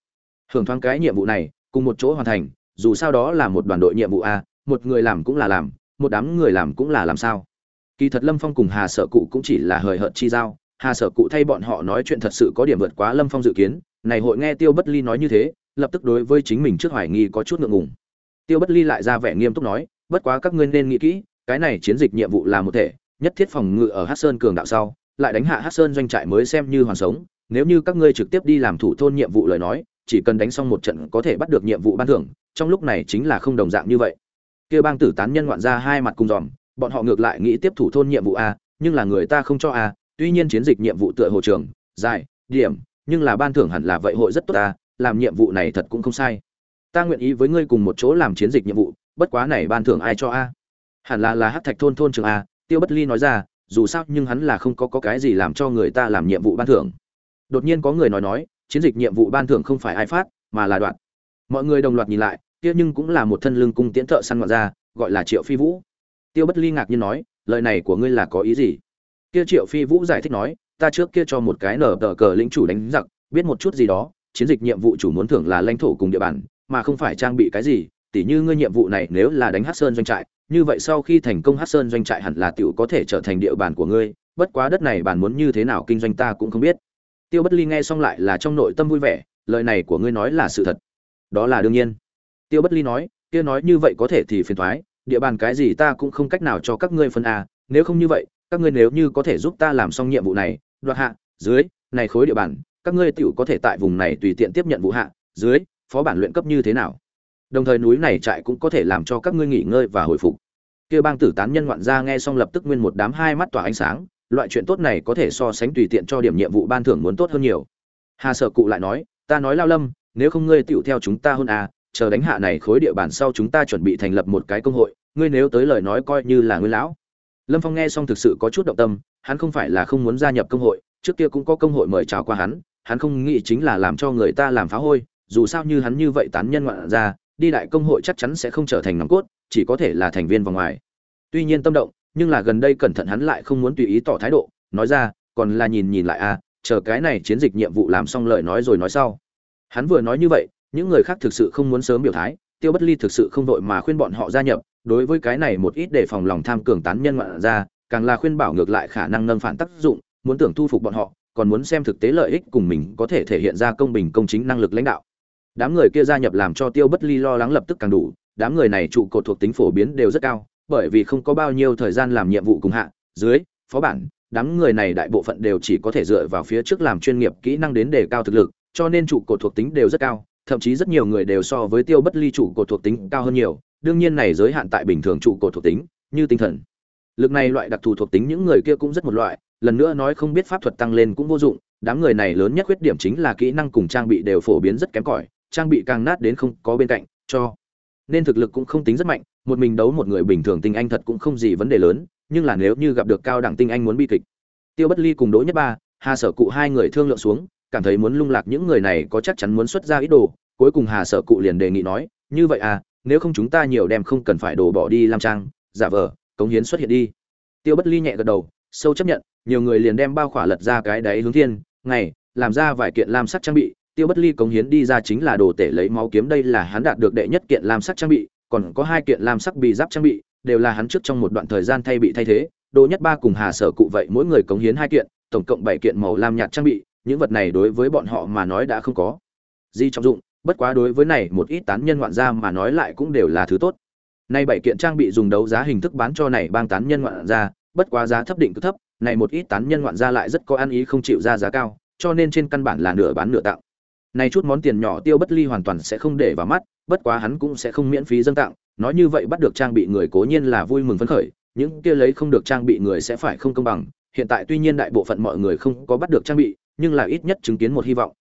[SPEAKER 1] Hưởng thoáng cái nhiệm vụ này, cùng một chỗ hoàn thành, dù sao đó là một đoàn đội nhiệm vụ a, một người làm cũng là làm, một đám người làm cũng là làm sao. Kỳ thật lâm phong cùng hà sở cụ cũng chỉ là hời hợt chi giao. Hà sở cụ thay bọn họ nói chuyện thật sự có điểm vượt quá lâm phong dự kiến. Này hội nghe tiêu bất ly nói như thế, lập tức đối với chính mình trước hoài nghi có chút ngượng ngùng. Tiêu bất ly lại ra vẻ nghiêm túc nói, bất quá các ngươi nên nghĩ kỹ, cái này chiến dịch nhiệm vụ là một thể nhất thiết phòng ngự ở hát sơn cường đạo sau, lại đánh hạ hát sơn doanh trại mới xem như hoàn sống. Nếu như các ngươi trực tiếp đi làm thủ thôn nhiệm vụ lời nói, chỉ cần đánh xong một trận có thể bắt được nhiệm vụ ban thưởng, trong lúc này chính là không đồng dạng như vậy. Kia bang tử tán nhân ngoạn ra hai mặt cùng dòm, bọn họ ngược lại nghĩ tiếp thủ thôn nhiệm vụ a, nhưng là người ta không cho a, tuy nhiên chiến dịch nhiệm vụ tựa hồ trường, dài, điểm, nhưng là ban thưởng hẳn là vậy hội rất tốt ta làm nhiệm vụ này thật cũng không sai. Ta nguyện ý với ngươi cùng một chỗ làm chiến dịch nhiệm vụ, bất quá này ban thưởng ai cho a? Hẳn là là hát thạch thôn thôn trường a tiêu bất ly nói ra dù sao nhưng hắn là không có, có cái gì làm cho người ta làm nhiệm vụ ban thưởng. Đột nhiên có người nói nói chiến dịch nhiệm vụ ban thưởng không phải ai phát mà là đoạn. Mọi người đồng loạt nhìn lại kia nhưng cũng là một thân lưng cung tiễn thợ săn ngoạn ra gọi là triệu phi vũ. Tiêu bất ly ngạc nhiên nói lời này của ngươi là có ý gì? Kia triệu phi vũ giải thích nói ta trước kia cho một cái nở tờ cờ lĩnh chủ đánh giặc biết một chút gì đó chiến dịch nhiệm vụ chủ muốn thưởng là lãnh thổ cùng địa bàn mà không phải trang bị cái gì tỉ như ngươi nhiệm vụ này nếu là đánh hát sơn doanh trại như vậy sau khi thành công hát sơn doanh trại hẳn là t i ể u có thể trở thành địa bàn của ngươi, bất quá đất này bàn muốn như thế nào kinh doanh ta cũng không biết. Tiêu bất ly nghe xong lại là trong nội tâm vui vẻ, lời này của ngươi nói là sự thật. Đó là đương nhiên. Tiêu bất ly nói, kia nói như vậy có thể thì phiền thoái, địa bàn cái gì ta cũng không cách nào cho các ngươi phân a nếu không như vậy, các ngươi nếu như có thể giúp ta làm xong nhiệm vụ này, đoạt hạ, dưới, này khối địa bàn, các ngươi tựu có thể tại vùng này tùy tiện tiếp nhận vụ hạ, dưới, phó bản luyện cấp như thế nào? Đồng thời núi này trại cũng có thể làm cho các ngươi nghỉ ngơi và hồi phục. Kia bang tử tán nhân ngoạn gia nghe xong lập tức nguyên một đám hai mắt tỏa ánh sáng, loại chuyện tốt này có thể so sánh tùy tiện cho điểm nhiệm vụ ban thưởng muốn tốt hơn nhiều. Hà sở cụ lại nói, ta nói lao lâm, nếu không ngươi tựu theo chúng ta hơn à chờ đánh hạ này khối địa bàn sau chúng ta chuẩn bị thành lập một cái công hội, ngươi nếu tới lời nói coi như là ngươi lão. Lâm phong nghe xong thực sự có chút động tâm, hắn không phải là không muốn gia nhập công hội, trước kia cũng có công hội mời chào qua hắn hắn không nghĩ chính là làm cho người ta làm phá hôi, dù sao như hắn như vậy tán nhân ngoạn ra đi đại công hội chắc chắn sẽ không trở thành nòng cốt, chỉ có thể là thành viên vòng ngoài. Tuy nhiên tâm động, nhưng là gần đây cẩn thận hắn lại không muốn tùy ý tỏ thái độ, nói ra, còn là nhìn nhìn lại a chờ cái này chiến dịch nhiệm vụ làm xong lời nói rồi nói sau. Hắn vừa nói như vậy, những người khác thực sự không muốn sớm biểu thái, tiêu bất ly thực sự không vội mà khuyên bọn họ gia nhập, đối với cái này một ít để phòng lòng tham cường tán nhân ngoạn ra, càng là khuyên bảo ngược lại khả năng nâng phản tác dụng, muốn tưởng thu phục bọn họ, còn muốn xem thực tế lợi ích cùng mình có thể thể hiện ra công bình công chính năng lực lãnh đạo đám người kia gia nhập làm cho tiêu bất ly lo lắng lập tức càng đủ, đám người này trụ cột thuộc tính phổ biến đều rất cao, bởi vì không có bao nhiêu thời gian làm nhiệm vụ cùng hạ, dưới, phó bản, đám người này đại bộ phận đều chỉ có thể dựa vào phía trước làm chuyên nghiệp kỹ năng đến đề cao thực lực, cho nên trụ cột thuộc tính đều rất cao, thậm chí rất nhiều người đều so với tiêu bất ly trụ cột thuộc tính cao hơn nhiều, đương nhiên này giới hạn tại bình thường trụ cột thuộc tính, như tinh thần. Lực này loại đặc thù thuộc tính những người kia cũng rất một loại, lần nữa nói không biết pháp thuật tăng lên cũng vô dụng, đám người này lớn nhất khuyết điểm chính là kỹ năng cùng trang bị đều phổ biến rất kém cỏi trang bị càng nát đến không có bên cạnh, cho nên thực lực cũng không tính rất mạnh, một mình đấu một người bình thường tinh anh thật cũng không gì vấn đề lớn, nhưng là nếu như gặp được cao đẳng tinh anh muốn bi kịch. Tiêu bất ly cùng đỗ nhất ba, hà sở cụ hai người thương lượng xuống, cảm thấy muốn lung lạc những người này có chắc chắn muốn xuất ra ít đồ, cuối cùng hà sở cụ liền đề nghị nói, như vậy à nếu không chúng ta nhiều đem không cần phải đổ bỏ đi làm trang, giả vờ, cống hiến xuất hiện đi. Tiêu bất ly nhẹ gật đầu, sâu chấp nhận, nhiều người liền đem bao khỏa lật ra cái đáy hướng thiên, ngày, làm ra vài kiện lam sắc trang bị tiêu bất ly cống hiến đi ra chính là đồ tể lấy máu kiếm, đây là hắn đạt được đệ nhất kiện lam sắc trang bị, còn có hai kiện lam sắc bị giáp trang bị, đều là hắn trước trong một đoạn thời gian thay bị thay thế. Đồ nhất ba cùng hà sở cụ vậy mỗi người cống hiến hai kiện, tổng cộng bảy kiện màu lam nhạt trang bị, những vật này đối với bọn họ mà nói đã không có gì trọng dụng, bất quá đối với này một ít tán nhân ngoạn gia mà nói lại cũng đều là thứ tốt. Nay bảy kiện trang bị dùng đấu giá hình thức bán cho này bang tán nhân ngoạn gia, bất quá giá thấp định cứ thấp, này một ít tán nhân ngoạn gia lại rất có ăn ý không chịu ra giá cao, cho nên trên căn bản là nửa bán nửa tặng này chút món tiền nhỏ tiêu bất ly hoàn toàn sẽ không để vào mắt, bất quá hắn cũng sẽ không miễn phí dâng tặng. Nói như vậy bắt được trang bị người cố nhiên là vui mừng phấn khởi, những kia lấy không được trang bị người sẽ phải không công bằng. Hiện tại tuy nhiên đại bộ phận mọi người không có bắt được trang bị, nhưng là ít nhất chứng kiến một hy vọng.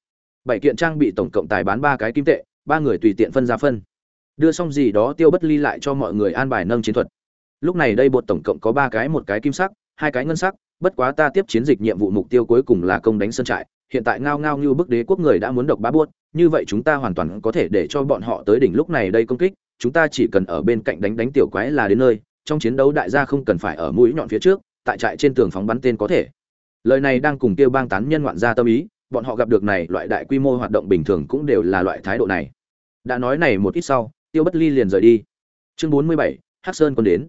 [SPEAKER 1] Bảy kiện trang bị tổng cộng tài bán ba cái kim tệ, ba người tùy tiện phân ra phân. Đưa xong gì đó tiêu bất ly lại cho mọi người an bài nâng chiến thuật. Lúc này đây bột tổng cộng có ba cái, một cái kim sắc, hai cái ngân sắc, bất quá ta tiếp chiến dịch nhiệm vụ mục tiêu cuối cùng là công đánh sân trại hiện tại ngao ngao như bức đế quốc người đã muốn độc bá buốt, như vậy chúng ta hoàn toàn có thể để cho bọn họ tới đỉnh lúc này đây công kích, chúng ta chỉ cần ở bên cạnh đánh đánh tiểu quái là đến nơi, trong chiến đấu đại gia không cần phải ở mũi nhọn phía trước, tại trại trên tường phóng bắn tên có thể. Lời này đang cùng kêu bang tán nhân ngoạn gia tâm ý, bọn họ gặp được này loại đại quy mô hoạt động bình thường cũng đều là loại thái độ này. Đã nói này một ít sau, tiêu bất ly liền rời đi. Chương bốn mươi bảy, hắc sơn còn đến.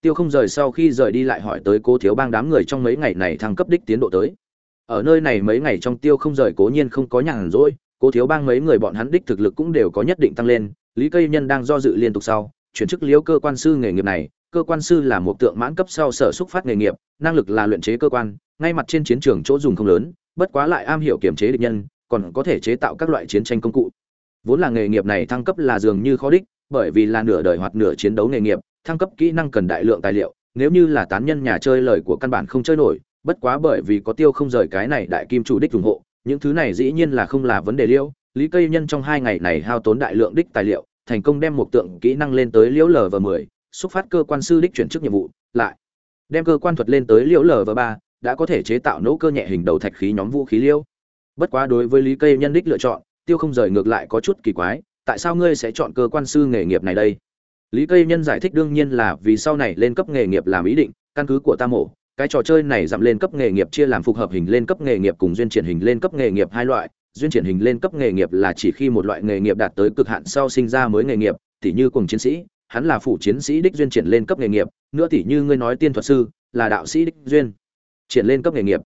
[SPEAKER 1] Tiêu không rời sau khi rời đi lại hỏi tới cố thiếu bang đám người trong mấy ngày này thăng cấp đích tiến độ tới ở nơi này mấy ngày trong tiêu không rời cố nhiên không có nhàn rỗi, cố thiếu bang mấy người bọn hắn đích thực lực cũng đều có nhất định tăng lên, lý cây nhân đang do dự liên tục sau, chuyển chức liễu cơ quan sư nghề nghiệp này, cơ quan sư là một tượng mãn cấp sau sở xúc phát nghề nghiệp, năng lực là luyện chế cơ quan, ngay mặt trên chiến trường chỗ dùng không lớn, bất quá lại am hiểu kiểm chế địch nhân, còn có thể chế tạo các loại chiến tranh công cụ. Vốn là nghề nghiệp này thăng cấp là dường như khó đích, bởi vì là nửa đời hoặc nửa chiến đấu nghề nghiệp, thăng cấp kỹ năng cần đại lượng tài liệu, nếu như là tán nhân nhà chơi lời của căn bản không chơi nổi bất quá bởi vì có tiêu không rời cái này đại kim chủ đích ủng hộ, những thứ này dĩ nhiên là không là vấn đề liễu lý cây nhân trong hai ngày này hao tốn đại lượng đích tài liệu, thành công đem một tượng kỹ năng lên tới liễu lv mười, xúc phát cơ quan sư đích chuyển chức nhiệm vụ, lại đem cơ quan thuật lên tới liễu lv ba, đã có thể chế tạo nỗ cơ nhẹ hình đầu thạch khí nhóm vũ khí liễu bất quá đối với lý cây nhân đích lựa chọn, tiêu không rời ngược lại có chút kỳ quái, tại sao ngươi sẽ chọn cơ quan sư nghề nghiệp này đây? Lý cây nhân giải thích đương nhiên là vì sau này lên cấp nghề nghiệp làm ý định, căn cứ của ta mổ cái trò chơi này giảm lên cấp nghề nghiệp chia làm phục hợp hình lên cấp nghề nghiệp cùng duyên triển hình lên cấp nghề nghiệp hai loại. Duyên triển hình lên cấp nghề nghiệp là chỉ khi một loại nghề nghiệp đạt tới cực hạn sau sinh ra mới nghề nghiệp, tỉ như cùng chiến sĩ, hắn là phủ chiến sĩ đích duyên triển lên cấp nghề nghiệp, nữa tỉ như ngươi nói tiên thuật sư, là đạo sĩ đích duyên triển lên cấp nghề nghiệp.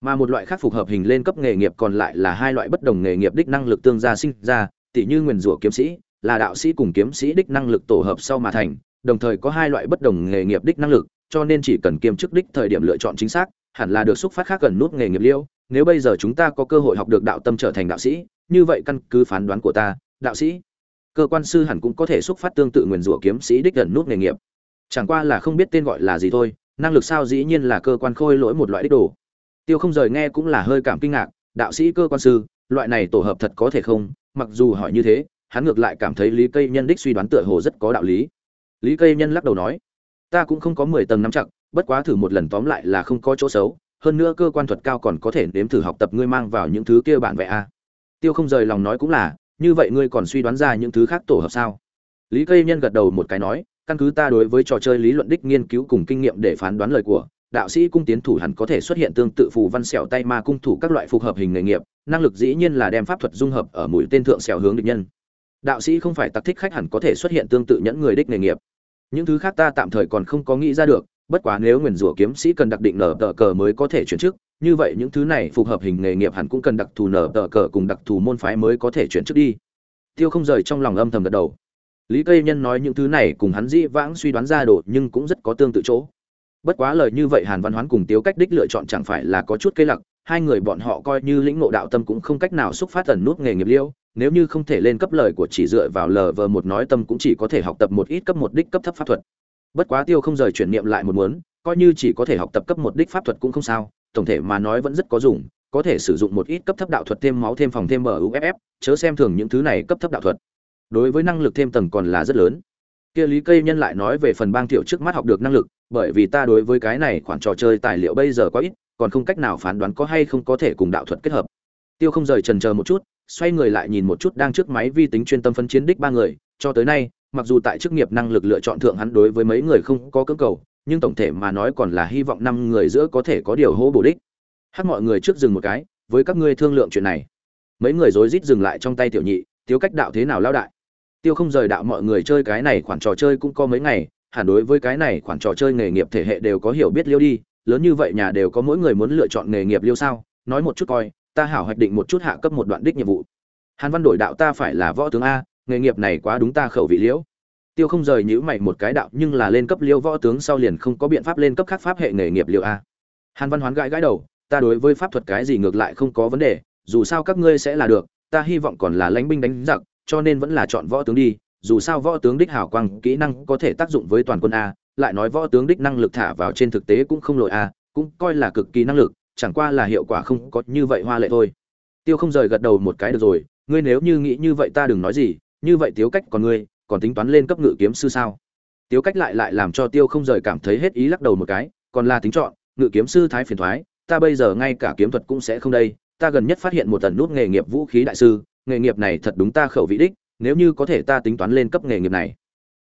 [SPEAKER 1] Mà một loại khác phù hợp hình lên cấp nghề nghiệp còn lại là hai loại bất đồng nghề nghiệp đích năng lực tương gia sinh ra, tỉ như nguyền rủa kiếm sĩ, là đạo sĩ cùng kiếm sĩ đích năng lực tổ hợp sau mà thành, đồng thời có hai loại bất đồng nghề nghiệp đích năng lực cho nên chỉ cần kiêm chức đích thời điểm lựa chọn chính xác, hẳn là được xúc phát khác gần nút nghề nghiệp liêu. Nếu bây giờ chúng ta có cơ hội học được đạo tâm trở thành đạo sĩ, như vậy căn cứ phán đoán của ta, đạo sĩ, cơ quan sư hẳn cũng có thể xúc phát tương tự nguyền rủa kiếm sĩ đích gần nút nghề nghiệp. Chẳng qua là không biết tên gọi là gì thôi, năng lực sao dĩ nhiên là cơ quan khôi lỗi một loại đích đồ. Tiêu không rời nghe cũng là hơi cảm kinh ngạc, đạo sĩ, cơ quan sư, loại này tổ hợp thật có thể không? Mặc dù hỏi như thế, hắn ngược lại cảm thấy lý cây nhân đích suy đoán tựa hồ rất có đạo lý. Lý cây nhân lắc đầu nói ta cũng không có mười tầng nắm chặt, bất quá thử một lần tóm lại là không có chỗ xấu, hơn nữa cơ quan thuật cao còn có thể nếm thử học tập ngươi mang vào những thứ kia bản vẽ a. Tiêu không rời lòng nói cũng là, như vậy ngươi còn suy đoán ra những thứ khác tổ hợp sao? Lý cây nhân gật đầu một cái nói, căn cứ ta đối với trò chơi lý luận đích nghiên cứu cùng kinh nghiệm để phán đoán lời của, đạo sĩ cung tiến thủ hẳn có thể xuất hiện tương tự phù văn sẹo tay ma cung thủ các loại phù hợp hình nghề nghiệp, năng lực dĩ nhiên là đem pháp thuật dung hợp ở mũi tên thượng sẹo hướng địch nhân. Đạo sĩ không phải tặc thích khách hẳn có thể xuất hiện tương tự nhẫn người đích nghề nghiệp những thứ khác ta tạm thời còn không có nghĩ ra được, bất quá nếu nguyền rủa kiếm sĩ cần đặc định nở tờ cờ mới có thể chuyển chức, như vậy những thứ này phù hợp hình nghề nghiệp hẳn cũng cần đặc thù nở tờ cờ cùng đặc thù môn phái mới có thể chuyển chức đi. Tiêu không rời trong lòng âm thầm gật đầu. Lý cây nhân nói những thứ này cùng hắn dĩ vãng suy đoán ra đồ nhưng cũng rất có tương tự chỗ. Bất quá lời như vậy hàn văn hoán cùng tiếu cách đích lựa chọn chẳng phải là có chút cây lặc, hai người bọn họ coi như lĩnh ngộ đạo tâm cũng không cách nào xúc phát tần nút nghề nghiệp liêu nếu như không thể lên cấp lời của chỉ dựa vào lờ vờ một nói tâm cũng chỉ có thể học tập một ít cấp một đích cấp thấp pháp thuật. Bất quá tiêu không rời chuyển niệm lại một muốn, coi như chỉ có thể học tập cấp một đích pháp thuật cũng không sao, tổng thể mà nói vẫn rất có dùng, có thể sử dụng một ít cấp thấp đạo thuật thêm máu thêm phòng thêm muff chớ xem thường những thứ này cấp thấp đạo thuật. Đối với năng lực thêm tầng còn là rất lớn. Kia lý cây nhân lại nói về phần bang tiểu trước mắt học được năng lực, bởi vì ta đối với cái này khoản trò chơi tài liệu bây giờ quá ít, còn không cách nào phán đoán có hay không có thể cùng đạo thuật kết hợp. Tiêu không rời trần chờ một chút xoay người lại nhìn một chút đang trước máy vi tính chuyên tâm phân chiến đích ba người, cho tới nay, mặc dù tại chức nghiệp năng lực lựa chọn thượng hắn đối với mấy người không có cưỡng cầu, nhưng tổng thể mà nói còn là hy vọng năm người giữa có thể có điều hô bổ đích. Hát mọi người trước dừng một cái, với các ngươi thương lượng chuyện này. Mấy người rối rít dừng lại trong tay tiểu nhị tiêu cách đạo thế nào lao đại? Tiêu không rời đạo mọi người chơi cái này khoản trò chơi cũng có mấy ngày, hẳn đối với cái này khoản trò chơi nghề nghiệp thể hệ đều có hiểu biết liêu đi, lớn như vậy nhà đều có mỗi người muốn lựa chọn nghề nghiệp liêu sao? Nói một chút coi ta hảo hoạch định một chút hạ cấp một đoạn đích nhiệm vụ. Hàn văn đổi đạo ta phải là võ tướng a, nghề nghiệp này quá đúng ta khẩu vị liễu. Tiêu không rời nhữ mày một cái đạo, nhưng là lên cấp liêu võ tướng sau liền không có biện pháp lên cấp khác pháp hệ nghề nghiệp liêu a. Hàn văn hoán gãi gãi đầu, ta đối với pháp thuật cái gì ngược lại không có vấn đề, dù sao các ngươi sẽ là được, ta hy vọng còn là lãnh binh đánh giặc, cho nên vẫn là chọn võ tướng đi, dù sao võ tướng đích hảo quang, kỹ năng có thể tác dụng với toàn quân a, lại nói võ tướng đích năng lực thả vào trên thực tế cũng không lội a, cũng coi là cực kỳ năng lực chẳng qua là hiệu quả không có như vậy hoa lệ thôi. Tiêu không rời gật đầu một cái được rồi, ngươi nếu như nghĩ như vậy ta đừng nói gì, như vậy tiếu cách còn ngươi, còn tính toán lên cấp ngự kiếm sư sao? Tiếu cách lại lại làm cho tiêu không rời cảm thấy hết ý lắc đầu một cái, còn là tính chọn, ngự kiếm sư thái phiền thoái, ta bây giờ ngay cả kiếm thuật cũng sẽ không đây, ta gần nhất phát hiện một tần nút nghề nghiệp vũ khí đại sư, nghề nghiệp này thật đúng ta khẩu vị đích, nếu như có thể ta tính toán lên cấp nghề nghiệp này.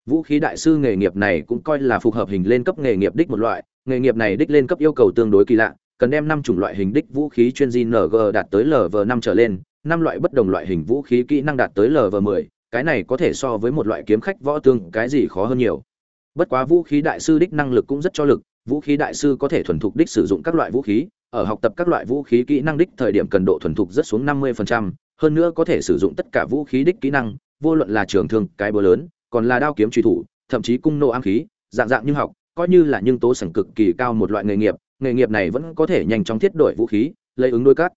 [SPEAKER 1] Vũ khí đại sư nghề nghiệp này cũng coi là phù hợp hình lên cấp nghề nghiệp đích một loại, nghề nghiệp này đích lên cấp yêu cầu tương đối kỳ lạ cần đem năm chủng loại hình đích vũ khí chuyên di ng đạt tới lv năm trở lên năm loại bất đồng loại hình vũ khí kỹ năng đạt tới lv 10 cái này có thể so với một loại kiếm khách võ tương cái gì khó hơn nhiều. Bất quá vũ khí đại sư đích năng lực cũng rất cho lực vũ khí đại sư có thể thuần thục đích sử dụng các loại vũ khí ở học tập các loại vũ khí kỹ năng đích thời điểm cần độ thuần thục rất xuống 50%, hơn nữa có thể sử dụng tất cả vũ khí đích kỹ năng vô luận là trường thương cái búa lớn còn là đao kiếm truy thủ thậm chí cung nô ám khí dạng dạng như học coi như là nhưng tố sảnh cực kỳ cao một loại nghề nghiệp nghề nghiệp này vẫn có thể nhanh chóng thiết đổi vũ khí, lấy ứng đôi cát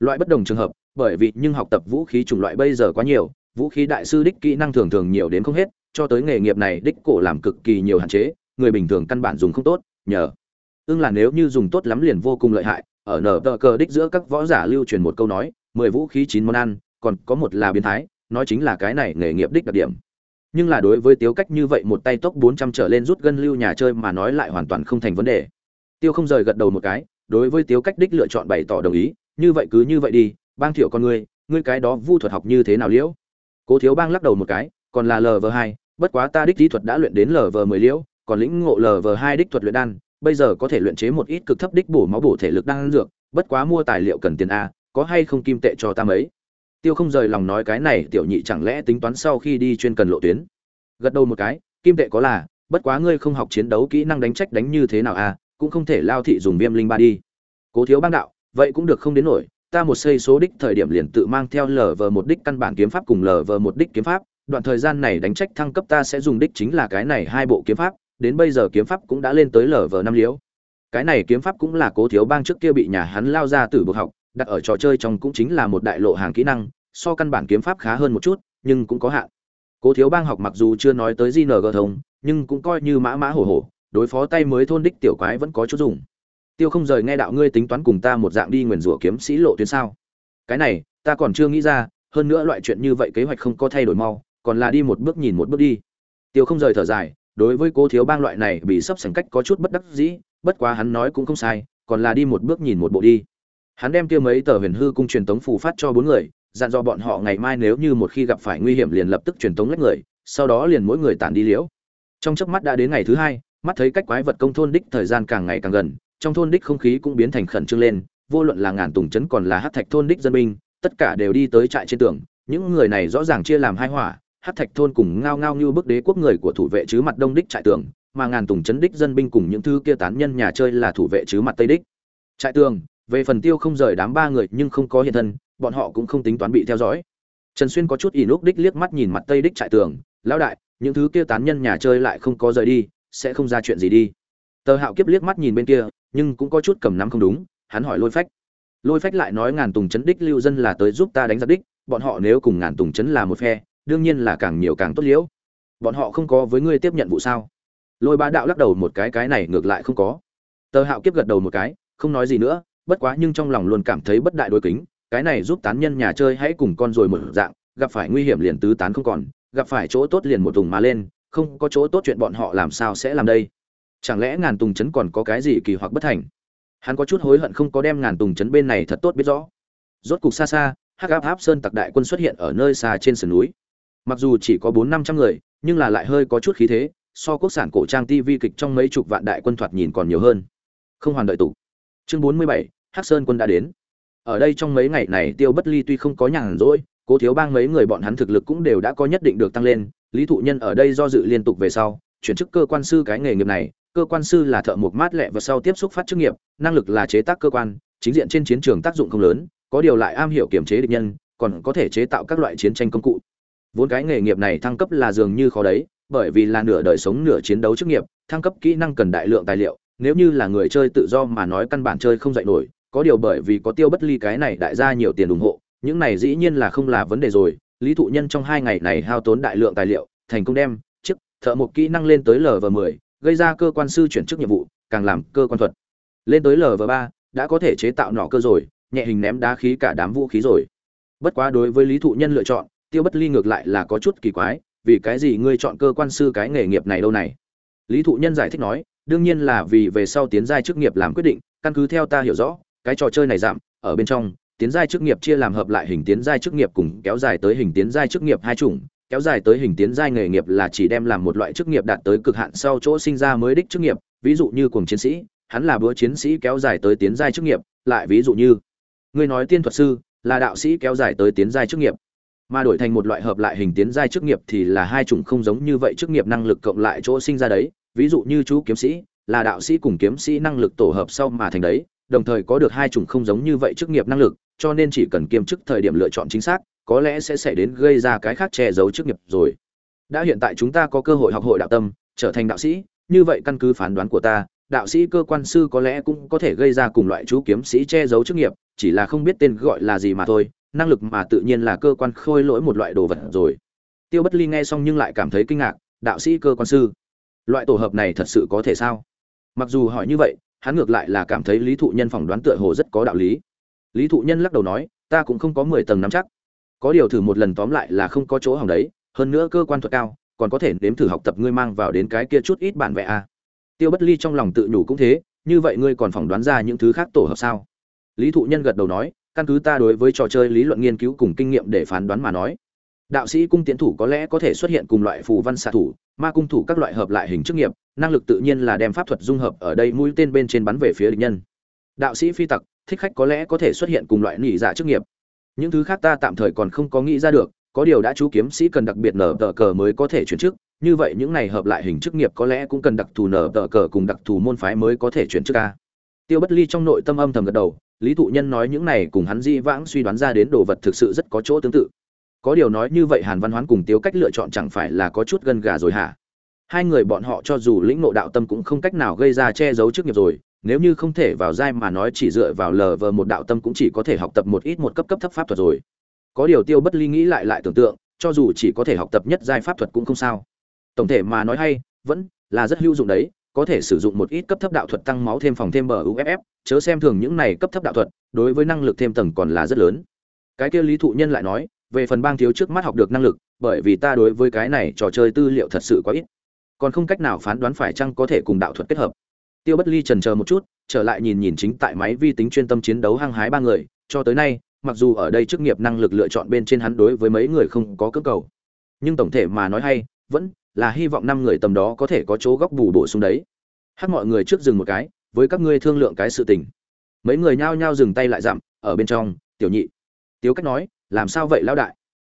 [SPEAKER 1] loại bất đồng trường hợp, bởi vì nhưng học tập vũ khí chủng loại bây giờ quá nhiều, vũ khí đại sư đích kỹ năng thường thường nhiều đến không hết, cho tới nghề nghiệp này đích cổ làm cực kỳ nhiều hạn chế, người bình thường căn bản dùng không tốt, nhờ. Ưng là nếu như dùng tốt lắm liền vô cùng lợi hại, ở nở tờ cờ đích giữa các võ giả lưu truyền một câu nói, mười vũ khí chín món ăn, còn có một là biến thái. Nói chính là cái này nghề nghiệp đích đặc điểm. Nhưng là đối với tiêu cách như vậy một tay tốc bốn trăm trở lên rút gân lưu nhà chơi mà nói lại hoàn toàn không thành vấn đề tiêu không rời gật đầu một cái, đối với tiêu cách đích lựa chọn bày tỏ đồng ý, như vậy cứ như vậy đi, bang thiệu con ngươi ngươi cái đó vu thuật học như thế nào liễu? Cố thiếu bang lắc đầu một cái, còn là lv hai, bất quá ta đích kỹ thuật đã luyện đến lv mười liễu, còn lĩnh ngộ lv hai đích thuật luyện đan, bây giờ có thể luyện chế một ít cực thấp đích bổ máu bổ thể lực đan dược, bất quá mua tài liệu cần tiền a, có hay không kim tệ cho ta mấy? Tiêu không rời lòng nói cái này, tiểu nhị chẳng lẽ tính toán sau khi đi chuyên cần lộ tuyến? Gật đầu một cái, kim tệ có là, bất quá ngươi không học chiến đấu kỹ năng đánh trách đánh như thế nào à cũng không thể lao thị dùng viêm linh ba đi. Cố thiếu bang đạo, vậy cũng được không đến nổi, ta một xây số đích thời điểm liền tự mang theo lờ vờ một đích căn bản kiếm pháp cùng lờ vờ một đích kiếm pháp, đoạn thời gian này đánh trách thăng cấp ta sẽ dùng đích chính là cái này hai bộ kiếm pháp, đến bây giờ kiếm pháp cũng đã lên tới lờ vờ năm liễu cái này kiếm pháp cũng là cố thiếu bang trước kia bị nhà hắn lao ra từ buộc học, đặt ở trò chơi trong cũng chính là một đại lộ hàng kỹ năng, so căn bản kiếm pháp khá hơn một chút, nhưng cũng có hạn. Cố thiếu bang học mặc dù chưa nói tới gng thông, nhưng cũng coi như mã mã hổ hổ đối phó tay mới thôn đích tiểu quái vẫn có chút dùng. Tiêu không rời nghe đạo ngươi tính toán cùng ta một dạng đi nguyền rủa kiếm sĩ lộ tuyến sao? Cái này, ta còn chưa nghĩ ra, hơn nữa loại chuyện như vậy kế hoạch không có thay đổi mau, còn là đi một bước nhìn một bước đi. Tiêu không rời thở dài, đối với cố thiếu bang loại này bị sắp sành cách có chút bất đắc dĩ, bất quá hắn nói cũng không sai, còn là đi một bước nhìn một bộ đi. Hắn đem kia mấy tờ huyền hư cung truyền tống phù phát cho bốn người, dặn dò bọn họ ngày mai nếu như một khi gặp phải nguy hiểm liền lập tức truyền tống lách người, sau đó liền mỗi người tản đi liễu. Trong chớp mắt đã đến ngày thứ hai mắt thấy cách quái vật công thôn đích thời gian càng ngày càng gần, trong thôn đích không khí cũng biến thành khẩn trương lên, vô luận là ngàn tùng trấn còn là hát thạch thôn đích dân binh, tất cả đều đi tới trại trên tường, những người này rõ ràng chia làm hai hỏa, hát thạch thôn cùng ngao ngao như bức đế quốc người của thủ vệ chứ mặt đông đích trại tường, mà ngàn tùng trấn đích dân binh cùng những thứ kia tán nhân nhà chơi là thủ vệ chứ mặt tây đích. Trại tường, về phần tiêu không rời đám ba người nhưng không có hiện thân, bọn họ cũng không tính toán bị theo dõi. Trần xuyên có chút ỉ núp đích liếc mắt nhìn mặt tây đích trại tường, lão đại, những thứ kia tán nhân nhà chơi lại không có rời đi sẽ không ra chuyện gì đi. Tờ hạo kiếp liếc mắt nhìn bên kia, nhưng cũng có chút cầm nắm không đúng, hắn hỏi lôi phách. Lôi phách lại nói ngàn tùng chấn đích lưu dân là tới giúp ta đánh giặc đích, bọn họ nếu cùng ngàn tùng chấn là một phe, đương nhiên là càng nhiều càng tốt liễu. Bọn họ không có với ngươi tiếp nhận vụ sao? Lôi bá đạo lắc đầu một cái cái này ngược lại không có. Tờ hạo kiếp gật đầu một cái, không nói gì nữa, bất quá nhưng trong lòng luôn cảm thấy bất đại đối kính, cái này giúp tán nhân nhà chơi hãy cùng con rồi một dạng, gặp phải nguy hiểm liền tứ tán không còn, gặp phải chỗ tốt liền một tùng mà lên không có chỗ tốt chuyện bọn họ làm sao sẽ làm đây? Chẳng lẽ ngàn tùng chấn còn có cái gì kỳ hoặc bất thành? Hắn có chút hối hận không có đem ngàn tùng chấn bên này thật tốt biết rõ. Rốt cục xa xa, hắc áp áp sơn tặc đại quân xuất hiện ở nơi xa trên sườn núi. Mặc dù chỉ có bốn năm trăm người, nhưng là lại hơi có chút khí thế, so quốc sản cổ trang tv kịch trong mấy chục vạn đại quân thoạt nhìn còn nhiều hơn. Không hoàn đợi tụ chương bốn mươi bảy, hắc sơn quân đã đến. Ở đây trong mấy ngày này tiêu bất ly tuy không có nhàn rỗi cố thiếu bang mấy người bọn hắn thực lực cũng đều đã có nhất định được tăng lên, lý thụ nhân ở đây do dự liên tục về sau, chuyển chức cơ quan sư cái nghề nghiệp này, cơ quan sư là thợ mộc mát lẹ và sau tiếp xúc phát chức nghiệp, năng lực là chế tác cơ quan, chính diện trên chiến trường tác dụng không lớn, có điều lại am hiểu kiểm chế địch nhân, còn có thể chế tạo các loại chiến tranh công cụ. Vốn cái nghề nghiệp này thăng cấp là dường như khó đấy, bởi vì là nửa đời sống nửa chiến đấu chức nghiệp, thăng cấp kỹ năng cần đại lượng tài liệu, nếu như là người chơi tự do mà nói căn bản chơi không dạy nổi, có điều bởi vì có tiêu bất ly cái này đại ra nhiều tiền ủng hộ những này dĩ nhiên là không là vấn đề rồi, lý thụ nhân trong hai ngày này hao tốn đại lượng tài liệu, thành công đem chiếc thợ một kỹ năng lên tới lv 10 gây ra cơ quan sư chuyển chức nhiệm vụ, càng làm cơ quan thuật. Lên tới lv 3 đã có thể chế tạo nỏ cơ rồi, nhẹ hình ném đá khí cả đám vũ khí rồi. Bất quá đối với lý thụ nhân lựa chọn, tiêu bất ly ngược lại là có chút kỳ quái, vì cái gì ngươi chọn cơ quan sư cái nghề nghiệp này đâu này? Lý thụ nhân giải thích nói, đương nhiên là vì về sau tiến giai chức nghiệp làm quyết định, căn cứ theo ta hiểu rõ, cái trò chơi này giảm, ở bên trong tiến giai chức nghiệp chia làm hợp lại hình tiến giai chức nghiệp cùng kéo dài tới hình tiến giai chức nghiệp hai chủng. Kéo dài tới hình tiến giai nghề nghiệp là chỉ đem làm một loại chức nghiệp đạt tới cực hạn sau chỗ sinh ra mới đích chức nghiệp. Ví dụ như cùng chiến sĩ, hắn là bữa chiến sĩ kéo dài tới tiến giai chức nghiệp. Lại ví dụ như, người nói tiên thuật sư là đạo sĩ kéo dài tới tiến giai chức nghiệp. Mà đổi thành một loại hợp lại hình tiến giai chức nghiệp thì là hai chủng không giống như vậy chức nghiệp năng lực cộng lại chỗ sinh ra đấy. Ví dụ như chú kiếm sĩ là đạo sĩ cùng kiếm sĩ năng lực tổ hợp sau mà thành đấy, đồng thời có được hai chủng không giống như vậy chức nghiệp năng lực cho nên chỉ cần kiêm chức thời điểm lựa chọn chính xác, có lẽ sẽ xảy đến gây ra cái khác che giấu chức nghiệp rồi. Đã hiện tại chúng ta có cơ hội học hội đạo tâm, trở thành đạo sĩ, như vậy căn cứ phán đoán của ta, đạo sĩ cơ quan sư có lẽ cũng có thể gây ra cùng loại chú kiếm sĩ che giấu chức nghiệp, chỉ là không biết tên gọi là gì mà thôi, năng lực mà tự nhiên là cơ quan khôi lỗi một loại đồ vật rồi. Tiêu bất ly nghe xong nhưng lại cảm thấy kinh ngạc, đạo sĩ cơ quan sư. Loại tổ hợp này thật sự có thể sao? Mặc dù hỏi như vậy, hắn ngược lại là cảm thấy lý thụ nhân phỏng đoán tựa hồ rất có đạo lý lý thụ nhân lắc đầu nói, ta cũng không có mười tầng nắm chắc. Có điều thử một lần tóm lại là không có chỗ hỏng đấy, hơn nữa cơ quan thuật cao, còn có thể nếm thử học tập ngươi mang vào đến cái kia chút ít bản vẽ a à. tiêu bất ly trong lòng tự nhủ cũng thế, như vậy ngươi còn phỏng đoán ra những thứ khác tổ hợp sao? Lý thụ nhân gật đầu nói, căn cứ ta đối với trò chơi lý luận nghiên cứu cùng kinh nghiệm để phán đoán mà nói, đạo sĩ cung tiến thủ có lẽ có thể xuất hiện cùng loại phù văn xạ thủ, ma cung thủ các loại hợp lại hình chức nghiệp, năng lực tự nhiên là đem pháp thuật dung hợp ở đây mũi tên bên trên bắn về phía địch nhân. Đạo sĩ phi tặc thích khách có lẽ có thể xuất hiện cùng loại nỉ dạ chức nghiệp. Những thứ khác ta tạm thời còn không có nghĩ ra được, có điều đã chú kiếm sĩ cần đặc biệt nở tờ cờ mới có thể chuyển chức, như vậy những này hợp lại hình chức nghiệp có lẽ cũng cần đặc thù nở tờ cờ cùng đặc thù môn phái mới có thể chuyển chức ca tiêu bất ly trong nội tâm âm thầm gật đầu, lý thụ nhân nói những này cùng hắn di vãng suy đoán ra đến đồ vật thực sự rất có chỗ tương tự. Có điều nói như vậy hàn văn hoán cùng tiêu cách lựa chọn chẳng phải là có chút gân gà rồi hả? Hai người bọn họ cho dù lĩnh nộ đạo tâm cũng không cách nào gây ra che giấu chức nghiệp rồi nếu như không thể vào giai mà nói chỉ dựa vào lờ vờ một đạo tâm cũng chỉ có thể học tập một ít một cấp cấp thấp pháp thuật rồi. Có điều tiêu bất ly nghĩ lại lại tưởng tượng, cho dù chỉ có thể học tập nhất giai pháp thuật cũng không sao. Tổng thể mà nói hay, vẫn là rất hữu dụng đấy, có thể sử dụng một ít cấp thấp đạo thuật tăng máu thêm phòng thêm bờ uff chớ xem thường những này cấp thấp đạo thuật, đối với năng lực thêm tầng còn là rất lớn. Cái kia lý thụ nhân lại nói, về phần bang thiếu trước mắt học được năng lực, bởi vì ta đối với cái này trò chơi tư liệu thật sự quá ít. Còn không cách nào phán đoán phải chăng có thể cùng đạo thuật kết hợp tiêu bất ly trần chờ một chút, trở lại nhìn nhìn chính tại máy vi tính chuyên tâm chiến đấu hăng hái ba người, cho tới nay, mặc dù ở đây chức nghiệp năng lực lựa chọn bên trên hắn đối với mấy người không có cơ cầu. Nhưng tổng thể mà nói hay, vẫn là hy vọng năm người tầm đó có thể có chỗ góc bù bổ sung đấy. Hát mọi người trước dừng một cái, với các ngươi thương lượng cái sự tình. Mấy người nhao nhao dừng tay lại dặm, ở bên trong, tiểu nhị. Tiếu cách nói, làm sao vậy, lão đại?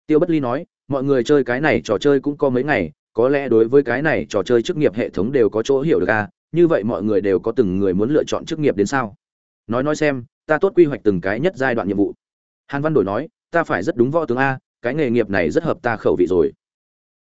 [SPEAKER 1] Tiêu bất ly nói, mọi người chơi cái này trò chơi cũng có mấy ngày, có lẽ đối với cái này trò chơi chức nghiệp hệ thống đều có chỗ hiểu được à như vậy mọi người đều có từng người muốn lựa chọn chức nghiệp đến sao? Nói nói xem, ta tốt quy hoạch từng cái nhất giai đoạn nhiệm vụ. Hàn văn đổi nói, ta phải rất đúng võ tướng a, cái nghề nghiệp này rất hợp ta khẩu vị rồi.